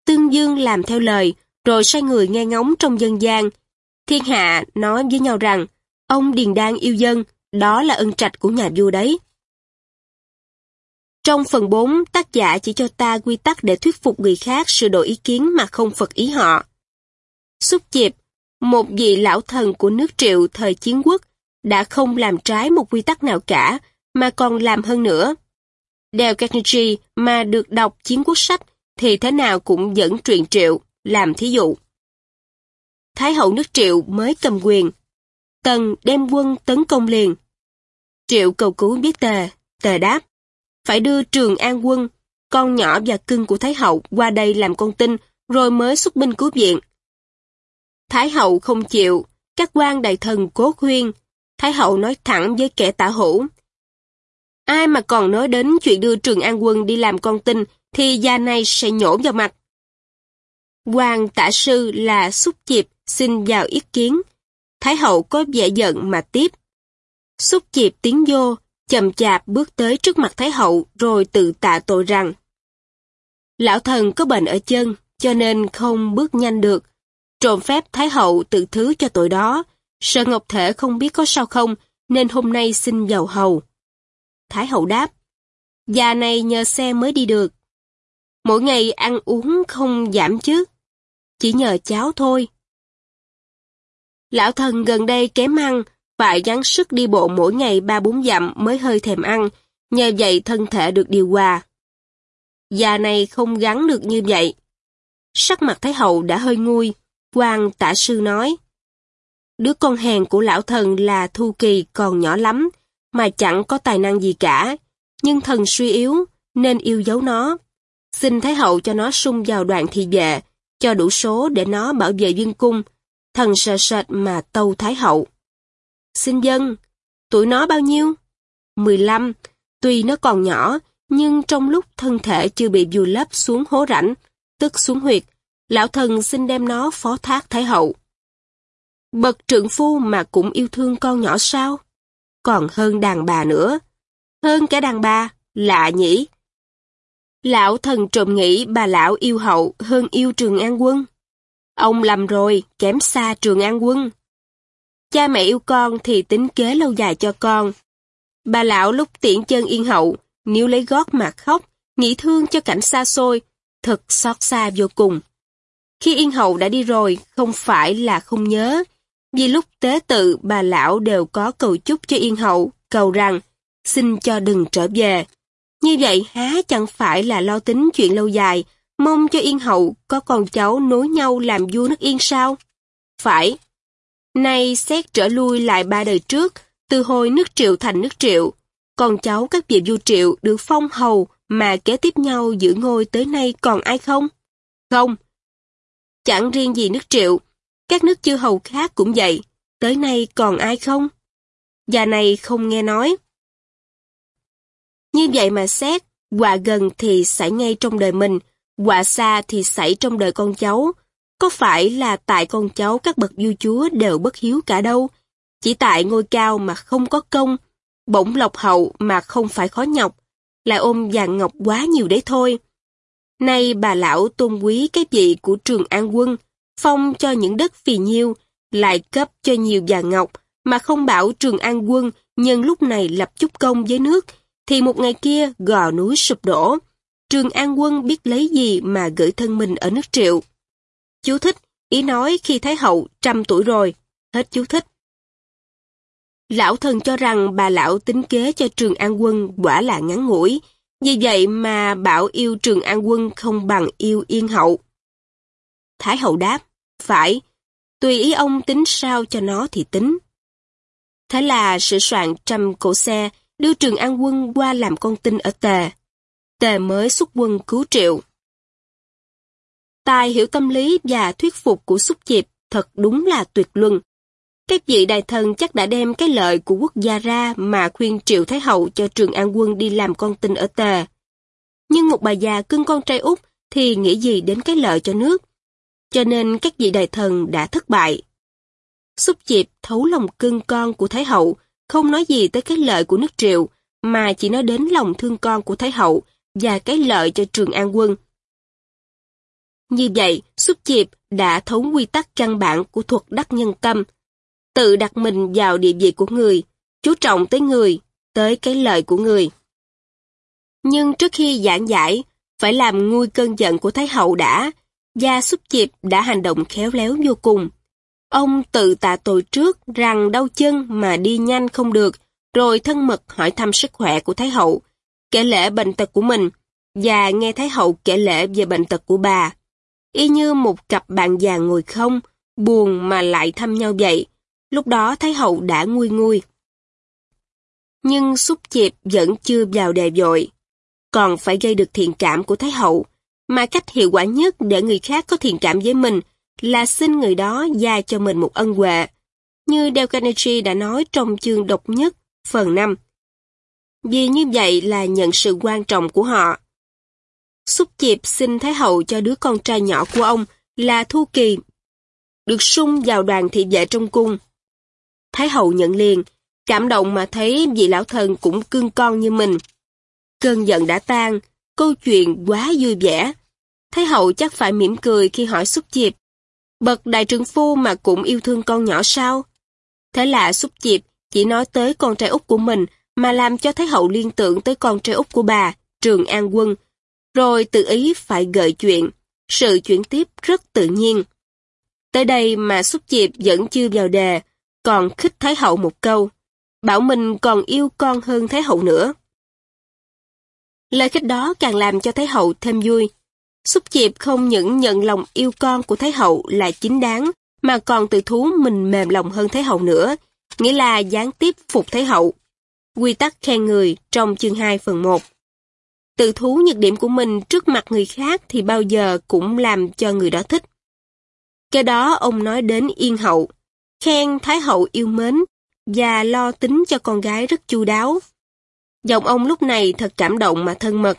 tương dương làm theo lời, rồi sai người nghe ngóng trong dân gian. Thiên hạ nói với nhau rằng, ông Điền Đan yêu dân, đó là ân trạch của nhà vua đấy. Trong phần 4, tác giả chỉ cho ta quy tắc để thuyết phục người khác sửa đổi ý kiến mà không phật ý họ. Xúc Diệp, một vị lão thần của nước triệu thời chiến quốc, đã không làm trái một quy tắc nào cả, mà còn làm hơn nữa. đèo Carnegie mà được đọc chiến quốc sách thì thế nào cũng dẫn truyện triệu, làm thí dụ. Thái hậu nước triệu mới cầm quyền. Tần đem quân tấn công liền. Triệu cầu cứu biết tề, tề đáp. Phải đưa trường an quân, con nhỏ và cưng của Thái hậu qua đây làm con tin, rồi mới xuất binh cứu viện. Thái hậu không chịu, các quan đại thần cố khuyên. Thái hậu nói thẳng với kẻ tả hữu. Ai mà còn nói đến chuyện đưa Trường An Quân đi làm con tin thì gia này sẽ nhổ vào mặt. Hoàng tả sư là xúc chịp xin vào ý kiến. Thái hậu có vẻ giận mà tiếp. Xúc chịp tiến vô, chậm chạp bước tới trước mặt Thái hậu rồi tự tạ tội rằng Lão thần có bệnh ở chân, cho nên không bước nhanh được. Trộm phép Thái hậu tự thứ cho tội đó. Sợ Ngọc Thể không biết có sao không, nên hôm nay xin vào hầu. Thái hậu đáp, già này nhờ xe mới đi được. Mỗi ngày ăn uống không giảm chứ, chỉ nhờ cháo thôi. Lão thần gần đây kém ăn, phải gắng sức đi bộ mỗi ngày ba bốn dặm mới hơi thèm ăn, nhờ vậy thân thể được điều hòa. Già này không gắn được như vậy. Sắc mặt Thái hậu đã hơi nguôi, quan tả sư nói. Đứa con hèn của lão thần là Thu Kỳ còn nhỏ lắm, mà chẳng có tài năng gì cả, nhưng thần suy yếu nên yêu dấu nó. Xin Thái hậu cho nó sung vào đoàn thị vệ, cho đủ số để nó bảo vệ dương cung, thần sợ sệt mà tâu Thái hậu. Xin dân, tuổi nó bao nhiêu? 15, tuy nó còn nhỏ, nhưng trong lúc thân thể chưa bị vùi lấp xuống hố rãnh, tức xuống huyệt, lão thần xin đem nó phó thác Thái hậu. Bậc trượng phu mà cũng yêu thương con nhỏ sao? Còn hơn đàn bà nữa. Hơn cả đàn bà, lạ nhỉ? Lão thần trộm nghĩ bà lão yêu hậu hơn yêu Trường An Quân. Ông lầm rồi, kém xa Trường An Quân. Cha mẹ yêu con thì tính kế lâu dài cho con. Bà lão lúc tiễn chân yên hậu, nếu lấy gót mà khóc, nghĩ thương cho cảnh xa xôi, thật xót xa vô cùng. Khi yên hậu đã đi rồi, không phải là không nhớ, vì lúc tế tự bà lão đều có cầu chúc cho yên hậu, cầu rằng xin cho đừng trở về. Như vậy há chẳng phải là lo tính chuyện lâu dài, mong cho yên hậu có con cháu nối nhau làm vua nước yên sao? Phải. Nay xét trở lui lại ba đời trước, từ hồi nước triệu thành nước triệu, con cháu các vị vua triệu được phong hầu mà kế tiếp nhau giữ ngôi tới nay còn ai không? Không. Chẳng riêng gì nước triệu, các nước chư hầu khác cũng vậy, tới nay còn ai không? Già này không nghe nói. Như vậy mà xét, quả gần thì xảy ngay trong đời mình, quả xa thì xảy trong đời con cháu. Có phải là tại con cháu các bậc vua chúa đều bất hiếu cả đâu, chỉ tại ngôi cao mà không có công, bổng lộc hậu mà không phải khó nhọc, lại ôm vàng ngọc quá nhiều đấy thôi. Nay bà lão tôn quý cái vị của trường an quân, phong cho những đất phì nhiêu, lại cấp cho nhiều vàng ngọc, mà không bảo Trường An Quân nhân lúc này lập chút công với nước, thì một ngày kia gò núi sụp đổ. Trường An Quân biết lấy gì mà gửi thân mình ở nước triệu. Chú thích, ý nói khi Thái Hậu trăm tuổi rồi. Hết chú thích. Lão thần cho rằng bà lão tính kế cho Trường An Quân quả là ngắn ngủi, vì vậy mà bảo yêu Trường An Quân không bằng yêu Yên Hậu. Thái hậu đáp, phải, tùy ý ông tính sao cho nó thì tính. Thế là sửa soạn trăm cổ xe đưa Trường An Quân qua làm con tin ở Tề. Tề mới xuất quân cứu triệu. Tài hiểu tâm lý và thuyết phục của xúc diệp thật đúng là tuyệt luân. Các vị đại thần chắc đã đem cái lợi của quốc gia ra mà khuyên Triệu Thái Hậu cho Trường An Quân đi làm con tin ở Tề. Nhưng một bà già cưng con trai út thì nghĩ gì đến cái lợi cho nước, cho nên các vị đại thần đã thất bại. Xúc Diệp thấu lòng cưng con của Thái Hậu, không nói gì tới cái lợi của nước Triệu, mà chỉ nói đến lòng thương con của Thái Hậu và cái lợi cho Trường An Quân. Như vậy, xúc chiệp đã thấu quy tắc căn bản của thuật đắc nhân tâm, tự đặt mình vào địa vị của người, chú trọng tới người, tới cái lợi của người. Nhưng trước khi giảng giải, phải làm nguôi cơn giận của Thái Hậu đã, gia xúc chiệp đã hành động khéo léo vô cùng. Ông tự tạ tội trước rằng đau chân mà đi nhanh không được, rồi thân mật hỏi thăm sức khỏe của Thái Hậu, kể lễ bệnh tật của mình, và nghe Thái Hậu kể lễ về bệnh tật của bà. Y như một cặp bạn già ngồi không, buồn mà lại thăm nhau vậy. Lúc đó Thái Hậu đã nguôi nguôi. Nhưng xúc chịp vẫn chưa vào đề vội. Còn phải gây được thiện cảm của Thái Hậu, mà cách hiệu quả nhất để người khác có thiện cảm với mình là xin người đó gia cho mình một ân huệ. Như Dale Carnegie đã nói trong chương độc nhất, phần 5. Vì như vậy là nhận sự quan trọng của họ. Xúc chịp xin Thái Hậu cho đứa con trai nhỏ của ông là Thu Kỳ, được sung vào đoàn thị vệ trong cung. Thái Hậu nhận liền, cảm động mà thấy vị lão thần cũng cưng con như mình. Cơn giận đã tan, câu chuyện quá vui vẻ. Thái Hậu chắc phải mỉm cười khi hỏi xúc chịp. Bậc đại trưởng phu mà cũng yêu thương con nhỏ sao? Thế là xúc chịp chỉ nói tới con trai út của mình mà làm cho Thái Hậu liên tưởng tới con trai út của bà, Trường An Quân, rồi tự ý phải gợi chuyện, sự chuyển tiếp rất tự nhiên. Tới đây mà xúc chịp vẫn chưa vào đề, còn khích Thái Hậu một câu, bảo mình còn yêu con hơn Thái Hậu nữa. Lời khích đó càng làm cho Thái Hậu thêm vui. Xúc chịp không những nhận lòng yêu con của Thái Hậu là chính đáng, mà còn tự thú mình mềm lòng hơn Thái Hậu nữa, nghĩa là gián tiếp phục Thái Hậu. Quy tắc khen người trong chương 2 phần 1. Tự thú nhược điểm của mình trước mặt người khác thì bao giờ cũng làm cho người đó thích. Cái đó ông nói đến Yên Hậu, khen Thái Hậu yêu mến và lo tính cho con gái rất chu đáo. Giọng ông lúc này thật cảm động mà thân mật.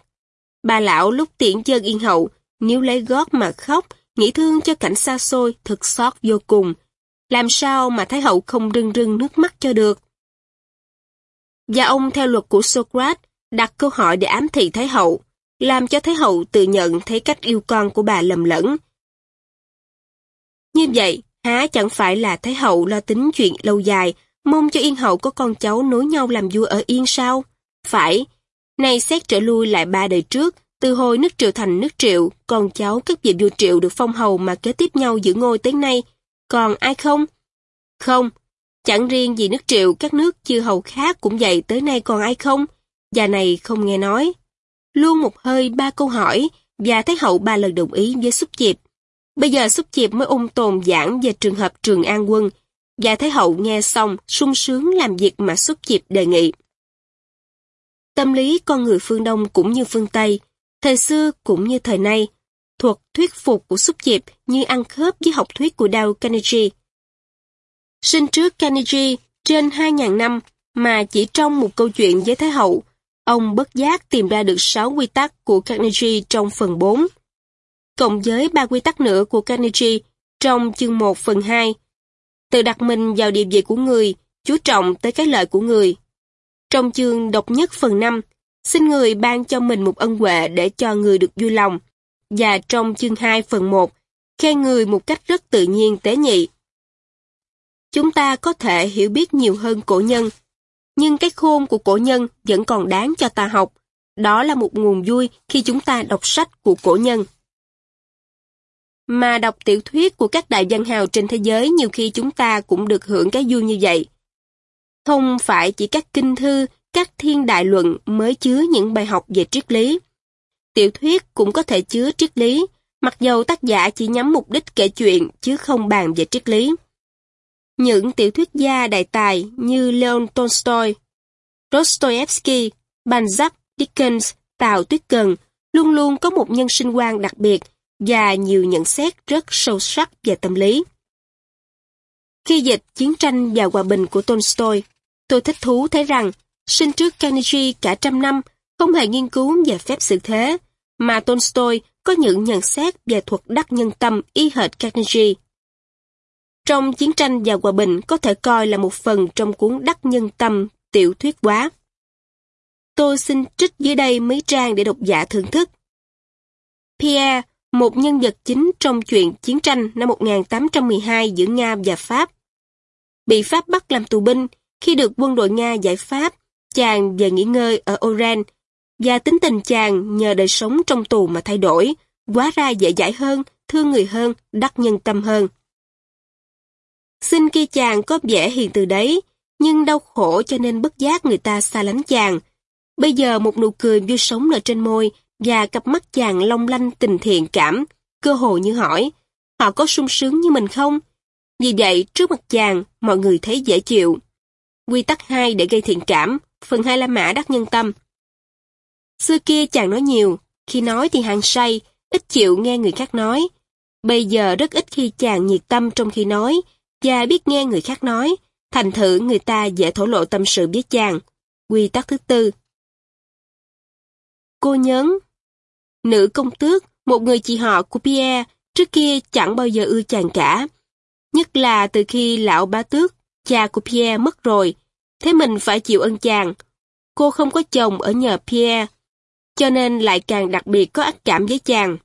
Bà lão lúc tiễn chân Yên Hậu, nếu lấy gót mà khóc, nghĩ thương cho cảnh xa xôi, thật xót vô cùng. Làm sao mà Thái Hậu không rưng rưng nước mắt cho được? Và ông theo luật của Socrates, đặt câu hỏi để ám thị Thái Hậu, làm cho Thái Hậu tự nhận thấy cách yêu con của bà lầm lẫn. Như vậy, há chẳng phải là Thái Hậu lo tính chuyện lâu dài, mong cho Yên Hậu có con cháu nối nhau làm vua ở Yên sao? Phải, nay xét trở lui lại ba đời trước, từ hồi nước triệu thành nước triệu, con cháu các vị vua triệu được phong hầu mà kế tiếp nhau giữ ngôi tới nay, còn ai không? Không, chẳng riêng gì nước triệu, các nước chư hầu khác cũng vậy tới nay còn ai không? Già này không nghe nói. Luôn một hơi ba câu hỏi, và Thái hậu ba lần đồng ý với xúc chịp. Bây giờ xúc chịp mới ung tồn giảng về trường hợp trường an quân, và Thái hậu nghe xong sung sướng làm việc mà xúc chịp đề nghị. Tâm lý con người phương Đông cũng như phương Tây, thời xưa cũng như thời nay, thuật thuyết phục của xúc chịp như ăn khớp với học thuyết của Dale Carnegie. Sinh trước Carnegie trên 2.000 năm mà chỉ trong một câu chuyện với Thái hậu, ông bất giác tìm ra được 6 quy tắc của Carnegie trong phần 4. Cộng với 3 quy tắc nữa của Carnegie trong chương 1 phần 2. Tự đặt mình vào địa vị của người, chú trọng tới cái lợi của người. Trong chương độc nhất phần 5, xin người ban cho mình một ân huệ để cho người được vui lòng. Và trong chương 2 phần 1, khen người một cách rất tự nhiên tế nhị. Chúng ta có thể hiểu biết nhiều hơn cổ nhân, nhưng cái khôn của cổ nhân vẫn còn đáng cho ta học. Đó là một nguồn vui khi chúng ta đọc sách của cổ nhân. Mà đọc tiểu thuyết của các đại văn hào trên thế giới nhiều khi chúng ta cũng được hưởng cái vui như vậy. Không phải chỉ các kinh thư, các thiên đại luận mới chứa những bài học về triết lý. Tiểu thuyết cũng có thể chứa triết lý, mặc dầu tác giả chỉ nhắm mục đích kể chuyện chứ không bàn về triết lý. Những tiểu thuyết gia đại tài như Leon Tolstoy, Dostoevsky, Balzac, Dickens, Tào Tuyết Cần luôn luôn có một nhân sinh quan đặc biệt và nhiều nhận xét rất sâu sắc về tâm lý. Khi dịch Chiến tranh và Hòa bình của Tolstoy, tôi thích thú thấy rằng sinh trước Carnegie cả trăm năm không hề nghiên cứu về phép sự thế, mà Tolstoy có những nhận xét về thuật đắc nhân tâm y hệt Carnegie. Trong Chiến tranh và Hòa bình có thể coi là một phần trong cuốn Đắc Nhân Tâm tiểu thuyết quá. Tôi xin trích dưới đây mấy trang để độc giả thưởng thức. Pierre, một nhân vật chính trong chuyện chiến tranh năm 1812 giữa Nga và Pháp. Bị Pháp bắt làm tù binh, khi được quân đội Nga giải Pháp, chàng về nghỉ ngơi ở Oran, và tính tình chàng nhờ đời sống trong tù mà thay đổi, quá ra dễ dãi hơn, thương người hơn, đắc nhân tâm hơn. Xin kia chàng có vẻ hiền từ đấy, nhưng đau khổ cho nên bất giác người ta xa lánh chàng. Bây giờ một nụ cười vui sống nở trên môi và cặp mắt chàng long lanh tình thiện cảm, cơ hồ như hỏi, họ có sung sướng như mình không? Vì vậy, trước mặt chàng, mọi người thấy dễ chịu. Quy tắc 2 để gây thiện cảm, phần 2 là Mã đắc nhân tâm. Xưa kia chàng nói nhiều, khi nói thì hàng say, ít chịu nghe người khác nói. Bây giờ rất ít khi chàng nhiệt tâm trong khi nói, và biết nghe người khác nói, thành thử người ta dễ thổ lộ tâm sự với chàng. Quy tắc thứ tư. Cô nhấn. Nữ công tước, một người chị họ của Pierre, trước kia chẳng bao giờ ưa chàng cả. Nhất là từ khi lão bá tước, cha của Pierre mất rồi, thế mình phải chịu ơn chàng. Cô không có chồng ở nhờ Pierre, cho nên lại càng đặc biệt có ác cảm với chàng.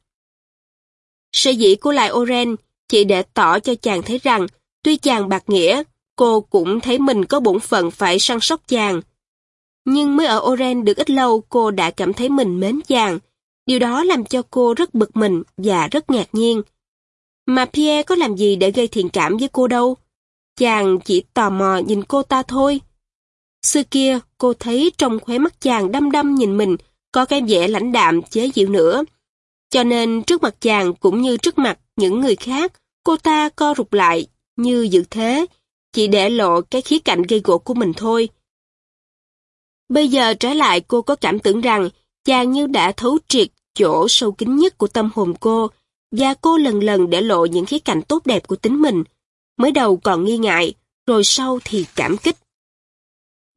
Sở dĩ cô lại Oren chỉ để tỏ cho chàng thấy rằng tuy chàng bạc nghĩa, cô cũng thấy mình có bổn phận phải săn sóc chàng. Nhưng mới ở Oren được ít lâu cô đã cảm thấy mình mến chàng. Điều đó làm cho cô rất bực mình và rất ngạc nhiên. Mà Pierre có làm gì để gây thiện cảm với cô đâu? Chàng chỉ tò mò nhìn cô ta thôi. Xưa kia, cô thấy trong khóe mắt chàng đăm đăm nhìn mình có cái vẻ lãnh đạm chế dịu nữa. Cho nên trước mặt chàng cũng như trước mặt những người khác, cô ta co rụt lại như dự thế, chỉ để lộ cái khía cạnh gây gỗ của mình thôi. Bây giờ trở lại cô có cảm tưởng rằng chàng như đã thấu triệt chỗ sâu kín nhất của tâm hồn cô và cô lần lần để lộ những khía cạnh tốt đẹp của tính mình. Mới đầu còn nghi ngại, rồi sau thì cảm kích.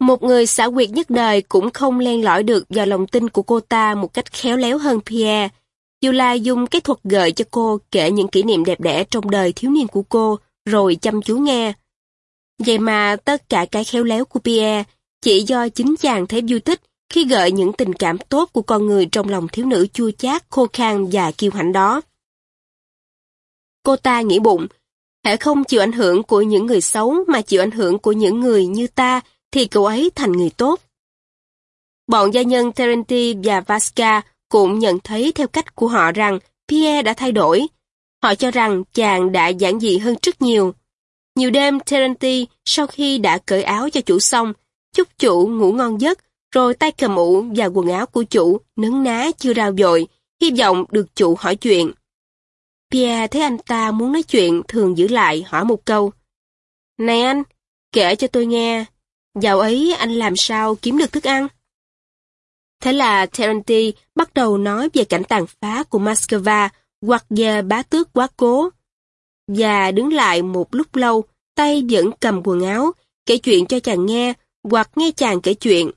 Một người xã quyệt nhất đời cũng không len lỏi được vào lòng tin của cô ta một cách khéo léo hơn Pierre. Dù là dùng cái thuật gợi cho cô kể những kỷ niệm đẹp đẽ trong đời thiếu niên của cô, rồi chăm chú nghe. Vậy mà tất cả cái khéo léo của Pierre chỉ do chính chàng thấy vui thích khi gợi những tình cảm tốt của con người trong lòng thiếu nữ chua chát, khô khan và kiêu hãnh đó. Cô ta nghĩ bụng, hãy không chịu ảnh hưởng của những người xấu mà chịu ảnh hưởng của những người như ta thì cậu ấy thành người tốt. Bọn gia nhân Terenti và Vasca cũng nhận thấy theo cách của họ rằng Pierre đã thay đổi. Họ cho rằng chàng đã giản dị hơn rất nhiều. Nhiều đêm Terenti sau khi đã cởi áo cho chủ xong, chúc chủ ngủ ngon giấc, rồi tay cầm ủ và quần áo của chủ nấn ná chưa rao dội, hy vọng được chủ hỏi chuyện. Pierre thấy anh ta muốn nói chuyện thường giữ lại hỏi một câu. Này anh, kể cho tôi nghe, dạo ấy anh làm sao kiếm được thức ăn? Thế là Terenti bắt đầu nói về cảnh tàn phá của Moscow hoặc về bá tước quá cố. Và đứng lại một lúc lâu, tay vẫn cầm quần áo, kể chuyện cho chàng nghe hoặc nghe chàng kể chuyện.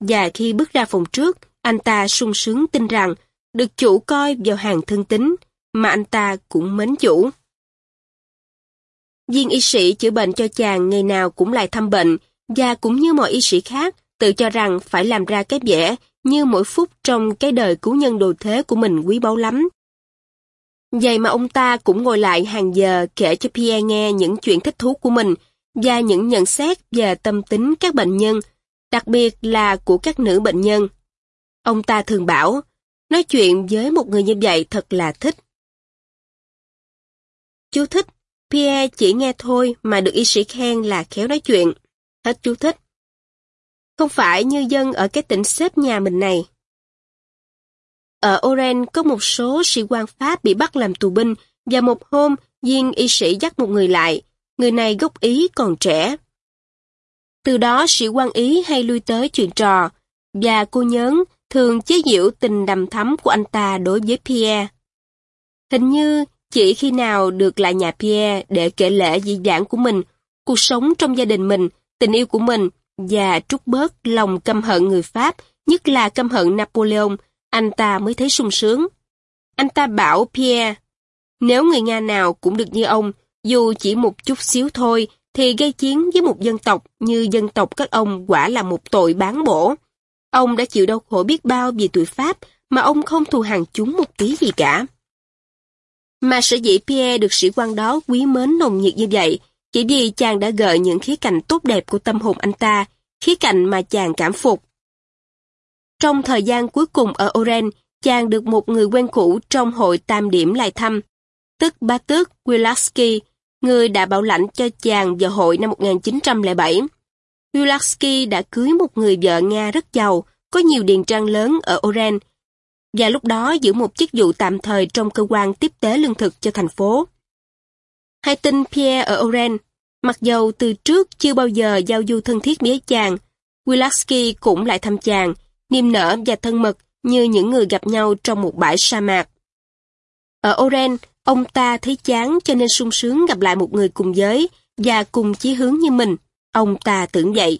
Và khi bước ra phòng trước, anh ta sung sướng tin rằng được chủ coi vào hàng thân tính, mà anh ta cũng mến chủ. Viên y sĩ chữa bệnh cho chàng ngày nào cũng lại thăm bệnh, và cũng như mọi y sĩ khác, tự cho rằng phải làm ra cái vẻ như mỗi phút trong cái đời cứu nhân đồ thế của mình quý báu lắm. Vậy mà ông ta cũng ngồi lại hàng giờ kể cho Pierre nghe những chuyện thích thú của mình và những nhận xét về tâm tính các bệnh nhân, đặc biệt là của các nữ bệnh nhân. Ông ta thường bảo, nói chuyện với một người như vậy thật là thích. Chú thích, Pierre chỉ nghe thôi mà được y sĩ khen là khéo nói chuyện. Hết chú thích. Không phải như dân ở cái tỉnh xếp nhà mình này. Ở Oren có một số sĩ quan Pháp bị bắt làm tù binh và một hôm viên y sĩ dắt một người lại. Người này gốc Ý còn trẻ. Từ đó sĩ quan Ý hay lui tới chuyện trò và cô nhớn thường chế giễu tình đầm thắm của anh ta đối với Pierre. Hình như chỉ khi nào được lại nhà Pierre để kể lễ dị dãn của mình, cuộc sống trong gia đình mình, tình yêu của mình và trút bớt lòng căm hận người Pháp, nhất là căm hận Napoleon, anh ta mới thấy sung sướng. Anh ta bảo Pierre, nếu người Nga nào cũng được như ông, dù chỉ một chút xíu thôi, thì gây chiến với một dân tộc như dân tộc các ông quả là một tội bán bổ. Ông đã chịu đau khổ biết bao vì tuổi Pháp, mà ông không thù hàng chúng một tí gì cả. Mà sở dĩ Pierre được sĩ quan đó quý mến nồng nhiệt như vậy, chỉ vì chàng đã gợi những khía cạnh tốt đẹp của tâm hồn anh ta, khía cạnh mà chàng cảm phục. Trong thời gian cuối cùng ở Oren, chàng được một người quen cũ trong hội tam điểm lại thăm, tức ba tước Wilaski, người đã bảo lãnh cho chàng vào hội năm 1907. Wilaski đã cưới một người vợ Nga rất giàu, có nhiều điền trang lớn ở Oren, và lúc đó giữ một chức vụ tạm thời trong cơ quan tiếp tế lương thực cho thành phố. Hai tin Pierre ở Oren, mặc dầu từ trước chưa bao giờ giao du thân thiết với chàng, Wilaski cũng lại thăm chàng, niềm nở và thân mật như những người gặp nhau trong một bãi sa mạc. Ở Oren, ông ta thấy chán cho nên sung sướng gặp lại một người cùng giới và cùng chí hướng như mình. Ông ta tưởng vậy.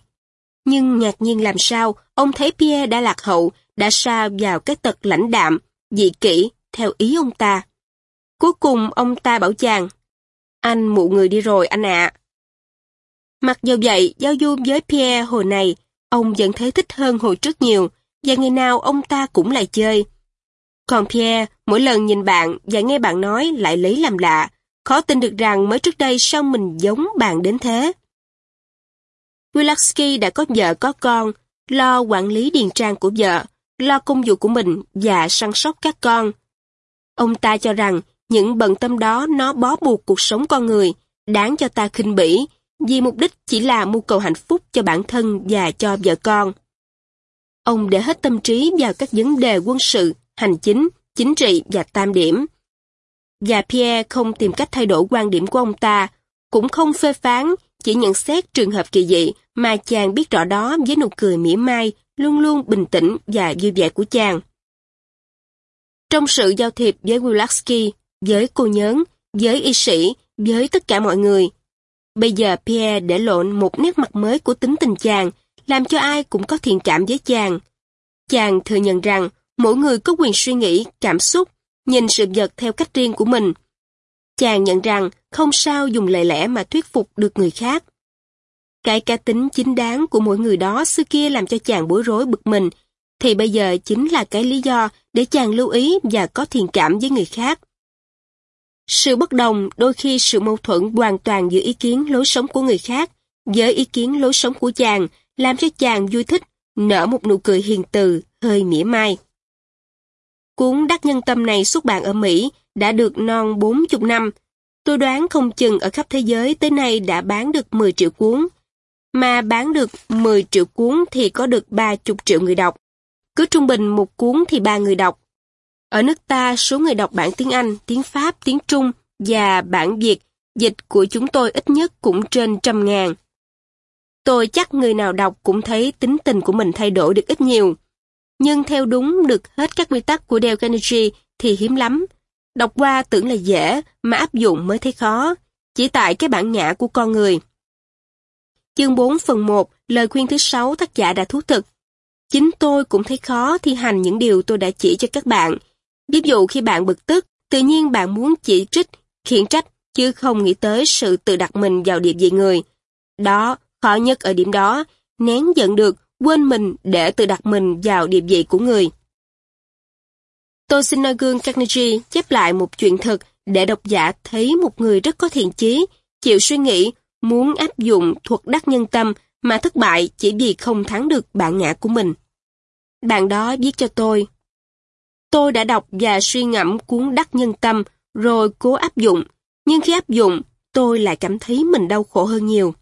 Nhưng ngạc nhiên làm sao, ông thấy Pierre đã lạc hậu, đã sa vào cái tật lãnh đạm, dị kỷ, theo ý ông ta. Cuối cùng ông ta bảo chàng, anh mụ người đi rồi anh ạ. Mặc dù vậy, giao du với Pierre hồi này, ông vẫn thấy thích hơn hồi trước nhiều, và ngày nào ông ta cũng lại chơi. Còn Pierre, mỗi lần nhìn bạn và nghe bạn nói lại lấy làm lạ, khó tin được rằng mới trước đây sao mình giống bạn đến thế. Wilaski đã có vợ có con, lo quản lý điền trang của vợ, lo công vụ của mình và săn sóc các con. Ông ta cho rằng những bận tâm đó nó bó buộc cuộc sống con người, đáng cho ta khinh bỉ, vì mục đích chỉ là mưu cầu hạnh phúc cho bản thân và cho vợ con. Ông để hết tâm trí vào các vấn đề quân sự, hành chính, chính trị và tam điểm. Và Pierre không tìm cách thay đổi quan điểm của ông ta, cũng không phê phán, chỉ nhận xét trường hợp kỳ dị mà chàng biết rõ đó với nụ cười mỉa mai, luôn luôn bình tĩnh và vui vẻ của chàng. Trong sự giao thiệp với Wilaski, với cô nhớn, với y sĩ, với tất cả mọi người, bây giờ Pierre để lộn một nét mặt mới của tính tình chàng, làm cho ai cũng có thiện cảm với chàng. Chàng thừa nhận rằng mỗi người có quyền suy nghĩ, cảm xúc, nhìn sự vật theo cách riêng của mình. Chàng nhận rằng không sao dùng lời lẽ mà thuyết phục được người khác. Cái cá tính chính đáng của mỗi người đó xưa kia làm cho chàng bối rối bực mình, thì bây giờ chính là cái lý do để chàng lưu ý và có thiện cảm với người khác. Sự bất đồng, đôi khi sự mâu thuẫn hoàn toàn giữa ý kiến lối sống của người khác với ý kiến lối sống của chàng làm cho chàng vui thích, nở một nụ cười hiền từ, hơi mỉa mai. Cuốn Đắc Nhân Tâm này xuất bản ở Mỹ đã được non 40 năm. Tôi đoán không chừng ở khắp thế giới tới nay đã bán được 10 triệu cuốn. Mà bán được 10 triệu cuốn thì có được 30 triệu người đọc. Cứ trung bình một cuốn thì ba người đọc. Ở nước ta, số người đọc bản tiếng Anh, tiếng Pháp, tiếng Trung và bản Việt dịch của chúng tôi ít nhất cũng trên trăm ngàn. Tôi chắc người nào đọc cũng thấy tính tình của mình thay đổi được ít nhiều. Nhưng theo đúng được hết các quy tắc của Dale Carnegie thì hiếm lắm. Đọc qua tưởng là dễ, mà áp dụng mới thấy khó. Chỉ tại cái bản ngã của con người. Chương 4 phần 1, lời khuyên thứ 6 tác giả đã thú thực. Chính tôi cũng thấy khó thi hành những điều tôi đã chỉ cho các bạn. Ví dụ khi bạn bực tức, tự nhiên bạn muốn chỉ trích, khiển trách, chứ không nghĩ tới sự tự đặt mình vào địa vị người. Đó, khó nhất ở điểm đó, nén giận được, quên mình để tự đặt mình vào địa vị của người. Tôi xin noi gương Carnegie chép lại một chuyện thực để độc giả thấy một người rất có thiện chí, chịu suy nghĩ, muốn áp dụng thuật đắc nhân tâm mà thất bại chỉ vì không thắng được bản ngã của mình. Bạn đó viết cho tôi. Tôi đã đọc và suy ngẫm cuốn đắc nhân tâm rồi cố áp dụng, nhưng khi áp dụng, tôi lại cảm thấy mình đau khổ hơn nhiều.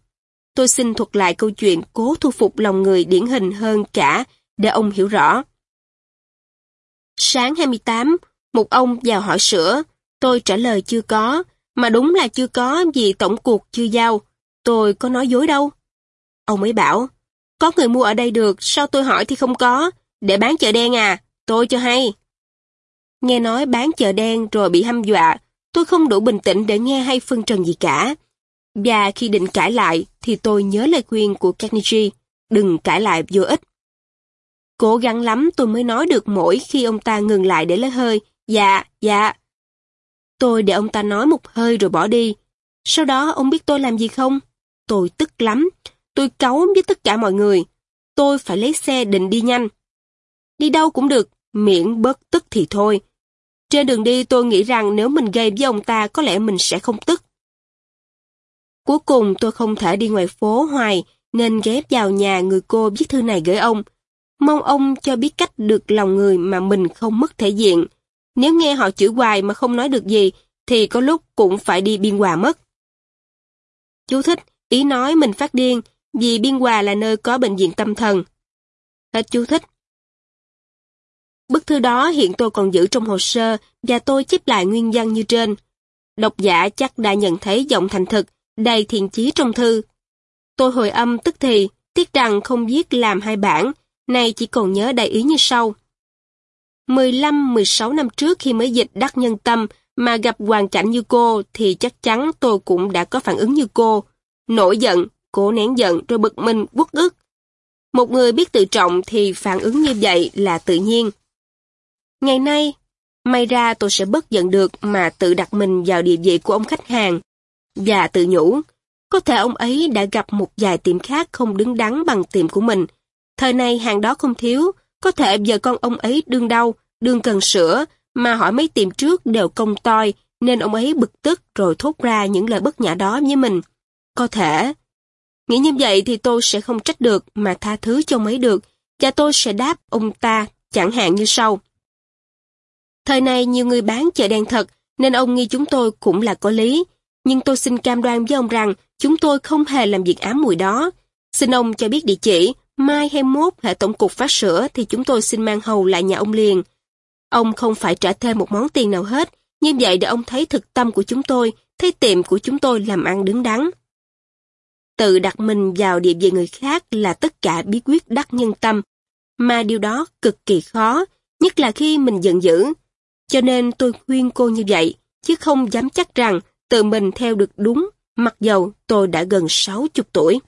Tôi xin thuật lại câu chuyện cố thu phục lòng người điển hình hơn cả để ông hiểu rõ. Sáng 28, một ông vào hỏi sữa. Tôi trả lời chưa có, mà đúng là chưa có vì tổng cuộc chưa giao. Tôi có nói dối đâu. Ông ấy bảo, có người mua ở đây được, sao tôi hỏi thì không có, để bán chợ đen à, tôi cho hay. Nghe nói bán chợ đen rồi bị hăm dọa, tôi không đủ bình tĩnh để nghe hay phân trần gì cả. Và khi định cãi lại thì tôi nhớ lời khuyên của Carnegie, đừng cãi lại vô ích. Cố gắng lắm tôi mới nói được mỗi khi ông ta ngừng lại để lấy hơi. Dạ, dạ. Tôi để ông ta nói một hơi rồi bỏ đi. Sau đó ông biết tôi làm gì không? Tôi tức lắm. Tôi cáu với tất cả mọi người. Tôi phải lấy xe định đi nhanh. Đi đâu cũng được, miễn bớt tức thì thôi. Trên đường đi tôi nghĩ rằng nếu mình gây với ông ta có lẽ mình sẽ không tức. Cuối cùng tôi không thể đi ngoài phố hoài nên ghép vào nhà người cô viết thư này gửi ông. Mong ông cho biết cách được lòng người mà mình không mất thể diện. Nếu nghe họ chửi hoài mà không nói được gì thì có lúc cũng phải đi biên hòa mất. Chú thích, ý nói mình phát điên vì biên hòa là nơi có bệnh viện tâm thần. Hết chú thích. Bức thư đó hiện tôi còn giữ trong hồ sơ và tôi chép lại nguyên văn như trên. Độc giả chắc đã nhận thấy giọng thành thực, đầy thiện chí trong thư. Tôi hồi âm tức thì, tiếc rằng không viết làm hai bản, nay chỉ còn nhớ đại ý như sau. 15-16 năm trước khi mới dịch đắc nhân tâm mà gặp hoàn cảnh như cô thì chắc chắn tôi cũng đã có phản ứng như cô. Nổi giận, cố nén giận rồi bực mình, quất ức. Một người biết tự trọng thì phản ứng như vậy là tự nhiên. Ngày nay, may ra tôi sẽ bất giận được mà tự đặt mình vào địa vị của ông khách hàng. Và tự nhủ, có thể ông ấy đã gặp một vài tiệm khác không đứng đắn bằng tiệm của mình. Thời này hàng đó không thiếu, có thể giờ con ông ấy đương đau, đương cần sữa, mà hỏi mấy tiệm trước đều công toi, nên ông ấy bực tức rồi thốt ra những lời bất nhã đó với mình. Có thể. Nghĩ như vậy thì tôi sẽ không trách được mà tha thứ cho mấy được, và tôi sẽ đáp ông ta, chẳng hạn như sau. Thời này nhiều người bán chợ đen thật, nên ông nghi chúng tôi cũng là có lý. Nhưng tôi xin cam đoan với ông rằng chúng tôi không hề làm việc ám mùi đó. Xin ông cho biết địa chỉ, mai hay mốt hệ tổng cục phát sữa thì chúng tôi xin mang hầu lại nhà ông liền. Ông không phải trả thêm một món tiền nào hết, như vậy để ông thấy thực tâm của chúng tôi, thấy tiệm của chúng tôi làm ăn đứng đắn. Tự đặt mình vào địa vị người khác là tất cả bí quyết đắc nhân tâm, mà điều đó cực kỳ khó, nhất là khi mình giận dữ. Cho nên tôi khuyên cô như vậy, chứ không dám chắc rằng tự mình theo được đúng, mặc dầu tôi đã gần 60 tuổi.